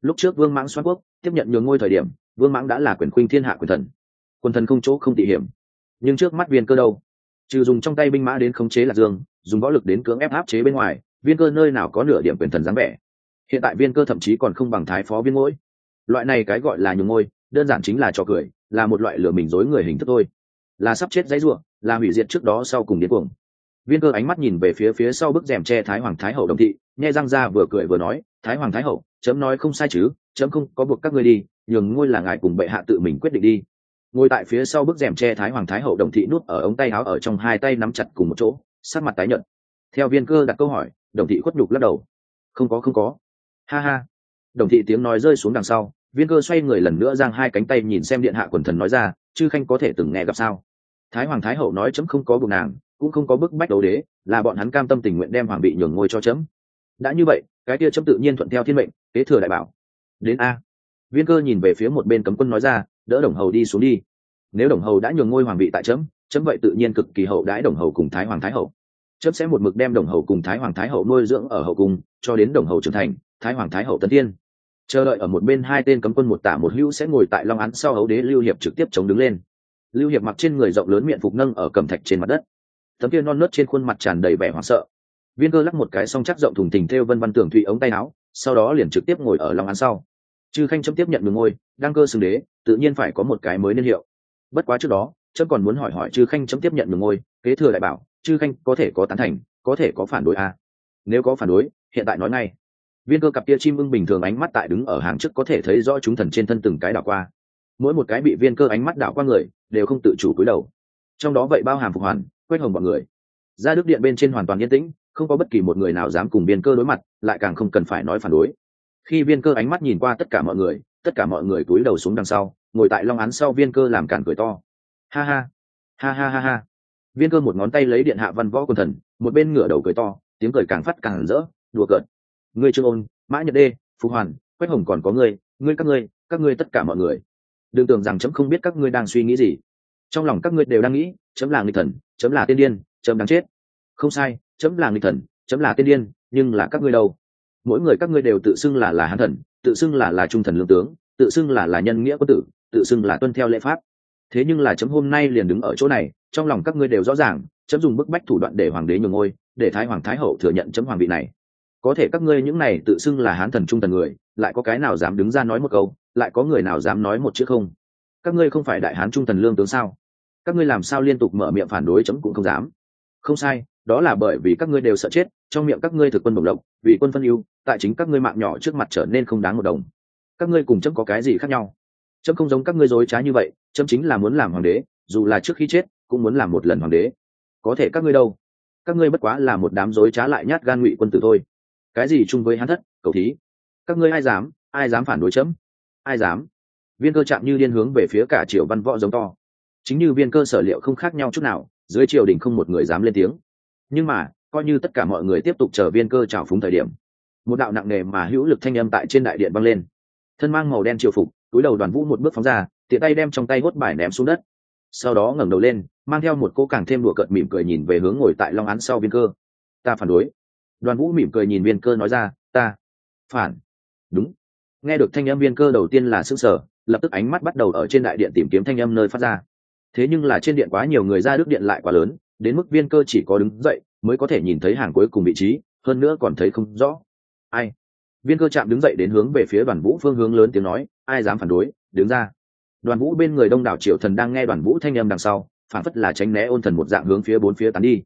Lúc trước vương mãng xoan quốc, tiếp nhận nhường ngôi thời điểm, vương mãng đã là quyền khuynh thiên hạ quyền thần. Quân thần không chỗ không tỉ hiểm. Nhưng trước mắt viên cơ đâu? Trừ dùng trong tay binh mã đến khống chế lạc dương, dùng võ lực đến cưỡng ép áp chế bên ngoài, viên cơ nơi nào có nửa điểm quyền thần dáng vẻ? Hiện tại viên cơ thậm chí còn không bằng thái phó viên ngôi loại này cái gọi là nhường ngôi, đơn giản chính là trò cười, là một loại lừa mình dối người hình thức thôi. Là sắp chết dãy ruộng là hủy diệt trước đó sau cùng điên cuồng. Viên cơ ánh mắt nhìn về phía phía sau bức rèm che thái hoàng thái hậu đồng thị nghe răng ra vừa cười vừa nói, thái hoàng thái hậu, chấm nói không sai chứ, chấm không có buộc các ngươi đi, nhường ngôi là ngài cùng bệ hạ tự mình quyết định đi. Ngồi tại phía sau bức rèm che thái hoàng thái hậu đồng thị nuốt ở ống tay áo ở trong hai tay nắm chặt cùng một chỗ sát mặt tái nhợt. Theo viên cơ đặt câu hỏi, đồng thị khuất nhục lắc đầu. Không có không có ha ha. Đồng thị tiếng nói rơi xuống đằng sau, viên cơ xoay người lần nữa giang hai cánh tay nhìn xem điện hạ quần thần nói ra, chư khanh có thể từng nghe gặp sao? Thái hoàng thái hậu nói chấm không có buộc nàng, cũng không có bức bách đấu đế, là bọn hắn cam tâm tình nguyện đem hoàng bị nhường ngôi cho chấm. Đã như vậy, cái kia chấm tự nhiên thuận theo thiên mệnh, kế thừa đại bảo. Đến a. Viên cơ nhìn về phía một bên cấm quân nói ra, đỡ đồng hầu đi xuống đi. Nếu đồng hầu đã nhường ngôi hoàng vị tại chấm chấm vậy tự nhiên cực kỳ hậu đãi đồng hầu cùng thái hoàng thái hậu. Chấm sẽ một mực đem đồng hầu cùng thái hoàng thái hậu nuôi dưỡng ở hậu cung, cho đến đồng hầu trưởng thành thái hoàng thái hậu tấn tiên chờ đợi ở một bên hai tên cấm quân một tả một hữu sẽ ngồi tại long án sau hấu đế lưu hiệp trực tiếp chống đứng lên. Lưu hiệp mặc trên người rộng lớn miệng phục nâng ở cầm thạch trên mặt đất. Tấm kia non nớt trên khuôn mặt tràn đầy vẻ hoảng sợ. Viên cơ lắc một cái song chắc rộng thùng thình theo vân văn tưởng thụy ống tay áo, sau đó liền trực tiếp ngồi ở long án sau. Chư khanh chấm tiếp nhận đường ngôi, đăng cơ xưng đế, tự nhiên phải có một cái mới niên hiệu. Bất quá trước đó, chấm còn muốn hỏi hỏi chư khanh chấm tiếp nhận đường ngôi, kế thừa đại bảo, chư khanh có thể có tán thành, có thể có phản đối à? nếu có phản đối, hiện tại nói ngay viên cơ cặp kia chim ưng bình thường ánh mắt tại đứng ở hàng trước có thể thấy rõ chúng thần trên thân từng cái đảo qua. Mỗi một cái bị viên cơ ánh mắt đảo qua người, đều không tự chủ cúi đầu. Trong đó vậy bao hàm phục hoàn, quét hồng bọn người. Ra đức điện bên trên hoàn toàn yên tĩnh, không có bất kỳ một người nào dám cùng viên cơ đối mặt, lại càng không cần phải nói phản đối. Khi viên cơ ánh mắt nhìn qua tất cả mọi người, tất cả mọi người cúi đầu xuống đằng sau, ngồi tại long án sau viên cơ làm cản cười to. Ha ha ha ha ha ha. Viên cơ một ngón tay lấy điện hạ văn võ quân thần, một bên ngửa đầu cười to, tiếng cười càng phát càng rỡ, đùa cợt ngươi trương ôn, mã nhật đê phục hoàn, quách hồng còn có ngươi ngươi các ngươi các ngươi tất cả mọi người. Đừng tưởng rằng chấm không biết các ngươi đang suy nghĩ gì. Trong lòng các ngươi đều đang nghĩ, chấm là người thần, chấm là tiên điên, chấm đáng chết. Không sai, chấm là người thần, chấm là tiên điên, nhưng là các ngươi đâu? Mỗi người các ngươi đều tự xưng là là hán thần, tự xưng là là trung thần lương tướng, tự xưng là là nhân nghĩa quân tử, tự xưng là tuân theo lễ pháp. Thế nhưng là chấm hôm nay liền đứng ở chỗ này, trong lòng các ngươi đều rõ ràng, chấm dùng bức bách thủ đoạn để hoàng đế nhường ngôi, để thái hoàng thái hậu thừa nhận chấm hoàng vị này có thể các ngươi những này tự xưng là hán thần trung thần người, lại có cái nào dám đứng ra nói một câu, lại có người nào dám nói một chữ không? Các ngươi không phải đại hán trung thần lương tướng sao? Các ngươi làm sao liên tục mở miệng phản đối chấm cũng không dám? Không sai, đó là bởi vì các ngươi đều sợ chết, trong miệng các ngươi thực quân bổng lộc, vì quân phân ưu, tại chính các ngươi mạng nhỏ trước mặt trở nên không đáng một đồng. Các ngươi cùng chấm có cái gì khác nhau? Chấm không giống các ngươi dối trá như vậy, chấm chính là muốn làm hoàng đế, dù là trước khi chết, cũng muốn làm một lần hoàng đế. Có thể các ngươi đâu? Các ngươi bất quá là một đám dối trá lại nhát gan ngụy quân tử thôi cái gì chung với hắn thất, cầu thí? Các ngươi ai dám ai dám phản đối chấm? Ai dám? Viên cơ chạm như điên hướng về phía cả triều văn võ giống to. Chính như viên cơ sở liệu không khác nhau chút nào, dưới triều đình không một người dám lên tiếng. Nhưng mà, coi như tất cả mọi người tiếp tục chờ viên cơ trào phúng thời điểm, một đạo nặng nề mà hữu lực thanh âm tại trên đại điện băng lên. Thân mang màu đen triều phục, túi đầu đoàn vũ một bước phóng ra, tiện tay đem trong tay hốt bài ném xuống đất. Sau đó ngẩng đầu lên, mang theo một cô càng thêm đùa cợt mỉm cười nhìn về hướng ngồi tại long án sau viên cơ. Ta phản đối đoàn vũ mỉm cười nhìn viên cơ nói ra, ta, phản. Đúng. Nghe được thanh âm viên cơ đầu tiên là s ư n g sở lập tức ánh mắt bắt đầu ở trên đại điện tìm kiếm thanh âm nơi phát ra. Thế nhưng là trên điện quá nhiều người ra đức điện lại quá lớn, đến mức viên cơ chỉ có đứng dậy mới có thể nhìn thấy hàng cuối cùng vị trí, hơn nữa còn thấy không rõ. Ai? Viên cơ chạm đứng dậy đến hướng về phía đoàn vũ phương hướng lớn tiếng nói, ai dám phản đối? Đứng ra. Đoàn vũ bên người đông đảo triệu thần đang nghe đoàn vũ thanh âm đằng sau, phản phất là tránh né ôn thần một dạng hướng phía bốn phía tán đi.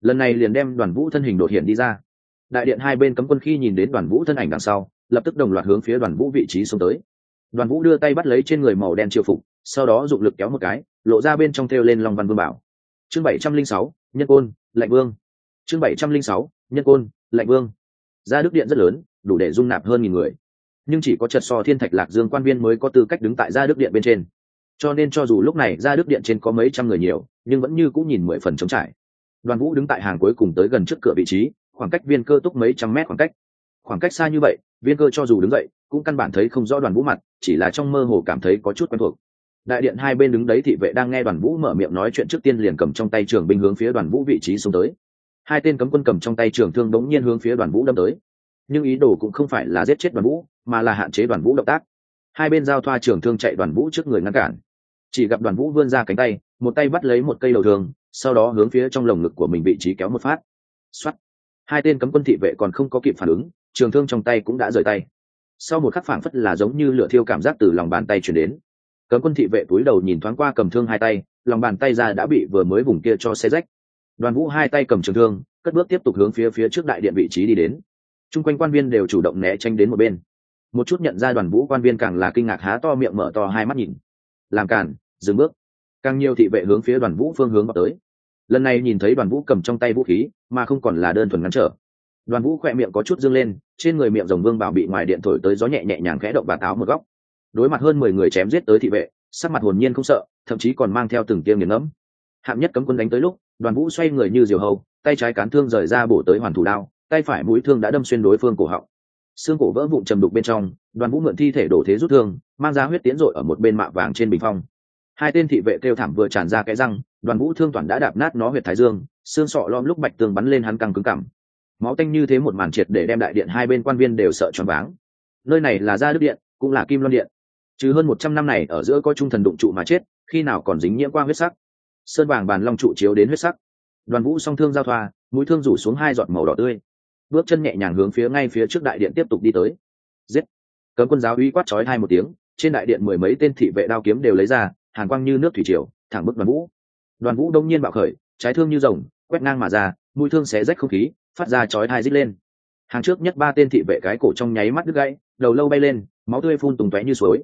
Lần này liền đem đoàn vũ thân hình đột hiện đi ra đại điện hai bên cấm quân khi nhìn đến đoàn vũ thân ảnh đằng sau, lập tức đồng loạt hướng phía đoàn vũ vị trí xuống tới. Đoàn vũ đưa tay bắt lấy trên người màu đen triều phục, sau đó dụng lực kéo một cái, lộ ra bên trong thêu lên long văn vương bảo. Chương bảy trăm linh sáu, nhân côn, lạnh vương. Chương bảy trăm linh sáu, nhân côn, lạnh vương. Ra đức điện rất lớn, đủ để dung nạp hơn nghìn người. Nhưng chỉ có trật so thiên thạch lạc dương quan viên mới có tư cách đứng tại gia đức điện bên trên. Cho nên cho dù lúc này gia đức điện trên có mấy trăm người nhiều, nhưng vẫn như cũng nhìn mười phần trống trải. Đoàn vũ đứng tại hàng cuối cùng tới gần trước cửa vị trí khoảng cách viên cơ túc mấy trăm mét khoảng cách. Khoảng cách xa như vậy, viên cơ cho dù đứng dậy, cũng căn bản thấy không rõ đoàn vũ mặt, chỉ là trong mơ hồ cảm thấy có chút quen thuộc. Đại điện hai bên đứng đấy thị vệ đang nghe đoàn vũ mở miệng nói chuyện trước tiên liền cầm trong tay trường binh hướng phía đoàn vũ vị trí xuống tới. Hai tên cấm quân cầm trong tay trường thương đống nhiên hướng phía đoàn vũ đâm tới. Nhưng ý đồ cũng không phải là giết chết đoàn vũ, mà là hạn chế đoàn vũ động tác. Hai bên giao thoa trường thương chạy đoàn vũ trước người ngăn cản. Chỉ gặp đoàn vũ vươn ra cánh tay, một tay bắt lấy một cây đầu thương, sau đó hướng phía trong lồng ngực của mình vị trí kéo một phát. Xuất hai tên cấm quân thị vệ còn không có kịp phản ứng, trường thương trong tay cũng đã rời tay. Sau một khắc phảng phất là giống như lửa thiêu cảm giác từ lòng bàn tay chuyển đến. Cấm quân thị vệ túi đầu nhìn thoáng qua cầm thương hai tay, lòng bàn tay ra đã bị vừa mới vùng kia cho xe rách. Đoàn vũ hai tay cầm trường thương, cất bước tiếp tục hướng phía phía trước đại điện vị trí đi đến. T r u n g quanh quan viên đều chủ động né tranh đến một bên. Một chút nhận ra đoàn vũ quan viên càng là kinh ngạc há to miệng mở to hai mắt nhìn. Làm cản, dừng bước. Càng nhiều thị vệ hướng phía đoàn vũ phương hướng vào tới lần này nhìn thấy đoàn vũ cầm trong tay vũ khí, mà không còn là đơn thuần ngắn trở. Đoàn vũ khỏe miệng có chút dương lên, trên người miệng rồng vương bảo bị ngoài điện thổi tới gió nhẹ nhẹ nhàng khẽ động và táo một góc. Đối mặt hơn mười người chém giết tới thị vệ, sắc mặt hồn nhiên không sợ, thậm chí còn mang theo từng tiêm nghiền ngẫm. Hạng nhất cấm quân đánh tới lúc, đoàn vũ xoay người như diều hầu, tay trái cán thương rời ra bổ tới hoàn thủ đao, tay phải mũi thương đã đâm xuyên đối phương cổ họng. Xương cổ vỡ vụn trầm đục bên trong, đoàn vũ mượn thi thể đổ thế rút thương, mang ra huyết tiến rội ở một bên mạ vàng trên bình phong hai tên thị vệ kêu thảm vừa tràn ra cái răng, đoàn vũ thương toàn đã đạp nát nó huyệt thái dương, xương sọ lom lúc bạch tường bắn lên hắn căng cứng cảm. Máu tanh như thế một màn triệt để đem đại điện hai bên quan viên đều sợ choáng váng. Nơi này là gia đức điện, cũng là kim loan điện. Chứ hơn một trăm năm này, ở giữa có trung thần đụng trụ mà chết, khi nào còn dính nhiễm qua huyết sắc. Sơn vàng bàn long trụ chiếu đến huyết sắc. Đoàn vũ song thương giao thoa, mũi thương rủ xuống hai giọt màu đỏ tươi. Bước chân nhẹ nhàng hướng phía ngay phía trước đại điện tiếp tục đi tới. Giết! Cấm quân giáo uy quát chói hai một tiếng, trên đại điện mười mấy tên thị vệ đao kiếm đều lấy ra hàn quang như nước thủy triều, thẳng bức đoàn vũ. Đoàn vũ đông nhiên bạo khởi, trái thương như rồng, quét ngang mà ra, mũi thương xé rách không khí, phát ra chói thai rít lên. Hàng trước nhất ba tên thị vệ cái cổ trong nháy mắt đứt gãy, đầu lâu bay lên, máu tươi phun tùng tóe như suối.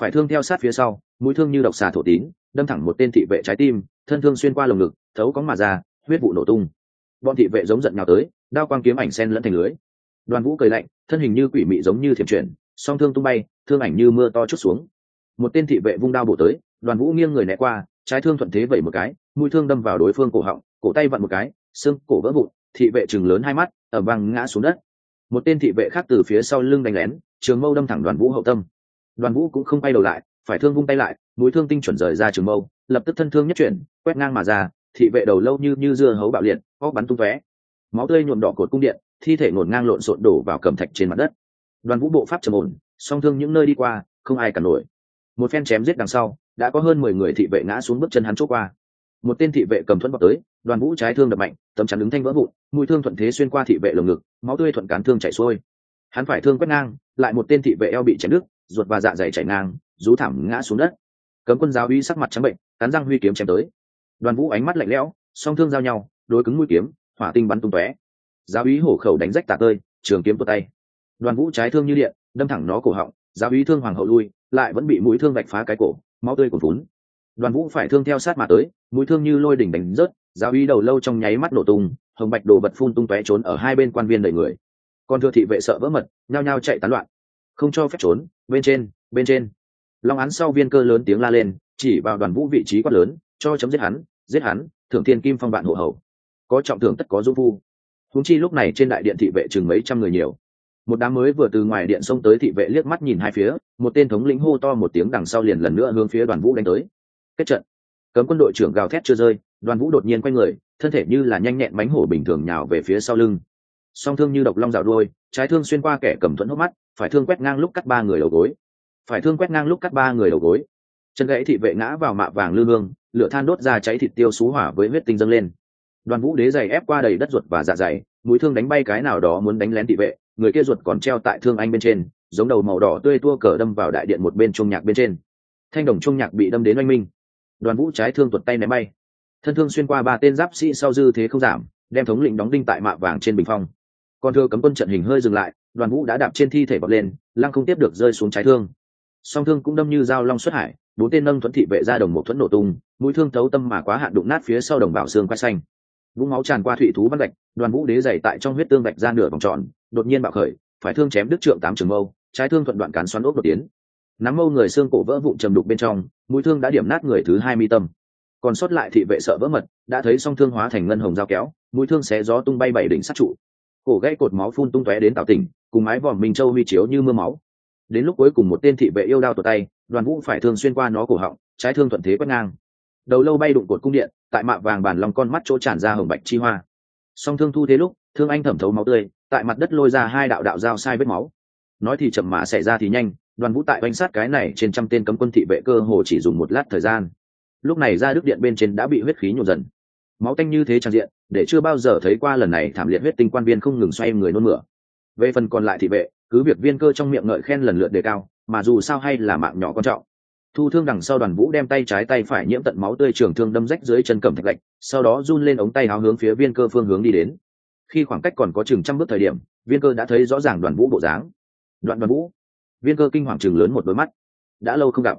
Phải thương theo sát phía sau, mũi thương như độc xà thổ tín, đâm thẳng một tên thị vệ trái tim, thân thương xuyên qua lồng ngực, thấu có mà ra, huyết vụ nổ tung. Bọn thị vệ giống giận nào tới, đao quang kiếm ảnh sen lẫn thành lưới. Đoàn vũ cười lạnh, thân hình như quỷ mị giống như thiểm chuyển, song thương tung bay, thương ảnh như mưa to chút xuống. Một tên thị vệ vung đao bổ tới đoàn vũ nghiêng người né qua, trái thương thuận thế vẩy một cái, mũi thương đâm vào đối phương cổ họng, cổ tay vặn một cái, xương cổ vỡ vụn, thị vệ chừng lớn hai mắt ở văng ngã xuống đất. Một tên thị vệ khác từ phía sau lưng đánh lén, trường mâu đâm thẳng đoàn vũ hậu tâm. Đoàn vũ cũng không bay đầu lại, phải thương vung tay lại, mũi thương tinh chuẩn rời ra trường mâu, lập tức thân thương nhất chuyển, quét ngang mà ra, thị vệ đầu lâu như như dưa hấu bạo liệt góc bắn tung tóe. Máu tươi nhuộm đỏ cột cung điện, thi thể ngổn ngang lộn xộn đổ vào cầm thạch trên mặt đất. Đoàn vũ bộ pháp trầm ổn, song thương những nơi đi qua, không ai cả nổi. Một phen chém giết đằng sau đã có hơn mười người thị vệ ngã xuống bước chân hắn chốt qua. Một tên thị vệ cầm thuẫn vào tới, đoàn vũ trái thương đập mạnh, tấm chắn đứng thanh vỡ vụn, mũi thương thuận thế xuyên qua thị vệ lồng ngực, máu tươi thuận cán thương chảy xuôi. Hắn phải thương quét ngang, lại một tên thị vệ eo bị chém đứt, ruột và dạ dày chảy ngang, rú thảm ngã xuống đất. Cấm quân giáo uy sắc mặt trắng bệnh, cắn răng huy kiếm chém tới. Đoàn vũ ánh mắt lạnh lẽo, song thương giao nhau, đối cứng mũi kiếm, hỏa tinh bắn tung tóe. Giáo úy hổ khẩu đánh rách tả tơi, trường kiếm tu tay. Đoàn vũ trái thương như điện, đâm thẳng nó cổ họng, giáo úy thương hoàng hậu lui, lại vẫn bị mũi thương vạch phá cái cổ máu tươi cuồn vún đoàn vũ phải thương theo sát mà tới, mũi thương như lôi đỉnh đánh rớt, giáo uy đầu lâu trong nháy mắt nổ tung, hồng bạch đồ vật phun tung tóe trốn ở hai bên quan viên đầy người. Còn thừa thị vệ sợ vỡ mật, nhao nhao chạy tán loạn. Không cho phép trốn, bên trên bên trên. Long án sau viên cơ lớn tiếng la lên, chỉ vào đoàn vũ vị trí quát lớn, cho chấm giết hắn giết hắn, thưởng thiên kim phong bạn hộ hầu. Có trọng thưởng tất có dung phu. Húng chi lúc này trên đại điện thị vệ chừng mấy trăm người nhiều một đám mới vừa từ ngoài điện xông tới thị vệ liếc mắt nhìn hai phía, một tên thống lĩnh hô to một tiếng đằng sau liền lần nữa hướng phía đoàn vũ đánh tới. Kết trận. Cấm quân đội trưởng gào thét chưa rơi, đoàn vũ đột nhiên quay người, thân thể như là nhanh nhẹn mánh hổ bình thường nhào về phía sau lưng. Song thương như độc long rào đôi trái thương xuyên qua kẻ cầm thuẫn hốc mắt, phải thương quét ngang lúc cắt ba người đầu gối. Phải thương quét ngang lúc cắt ba người đầu gối. Chân gãy thị vệ ngã vào mạ vàng lư hương, lửa than đốt ra cháy thịt tiêu xú hỏa với huyết tinh dâng lên. Đoàn vũ đế giày ép qua đầy đất ruột và dạ dày, mũi thương đánh bay cái nào đó muốn đánh lén thị vệ người kia ruột còn treo tại thương anh bên trên, giống đầu màu đỏ tươi tua cờ đâm vào đại điện một bên trung nhạc bên trên. Thanh đồng trung nhạc bị đâm đến oanh minh. Đoàn vũ trái thương tuột tay ném bay. Thân thương xuyên qua ba tên giáp sĩ sau dư thế không giảm, đem thống lĩnh đóng đinh tại mạ vàng trên bình phong. Còn thưa cấm quân trận hình hơi dừng lại, đoàn vũ đã đạp trên thi thể bọt lên, lăng không tiếp được rơi xuống trái thương. Song thương cũng đâm như dao long xuất hải, bốn tên nâng thuẫn thị vệ ra đồng một thuẫn nổ tung, mũi thương thấu tâm mà quá hạn đụng nát phía sau đồng bảo xương quay xanh vũng máu tràn qua thủy thú văn gạch, đoàn vũ đế dày tại trong huyết tương gạch ra nửa vòng tròn, đột nhiên bạo khởi, phải thương chém đứt trượng tám trường mâu, trái thương thuận đoạn cán xoắn ốc đột tiến. Nắm mâu người xương cổ vỡ vụn trầm đục bên trong, mũi thương đã điểm nát người thứ hai mi tâm. Còn sót lại thị vệ sợ vỡ mật, đã thấy song thương hóa thành ngân hồng dao kéo, mũi thương xé gió tung bay bảy đỉnh sát trụ. Cổ gãy cột máu phun tung tóe đến tạo tỉnh, cùng mái vòm minh châu huy chiếu như mưa máu. Đến lúc cuối cùng một tên thị vệ yêu đao tuột tay, đoàn vũ phải thương xuyên qua nó cổ họng, trái thương thuận thế quét ngang. Đầu lâu bay đụng cột cung điện tại mạ vàng bàn lòng con mắt chỗ tràn ra hồng bạch chi hoa. Song thương thu thế lúc, thương anh thẩm thấu máu tươi, tại mặt đất lôi ra hai đạo đạo dao sai vết máu. Nói thì chậm mà xảy ra thì nhanh, đoàn vũ tại oanh sát cái này trên trăm tên cấm quân thị vệ cơ hồ chỉ dùng một lát thời gian. Lúc này ra đức điện bên trên đã bị huyết khí nhộn dần. Máu tanh như thế tràn diện, để chưa bao giờ thấy qua lần này thảm liệt huyết tinh quan viên không ngừng xoay người nôn mửa. Về phần còn lại thị vệ, cứ việc viên cơ trong miệng ngợi khen lần lượt đề cao, mà dù sao hay là mạng nhỏ quan trọng thu thương đằng sau đoàn vũ đem tay trái tay phải nhiễm tận máu tươi trường thương đâm rách dưới chân cầm thạch lạnh sau đó run lên ống tay háo hướng phía viên cơ phương hướng đi đến. Khi khoảng cách còn có chừng trăm bước thời điểm, viên cơ đã thấy rõ ràng đoàn vũ bộ dáng. Đoạn đoàn vũ. Viên cơ kinh hoàng chừng lớn một đôi mắt. Đã lâu không gặp.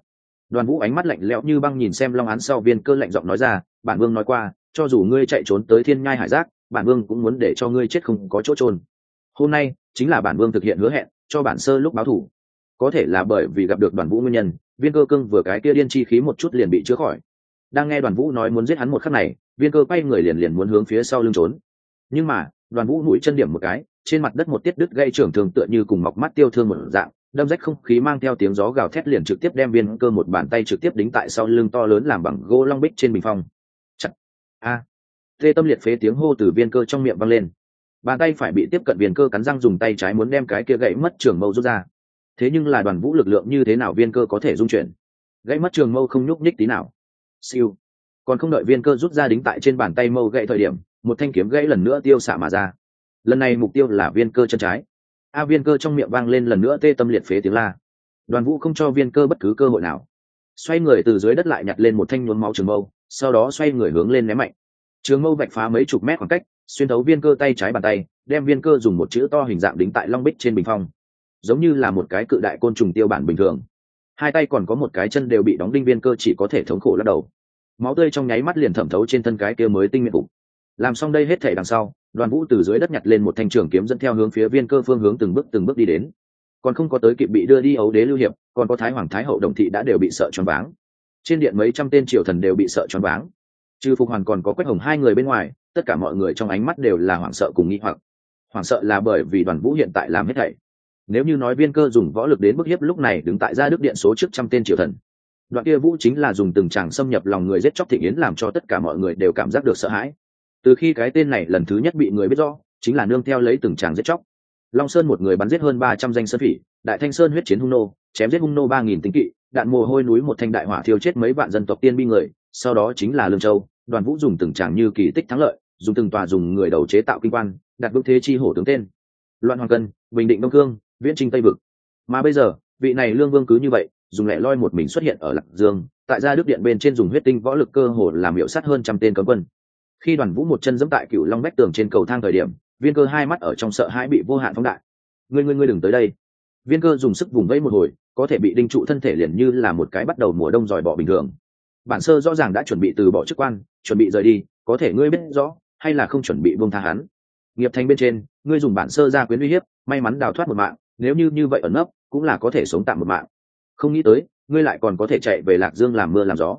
Đoàn vũ ánh mắt lạnh lẽo như băng nhìn xem long án sau viên cơ lạnh giọng nói ra, bản vương nói qua, cho dù ngươi chạy trốn tới thiên nhai hải giác, bản vương cũng muốn để cho ngươi chết không có chỗ trôn hôm nay, chính là bản vương thực hiện hứa hẹn, cho bản sơ lúc báo thủ. Có thể là bởi vì gặp được đoàn vũ nguyên nhân viên cơ cương vừa cái kia điên chi khí một chút liền bị chữa khỏi. Đang nghe đoàn vũ nói muốn giết hắn một khắc này, viên cơ quay người liền liền muốn hướng phía sau lưng trốn. Nhưng mà, đoàn vũ mũi chân điểm một cái, trên mặt đất một tiết đứt gây trưởng thường tựa như cùng mọc mắt tiêu thương một dạng, đâm rách không khí mang theo tiếng gió gào thét liền trực tiếp đem viên cơ một bàn tay trực tiếp đính tại sau lưng to lớn làm bằng gỗ long bích trên bình phong. Chặt. A. À. tê tâm liệt phế tiếng hô từ viên cơ trong miệng vang lên. Bàn tay phải bị tiếp cận viên cơ cắn răng dùng tay trái muốn đem cái kia gãy mất trường mâu rút ra thế nhưng là đoàn vũ lực lượng như thế nào viên cơ có thể dung chuyển? Gãy mất trường mâu không nhúc nhích tí nào. Siêu. Còn không đợi viên cơ rút ra đính tại trên bàn tay mâu gãy thời điểm, một thanh kiếm gãy lần nữa tiêu xạ mà ra. Lần này mục tiêu là viên cơ chân trái. A viên cơ trong miệng vang lên lần nữa tê tâm liệt phế tiếng la. Đoàn vũ không cho viên cơ bất cứ cơ hội nào. Xoay người từ dưới đất lại nhặt lên một thanh nhuốm máu trường mâu, sau đó xoay người hướng lên ném mạnh. Trường mâu vạch phá mấy chục mét khoảng cách, xuyên thấu viên cơ tay trái bàn tay, đem viên cơ dùng một chữ to hình dạng đính tại long bích trên bình phong giống như là một cái cự đại côn trùng tiêu bản bình thường. Hai tay còn có một cái chân đều bị đóng đinh viên cơ chỉ có thể thống khổ lắc đầu. Máu tươi trong nháy mắt liền thẩm thấu trên thân cái kia mới tinh miệng phục. Làm xong đây hết thể đằng sau, đoàn vũ từ dưới đất nhặt lên một thanh trường kiếm dẫn theo hướng phía viên cơ phương hướng từng bước từng bước đi đến. Còn không có tới kịp bị đưa đi ấu đế lưu hiệp, còn có thái hoàng thái hậu đồng thị đã đều bị sợ choáng váng. Trên điện mấy trăm tên triều thần đều bị sợ choáng váng. Trừ phục hoàn còn có quách hồng hai người bên ngoài, tất cả mọi người trong ánh mắt đều là hoảng sợ cùng nghi hoặc. Hoảng sợ là bởi vì đoàn vũ hiện tại làm hết thảy nếu như nói viên cơ dùng võ lực đến bức hiếp lúc này đứng tại gia đức điện số trước trăm tên triều thần, đoạn kia vũ chính là dùng từng tràng xâm nhập lòng người giết chóc thị yến làm cho tất cả mọi người đều cảm giác được sợ hãi. Từ khi cái tên này lần thứ nhất bị người biết rõ, chính là nương theo lấy từng tràng giết chóc. Long sơn một người bắn giết hơn ba trăm danh sơn phỉ, đại thanh sơn huyết chiến hung nô, chém giết hung nô ba nghìn tính kỵ, đạn mồ hôi núi một thanh đại hỏa thiêu chết mấy vạn dân tộc tiên bi người, sau đó chính là lương châu, đoàn vũ dùng từng tràng như kỳ tích thắng lợi, dùng từng tòa dùng người đầu chế tạo kinh quan, đặt bức thế chi hổ tướng tên. Loạn hoàng cân, bình định đông cương viễn trinh tây vực. Mà bây giờ, vị này lương vương cứ như vậy, dùng lẻ loi một mình xuất hiện ở lạc dương, tại gia đức điện bên trên dùng huyết tinh võ lực cơ hồ làm hiệu sát hơn trăm tên cấm quân. Khi đoàn vũ một chân dẫm tại cựu long bách tường trên cầu thang thời điểm, viên cơ hai mắt ở trong sợ hãi bị vô hạn phóng đại. Ngươi ngươi ngươi đừng tới đây. Viên cơ dùng sức vùng vẫy một hồi, có thể bị đinh trụ thân thể liền như là một cái bắt đầu mùa đông dòi bỏ bình thường. Bản sơ rõ ràng đã chuẩn bị từ bỏ chức quan, chuẩn bị rời đi, có thể ngươi biết rõ, hay là không chuẩn bị buông tha hắn. Nghiệp thành bên trên, ngươi dùng bản sơ ra quyến uy hiếp, may mắn đào thoát một mạng nếu như như vậy ẩn nấp, cũng là có thể sống tạm một mạng. Không nghĩ tới, ngươi lại còn có thể chạy về lạc dương làm mưa làm gió.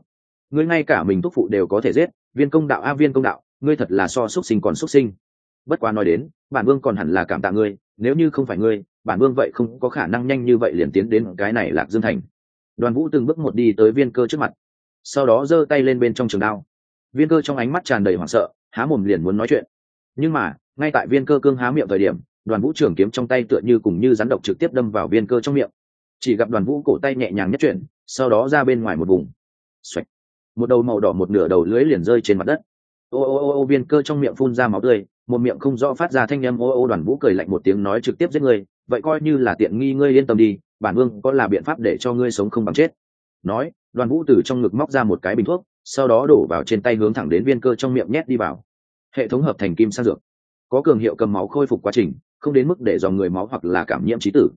Ngươi ngay cả mình thúc phụ đều có thể giết, viên công đạo a, viên công đạo, ngươi thật là so xuất sinh còn xuất sinh. Bất quá nói đến, bản vương còn hẳn là cảm tạ ngươi, nếu như không phải ngươi, bản vương vậy không có khả năng nhanh như vậy liền tiến đến cái này lạc dương thành. Đoàn vũ từng bước một đi tới viên cơ trước mặt, sau đó giơ tay lên bên trong trường đao. Viên cơ trong ánh mắt tràn đầy hoảng sợ, há mồm liền muốn nói chuyện. Nhưng mà, ngay tại viên cơ cương há miệng thời điểm đoàn vũ trường kiếm trong tay tựa như cùng như rắn độc trực tiếp đâm vào viên cơ trong miệng. Chỉ gặp đoàn vũ cổ tay nhẹ nhàng nhất chuyển sau đó ra bên ngoài một vùng. Xoạch. một đầu màu đỏ một nửa đầu lưới liền rơi trên mặt đất. Ô ô ô ô viên cơ trong miệng phun ra máu tươi một miệng không rõ phát ra thanh â m ô ô đoàn vũ cười lạnh một tiếng nói trực tiếp giết người, vậy coi như là tiện nghi ngươi yên tâm đi bản vương có là biện pháp để cho ngươi sống không bằng chết. Nói đoàn vũ từ trong ngực móc ra một cái bình thuốc sau đó đổ vào trên tay hướng thẳng đến viên cơ trong miệng nhét đi vào. Hệ thống hợp thành kim sang dược. Có cường hiệu cầm máu khôi phục quá trình không đến mức để dòng người máu hoặc là cảm nhiễm trí tử.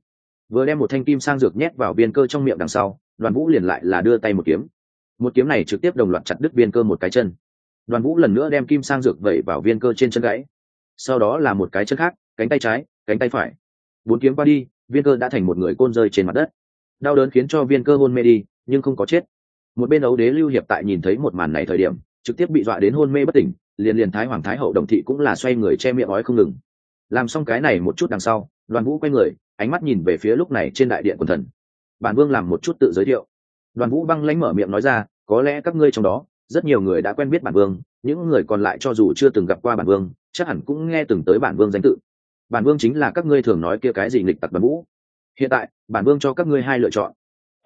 Vừa đem một thanh kim sang dược nhét vào viên cơ trong miệng đằng sau, đoàn vũ liền lại là đưa tay một kiếm. Một kiếm này trực tiếp đồng loạt chặt đứt viên cơ một cái chân. Đoàn vũ lần nữa đem kim sang dược vẩy vào viên cơ trên chân gãy. Sau đó là một cái chân khác, cánh tay trái, cánh tay phải. Bốn kiếm qua đi, viên cơ đã thành một người côn rơi trên mặt đất. Đau đớn khiến cho viên cơ hôn mê đi, nhưng không có chết. Một bên ấu đế lưu hiệp tại nhìn thấy một màn này thời điểm, trực tiếp bị dọa đến hôn mê bất tỉnh, liền liền thái hoàng thái hậu đồng thị cũng là xoay người che miệng ói không ngừng làm xong cái này một chút đằng sau đoàn vũ quay người, ánh mắt nhìn về phía lúc này trên đại điện quần thần. Bản vương làm một chút tự giới thiệu. Đoàn vũ băng lãnh mở miệng nói ra, có lẽ các ngươi trong đó, rất nhiều người đã quen biết bản vương, những người còn lại cho dù chưa từng gặp qua bản vương, chắc hẳn cũng nghe từng tới bản vương danh tự. Bản vương chính là các ngươi thường nói kia cái gì nghịch tặc đoàn vũ. Hiện tại, bản vương cho các ngươi hai lựa chọn,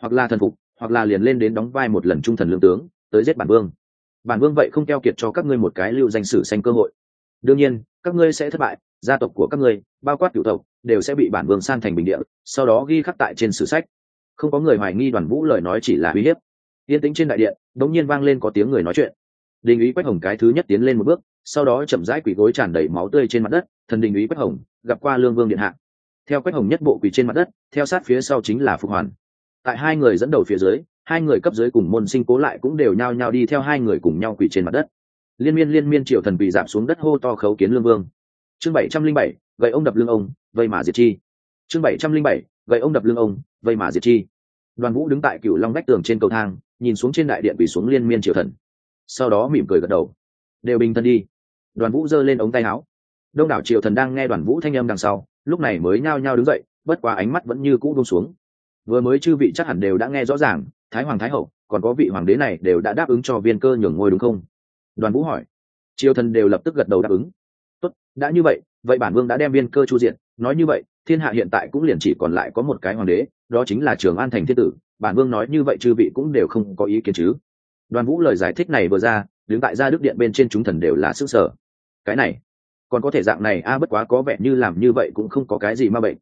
hoặc là thần phục, hoặc là liền lên đến đóng vai một lần trung thần lương tướng, tới giết bản vương. Bản vương vậy không keo kiệt cho các ngươi một cái lưu danh sử xanh cơ hội. Đương nhiên, các ngươi sẽ thất bại gia tộc của các ngươi, bao quát cựu tộc, đều sẽ bị bản vương san thành bình địa, sau đó ghi khắc tại trên sử sách. Không có người hoài nghi đoàn vũ lời nói chỉ là uy hiếp. Yên tĩnh trên đại điện, đống nhiên vang lên có tiếng người nói chuyện. Đình ý quách hồng cái thứ nhất tiến lên một bước, sau đó chậm rãi quỳ gối tràn đầy máu tươi trên mặt đất, thần đình ý quách hồng, gặp qua lương vương điện hạ. Theo quách hồng nhất bộ quỳ trên mặt đất, theo sát phía sau chính là phục hoàn. Tại hai người dẫn đầu phía dưới, hai người cấp dưới cùng môn sinh cố lại cũng đều nhao nhao đi theo hai người cùng nhau quỳ trên mặt đất. Liên miên liên miên triệu thần quỳ giảm xuống đất hô to khấu kiến lương vương chương bảy trăm linh bảy, gậy ông đập lưng ông, vây mà diệt chi. Chương bảy trăm linh bảy, gậy ông đập lưng ông, vây mà diệt chi. Đoàn vũ đứng tại cựu long vách tường trên cầu thang, nhìn xuống trên đại điện bị xuống liên miên triều thần. Sau đó mỉm cười gật đầu. Đều bình thân đi. Đoàn vũ giơ lên ống tay áo. Đông đảo triều thần đang nghe đoàn vũ thanh âm đằng sau, lúc này mới nhao nhao đứng dậy, bất quá ánh mắt vẫn như cũ buông xuống. Vừa mới chư vị chắc hẳn đều đã nghe rõ ràng, thái hoàng, thái hậu, còn có vị hoàng đế này đều đã đáp ứng cho viên cơ nhường ngôi đúng không? Đoàn vũ hỏi. Triều thần đều lập tức gật đầu đáp ứng tốt, đã như vậy vậy bản vương đã đem viên cơ chu diện, nói như vậy, thiên hạ hiện tại cũng liền chỉ còn lại có một cái hoàng đế, đó chính là trường an thành thiên tử, bản vương nói như vậy chư vị cũng đều không có ý kiến chứ. Đoàn vũ lời giải thích này vừa ra, đứng tại gia đức điện bên trên chúng thần đều là sức sở cái này, còn có thể dạng này, a, bất quá có vẻ như làm như vậy cũng không có cái gì ma bệnh.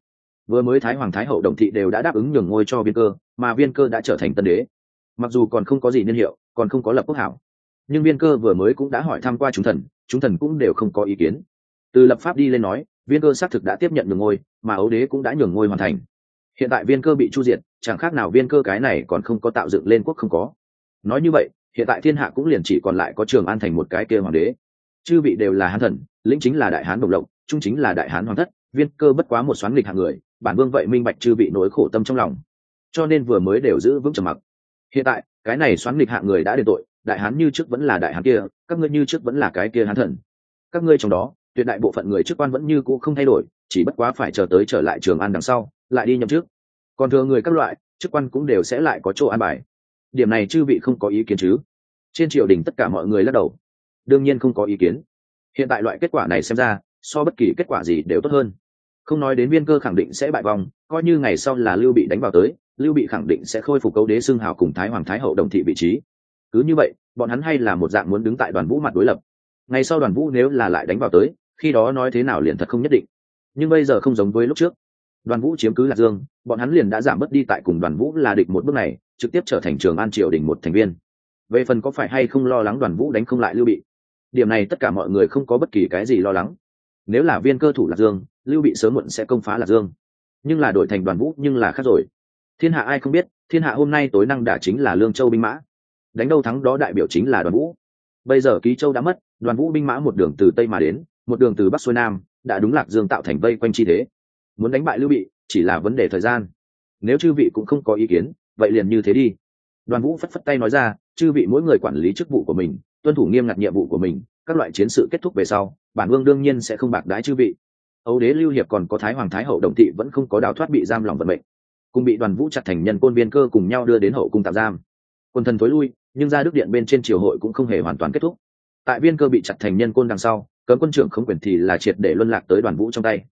Vừa mới thái hoàng thái hậu đồng thị đều đã đáp ứng nhường ngôi cho viên cơ, mà viên cơ đã trở thành tân đế. Mặc dù còn không có gì niên hiệu, còn không có lập quốc hảo. Nhưng viên cơ vừa mới cũng đã hỏi thăm qua chúng thần chúng thần cũng đều không có ý kiến từ lập pháp đi lên nói, viên cơ xác thực đã tiếp nhận nhường ngôi, mà ấu đế cũng đã nhường ngôi hoàn thành. Hiện tại viên cơ bị chu diệt, chẳng khác nào viên cơ cái này còn không có tạo dựng lên quốc không có. Nói như vậy, hiện tại thiên hạ cũng liền chỉ còn lại có trường an thành một cái kia hoàng đế. Chư vị đều là hán thần, lĩnh chính là đại hán đồng lộc, trung chính là đại hán hoàng thất, viên cơ bất quá một xoán nghịch hạng người, bản vương vậy minh bạch chư vị nỗi khổ tâm trong lòng. Cho nên vừa mới đều giữ vững trầm mặc. Hiện tại, cái này xoán nghịch hạng người đã đền tội, đại hán như trước vẫn là đại hán kia, các ngươi như trước vẫn là cái kia hán thần. Các ngươi trong đó tuyệt đại bộ phận người chức quan vẫn như cũ không thay đổi, chỉ bất quá phải chờ tới trở lại trường an đằng sau, lại đi nhậm trước còn thừa người các loại, chức quan cũng đều sẽ lại có chỗ an bài. Điểm này chư vị không có ý kiến chứ? Trên triều đình tất cả mọi người lắc đầu. Đương nhiên không có ý kiến. Hiện tại loại kết quả này xem ra, so bất kỳ kết quả gì đều tốt hơn. Không nói đến viên cơ khẳng định sẽ bại vòng coi như ngày sau là lưu bị đánh vào tới, lưu bị khẳng định sẽ khôi phục câu đế xương hào cùng thái hoàng thái hậu đồng thị vị trí. Cứ như vậy, bọn hắn hay là một dạng muốn đứng tại đoàn vũ mặt đối lập. Ngày sau đoàn vũ nếu là lại đánh vào tới khi đó nói thế nào liền thật không nhất định. Nhưng bây giờ không giống với lúc trước. Đoàn vũ chiếm cứ lạc dương, bọn hắn liền đã giảm bớt đi tại cùng đoàn vũ là địch một bước này, trực tiếp trở thành trường an triều đình một thành viên. Về phần có phải hay không lo lắng đoàn vũ đánh không lại lưu bị, điểm này tất cả mọi người không có bất kỳ cái gì lo lắng. Nếu là viên cơ thủ lạc dương, lưu bị sớm muộn sẽ công phá lạc dương. Nhưng là đổi thành đoàn vũ nhưng là khác rồi. Thiên hạ ai không biết, thiên hạ hôm nay tối năng đả chính là lương châu binh mã. Đánh đâu thắng đó đại biểu chính là đoàn vũ. Bây giờ ký châu đã mất, đoàn vũ binh mã một đường từ tây mà đến một đường từ bắc xuôi nam, đã đúng lạc dương tạo thành vây quanh chi thế. Muốn đánh bại lưu bị, chỉ là vấn đề thời gian. Nếu chư vị cũng không có ý kiến, vậy liền như thế đi. Đoàn vũ phất phất tay nói ra, chư vị mỗi người quản lý chức vụ của mình, tuân thủ nghiêm ngặt nhiệm vụ của mình, các loại chiến sự kết thúc về sau, bản vương đương nhiên sẽ không bạc đái chư vị. Ấu đế lưu hiệp còn có thái hoàng thái hậu đồng thị vẫn không có đào thoát bị giam lòng vận mệnh. Cùng bị đoàn vũ chặt thành nhân côn viên cơ cùng nhau đưa đến hậu cung tạm giam. Quân thần thối lui, nhưng ra đức điện bên trên triều hội cũng không hề hoàn toàn kết thúc. Tại viên cơ bị chặt thành nhân côn đằng sau cấm quân trưởng không quyền thì là triệt để luân lạc tới đoàn vũ trong tay.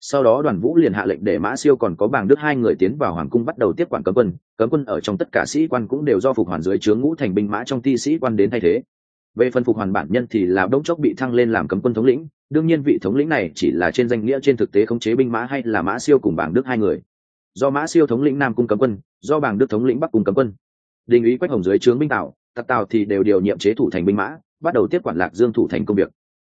Sau đó đoàn vũ liền hạ lệnh để mã siêu còn có bàng đức hai người tiến vào hoàng cung bắt đầu tiếp quản cấm quân. Cấm quân ở trong tất cả sĩ quan cũng đều do phục hoàn dưới trướng ngũ thành binh mã trong ti sĩ quan đến thay thế. Về phần phục hoàn bản nhân thì là đông chốc bị thăng lên làm cấm quân thống lĩnh. Đương nhiên vị thống lĩnh này chỉ là trên danh nghĩa trên thực tế khống chế binh mã hay là mã siêu cùng bảng đức hai người. Do mã siêu thống lĩnh nam cung cấm quân, do bảng đức thống lĩnh bắc cung cấm quân. Đình ý quách hồng dưới trướng binh tạo tặc tàu thì đều điều nhiệm chế thủ thành binh mã, bắt đầu tiếp quản lạc dương thủ thành công việc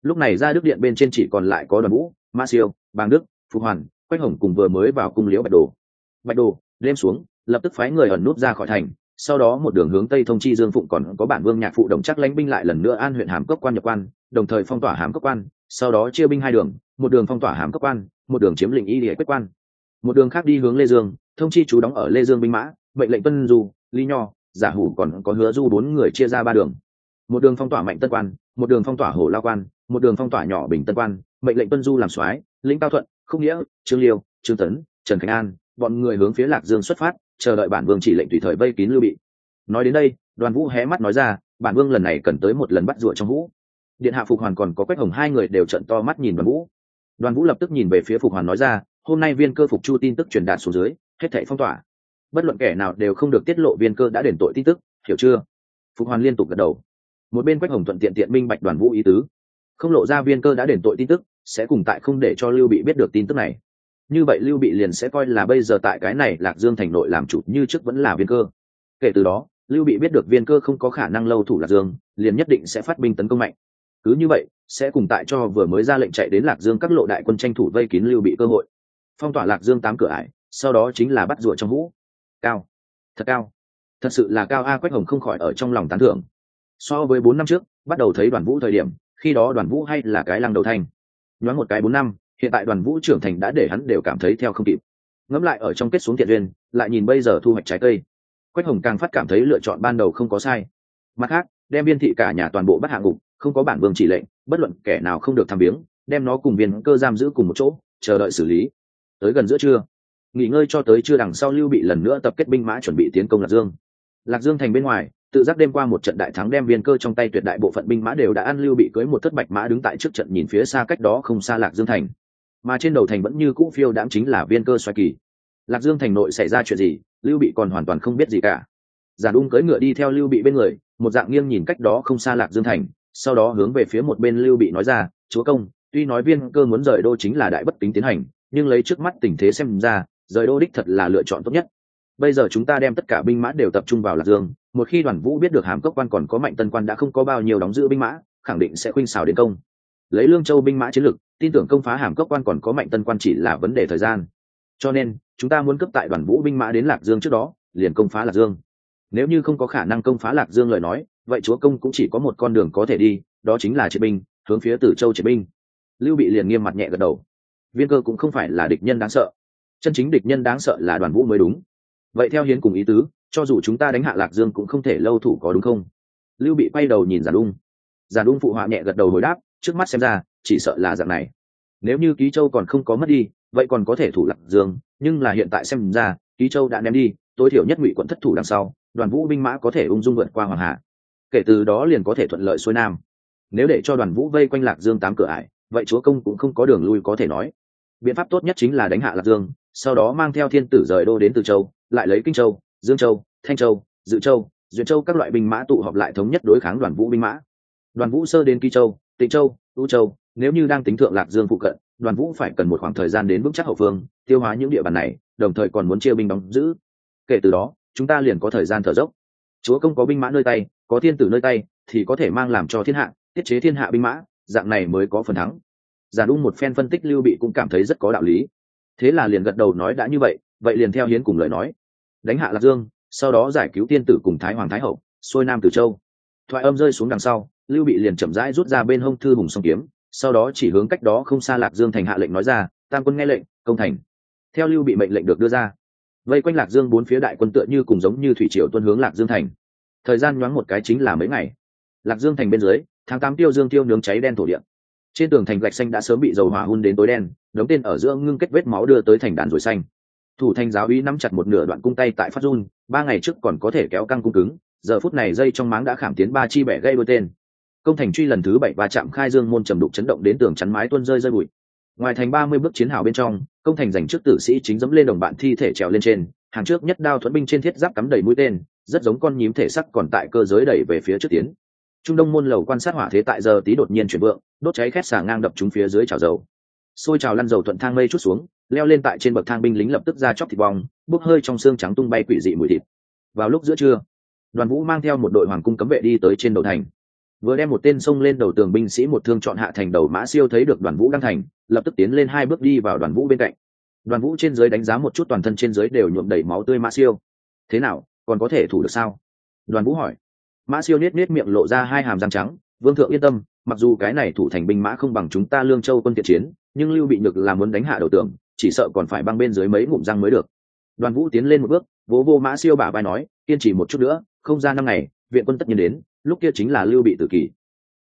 lúc này ra đức điện bên trên chỉ còn lại có đoàn vũ, ma siêu, bàng đức phụ hoàn, quách hồng cùng vừa mới vào cung liễu bạch đồ. Bạch đồ, đêm xuống, lập tức phái người ẩn nút ra khỏi thành, sau đó một đường hướng tây thông chi dương phụng còn có bản vương nhạc phụ đồng chắc lãnh binh lại lần nữa an huyện hàm cốc quan nhập quan, đồng thời phong tỏa hàm cốc quan, sau đó chia binh hai đường, một đường phong tỏa hàm cốc quan, một đường chiếm lĩnh y địa quyết quan. Một đường khác đi hướng lê dương, thông chi chú đóng ở lê dương binh mã, mệnh lệnh tuân du, lý nho, giả hủ còn có hứa du bốn người chia ra ba đường. Một đường phong tỏa mạnh tân quan một đường phong tỏa hồ lao quan, một đường phong tỏa nhỏ bình tân quan, mệnh lệnh tuân du làm soái, lĩnh cao thuận không nghĩa, trương liêu, trương tấn, trần khánh an, bọn người hướng phía lạc dương xuất phát, chờ đợi bản vương chỉ lệnh tùy thời vây kín lưu bị. Nói đến đây, đoàn vũ hé mắt nói ra, bản vương lần này cần tới một lần bắt rụa trong vũ. Điện hạ phục hoàn còn có quách hồng hai người đều trận to mắt nhìn đoàn vũ. Đoàn vũ lập tức nhìn về phía phục hoàn nói ra, hôm nay viên cơ phục chu tin tức truyền đạt xuống dưới, hết thảy phong tỏa. Bất luận kẻ nào đều không được tiết lộ viên cơ đã đền tội tin tức, hiểu chưa? Phục hoàn liên tục gật đầu một bên quách hồng thuận tiện tiện minh bạch đoàn vũ ý tứ. Không lộ ra viên cơ đã đền tội tin tức, sẽ cùng tại không để cho lưu bị biết được tin tức này. Như vậy lưu bị liền sẽ coi là bây giờ tại cái này lạc dương thành nội làm chủ như trước vẫn là viên cơ. Kể từ đó, lưu bị biết được viên cơ không có khả năng lâu thủ lạc dương, liền nhất định sẽ phát binh tấn công mạnh. Cứ như vậy, sẽ cùng tại cho vừa mới ra lệnh chạy đến lạc dương các lộ đại quân tranh thủ vây kín lưu bị cơ hội. Phong tỏa lạc dương tám cửa ải, sau đó chính là bắt rùa trong vũ. Cao. Thật cao. Thật sự là cao a quách hồng không khỏi ở trong lòng tán thưởng so với bốn năm trước, bắt đầu thấy đoàn vũ thời điểm, khi đó đoàn vũ hay là cái lăng đầu thanh nhoáng một cái bốn năm, hiện tại đoàn vũ trưởng thành đã để hắn đều cảm thấy theo không kịp. Ngẫm lại ở trong kết xuống thiện duyên, lại nhìn bây giờ thu hoạch trái cây. Quách hồng càng phát cảm thấy lựa chọn ban đầu không có sai. Mặt khác, đem viên thị cả nhà toàn bộ bắt hạng ngục, không có bản vương chỉ lệnh, bất luận kẻ nào không được tham biếng đem nó cùng viên cơ giam giữ cùng một chỗ, chờ đợi xử lý. Tới gần giữa trưa, nghỉ ngơi cho tới trưa đằng sau lưu bị lần nữa tập kết binh mã chuẩn bị tiến công lạc dương. Lạc dương thành bên ngoài tự giác đêm qua một trận đại thắng đem viên cơ trong tay tuyệt đại bộ phận binh mã đều đã ăn lưu bị cưới một thất bạch mã đứng tại trước trận nhìn phía xa cách đó không xa lạc dương thành. Mà trên đầu thành vẫn như cũ phiêu đãng chính là viên cơ xoay kỳ. Lạc dương thành nội xảy ra chuyện gì, lưu bị còn hoàn toàn không biết gì cả. Giản ung cưỡi ngựa đi theo lưu bị bên người, một dạng nghiêng nhìn cách đó không xa lạc dương thành, sau đó hướng về phía một bên lưu bị nói ra, chúa công, tuy nói viên cơ muốn rời đô chính là đại bất tính tiến hành, nhưng lấy trước mắt tình thế xem ra, rời đô đích thật là lựa chọn tốt nhất bây giờ chúng ta đem tất cả binh mã đều tập trung vào lạc dương, một khi đoàn vũ biết được hàm cốc quan còn có mạnh tân quan đã không có bao nhiêu đóng giữ binh mã, khẳng định sẽ khuynh xào đến công. Lấy lương châu binh mã chiến lược tin tưởng công phá hàm cốc quan còn có mạnh tân quan chỉ là vấn đề thời gian. Cho nên, chúng ta muốn cấp tại đoàn vũ binh mã đến lạc dương trước đó, liền công phá lạc dương. Nếu như không có khả năng công phá lạc dương lời nói, vậy chúa công cũng chỉ có một con đường có thể đi, đó chính là chế binh, hướng phía tử châu chế binh. Lưu bị liền nghiêm mặt nhẹ gật đầu. Viên cơ cũng không phải là địch nhân đáng sợ. Chân chính địch nhân đáng sợ là đoàn vũ mới đúng vậy theo hiến cùng ý tứ, cho dù chúng ta đánh hạ lạc dương cũng không thể lâu thủ có đúng không? Lưu bị quay đầu nhìn giản ung. Giản ung phụ họa nhẹ gật đầu hồi đáp, trước mắt xem ra, chỉ sợ là dạng này. Nếu như ký châu còn không có mất đi, vậy còn có thể thủ lạc dương, nhưng là hiện tại xem ra, ký châu đã ném đi, tối thiểu nhất ngụy quận thất thủ đằng sau, đoàn vũ binh mã có thể ung dung vượt qua hoàng hà. Kể từ đó liền có thể thuận lợi xuôi nam. Nếu để cho đoàn vũ vây quanh lạc dương tám cửa ải, vậy chúa công cũng không có đường lui có thể nói. Biện pháp tốt nhất chính là đánh hạ lạc dương, sau đó mang theo thiên tử rời đô đến từ châu lại lấy kinh châu, dương châu, thanh châu, dự châu duyệt châu các loại binh mã tụ họp lại thống nhất đối kháng đoàn vũ binh mã. Đoàn vũ sơ đến kỳ châu, tịnh châu, u châu, nếu như đang tính thượng lạc dương phụ cận, đoàn vũ phải cần một khoảng thời gian đến vững chắc hậu phương, tiêu hóa những địa bàn này, đồng thời còn muốn chia binh đóng giữ. Kể từ đó, chúng ta liền có thời gian thở dốc. Chúa công có binh mã nơi tay, có thiên tử nơi tay, thì có thể mang làm cho thiên hạ, tiết chế thiên hạ binh mã, dạng này mới có phần thắng. Giản ung một phen phân tích lưu bị cũng cảm thấy rất có đạo lý. Thế là liền gật đầu nói đã như vậy vậy liền theo hiến cùng lời nói đánh hạ lạc dương, sau đó giải cứu tiên tử cùng thái hoàng thái hậu, xuôi nam từ châu. Thoại âm rơi xuống đằng sau, lưu bị liền chậm rãi rút ra bên hông thư hùng song kiếm, sau đó chỉ hướng cách đó không xa lạc dương thành hạ lệnh nói ra, tam quân nghe lệnh, công thành. Theo lưu bị mệnh lệnh được đưa ra, vây quanh lạc dương bốn phía đại quân tựa như cùng giống như thủy triều tuân hướng lạc dương thành. Thời gian nhoáng một cái chính là mấy ngày. Lạc dương thành bên dưới, tháng tám tiêu dương tiêu nướng cháy đen thổ điện trên tường thành gạch xanh đã sớm bị dầu hỏa hun đến tối đen, đống tên ở giữa ngưng kết vết máu đưa tới thành đàn rồi xanh thủ thành giáo uy nắm chặt một nửa đoạn cung tay tại phát run, ba ngày trước còn có thể kéo căng cung cứng, giờ phút này dây trong máng đã khảm tiến ba chi bẻ gây đôi tên. Công thành truy lần thứ bảy ba chạm khai dương môn trầm đục chấn động đến tường chắn mái tuôn rơi rơi bụi. Ngoài thành ba mươi bước chiến hào bên trong, công thành giành trước tử sĩ chính dẫm lên đồng bạn thi thể trèo lên trên, hàng trước nhất đao thuẫn binh trên thiết giáp cắm đầy mũi tên, rất giống con nhím thể sắc còn tại cơ giới đẩy về phía trước tiến. Trung đông môn lầu quan sát hỏa thế tại giờ tí đột nhiên chuyển vượng, đốt cháy khét xả ngang đập chúng phía dưới chảo dầu. Xôi trào lăn dầu thuận thang mây chút xuống leo lên tại trên bậc thang binh lính lập tức ra chóc thịt bong, bốc hơi trong xương trắng tung bay quỷ dị mùi thịt. Vào lúc giữa trưa, đoàn vũ mang theo một đội hoàng cung cấm vệ đi tới trên đầu thành. Vừa đem một tên sông lên đầu tường binh sĩ một thương chọn hạ thành đầu mã siêu thấy được đoàn vũ đang thành, lập tức tiến lên hai bước đi vào đoàn vũ bên cạnh. Đoàn vũ trên dưới đánh giá một chút toàn thân trên dưới đều nhuộm đầy máu tươi mã siêu. Thế nào, còn có thể thủ được sao? Đoàn vũ hỏi. Mã siêu nết nết miệng lộ ra hai hàm răng trắng, vương thượng yên tâm, mặc dù cái này thủ thành binh mã không bằng chúng ta lương châu quân thiện chiến, nhưng lưu bị nhược là muốn đánh hạ đầu tường chỉ sợ còn phải băng bên dưới mấy ngụm răng mới được. Đoàn vũ tiến lên một bước, vỗ vô mã siêu bả vai nói, kiên trì một chút nữa, không ra năm ngày, viện quân tất nhiên đến, lúc kia chính là lưu bị tự kỷ